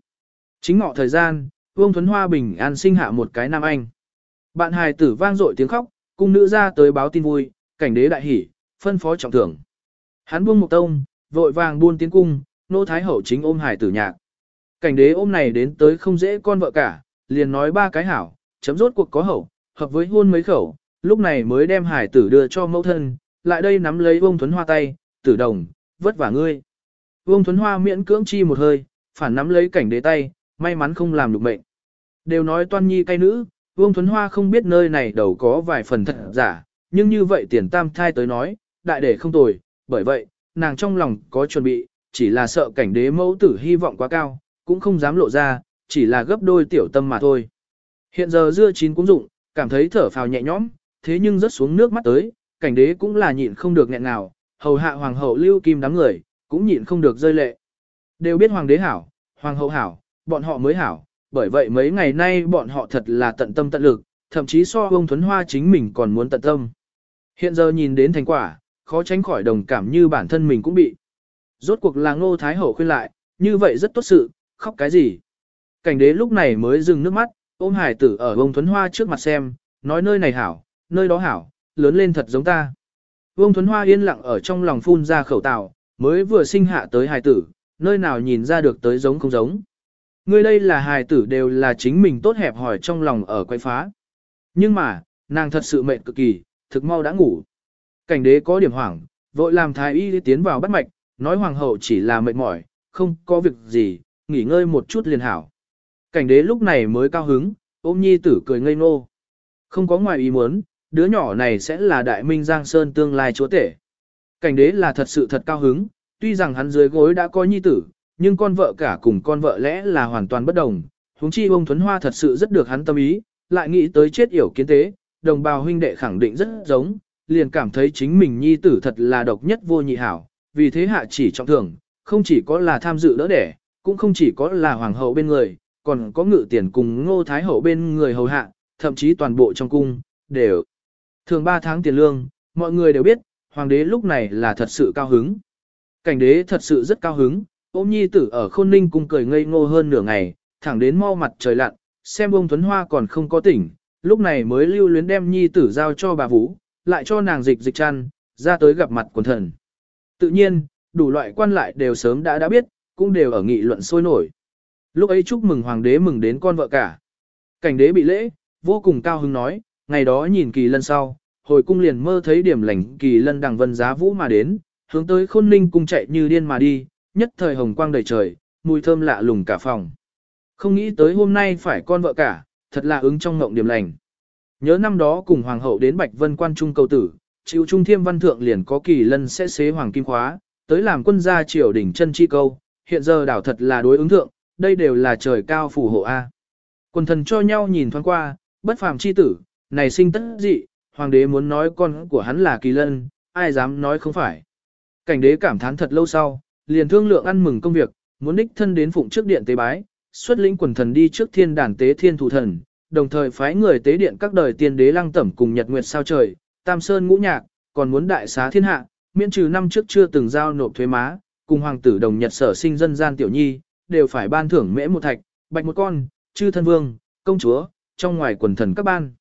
Chính ngọ thời gian, Vương Thuấn Hoa bình an sinh hạ một cái nam anh. Bạn hài tử vang dội tiếng khóc, cung nữ ra tới báo tin vui, cảnh đế đại hỉ, phân phó trọng thưởng. Hắn buông một tông, vội vàng buôn tiến cung, nô thái hậu chính ôm hài tử nhạc. Cảnh đế ôm này đến tới không dễ con vợ cả, liền nói ba cái hảo, chấm rốt cuộc có hậu, hợp với hôn mấy khẩu, lúc này mới đem hải tử đưa cho mẫu thân, lại đây nắm lấy Vương Thuấn Hoa tay, tử đồng, vất vả ngươi. Vương Thuấn Hoa miễn cưỡng chi một hơi, phản nắm lấy cảnh đế tay, may mắn không làm được mệnh. Đều nói toan nhi cay nữ, Vương Thuấn Hoa không biết nơi này đầu có vài phần thật giả, nhưng như vậy tiền tam thai tới nói, đại đệ không tồi, bởi vậy, nàng trong lòng có chuẩn bị, chỉ là sợ cảnh đế mẫu tử hy vọng quá cao, cũng không dám lộ ra, chỉ là gấp đôi tiểu tâm mà thôi. Hiện giờ dưa chín cũng dụng, cảm thấy thở phào nhẹ nhõm, thế nhưng rớt xuống nước mắt tới, cảnh đế cũng là nhịn không được nghẹn nào, hầu hạ hoàng hậu lưu kim đám người, cũng nhịn không được rơi lệ. Đều biết hoàng đế hảo, hoàng hậu hảo, bọn họ mới hảo, bởi vậy mấy ngày nay bọn họ thật là tận tâm tận lực, thậm chí so ông Thuấn Hoa chính mình còn muốn tận tâm. Hiện giờ nhìn đến thành quả, khó tránh khỏi đồng cảm như bản thân mình cũng bị. Rốt cuộc là ngô thái hậu khuyên lại, như vậy rất tốt sự, khóc cái gì. Cảnh đế lúc này mới dừng nước mắt, ôm hải tử ở ông Thuấn Hoa trước mặt xem, nói nơi này hảo, nơi đó hảo, lớn lên thật giống ta. Vương Thuấn Hoa yên lặng ở trong lòng phun ra khẩu tạo, mới vừa sinh hạ tới hài tử, nơi nào nhìn ra được tới giống không giống. Người đây là hài tử đều là chính mình tốt hẹp hỏi trong lòng ở quay phá. Nhưng mà, nàng thật sự mệt cực kỳ, thực mau đã ngủ. Cảnh đế có điểm hoảng, vội làm thái y tiến vào bắt mạch, nói hoàng hậu chỉ là mệt mỏi, không có việc gì, nghỉ ngơi một chút liền hảo. Cảnh đế lúc này mới cao hứng, ôm nhi tử cười ngây ngô. Không có ngoài ý muốn, đứa nhỏ này sẽ là đại minh Giang Sơn tương lai chúa tể. Cảnh đế là thật sự thật cao hứng, tuy rằng hắn dưới gối đã có nhi tử, nhưng con vợ cả cùng con vợ lẽ là hoàn toàn bất đồng. Húng chi bông thuấn hoa thật sự rất được hắn tâm ý, lại nghĩ tới chết yểu kiến tế, đồng bào huynh đệ khẳng định rất giống, liền cảm thấy chính mình nhi tử thật là độc nhất vô nhị hảo, vì thế hạ chỉ trọng thưởng, không chỉ có là tham dự đỡ đẻ, cũng không chỉ có là hoàng hậu bên người, còn có ngự tiền cùng ngô thái hậu bên người hầu hạ, thậm chí toàn bộ trong cung, đều. Thường 3 tháng tiền lương, mọi người đều biết, hoàng đế lúc này là thật sự cao hứng. Cảnh đế thật sự rất cao hứng, ôm nhi tử ở khôn ninh cung cười ngây ngô hơn nửa ngày, thẳng đến mau mặt trời lặn, xem ông Tuấn Hoa còn không có tỉnh, lúc này mới lưu luyến đem nhi tử giao cho bà Vũ, lại cho nàng dịch dịch chăn, ra tới gặp mặt quần thần. Tự nhiên, đủ loại quan lại đều sớm đã đã biết, cũng đều ở nghị luận sôi nổi. Lúc ấy chúc mừng hoàng đế mừng đến con vợ cả. Cảnh đế bị lễ, vô cùng cao hứng nói, ngày đó nhìn kỳ lân sau, hồi cung liền mơ thấy điểm lành kỳ lân đằng vân giá vũ mà đến, hướng tới khôn ninh cung chạy như điên mà đi, nhất thời hồng quang đầy trời, mùi thơm lạ lùng cả phòng. Không nghĩ tới hôm nay phải con vợ cả, thật là ứng trong ngộng điểm lành. Nhớ năm đó cùng hoàng hậu đến Bạch Vân quan trung cầu tử, chịu trung thiêm văn thượng liền có kỳ lân sẽ xế hoàng kim khóa, tới làm quân gia triều đỉnh chân chi câu, hiện giờ đảo thật là đối ứng thượng, đây đều là trời cao phù hộ A. Quần thần cho nhau nhìn thoáng qua, bất phàm chi tử, này sinh tất dị, hoàng đế muốn nói con của hắn là kỳ lân, ai dám nói không phải. Cảnh đế cảm thán thật lâu sau, liền thương lượng ăn mừng công việc, muốn đích thân đến phụng trước điện tế bái, xuất lĩnh quần thần đi trước thiên đàn tế thiên thủ thần, đồng thời phái người tế điện các đời tiên đế lăng tẩm cùng nhật nguyệt sao trời, tam sơn ngũ nhạc, còn muốn đại xá thiên hạ, miễn trừ năm trước chưa từng giao nộp thuế má, cùng hoàng tử đồng nhật sở sinh dân gian tiểu nhi, đều phải ban thưởng mễ một thạch, bạch một con, chư thân vương, công chúa, trong ngoài quần thần các ban.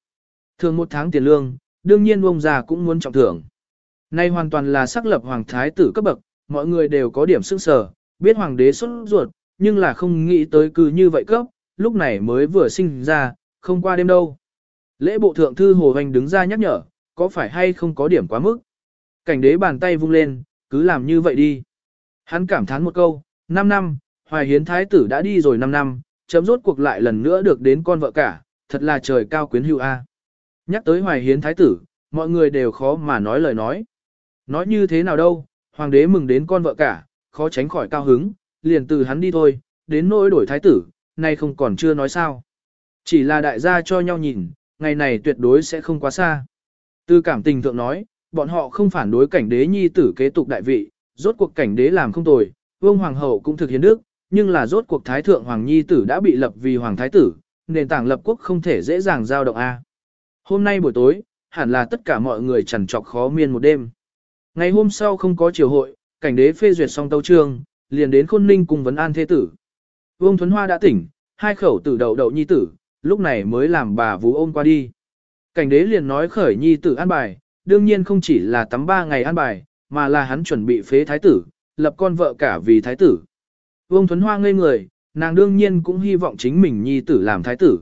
Thường một tháng tiền lương, đương nhiên ông già cũng muốn trọng thưởng. Nay hoàn toàn là xác lập hoàng thái tử cấp bậc, mọi người đều có điểm sưng sở, biết hoàng đế xuất ruột, nhưng là không nghĩ tới cứ như vậy cấp, lúc này mới vừa sinh ra, không qua đêm đâu. Lễ bộ thượng thư Hồ Hoành đứng ra nhắc nhở, có phải hay không có điểm quá mức. Cảnh đế bàn tay vung lên, cứ làm như vậy đi. Hắn cảm thán một câu, 5 năm, hoài hiến thái tử đã đi rồi 5 năm, chấm rốt cuộc lại lần nữa được đến con vợ cả, thật là trời cao quyến hữu a. Nhắc tới hoài hiến thái tử, mọi người đều khó mà nói lời nói. Nói như thế nào đâu, hoàng đế mừng đến con vợ cả, khó tránh khỏi cao hứng, liền từ hắn đi thôi, đến nỗi đổi thái tử, nay không còn chưa nói sao. Chỉ là đại gia cho nhau nhìn, ngày này tuyệt đối sẽ không quá xa. Từ cảm tình thượng nói, bọn họ không phản đối cảnh đế nhi tử kế tục đại vị, rốt cuộc cảnh đế làm không tồi, vương hoàng hậu cũng thực hiện đức, nhưng là rốt cuộc thái thượng hoàng nhi tử đã bị lập vì hoàng thái tử, nền tảng lập quốc không thể dễ dàng giao động a. Hôm nay buổi tối, hẳn là tất cả mọi người chẳng trọc khó miên một đêm. Ngày hôm sau không có triều hội, cảnh đế phê duyệt xong tấu trương, liền đến khôn ninh cùng vấn an thế tử. Vương Thuấn Hoa đã tỉnh, hai khẩu tử đậu đậu nhi tử, lúc này mới làm bà vú ôm qua đi. Cảnh đế liền nói khởi nhi tử an bài, đương nhiên không chỉ là tắm ba ngày an bài, mà là hắn chuẩn bị phế thái tử, lập con vợ cả vì thái tử. Vương Thuấn Hoa ngây người, nàng đương nhiên cũng hy vọng chính mình nhi tử làm thái tử.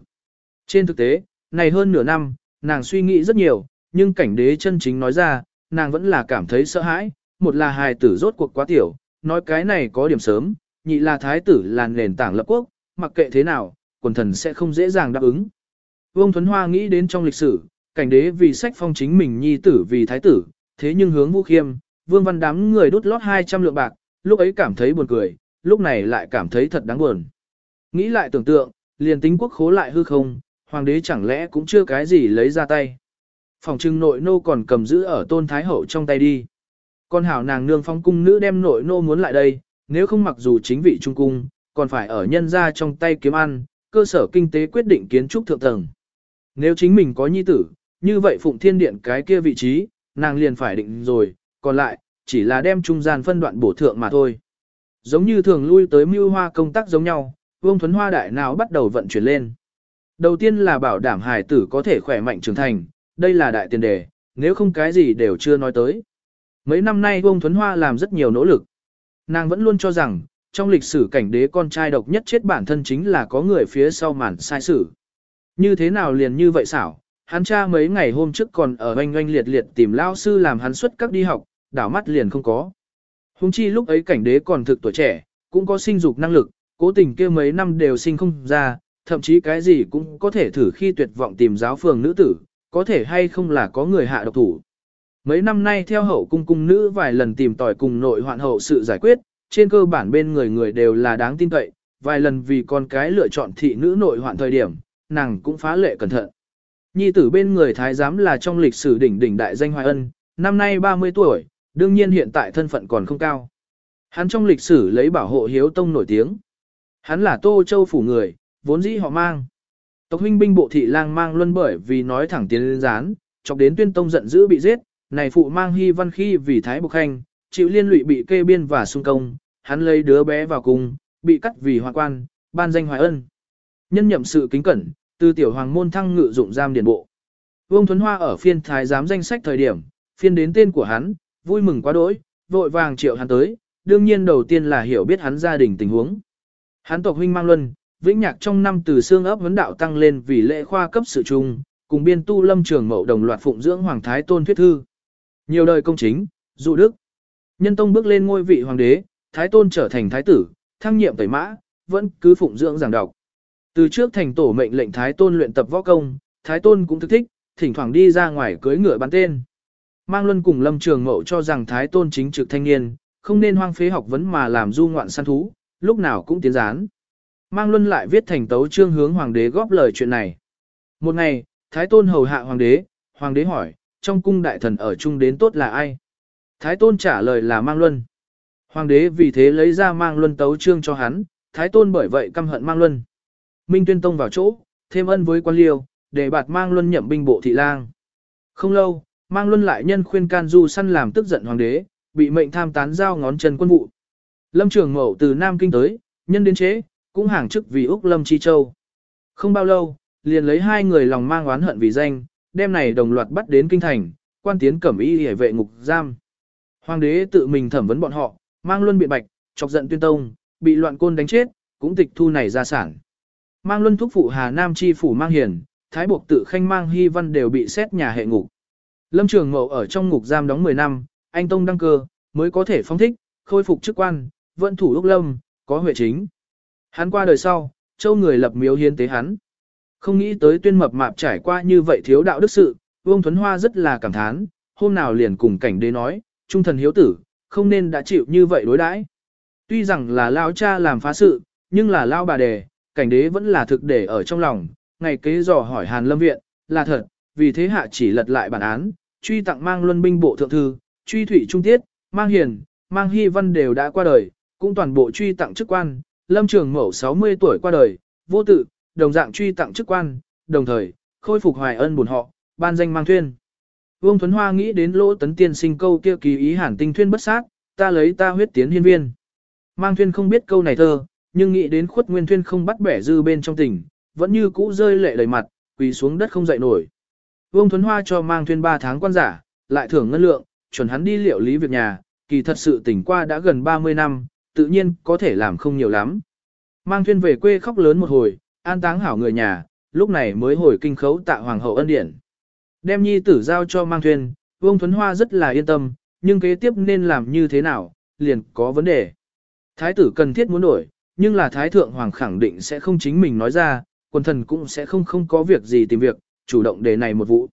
Trên thực tế, này hơn nửa năm, nàng suy nghĩ rất nhiều, nhưng cảnh đế chân chính nói ra, nàng vẫn là cảm thấy sợ hãi, một là hài tử rốt cuộc quá tiểu, nói cái này có điểm sớm, nhị là thái tử là nền tảng lập quốc, mặc kệ thế nào, quần thần sẽ không dễ dàng đáp ứng. Vương Thuấn Hoa nghĩ đến trong lịch sử, cảnh đế vì sách phong chính mình nhi tử vì thái tử, thế nhưng hướng vũ khiêm, vương văn đám người đút lót 200 lượng bạc, lúc ấy cảm thấy buồn cười, lúc này lại cảm thấy thật đáng buồn. Nghĩ lại tưởng tượng, liền tính quốc khố lại hư không, hoàng đế chẳng lẽ cũng chưa cái gì lấy ra tay. Phòng trưng nội nô còn cầm giữ ở tôn thái hậu trong tay đi. Con hảo nàng nương phong cung nữ đem nội nô muốn lại đây, nếu không mặc dù chính vị trung cung, còn phải ở nhân ra trong tay kiếm ăn, cơ sở kinh tế quyết định kiến trúc thượng tầng. Nếu chính mình có nhi tử, như vậy phụng thiên điện cái kia vị trí, nàng liền phải định rồi, còn lại, chỉ là đem trung gian phân đoạn bổ thượng mà thôi. Giống như thường lui tới mưu hoa công tác giống nhau, vương thuấn hoa đại nào bắt đầu vận chuyển lên. Đầu tiên là bảo đảm hài tử có thể khỏe mạnh trưởng thành, đây là đại tiền đề, nếu không cái gì đều chưa nói tới. Mấy năm nay vương thuấn hoa làm rất nhiều nỗ lực. Nàng vẫn luôn cho rằng, trong lịch sử cảnh đế con trai độc nhất chết bản thân chính là có người phía sau màn sai sử. Như thế nào liền như vậy xảo, hắn cha mấy ngày hôm trước còn ở oanh oanh liệt liệt tìm lao sư làm hắn xuất các đi học, đảo mắt liền không có. Hùng chi lúc ấy cảnh đế còn thực tuổi trẻ, cũng có sinh dục năng lực, cố tình kia mấy năm đều sinh không ra, thậm chí cái gì cũng có thể thử khi tuyệt vọng tìm giáo phường nữ tử, có thể hay không là có người hạ độc thủ. Mấy năm nay theo hậu cung cung nữ vài lần tìm tòi cùng nội hoạn hậu sự giải quyết, trên cơ bản bên người người đều là đáng tin cậy, vài lần vì con cái lựa chọn thị nữ nội hoạn thời điểm, nàng cũng phá lệ cẩn thận. Nhi tử bên người thái giám là trong lịch sử đỉnh đỉnh đại danh Hoài Ân, năm nay 30 tuổi, đương nhiên hiện tại thân phận còn không cao. Hắn trong lịch sử lấy bảo hộ hiếu tông nổi tiếng. Hắn là Tô Châu phủ người, vốn dĩ họ mang. Tộc huynh binh bộ thị lang mang luân bởi vì nói thẳng tiến lên gián, chọc đến tuyên tông giận dữ bị giết, này phụ mang hy văn khi vì thái bộc khanh, chịu liên lụy bị kê biên và xung công, hắn lấy đứa bé vào cùng, bị cắt vì hoàng quan, ban danh hoài ân. Nhân nhậm sự kính cẩn, từ tiểu hoàng môn thăng ngự dụng giam điển bộ. Vương Thuấn Hoa ở phiên thái giám danh sách thời điểm, phiên đến tên của hắn, vui mừng quá đỗi, vội vàng triệu hắn tới, đương nhiên đầu tiên là hiểu biết hắn gia đình tình huống. Hắn tộc huynh mang luân, vĩnh nhạc trong năm từ xương ấp vấn đạo tăng lên vì lễ khoa cấp sự trung, cùng biên tu lâm trường mậu đồng loạt phụng dưỡng hoàng thái tôn thuyết thư. Nhiều đời công chính, dụ đức. Nhân tông bước lên ngôi vị hoàng đế, thái tôn trở thành thái tử, thăng nhiệm tẩy mã, vẫn cứ phụng dưỡng giảng đọc. Từ trước thành tổ mệnh lệnh thái tôn luyện tập võ công, thái tôn cũng thức thích, thỉnh thoảng đi ra ngoài cưới ngựa bắn tên. Mang Luân cùng Lâm Trường Mậu cho rằng Thái Tôn chính trực thanh niên, không nên hoang phế học vấn mà làm du ngoạn săn thú, lúc nào cũng tiến gián. Mang Luân lại viết thành tấu trương hướng hoàng đế góp lời chuyện này. Một ngày, Thái Tôn hầu hạ hoàng đế, hoàng đế hỏi, trong cung đại thần ở chung đến tốt là ai? Thái Tôn trả lời là Mang Luân. Hoàng đế vì thế lấy ra Mang Luân tấu trương cho hắn, Thái Tôn bởi vậy căm hận Mang Luân. Minh Tuyên Tông vào chỗ, thêm ân với quan liêu, để bạt Mang Luân nhậm binh bộ thị lang. Không lâu, mang luân lại nhân khuyên can du săn làm tức giận hoàng đế, bị mệnh tham tán giao ngón chân quân vụ. Lâm Trường Mậu từ Nam Kinh tới, nhân đến chế, cũng hàng chức vì Úc Lâm Chi Châu. Không bao lâu, liền lấy hai người lòng mang oán hận vì danh, đem này đồng loạt bắt đến kinh thành, quan tiến cẩm y hề vệ ngục giam. Hoàng đế tự mình thẩm vấn bọn họ, mang luân biện bạch, chọc giận tuyên tông, bị loạn côn đánh chết, cũng tịch thu này gia sản. Mang luân thúc phụ Hà Nam chi phủ mang hiền, thái buộc tự khanh mang hy văn đều bị xét nhà hệ ngục. Lâm Trường Mậu ở trong ngục giam đóng 10 năm, anh Tông đăng cơ, mới có thể phong thích, khôi phục chức quan, vận thủ lúc lâm, có huệ chính. Hắn qua đời sau, châu người lập miếu hiến tế hắn. Không nghĩ tới tuyên mập mạp trải qua như vậy thiếu đạo đức sự, Vương Thuấn Hoa rất là cảm thán, hôm nào liền cùng cảnh đế nói, trung thần hiếu tử, không nên đã chịu như vậy đối đãi. Tuy rằng là lao cha làm phá sự, nhưng là lao bà đề, cảnh đế vẫn là thực để ở trong lòng, ngày kế dò hỏi Hàn Lâm Viện, là thật, vì thế hạ chỉ lật lại bản án, truy tặng mang luân binh bộ thượng thư, truy thủy trung tiết, mang hiền, mang hy văn đều đã qua đời, cũng toàn bộ truy tặng chức quan, lâm trường Mậu 60 tuổi qua đời, vô tự, đồng dạng truy tặng chức quan, đồng thời, khôi phục hoài ân buồn họ, ban danh mang thuyên. Vương Thuấn Hoa nghĩ đến lỗ tấn tiên sinh câu kia kỳ ý hàn tinh thuyên bất sát, ta lấy ta huyết tiến hiên viên. Mang thuyên không biết câu này thơ, nhưng nghĩ đến khuất nguyên thuyên không bắt bẻ dư bên trong tình, vẫn như cũ rơi lệ đầy mặt, quỳ xuống đất không dậy nổi. Vương Thuấn Hoa cho mang thuyên 3 tháng quan giả, lại thưởng ngân lượng, chuẩn hắn đi liệu lý việc nhà, kỳ thật sự tỉnh qua đã gần 30 năm, tự nhiên có thể làm không nhiều lắm. Mang thuyên về quê khóc lớn một hồi, an táng hảo người nhà, lúc này mới hồi kinh khấu tạ hoàng hậu ân điển. Đem nhi tử giao cho mang thuyên, Vương Thuấn Hoa rất là yên tâm, nhưng kế tiếp nên làm như thế nào, liền có vấn đề. Thái tử cần thiết muốn đổi, nhưng là Thái Thượng Hoàng khẳng định sẽ không chính mình nói ra, quần thần cũng sẽ không không có việc gì tìm việc, chủ động đề này một vụ.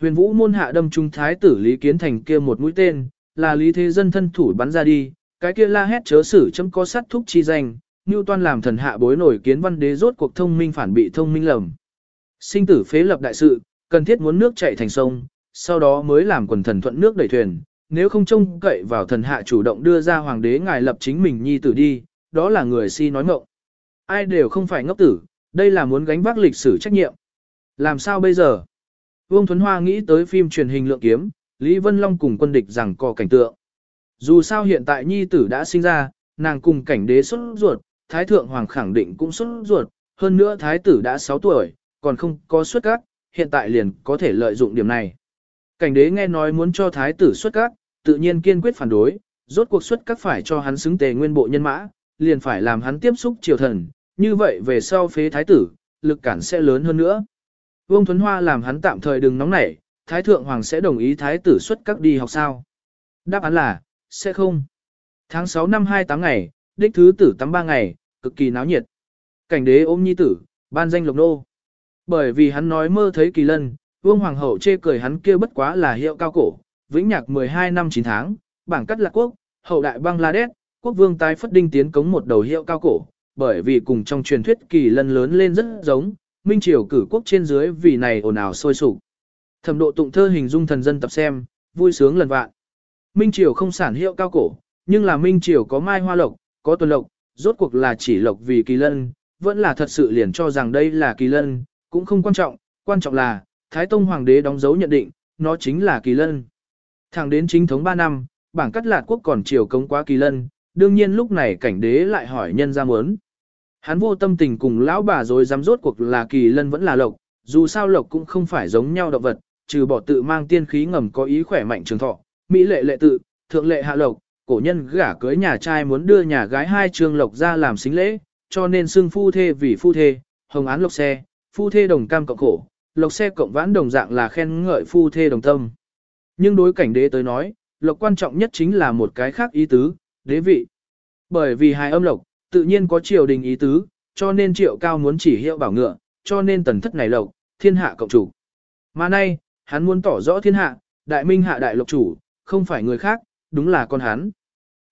Huyền vũ môn hạ đâm trung thái tử Lý Kiến Thành kia một mũi tên, là Lý Thế Dân thân thủ bắn ra đi, cái kia la hét chớ xử chấm có sát thúc chi danh, như Toan làm thần hạ bối nổi kiến văn đế rốt cuộc thông minh phản bị thông minh lầm. Sinh tử phế lập đại sự, cần thiết muốn nước chảy thành sông, sau đó mới làm quần thần thuận nước đẩy thuyền, nếu không trông cậy vào thần hạ chủ động đưa ra hoàng đế ngài lập chính mình nhi tử đi, đó là người si nói ngộng. Ai đều không phải ngốc tử, đây là muốn gánh vác lịch sử trách nhiệm. Làm sao bây giờ? Vương Thuấn Hoa nghĩ tới phim truyền hình lượng kiếm, Lý Vân Long cùng quân địch rằng co cảnh tượng. Dù sao hiện tại nhi tử đã sinh ra, nàng cùng cảnh đế xuất ruột, Thái Thượng Hoàng khẳng định cũng xuất ruột, hơn nữa Thái tử đã 6 tuổi, còn không có xuất các, hiện tại liền có thể lợi dụng điểm này. Cảnh đế nghe nói muốn cho Thái tử xuất các, tự nhiên kiên quyết phản đối, rốt cuộc xuất các phải cho hắn xứng tề nguyên bộ nhân mã, liền phải làm hắn tiếp xúc triều thần, như vậy về sau phế Thái tử, lực cản sẽ lớn hơn nữa. Vương Thuấn Hoa làm hắn tạm thời đừng nóng nảy, Thái Thượng Hoàng sẽ đồng ý Thái tử xuất các đi học sao? Đáp án là, sẽ không. Tháng 6 năm 28 ngày, đích thứ tử tắm 3 ngày, cực kỳ náo nhiệt. Cảnh đế ôm nhi tử, ban danh lộc nô. Bởi vì hắn nói mơ thấy kỳ lân, Vương Hoàng hậu chê cười hắn kia bất quá là hiệu cao cổ, vĩnh nhạc 12 năm 9 tháng, bảng cắt lạc quốc, hậu đại Bangladesh, quốc vương tái phất đinh tiến cống một đầu hiệu cao cổ, bởi vì cùng trong truyền thuyết kỳ lân lớn lên rất giống, Minh Triều cử quốc trên dưới vì này ồn ào sôi sục. Thẩm độ tụng thơ hình dung thần dân tập xem, vui sướng lần vạn. Minh Triều không sản hiệu cao cổ, nhưng là Minh Triều có mai hoa lộc, có tuần lộc, rốt cuộc là chỉ lộc vì kỳ lân, vẫn là thật sự liền cho rằng đây là kỳ lân, cũng không quan trọng, quan trọng là, Thái Tông Hoàng đế đóng dấu nhận định, nó chính là kỳ lân. Thẳng đến chính thống 3 năm, bảng cắt lạt quốc còn triều công quá kỳ lân, đương nhiên lúc này cảnh đế lại hỏi nhân ra muốn. Hắn vô tâm tình cùng lão bà rồi dám rốt cuộc là kỳ lân vẫn là lộc, dù sao lộc cũng không phải giống nhau động vật, trừ bỏ tự mang tiên khí ngầm có ý khỏe mạnh trường thọ, mỹ lệ lệ tự, thượng lệ hạ lộc, cổ nhân gả cưới nhà trai muốn đưa nhà gái hai trường lộc ra làm xính lễ, cho nên xưng phu thê vì phu thê, hồng án lộc xe, phu thê đồng cam cộng khổ, lộc xe cộng vãn đồng dạng là khen ngợi phu thê đồng tâm. Nhưng đối cảnh đế tới nói, lộc quan trọng nhất chính là một cái khác ý tứ, đế vị. Bởi vì hai âm lộc, tự nhiên có triều đình ý tứ, cho nên triệu cao muốn chỉ hiệu bảo ngựa, cho nên tần thất này lộc, thiên hạ cộng chủ. Mà nay, hắn muốn tỏ rõ thiên hạ, đại minh hạ đại lộc chủ, không phải người khác, đúng là con hắn.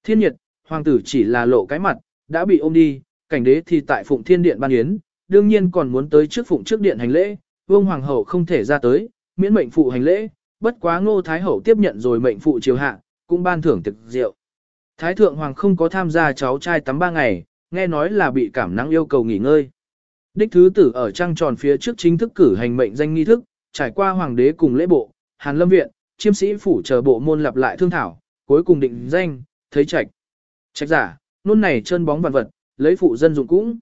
Thiên nhiệt, hoàng tử chỉ là lộ cái mặt, đã bị ôm đi, cảnh đế thì tại phụng thiên điện ban yến, đương nhiên còn muốn tới trước phụng trước điện hành lễ, vương hoàng hậu không thể ra tới, miễn mệnh phụ hành lễ, bất quá ngô thái hậu tiếp nhận rồi mệnh phụ triều hạ, cũng ban thưởng thực rượu. Thái thượng hoàng không có tham gia cháu trai tắm ba ngày, nghe nói là bị cảm nắng yêu cầu nghỉ ngơi. Đích thứ tử ở trăng tròn phía trước chính thức cử hành mệnh danh nghi thức, trải qua hoàng đế cùng lễ bộ, hàn lâm viện, chiêm sĩ phủ chờ bộ môn lặp lại thương thảo, cuối cùng định danh, thấy trạch. Trạch giả, nôn này chân bóng vạn vật, lấy phụ dân dụng cũng.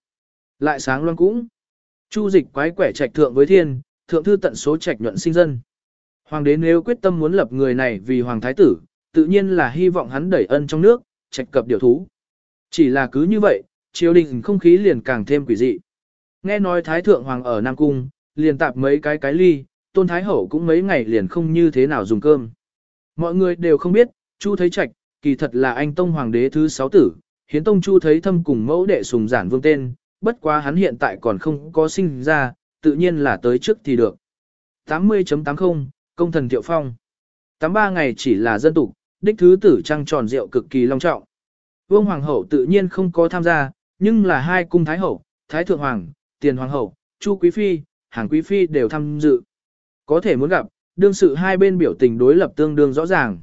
Lại sáng loan cũng. Chu dịch quái quẻ trạch thượng với thiên, thượng thư tận số trạch nhuận sinh dân. Hoàng đế nếu quyết tâm muốn lập người này vì hoàng thái tử, tự nhiên là hy vọng hắn đẩy ân trong nước, trạch cập điều thú. Chỉ là cứ như vậy, triều đình không khí liền càng thêm quỷ dị. Nghe nói Thái Thượng Hoàng ở Nam Cung, liền tạp mấy cái cái ly, Tôn Thái Hậu cũng mấy ngày liền không như thế nào dùng cơm. Mọi người đều không biết, Chu thấy trạch, kỳ thật là anh Tông Hoàng đế thứ sáu tử, hiến Tông Chu thấy thâm cùng mẫu đệ sùng giản vương tên, bất quá hắn hiện tại còn không có sinh ra, tự nhiên là tới trước thì được. 80.80, Công thần Tiệu Phong 83 ngày chỉ là dân tục, đích thứ tử trăng tròn rượu cực kỳ long trọng. Vương Hoàng hậu tự nhiên không có tham gia, nhưng là hai cung Thái hậu, Thái thượng hoàng, Tiền Hoàng hậu, Chu Quý Phi, Hàng Quý Phi đều tham dự. Có thể muốn gặp, đương sự hai bên biểu tình đối lập tương đương rõ ràng.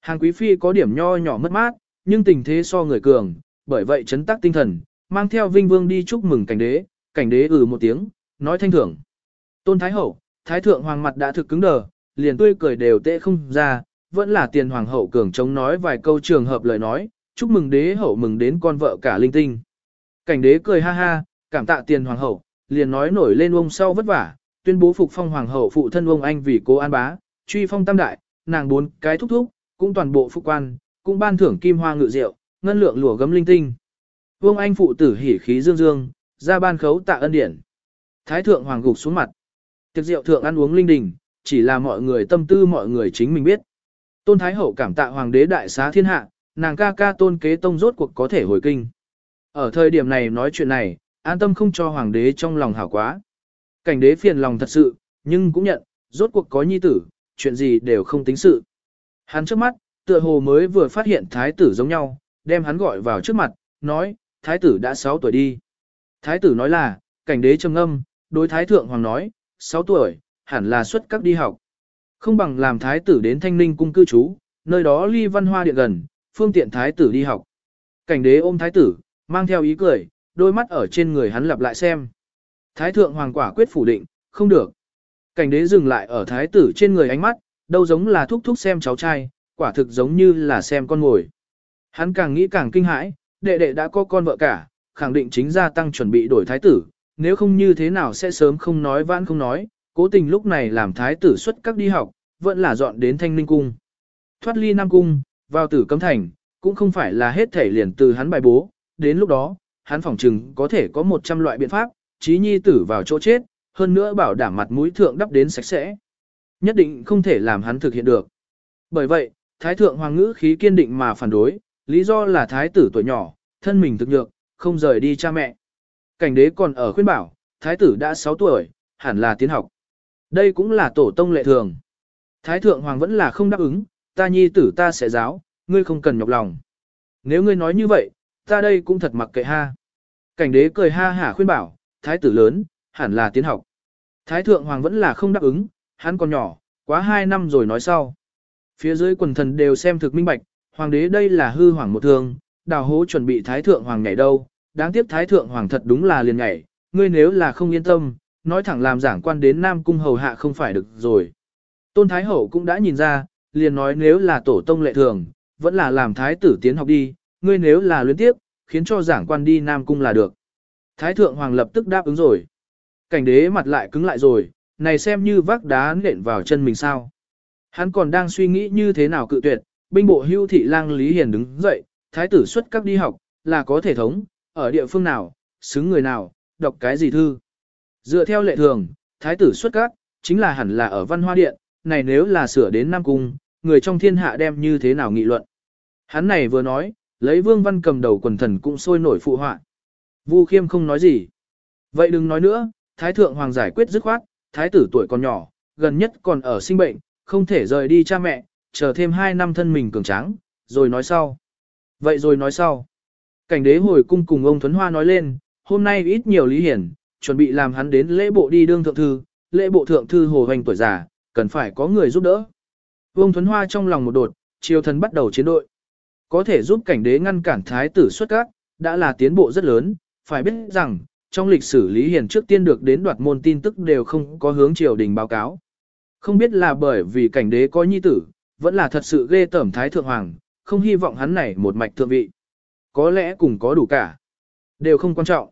Hàng Quý Phi có điểm nho nhỏ mất mát, nhưng tình thế so người cường, bởi vậy chấn tác tinh thần, mang theo Vinh Vương đi chúc mừng cảnh đế, cảnh đế ừ một tiếng, nói thanh thưởng. Tôn Thái Hậu, Thái Thượng Hoàng mặt đã thực cứng đờ, liền tươi cười đều tệ không ra, vẫn là tiền Hoàng Hậu cường chống nói vài câu trường hợp lời nói, chúc mừng đế hậu mừng đến con vợ cả linh tinh. Cảnh đế cười ha ha, cảm tạ tiền Hoàng Hậu, liền nói nổi lên ông sau vất vả, tuyên bố phục phong Hoàng Hậu phụ thân ông anh vì cố an bá, truy phong tam đại, nàng bốn cái thúc thúc, cũng toàn bộ phục quan, cũng ban thưởng kim hoa ngự rượu, ngân lượng lụa gấm linh tinh. Vương Anh phụ tử hỉ khí dương dương, ra ban khấu tạ ân điển. Thái thượng hoàng gục xuống mặt. Tiệc rượu thượng ăn uống linh đình, chỉ là mọi người tâm tư mọi người chính mình biết. Tôn Thái hậu cảm tạ hoàng đế đại xá thiên hạ, nàng ca ca tôn kế tông rốt cuộc có thể hồi kinh. Ở thời điểm này nói chuyện này, an tâm không cho hoàng đế trong lòng hảo quá. Cảnh đế phiền lòng thật sự, nhưng cũng nhận, rốt cuộc có nhi tử, chuyện gì đều không tính sự. Hắn trước mắt, tựa hồ mới vừa phát hiện thái tử giống nhau, đem hắn gọi vào trước mặt, nói, thái tử đã 6 tuổi đi. Thái tử nói là, cảnh đế trầm âm, đối thái thượng hoàng nói, 6 tuổi, hẳn là xuất các đi học. Không bằng làm thái tử đến thanh ninh cung cư trú, nơi đó ly văn hoa điện gần, phương tiện thái tử đi học. Cảnh đế ôm thái tử, mang theo ý cười, đôi mắt ở trên người hắn lặp lại xem. Thái thượng hoàng quả quyết phủ định, không được. Cảnh đế dừng lại ở thái tử trên người ánh mắt, đâu giống là thúc thúc xem cháu trai, quả thực giống như là xem con ngồi. Hắn càng nghĩ càng kinh hãi, đệ đệ đã có con vợ cả, khẳng định chính gia tăng chuẩn bị đổi thái tử, nếu không như thế nào sẽ sớm không nói vãn không nói, cố tình lúc này làm thái tử xuất các đi học, vẫn là dọn đến thanh ninh cung. Thoát ly Nam Cung, vào tử cấm thành, cũng không phải là hết thể liền từ hắn bài bố, đến lúc đó, hắn phỏng chừng có thể có 100 loại biện pháp, trí nhi tử vào chỗ chết, hơn nữa bảo đảm mặt mũi thượng đắp đến sạch sẽ. Nhất định không thể làm hắn thực hiện được. Bởi vậy, Thái thượng hoàng ngữ khí kiên định mà phản đối, lý do là thái tử tuổi nhỏ, thân mình thực nhược, không rời đi cha mẹ. Cảnh đế còn ở khuyên bảo, thái tử đã 6 tuổi, hẳn là tiến học. Đây cũng là tổ tông lệ thường. Thái thượng hoàng vẫn là không đáp ứng, ta nhi tử ta sẽ giáo, ngươi không cần nhọc lòng. Nếu ngươi nói như vậy, ta đây cũng thật mặc kệ ha. Cảnh đế cười ha hả khuyên bảo, thái tử lớn, hẳn là tiến học. Thái thượng hoàng vẫn là không đáp ứng, hắn còn nhỏ, quá 2 năm rồi nói sau. Phía dưới quần thần đều xem thực minh bạch, hoàng đế đây là hư hoàng một thương, đào hố chuẩn bị thái thượng hoàng nhảy đâu, đáng tiếc thái thượng hoàng thật đúng là liền nhảy, ngươi nếu là không yên tâm, nói thẳng làm giảng quan đến Nam Cung hầu hạ không phải được rồi. Tôn Thái Hậu cũng đã nhìn ra, liền nói nếu là tổ tông lệ thường, vẫn là làm thái tử tiến học đi, ngươi nếu là luyến tiếp, khiến cho giảng quan đi Nam Cung là được. Thái thượng hoàng lập tức đáp ứng rồi. Cảnh đế mặt lại cứng lại rồi, này xem như vác đá nện vào chân mình sao. Hắn còn đang suy nghĩ như thế nào cự tuyệt, binh bộ hưu thị lang Lý Hiền đứng dậy, thái tử xuất các đi học, là có thể thống, ở địa phương nào, xứng người nào, đọc cái gì thư. Dựa theo lệ thường, thái tử xuất các, chính là hẳn là ở văn hoa điện, này nếu là sửa đến Nam Cung, người trong thiên hạ đem như thế nào nghị luận. Hắn này vừa nói, lấy vương văn cầm đầu quần thần cũng sôi nổi phụ họa. Vu khiêm không nói gì. Vậy đừng nói nữa, thái thượng hoàng giải quyết dứt khoát, thái tử tuổi còn nhỏ, gần nhất còn ở sinh bệnh, không thể rời đi cha mẹ, chờ thêm 2 năm thân mình cường tráng, rồi nói sau. Vậy rồi nói sau. Cảnh đế hồi cung cùng ông Thuấn Hoa nói lên, hôm nay ít nhiều lý hiển, chuẩn bị làm hắn đến lễ bộ đi đương thượng thư, lễ bộ thượng thư hồ hoành tuổi già, cần phải có người giúp đỡ. Ông Thuấn Hoa trong lòng một đột, triều thần bắt đầu chiến đội. Có thể giúp cảnh đế ngăn cản thái tử xuất các, đã là tiến bộ rất lớn, phải biết rằng, trong lịch sử Lý Hiền trước tiên được đến đoạt môn tin tức đều không có hướng triều đình báo cáo. Không biết là bởi vì cảnh đế có nhi tử, vẫn là thật sự ghê tởm thái thượng hoàng, không hy vọng hắn này một mạch thượng vị. Có lẽ cùng có đủ cả. Đều không quan trọng.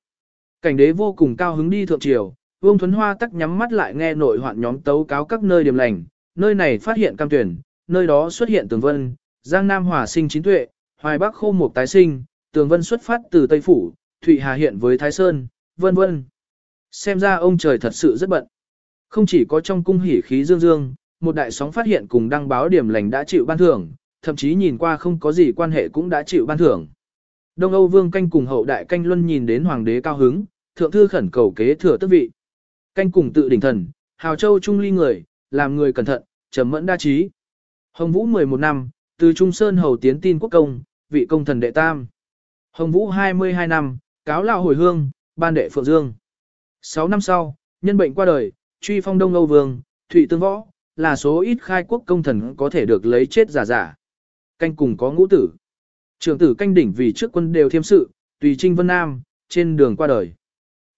Cảnh đế vô cùng cao hứng đi thượng triều, Vương Thuấn Hoa tắc nhắm mắt lại nghe nội hoạn nhóm tấu cáo các nơi điểm lành, nơi này phát hiện cam tuyển, nơi đó xuất hiện tường vân, Giang Nam Hòa sinh chín tuệ, hoài bắc khô một tái sinh, tường vân xuất phát từ Tây Phủ, Thụy Hà hiện với Thái Sơn, vân vân. Xem ra ông trời thật sự rất bận. Không chỉ có trong cung hỉ khí dương dương, một đại sóng phát hiện cùng đăng báo điểm lành đã chịu ban thưởng, thậm chí nhìn qua không có gì quan hệ cũng đã chịu ban thưởng. Đông Âu Vương canh cùng hậu đại canh luân nhìn đến hoàng đế cao hứng, thượng thư khẩn cầu kế thừa tước vị. Canh cùng tự đỉnh thần, hào châu trung ly người, làm người cẩn thận, trầm mẫn đa trí. Hồng Vũ 11 năm, từ Trung Sơn hầu tiến tin quốc công, vị công thần đệ tam. Hồng Vũ 22 năm, cáo lao hồi hương, ban đệ Phượng Dương. 6 năm sau, nhân bệnh qua đời, truy phong Đông Âu Vương, Thụy Tương Võ, là số ít khai quốc công thần có thể được lấy chết giả giả. Canh cùng có ngũ tử. Trường tử canh đỉnh vì trước quân đều thiêm sự, tùy trinh vân nam, trên đường qua đời.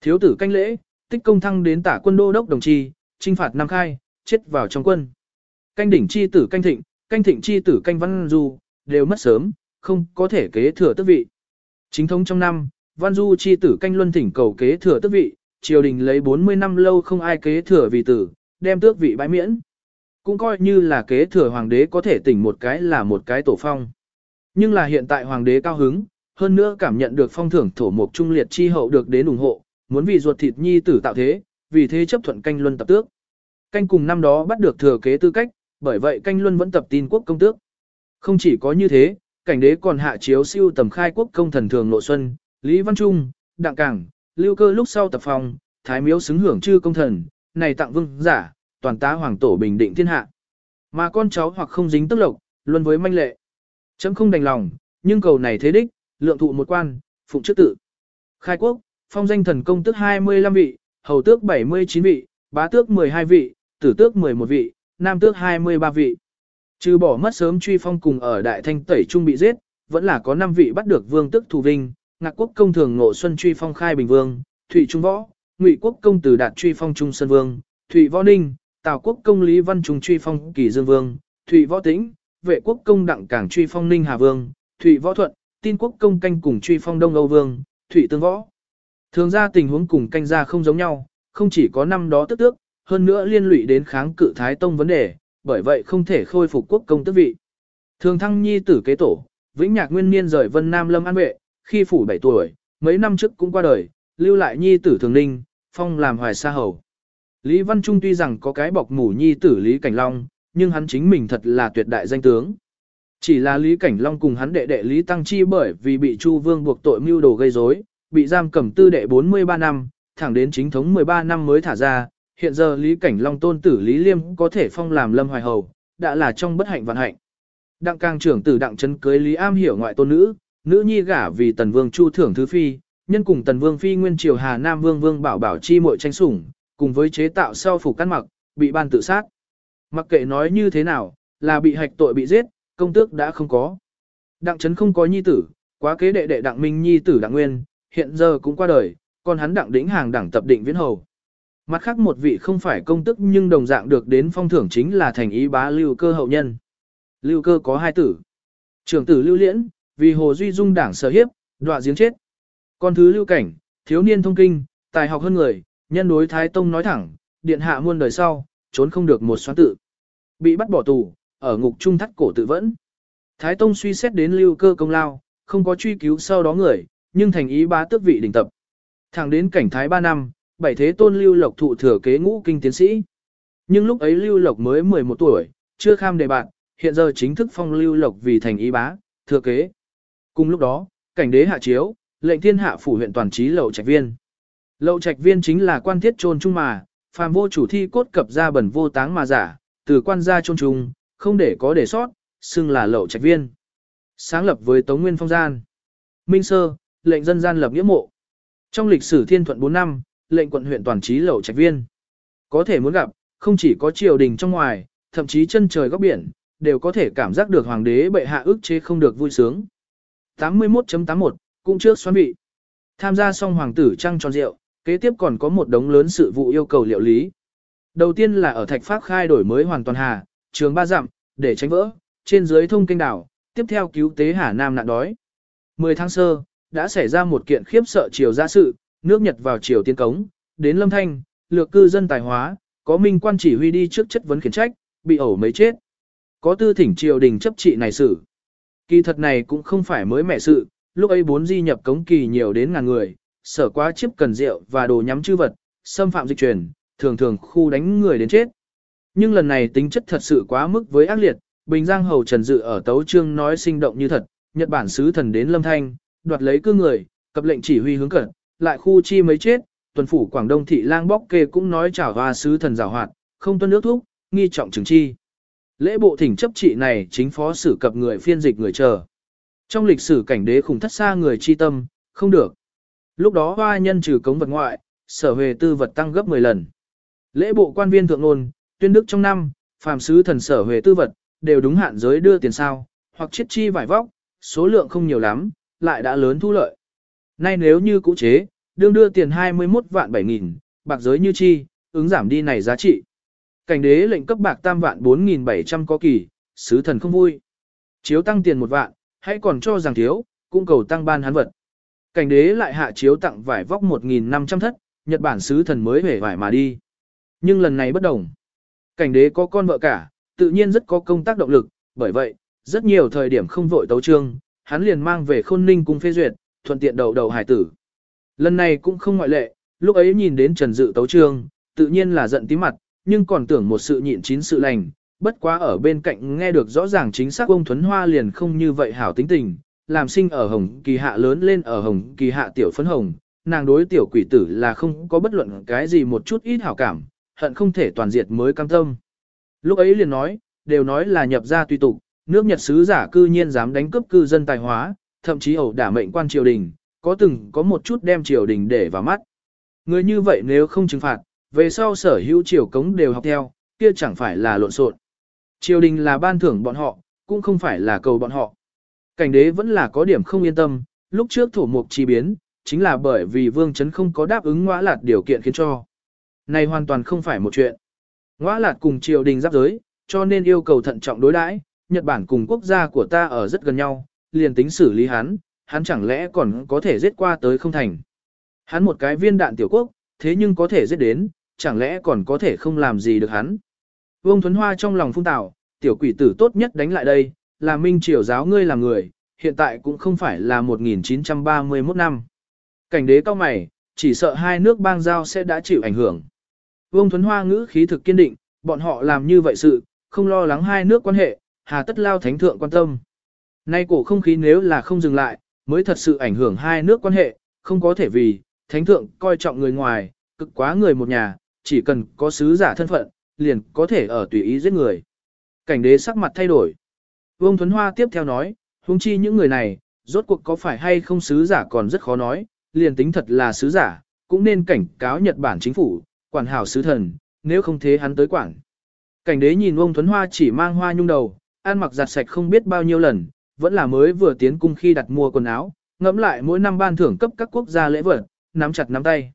Thiếu tử canh lễ, tích công thăng đến tả quân đô đốc đồng chi, trinh phạt Nam Khai, chết vào trong quân. Canh đỉnh chi tử canh thịnh, canh thịnh chi tử canh văn du, đều mất sớm, không có thể kế thừa tước vị. Chính thống trong năm, văn du chi tử canh luân thỉnh cầu kế thừa tước vị, triều đình lấy 40 năm lâu không ai kế thừa vì tử, đem tước vị bãi miễn. Cũng coi như là kế thừa hoàng đế có thể tỉnh một cái là một cái tổ phong. Nhưng là hiện tại hoàng đế cao hứng, hơn nữa cảm nhận được phong thưởng thổ mục trung liệt chi hậu được đến ủng hộ, muốn vì ruột thịt nhi tử tạo thế, vì thế chấp thuận canh luân tập tước. Canh cùng năm đó bắt được thừa kế tư cách, bởi vậy canh luân vẫn tập tin quốc công tước. Không chỉ có như thế, cảnh đế còn hạ chiếu siêu tầm khai quốc công thần thường nội xuân, Lý Văn Trung, Đặng Cảng, Lưu Cơ lúc sau tập phòng, Thái Miếu xứng hưởng chư công thần, này tặng vương giả, toàn tá hoàng tổ bình định thiên hạ. Mà con cháu hoặc không dính tức lộc, luôn với manh lệ. Chấm không đành lòng, nhưng cầu này thế đích, lượng thụ một quan, phụng chức tự. Khai quốc, phong danh thần công tước 25 vị, hầu tước 79 vị, bá tước 12 vị, tử tước 11 vị, nam tước 23 vị. Trừ bỏ mất sớm truy phong cùng ở đại thanh tẩy trung bị giết, vẫn là có 5 vị bắt được vương tước thù vinh, ngạc quốc công thường ngộ xuân truy phong khai bình vương, thụy trung võ, ngụy quốc công tử đạt truy phong trung sơn vương, thụy võ ninh, tào quốc công lý văn trung truy phong kỳ dương vương, thụy võ tĩnh, vệ quốc công đặng cảng truy phong ninh hà vương, thụy võ thuận, tin quốc công canh cùng truy phong đông âu vương, thụy tương võ. Thường ra tình huống cùng canh ra không giống nhau, không chỉ có năm đó tức tước, hơn nữa liên lụy đến kháng cự Thái Tông vấn đề, bởi vậy không thể khôi phục quốc công tước vị. Thường thăng nhi tử kế tổ, vĩnh nhạc nguyên niên rời Vân Nam Lâm An Vệ, khi phủ 7 tuổi, mấy năm trước cũng qua đời, lưu lại nhi tử thường ninh, phong làm hoài sa hầu. Lý Văn Trung tuy rằng có cái bọc mủ nhi tử Lý Cảnh Long, nhưng hắn chính mình thật là tuyệt đại danh tướng. Chỉ là Lý Cảnh Long cùng hắn đệ đệ Lý Tăng Chi bởi vì bị Chu Vương buộc tội mưu đồ gây rối, bị giam cầm tư đệ 43 năm, thẳng đến chính thống 13 năm mới thả ra, hiện giờ Lý Cảnh Long tôn tử Lý Liêm có thể phong làm Lâm Hoài Hầu, đã là trong bất hạnh vạn hạnh. Đặng càng trưởng tử đặng Trấn cưới Lý Am hiểu ngoại tôn nữ, nữ nhi gả vì Tần Vương Chu thưởng thứ phi, nhân cùng Tần Vương phi nguyên triều Hà Nam Vương Vương bảo bảo chi muội tranh sủng, cùng với chế tạo sau phủ căn mặc, bị ban tự sát. Mặc kệ nói như thế nào, là bị hạch tội bị giết, công tước đã không có. Đặng chấn không có nhi tử, quá kế đệ đệ đặng minh nhi tử đặng nguyên, hiện giờ cũng qua đời, còn hắn đặng đỉnh hàng đẳng tập định viễn hầu. Mặt khác một vị không phải công tức nhưng đồng dạng được đến phong thưởng chính là thành ý bá lưu cơ hậu nhân. Lưu cơ có hai tử. Trưởng tử lưu liễn, vì hồ duy dung đảng sở hiếp, đọa giếng chết. Con thứ lưu cảnh, thiếu niên thông kinh, tài học hơn người, nhân đối thái tông nói thẳng, điện hạ muôn đời sau, trốn không được một xoán tự. Bị bắt bỏ tù, ở ngục trung thắt cổ tự vẫn. Thái tông suy xét đến lưu cơ công lao, không có truy cứu sau đó người, nhưng thành ý bá tước vị đỉnh tập. Thẳng đến cảnh thái 3 năm, bảy thế tôn lưu lộc thụ thừa kế ngũ kinh tiến sĩ. Nhưng lúc ấy lưu lộc mới 11 tuổi, chưa kham đề bạn, hiện giờ chính thức phong lưu lộc vì thành ý bá, thừa kế. Cùng lúc đó, cảnh đế hạ chiếu, lệnh thiên hạ phủ huyện toàn trí lậu trạch viên. Lậu trạch viên chính là quan thiết trôn trung mà, phàm vô chủ thi cốt cập ra bẩn vô táng mà giả, từ quan gia trôn trung, không để có để sót, xưng là lậu trạch viên. Sáng lập với Tống Nguyên Phong Gian. Minh Sơ, lệnh dân gian lập nghĩa mộ. Trong lịch sử thiên thuận 4 năm, lệnh quận huyện toàn trí lậu trạch viên. Có thể muốn gặp, không chỉ có triều đình trong ngoài, thậm chí chân trời góc biển, đều có thể cảm giác được hoàng đế bệ hạ ức chế không được vui sướng. 81.81, cũng trước xoắn bị. Tham gia xong hoàng tử trăng tròn rượu, kế tiếp còn có một đống lớn sự vụ yêu cầu liệu lý. Đầu tiên là ở thạch pháp khai đổi mới hoàn toàn hà, trường ba dặm, để tránh vỡ, trên dưới thông kênh đảo, tiếp theo cứu tế Hà Nam nạn đói. 10 tháng sơ, đã xảy ra một kiện khiếp sợ triều gia sự, nước Nhật vào triều tiên cống, đến Lâm Thanh, lược cư dân tài hóa, có minh quan chỉ huy đi trước chất vấn khiển trách, bị ẩu mấy chết. Có tư thỉnh triều đình chấp trị này xử. Kỳ thật này cũng không phải mới mẻ sự, lúc ấy bốn di nhập cống kỳ nhiều đến ngàn người, sở quá chiếp cần rượu và đồ nhắm chư vật, xâm phạm dịch truyền, thường thường khu đánh người đến chết. Nhưng lần này tính chất thật sự quá mức với ác liệt, Bình Giang Hầu Trần Dự ở tấu trương nói sinh động như thật, Nhật Bản sứ thần đến Lâm Thanh, đoạt lấy cư người, cập lệnh chỉ huy hướng cẩn, lại khu chi mấy chết, tuần phủ Quảng Đông thị lang bóc kê cũng nói trả hoa sứ thần giảo hoạt, không tuân nước thúc, nghi trọng chứng chi. Lễ bộ thỉnh chấp trị này chính phó sử cập người phiên dịch người chờ. Trong lịch sử cảnh đế khủng thất xa người chi tâm, không được. Lúc đó hoa nhân trừ cống vật ngoại, sở về tư vật tăng gấp 10 lần. Lễ bộ quan viên thượng ngôn, tuyên đức trong năm, phàm sứ thần sở về tư vật, đều đúng hạn giới đưa tiền sao, hoặc chiết chi vải vóc, số lượng không nhiều lắm, lại đã lớn thu lợi. Nay nếu như cũ chế, đương đưa tiền 21 vạn 7 nghìn, bạc giới như chi, ứng giảm đi này giá trị. Cảnh đế lệnh cấp bạc tam vạn 4.700 có kỳ, sứ thần không vui. Chiếu tăng tiền một vạn, hãy còn cho rằng thiếu, cũng cầu tăng ban hắn vật. Cảnh đế lại hạ chiếu tặng vải vóc 1.500 thất, Nhật Bản sứ thần mới hề vải mà đi. Nhưng lần này bất đồng. Cảnh đế có con vợ cả, tự nhiên rất có công tác động lực, bởi vậy, rất nhiều thời điểm không vội tấu trương, hắn liền mang về khôn ninh cung phê duyệt, thuận tiện đầu đầu hải tử. Lần này cũng không ngoại lệ, lúc ấy nhìn đến Trần Dự tấu trương, tự nhiên là giận tí mặt, nhưng còn tưởng một sự nhịn chín sự lành, bất quá ở bên cạnh nghe được rõ ràng chính xác ông Thuấn Hoa liền không như vậy hảo tính tình, làm sinh ở hồng kỳ hạ lớn lên ở hồng kỳ hạ tiểu phấn hồng, nàng đối tiểu quỷ tử là không có bất luận cái gì một chút ít hảo cảm, hận không thể toàn diệt mới cam tâm. Lúc ấy liền nói, đều nói là nhập ra tùy tục, nước Nhật sứ giả cư nhiên dám đánh cướp cư dân tài hóa, thậm chí ẩu đả mệnh quan triều đình, có từng có một chút đem triều đình để vào mắt. Người như vậy nếu không trừng phạt, về sau sở hữu triều cống đều học theo, kia chẳng phải là lộn xộn. Triều đình là ban thưởng bọn họ, cũng không phải là cầu bọn họ. Cảnh đế vẫn là có điểm không yên tâm, lúc trước thổ mục chi biến, chính là bởi vì vương chấn không có đáp ứng ngõa lạt điều kiện khiến cho. Này hoàn toàn không phải một chuyện. Ngõa lạt cùng triều đình giáp giới, cho nên yêu cầu thận trọng đối đãi. Nhật Bản cùng quốc gia của ta ở rất gần nhau, liền tính xử lý hắn, hắn chẳng lẽ còn có thể giết qua tới không thành. Hắn một cái viên đạn tiểu quốc, thế nhưng có thể giết đến, chẳng lẽ còn có thể không làm gì được hắn. Vương Thuấn Hoa trong lòng phung tạo, tiểu quỷ tử tốt nhất đánh lại đây, là minh triều giáo ngươi là người, hiện tại cũng không phải là 1931 năm. Cảnh đế cao mày, chỉ sợ hai nước bang giao sẽ đã chịu ảnh hưởng. Vương Thuấn Hoa ngữ khí thực kiên định, bọn họ làm như vậy sự, không lo lắng hai nước quan hệ, hà tất lao thánh thượng quan tâm. Nay cổ không khí nếu là không dừng lại, mới thật sự ảnh hưởng hai nước quan hệ, không có thể vì, thánh thượng coi trọng người ngoài, cực quá người một nhà, chỉ cần có sứ giả thân phận, liền có thể ở tùy ý giết người. Cảnh đế sắc mặt thay đổi. Vương Thuấn Hoa tiếp theo nói, huống chi những người này, rốt cuộc có phải hay không sứ giả còn rất khó nói, liền tính thật là sứ giả, cũng nên cảnh cáo Nhật Bản chính phủ, quản hảo sứ thần, nếu không thế hắn tới quản. Cảnh đế nhìn vương Thuấn Hoa chỉ mang hoa nhung đầu, ăn mặc giặt sạch không biết bao nhiêu lần, vẫn là mới vừa tiến cung khi đặt mua quần áo, ngẫm lại mỗi năm ban thưởng cấp các quốc gia lễ vật, nắm chặt nắm tay.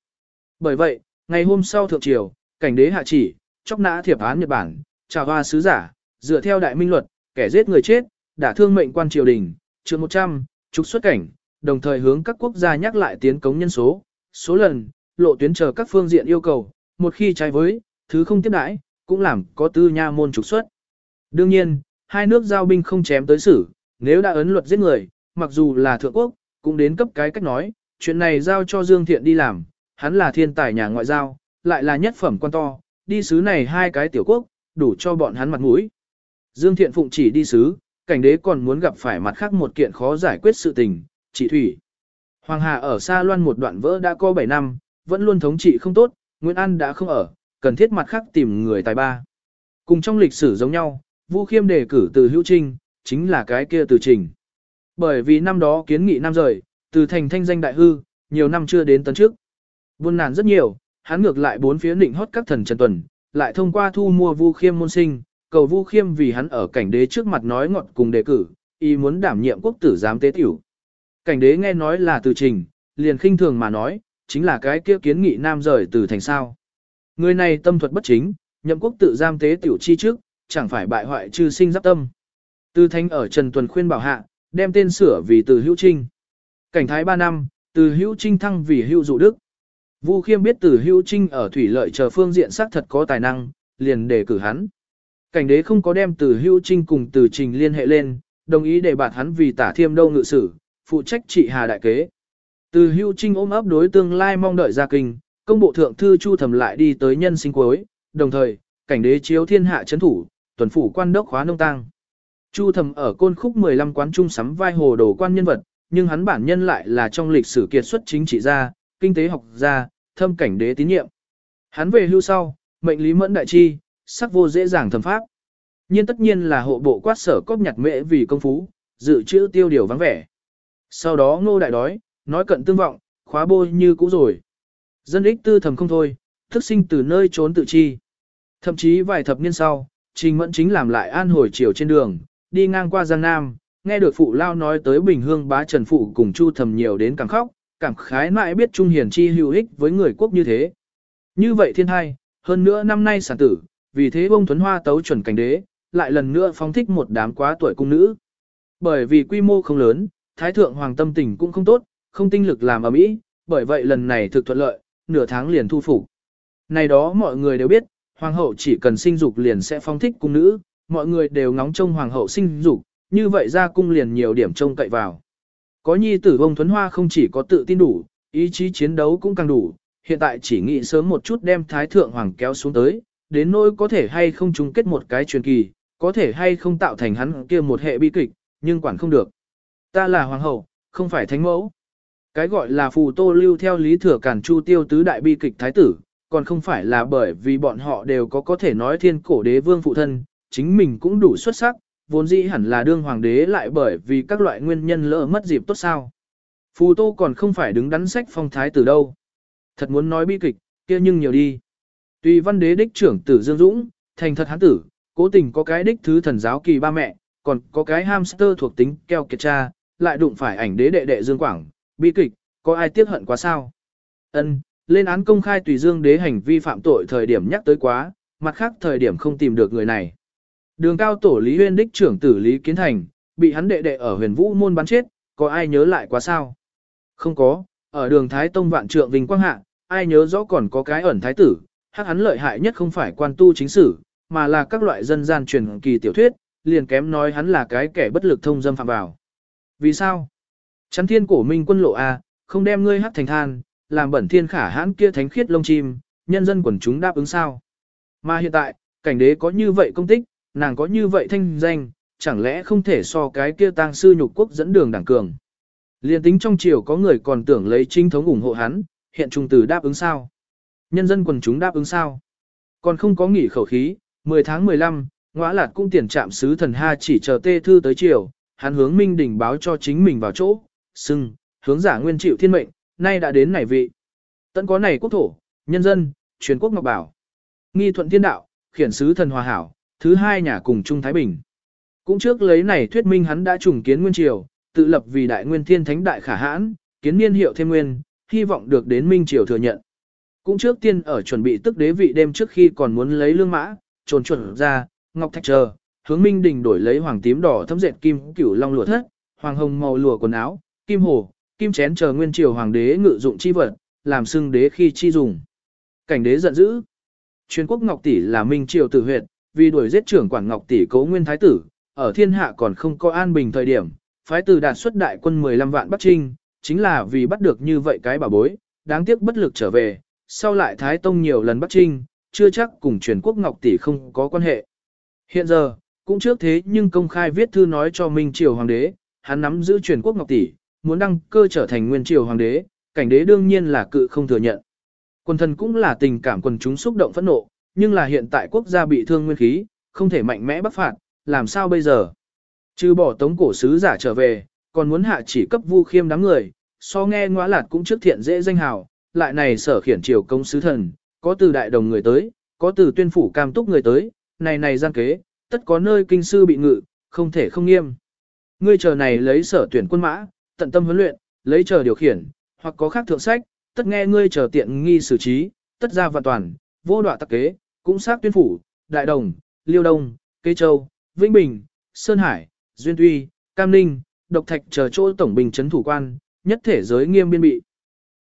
Bởi vậy, ngày hôm sau thượng triều, cảnh đế hạ chỉ, chóc nã thiệp án Nhật Bản, trà hoa sứ giả, dựa theo đại minh luật, kẻ giết người chết, đả thương mệnh quan triều đình, chương 100, trục xuất cảnh, đồng thời hướng các quốc gia nhắc lại tiến cống nhân số, số lần, lộ tuyến chờ các phương diện yêu cầu, một khi trái với, thứ không tiếp đãi, cũng làm có tư nha môn trục xuất. Đương nhiên, hai nước giao binh không chém tới xử, nếu đã ấn luật giết người, mặc dù là thượng quốc, cũng đến cấp cái cách nói, chuyện này giao cho Dương Thiện đi làm, hắn là thiên tài nhà ngoại giao, lại là nhất phẩm quan to, đi sứ này hai cái tiểu quốc, đủ cho bọn hắn mặt mũi. Dương Thiện Phụng chỉ đi sứ, cảnh đế còn muốn gặp phải mặt khác một kiện khó giải quyết sự tình, chỉ thủy. Hoàng Hà ở Sa Loan một đoạn vỡ đã có 7 năm, vẫn luôn thống trị không tốt, Nguyễn An đã không ở, cần thiết mặt khác tìm người tài ba. Cùng trong lịch sử giống nhau, Vu Khiêm đề cử từ hữu trinh, chính là cái kia từ trình. Bởi vì năm đó kiến nghị năm rời, từ thành thanh danh đại hư, nhiều năm chưa đến tấn trước. Buôn nàn rất nhiều, hắn ngược lại bốn phía định hót các thần trần tuần, lại thông qua thu mua Vu Khiêm môn sinh, cầu Vu Khiêm vì hắn ở cảnh đế trước mặt nói ngọt cùng đề cử, y muốn đảm nhiệm quốc tử giám tế tiểu. Cảnh đế nghe nói là từ trình, liền khinh thường mà nói, chính là cái kia kiến nghị nam rời từ thành sao. Người này tâm thuật bất chính, nhậm quốc tự giam tế tiểu chi trước, chẳng phải bại hoại trừ sinh giáp tâm. Từ thanh ở Trần Tuần khuyên bảo hạ, đem tên sửa vì từ hữu trinh. Cảnh thái 3 năm, từ hữu trinh thăng vì hữu dụ đức. Vu khiêm biết từ hữu trinh ở thủy lợi chờ phương diện xác thật có tài năng, liền đề cử hắn. Cảnh đế không có đem từ hữu trinh cùng từ trình liên hệ lên, đồng ý để bạt hắn vì tả thiêm đâu ngự sử, phụ trách trị hà đại kế. Từ Hữu trinh ôm ấp đối tương lai mong đợi gia kinh, công bộ thượng thư chu thầm lại đi tới nhân sinh cuối, đồng thời, cảnh đế chiếu thiên hạ chấn thủ, tuần phủ quan đốc khóa nông tang. Chu thầm ở côn khúc 15 quán trung sắm vai hồ đồ quan nhân vật, nhưng hắn bản nhân lại là trong lịch sử kiệt xuất chính trị gia, kinh tế học gia, thâm cảnh đế tín nhiệm. Hắn về hưu sau, mệnh lý mẫn đại chi, sắc vô dễ dàng thẩm pháp. nhiên tất nhiên là hộ bộ quát sở cóp nhặt mễ vì công phú, dự trữ tiêu điều vắng vẻ. Sau đó ngô đại đói, nói cận tương vọng, khóa bôi như cũ rồi. Dân ích tư thầm không thôi, thức sinh từ nơi trốn tự chi. Thậm chí vài thập niên sau, Trình Mẫn chính làm lại an hồi chiều trên đường, đi ngang qua Giang Nam, nghe được phụ lao nói tới Bình Hương bá Trần Phụ cùng Chu thầm nhiều đến càng khóc, cảm khái mãi biết Trung Hiền chi hữu ích với người quốc như thế. Như vậy thiên hai, hơn nữa năm nay sản tử, vì thế bông thuấn hoa tấu chuẩn cảnh đế, lại lần nữa phóng thích một đám quá tuổi cung nữ. Bởi vì quy mô không lớn, Thái Thượng Hoàng tâm tình cũng không tốt, không tinh lực làm ở mỹ, bởi vậy lần này thực thuận lợi, nửa tháng liền thu phục. Này đó mọi người đều biết, Hoàng hậu chỉ cần sinh dục liền sẽ phóng thích cung nữ, mọi người đều ngóng trông Hoàng hậu sinh dục, như vậy ra cung liền nhiều điểm trông cậy vào. Có nhi tử vông thuấn hoa không chỉ có tự tin đủ, ý chí chiến đấu cũng càng đủ, hiện tại chỉ nghĩ sớm một chút đem Thái Thượng Hoàng kéo xuống tới, đến nỗi có thể hay không chung kết một cái truyền kỳ, có thể hay không tạo thành hắn kia một hệ bi kịch, nhưng quản không được. Ta là Hoàng hậu, không phải thánh mẫu. Cái gọi là phù tô lưu theo lý thừa cản chu tiêu tứ đại bi kịch thái tử, còn không phải là bởi vì bọn họ đều có có thể nói thiên cổ đế vương phụ thân, chính mình cũng đủ xuất sắc, vốn dĩ hẳn là đương hoàng đế lại bởi vì các loại nguyên nhân lỡ mất dịp tốt sao. Phù tô còn không phải đứng đắn sách phong thái từ đâu. Thật muốn nói bi kịch, kia nhưng nhiều đi. Tùy văn đế đích trưởng tử Dương Dũng, thành thật hán tử, cố tình có cái đích thứ thần giáo kỳ ba mẹ, còn có cái hamster thuộc tính keo kiệt cha, lại đụng phải ảnh đế đệ đệ Dương Quảng, bi kịch, có ai tiếc hận quá sao? Ân, lên án công khai tùy Dương đế hành vi phạm tội thời điểm nhắc tới quá, mặt khác thời điểm không tìm được người này. Đường cao tổ Lý Huyên đích trưởng tử Lý Kiến Thành, bị hắn đệ đệ ở huyền vũ môn bắn chết, có ai nhớ lại quá sao? Không có, ở đường Thái Tông vạn trượng Vinh Quang Hạ, ai nhớ rõ còn có cái ẩn thái tử, hắc hắn lợi hại nhất không phải quan tu chính sử, mà là các loại dân gian truyền kỳ tiểu thuyết, liền kém nói hắn là cái kẻ bất lực thông dâm phạm vào. Vì sao? Chắn thiên cổ minh quân lộ A, không đem ngươi hắc thành than, làm bẩn thiên khả hãn kia thánh khiết lông chim, nhân dân quần chúng đáp ứng sao? Mà hiện tại, cảnh đế có như vậy công tích, nàng có như vậy thanh danh, chẳng lẽ không thể so cái kia tang sư nhục quốc dẫn đường đảng cường. Liên tính trong triều có người còn tưởng lấy chính thống ủng hộ hắn, hiện trung từ đáp ứng sao? Nhân dân quần chúng đáp ứng sao? Còn không có nghỉ khẩu khí, 10 tháng 15, ngõa lạt cung tiền trạm sứ thần Ha chỉ chờ tê thư tới triều, hắn hướng Minh đỉnh báo cho chính mình vào chỗ, xưng, hướng giả nguyên chịu thiên mệnh, nay đã đến này vị. Tận có này quốc thổ, nhân dân, truyền quốc ngọc bảo. Nghi thuận thiên đạo, khiển sứ thần hòa hảo, thứ hai nhà cùng Trung Thái Bình. Cũng trước lấy này thuyết minh hắn đã trùng kiến nguyên triều, tự lập vì đại nguyên thiên thánh đại khả hãn, kiến niên hiệu thêm nguyên, hy vọng được đến minh triều thừa nhận. Cũng trước tiên ở chuẩn bị tức đế vị đêm trước khi còn muốn lấy lương mã, trồn chuẩn ra, ngọc thạch chờ, hướng minh đình đổi lấy hoàng tím đỏ thấm dệt kim cửu long lụa thất, hoàng hồng màu lụa quần áo, kim hồ, kim chén chờ nguyên triều hoàng đế ngự dụng chi vật, làm xưng đế khi chi dùng. Cảnh đế giận dữ. Truyền quốc ngọc tỷ là minh triều tử huyệt, vì đuổi giết trưởng quản ngọc tỷ cố nguyên thái tử, ở thiên hạ còn không có an bình thời điểm, phái từ đạt xuất đại quân 15 vạn Bắc Trinh, chính là vì bắt được như vậy cái bà bối, đáng tiếc bất lực trở về, sau lại Thái Tông nhiều lần Bắc Trinh, chưa chắc cùng truyền quốc Ngọc Tỷ không có quan hệ. Hiện giờ, cũng trước thế nhưng công khai viết thư nói cho Minh Triều Hoàng đế, hắn nắm giữ truyền quốc Ngọc Tỷ, muốn đăng cơ trở thành Nguyên Triều Hoàng đế, cảnh đế đương nhiên là cự không thừa nhận. Quân thần cũng là tình cảm quần chúng xúc động phẫn nộ, nhưng là hiện tại quốc gia bị thương nguyên khí, không thể mạnh mẽ bắt phạt, làm sao bây giờ? Trừ bỏ tống cổ sứ giả trở về, còn muốn hạ chỉ cấp vu khiêm đám người, so nghe ngõa lạt cũng trước thiện dễ danh hào, lại này sở khiển triều công sứ thần, có từ đại đồng người tới, có từ tuyên phủ cam túc người tới, này này gian kế, tất có nơi kinh sư bị ngự, không thể không nghiêm. Ngươi chờ này lấy sở tuyển quân mã, tận tâm huấn luyện, lấy chờ điều khiển, hoặc có khác thượng sách, tất nghe ngươi chờ tiện nghi xử trí, tất ra và toàn, vô đoạn tắc kế, cũng xác tuyên phủ, đại đồng, liêu đông, kê châu, vĩnh bình, sơn hải, duyên tuy, cam ninh, độc thạch chờ chỗ tổng bình chấn thủ quan, nhất thể giới nghiêm biên bị.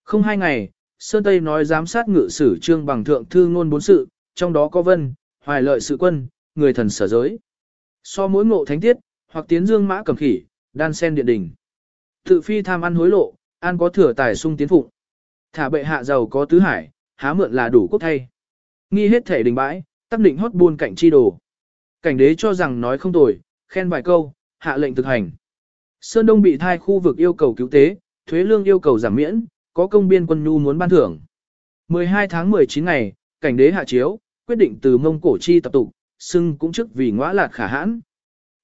Không hai ngày, Sơn Tây nói giám sát ngự sử trương bằng thượng thư ngôn bốn sự, trong đó có vân, hoài lợi sự quân, người thần sở giới. So mỗi ngộ thánh tiết, hoặc tiến dương mã cầm khỉ, đan sen điện đỉnh. Tự phi tham ăn hối lộ, an có thừa tài sung tiến phụng. Thả bệ hạ giàu có tứ hải, há mượn là đủ quốc thay. Nghi hết thể đình bãi, tắc định hót buôn cạnh chi đồ. Cảnh đế cho rằng nói không tồi, khen vài câu, hạ lệnh thực hành. Sơn Đông bị thai khu vực yêu cầu cứu tế, thuế lương yêu cầu giảm miễn, có công biên quân nhu muốn ban thưởng. 12 tháng 19 ngày, cảnh đế hạ chiếu, quyết định từ mông cổ chi tập tụ, xưng cũng chức vì ngõa lạt khả hãn.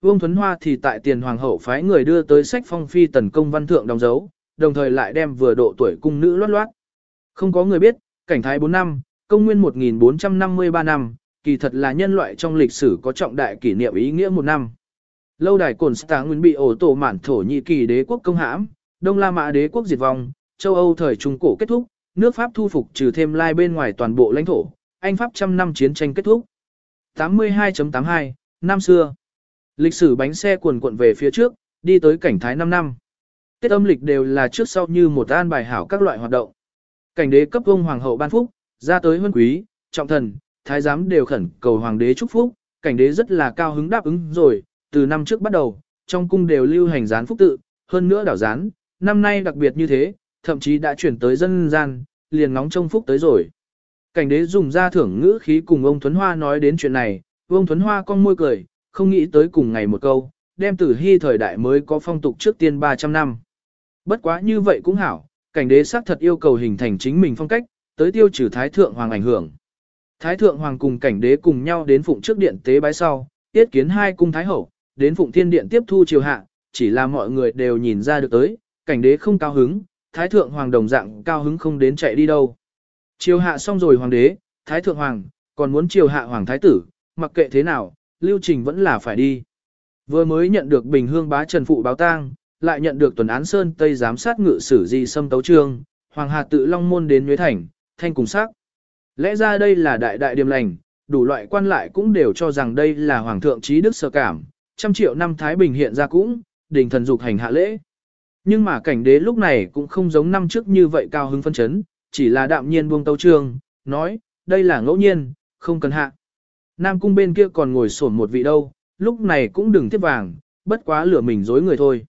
Vương Thuấn Hoa thì tại tiền hoàng hậu phái người đưa tới sách phong phi tần công văn thượng đóng dấu, đồng thời lại đem vừa độ tuổi cung nữ loát loát. Không có người biết, cảnh thái 4 năm, công nguyên 1453 năm, kỳ thật là nhân loại trong lịch sử có trọng đại kỷ niệm ý nghĩa một năm. Lâu đài cồn Stang nguyên bị ổ tổ mản thổ nhị kỳ đế quốc công hãm, Đông La Mã đế quốc diệt vong, châu Âu thời Trung Cổ kết thúc, nước Pháp thu phục trừ thêm lai bên ngoài toàn bộ lãnh thổ, Anh Pháp trăm năm chiến tranh kết thúc. 82.82, năm xưa. Lịch sử bánh xe cuồn cuộn về phía trước, đi tới cảnh thái 5 năm. Tết âm lịch đều là trước sau như một an bài hảo các loại hoạt động. Cảnh đế cấp vương hoàng hậu ban phúc, ra tới huân quý, trọng thần, thái giám đều khẩn cầu hoàng đế chúc phúc, cảnh đế rất là cao hứng đáp ứng rồi, từ năm trước bắt đầu, trong cung đều lưu hành gián phúc tự, hơn nữa đảo gián, năm nay đặc biệt như thế, thậm chí đã chuyển tới dân gian, liền ngóng trông phúc tới rồi. Cảnh đế dùng ra thưởng ngữ khí cùng ông Thuấn Hoa nói đến chuyện này, ông Thuấn Hoa cong môi cười, không nghĩ tới cùng ngày một câu, đem tử hy thời đại mới có phong tục trước tiên 300 năm. Bất quá như vậy cũng hảo, cảnh đế xác thật yêu cầu hình thành chính mình phong cách, tới tiêu trừ Thái Thượng Hoàng ảnh hưởng. Thái Thượng Hoàng cùng cảnh đế cùng nhau đến phụng trước điện tế bái sau, tiết kiến hai cung Thái Hậu, đến phụng thiên điện tiếp thu triều hạ, chỉ là mọi người đều nhìn ra được tới, cảnh đế không cao hứng, Thái Thượng Hoàng đồng dạng cao hứng không đến chạy đi đâu. Triều hạ xong rồi Hoàng đế, Thái Thượng Hoàng, còn muốn triều hạ Hoàng Thái Tử, mặc kệ thế nào, lưu trình vẫn là phải đi. Vừa mới nhận được Bình Hương bá Trần Phụ báo tang, lại nhận được tuần án Sơn Tây giám sát ngự sử di xâm tấu trương, Hoàng Hà tự Long Môn đến Nhuế Thành, thanh cùng sắc. Lẽ ra đây là đại đại điềm lành, đủ loại quan lại cũng đều cho rằng đây là Hoàng thượng trí đức sở cảm, trăm triệu năm Thái Bình hiện ra cũng, đình thần dục hành hạ lễ. Nhưng mà cảnh đế lúc này cũng không giống năm trước như vậy cao hứng phân chấn, chỉ là đạm nhiên buông tấu trương, nói, đây là ngẫu nhiên, không cần hạ. Nam cung bên kia còn ngồi sổn một vị đâu, lúc này cũng đừng tiếp vàng, bất quá lửa mình dối người thôi.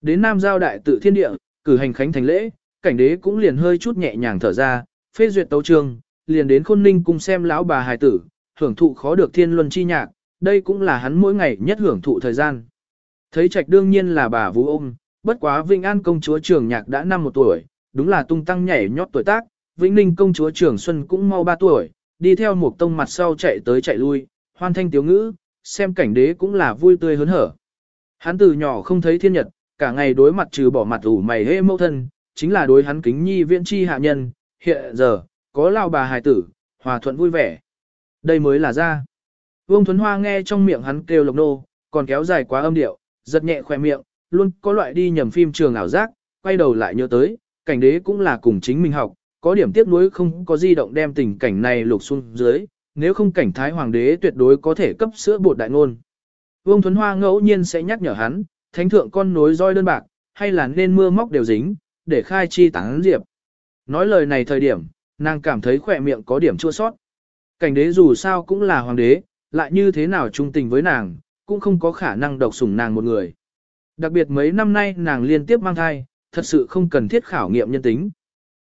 Đến Nam Giao Đại tự thiên địa, cử hành khánh thành lễ, cảnh đế cũng liền hơi chút nhẹ nhàng thở ra, phê duyệt tấu trường, liền đến khôn ninh cùng xem lão bà hài tử, hưởng thụ khó được thiên luân chi nhạc, đây cũng là hắn mỗi ngày nhất hưởng thụ thời gian. Thấy trạch đương nhiên là bà vũ ôm, bất quá Vinh An công chúa trường nhạc đã năm một tuổi, đúng là tung tăng nhảy nhót tuổi tác, Vĩnh Ninh công chúa trường xuân cũng mau ba tuổi, đi theo một tông mặt sau chạy tới chạy lui, hoan thanh tiếu ngữ, xem cảnh đế cũng là vui tươi hớn hở. Hắn từ nhỏ không thấy thiên nhật, cả ngày đối mặt trừ bỏ mặt ủ mày hê mâu thân, chính là đối hắn kính nhi viễn chi hạ nhân, hiện giờ, có lao bà hài tử, hòa thuận vui vẻ. Đây mới là ra. Vương Thuấn Hoa nghe trong miệng hắn kêu lộc nô, còn kéo dài quá âm điệu, giật nhẹ khỏe miệng, luôn có loại đi nhầm phim trường ảo giác, quay đầu lại nhớ tới, cảnh đế cũng là cùng chính mình học, có điểm tiếc nuối không có di động đem tình cảnh này lục xuống dưới, nếu không cảnh thái hoàng đế tuyệt đối có thể cấp sữa bột đại ngôn. Vương Thuấn Hoa ngẫu nhiên sẽ nhắc nhở hắn, thánh thượng con nối roi đơn bạc, hay là nên mưa móc đều dính, để khai chi tán diệp. Nói lời này thời điểm, nàng cảm thấy khỏe miệng có điểm chua sót. Cảnh đế dù sao cũng là hoàng đế, lại như thế nào trung tình với nàng, cũng không có khả năng độc sủng nàng một người. Đặc biệt mấy năm nay nàng liên tiếp mang thai, thật sự không cần thiết khảo nghiệm nhân tính.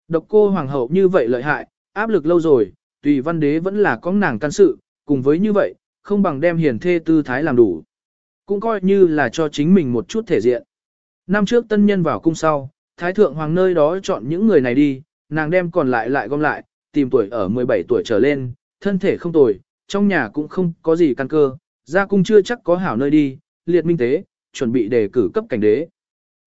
Độc cô hoàng hậu như vậy lợi hại, áp lực lâu rồi, tùy văn đế vẫn là có nàng can sự, cùng với như vậy, không bằng đem hiền thê tư thái làm đủ. Cũng coi như là cho chính mình một chút thể diện. Năm trước tân nhân vào cung sau, thái thượng hoàng nơi đó chọn những người này đi, nàng đem còn lại lại gom lại, tìm tuổi ở 17 tuổi trở lên, thân thể không tồi, trong nhà cũng không có gì căn cơ, ra cung chưa chắc có hảo nơi đi, liệt minh tế, chuẩn bị đề cử cấp cảnh đế.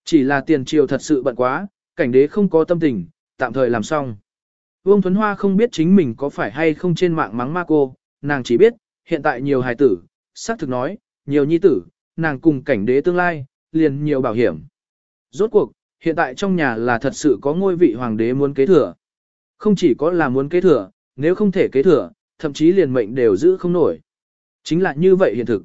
Chỉ là tiền triều thật sự bận quá, cảnh đế không có tâm tình, tạm thời làm xong. Vương Thuấn Hoa không biết chính mình có phải hay không trên mạng mắng ma cô, nàng chỉ biết, hiện tại nhiều hài tử, xác thực nói, nhiều nhi tử, nàng cùng cảnh đế tương lai, liền nhiều bảo hiểm. Rốt cuộc, hiện tại trong nhà là thật sự có ngôi vị hoàng đế muốn kế thừa. Không chỉ có là muốn kế thừa, nếu không thể kế thừa, thậm chí liền mệnh đều giữ không nổi. Chính là như vậy hiện thực.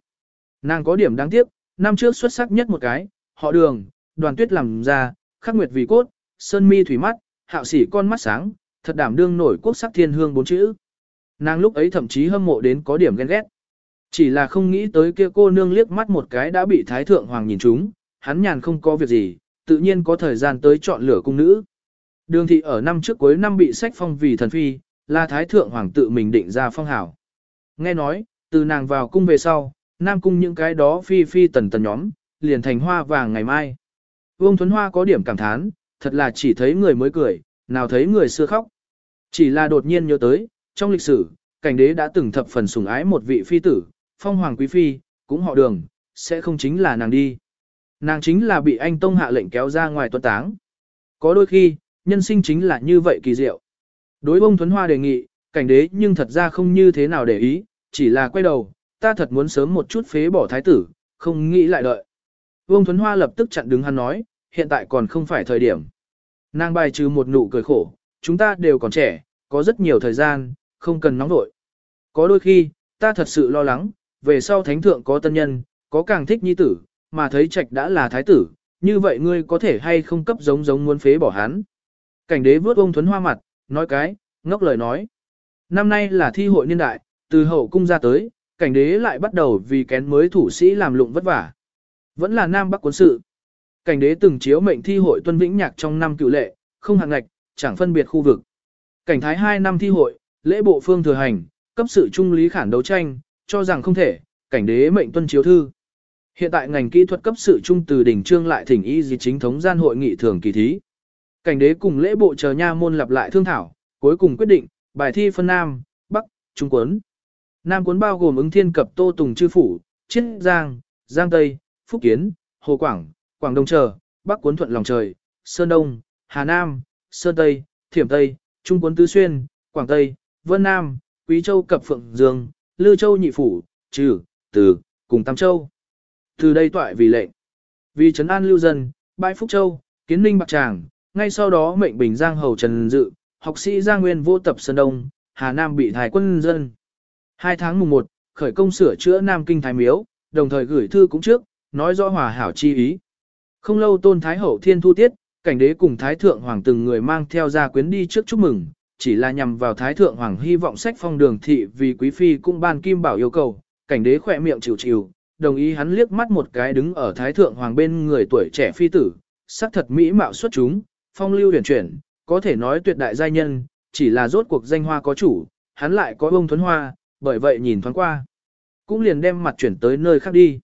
Nàng có điểm đáng tiếc, năm trước xuất sắc nhất một cái, họ đường, đoàn tuyết làm ra, khắc nguyệt vì cốt, sơn mi thủy mắt, hạo sỉ con mắt sáng, thật đảm đương nổi quốc sắc thiên hương bốn chữ. Nàng lúc ấy thậm chí hâm mộ đến có điểm ghen ghét. Chỉ là không nghĩ tới kia cô nương liếc mắt một cái đã bị Thái Thượng Hoàng nhìn trúng, hắn nhàn không có việc gì, tự nhiên có thời gian tới chọn lửa cung nữ. Đường thị ở năm trước cuối năm bị sách phong vì thần phi, là Thái Thượng Hoàng tự mình định ra phong hảo. Nghe nói, từ nàng vào cung về sau, Nam cung những cái đó phi phi tần tần nhóm, liền thành hoa vàng ngày mai. Vương Thuấn Hoa có điểm cảm thán, thật là chỉ thấy người mới cười, nào thấy người xưa khóc. Chỉ là đột nhiên nhớ tới, trong lịch sử, cảnh đế đã từng thập phần sủng ái một vị phi tử, phong hoàng quý phi, cũng họ đường, sẽ không chính là nàng đi. Nàng chính là bị anh Tông hạ lệnh kéo ra ngoài tuân táng. Có đôi khi, nhân sinh chính là như vậy kỳ diệu. Đối bông Thuấn Hoa đề nghị, cảnh đế nhưng thật ra không như thế nào để ý, chỉ là quay đầu, ta thật muốn sớm một chút phế bỏ thái tử, không nghĩ lại đợi. Vương Thuấn Hoa lập tức chặn đứng hắn nói, hiện tại còn không phải thời điểm. Nàng bài trừ một nụ cười khổ, chúng ta đều còn trẻ, có rất nhiều thời gian, không cần nóng vội. Có đôi khi, ta thật sự lo lắng, về sau thánh thượng có tân nhân, có càng thích nhi tử, mà thấy trạch đã là thái tử, như vậy ngươi có thể hay không cấp giống giống muốn phế bỏ hắn. Cảnh đế vớt ông thuấn hoa mặt, nói cái, ngốc lời nói. Năm nay là thi hội niên đại, từ hậu cung ra tới, cảnh đế lại bắt đầu vì kén mới thủ sĩ làm lụng vất vả. Vẫn là nam bắc quân sự. Cảnh đế từng chiếu mệnh thi hội tuân vĩnh nhạc trong năm cựu lệ, không hạng ngạch, chẳng phân biệt khu vực. Cảnh thái 2 năm thi hội, lễ bộ phương thừa hành, cấp sự trung lý khản đấu tranh, cho rằng không thể, cảnh đế mệnh tuân chiếu thư. Hiện tại ngành kỹ thuật cấp sự trung từ đỉnh trương lại thỉnh y gì chính thống gian hội nghị thường kỳ thí. Cảnh đế cùng lễ bộ chờ nha môn lặp lại thương thảo, cuối cùng quyết định, bài thi phân Nam, Bắc, Trung Quấn. Nam Quấn bao gồm ứng thiên cập Tô Tùng Chư Phủ, Chiết Giang, Giang Tây, Phúc Kiến, Hồ Quảng, Quảng Đông Chờ, Bắc Quấn Thuận Lòng Trời, Sơn Đông, Hà Nam, Sơn Tây, Thiểm Tây, Trung Quấn Tứ Xuyên, Quảng Tây, Vân Nam, Quý Châu Cập Phượng Dương, Lư Châu Nhị Phủ, Trừ, Từ, cùng Tam Châu. Từ đây toại vì lệnh. Vì Trấn An lưu dân, Bãi Phúc Châu, Kiến Ninh Bạc Tràng, ngay sau đó mệnh Bình Giang Hầu Trần Dự, học sĩ Giang Nguyên vô tập Sơn Đông, Hà Nam bị thái quân dân. Hai tháng mùng 1, khởi công sửa chữa Nam Kinh Thái Miếu, đồng thời gửi thư cũng trước, nói rõ hòa hảo chi ý. Không lâu tôn Thái Hậu Thiên Thu Tiết, cảnh đế cùng Thái Thượng Hoàng từng người mang theo gia quyến đi trước chúc mừng, chỉ là nhằm vào Thái Thượng Hoàng hy vọng sách phong đường thị vì Quý Phi cũng ban kim bảo yêu cầu, cảnh đế khỏe miệng chịu chịu, đồng ý hắn liếc mắt một cái đứng ở Thái Thượng Hoàng bên người tuổi trẻ phi tử, sắc thật mỹ mạo xuất chúng, phong lưu huyền chuyển, có thể nói tuyệt đại giai nhân, chỉ là rốt cuộc danh hoa có chủ, hắn lại có bông thuấn hoa, bởi vậy nhìn thoáng qua. Cũng liền đem mặt chuyển tới nơi khác đi.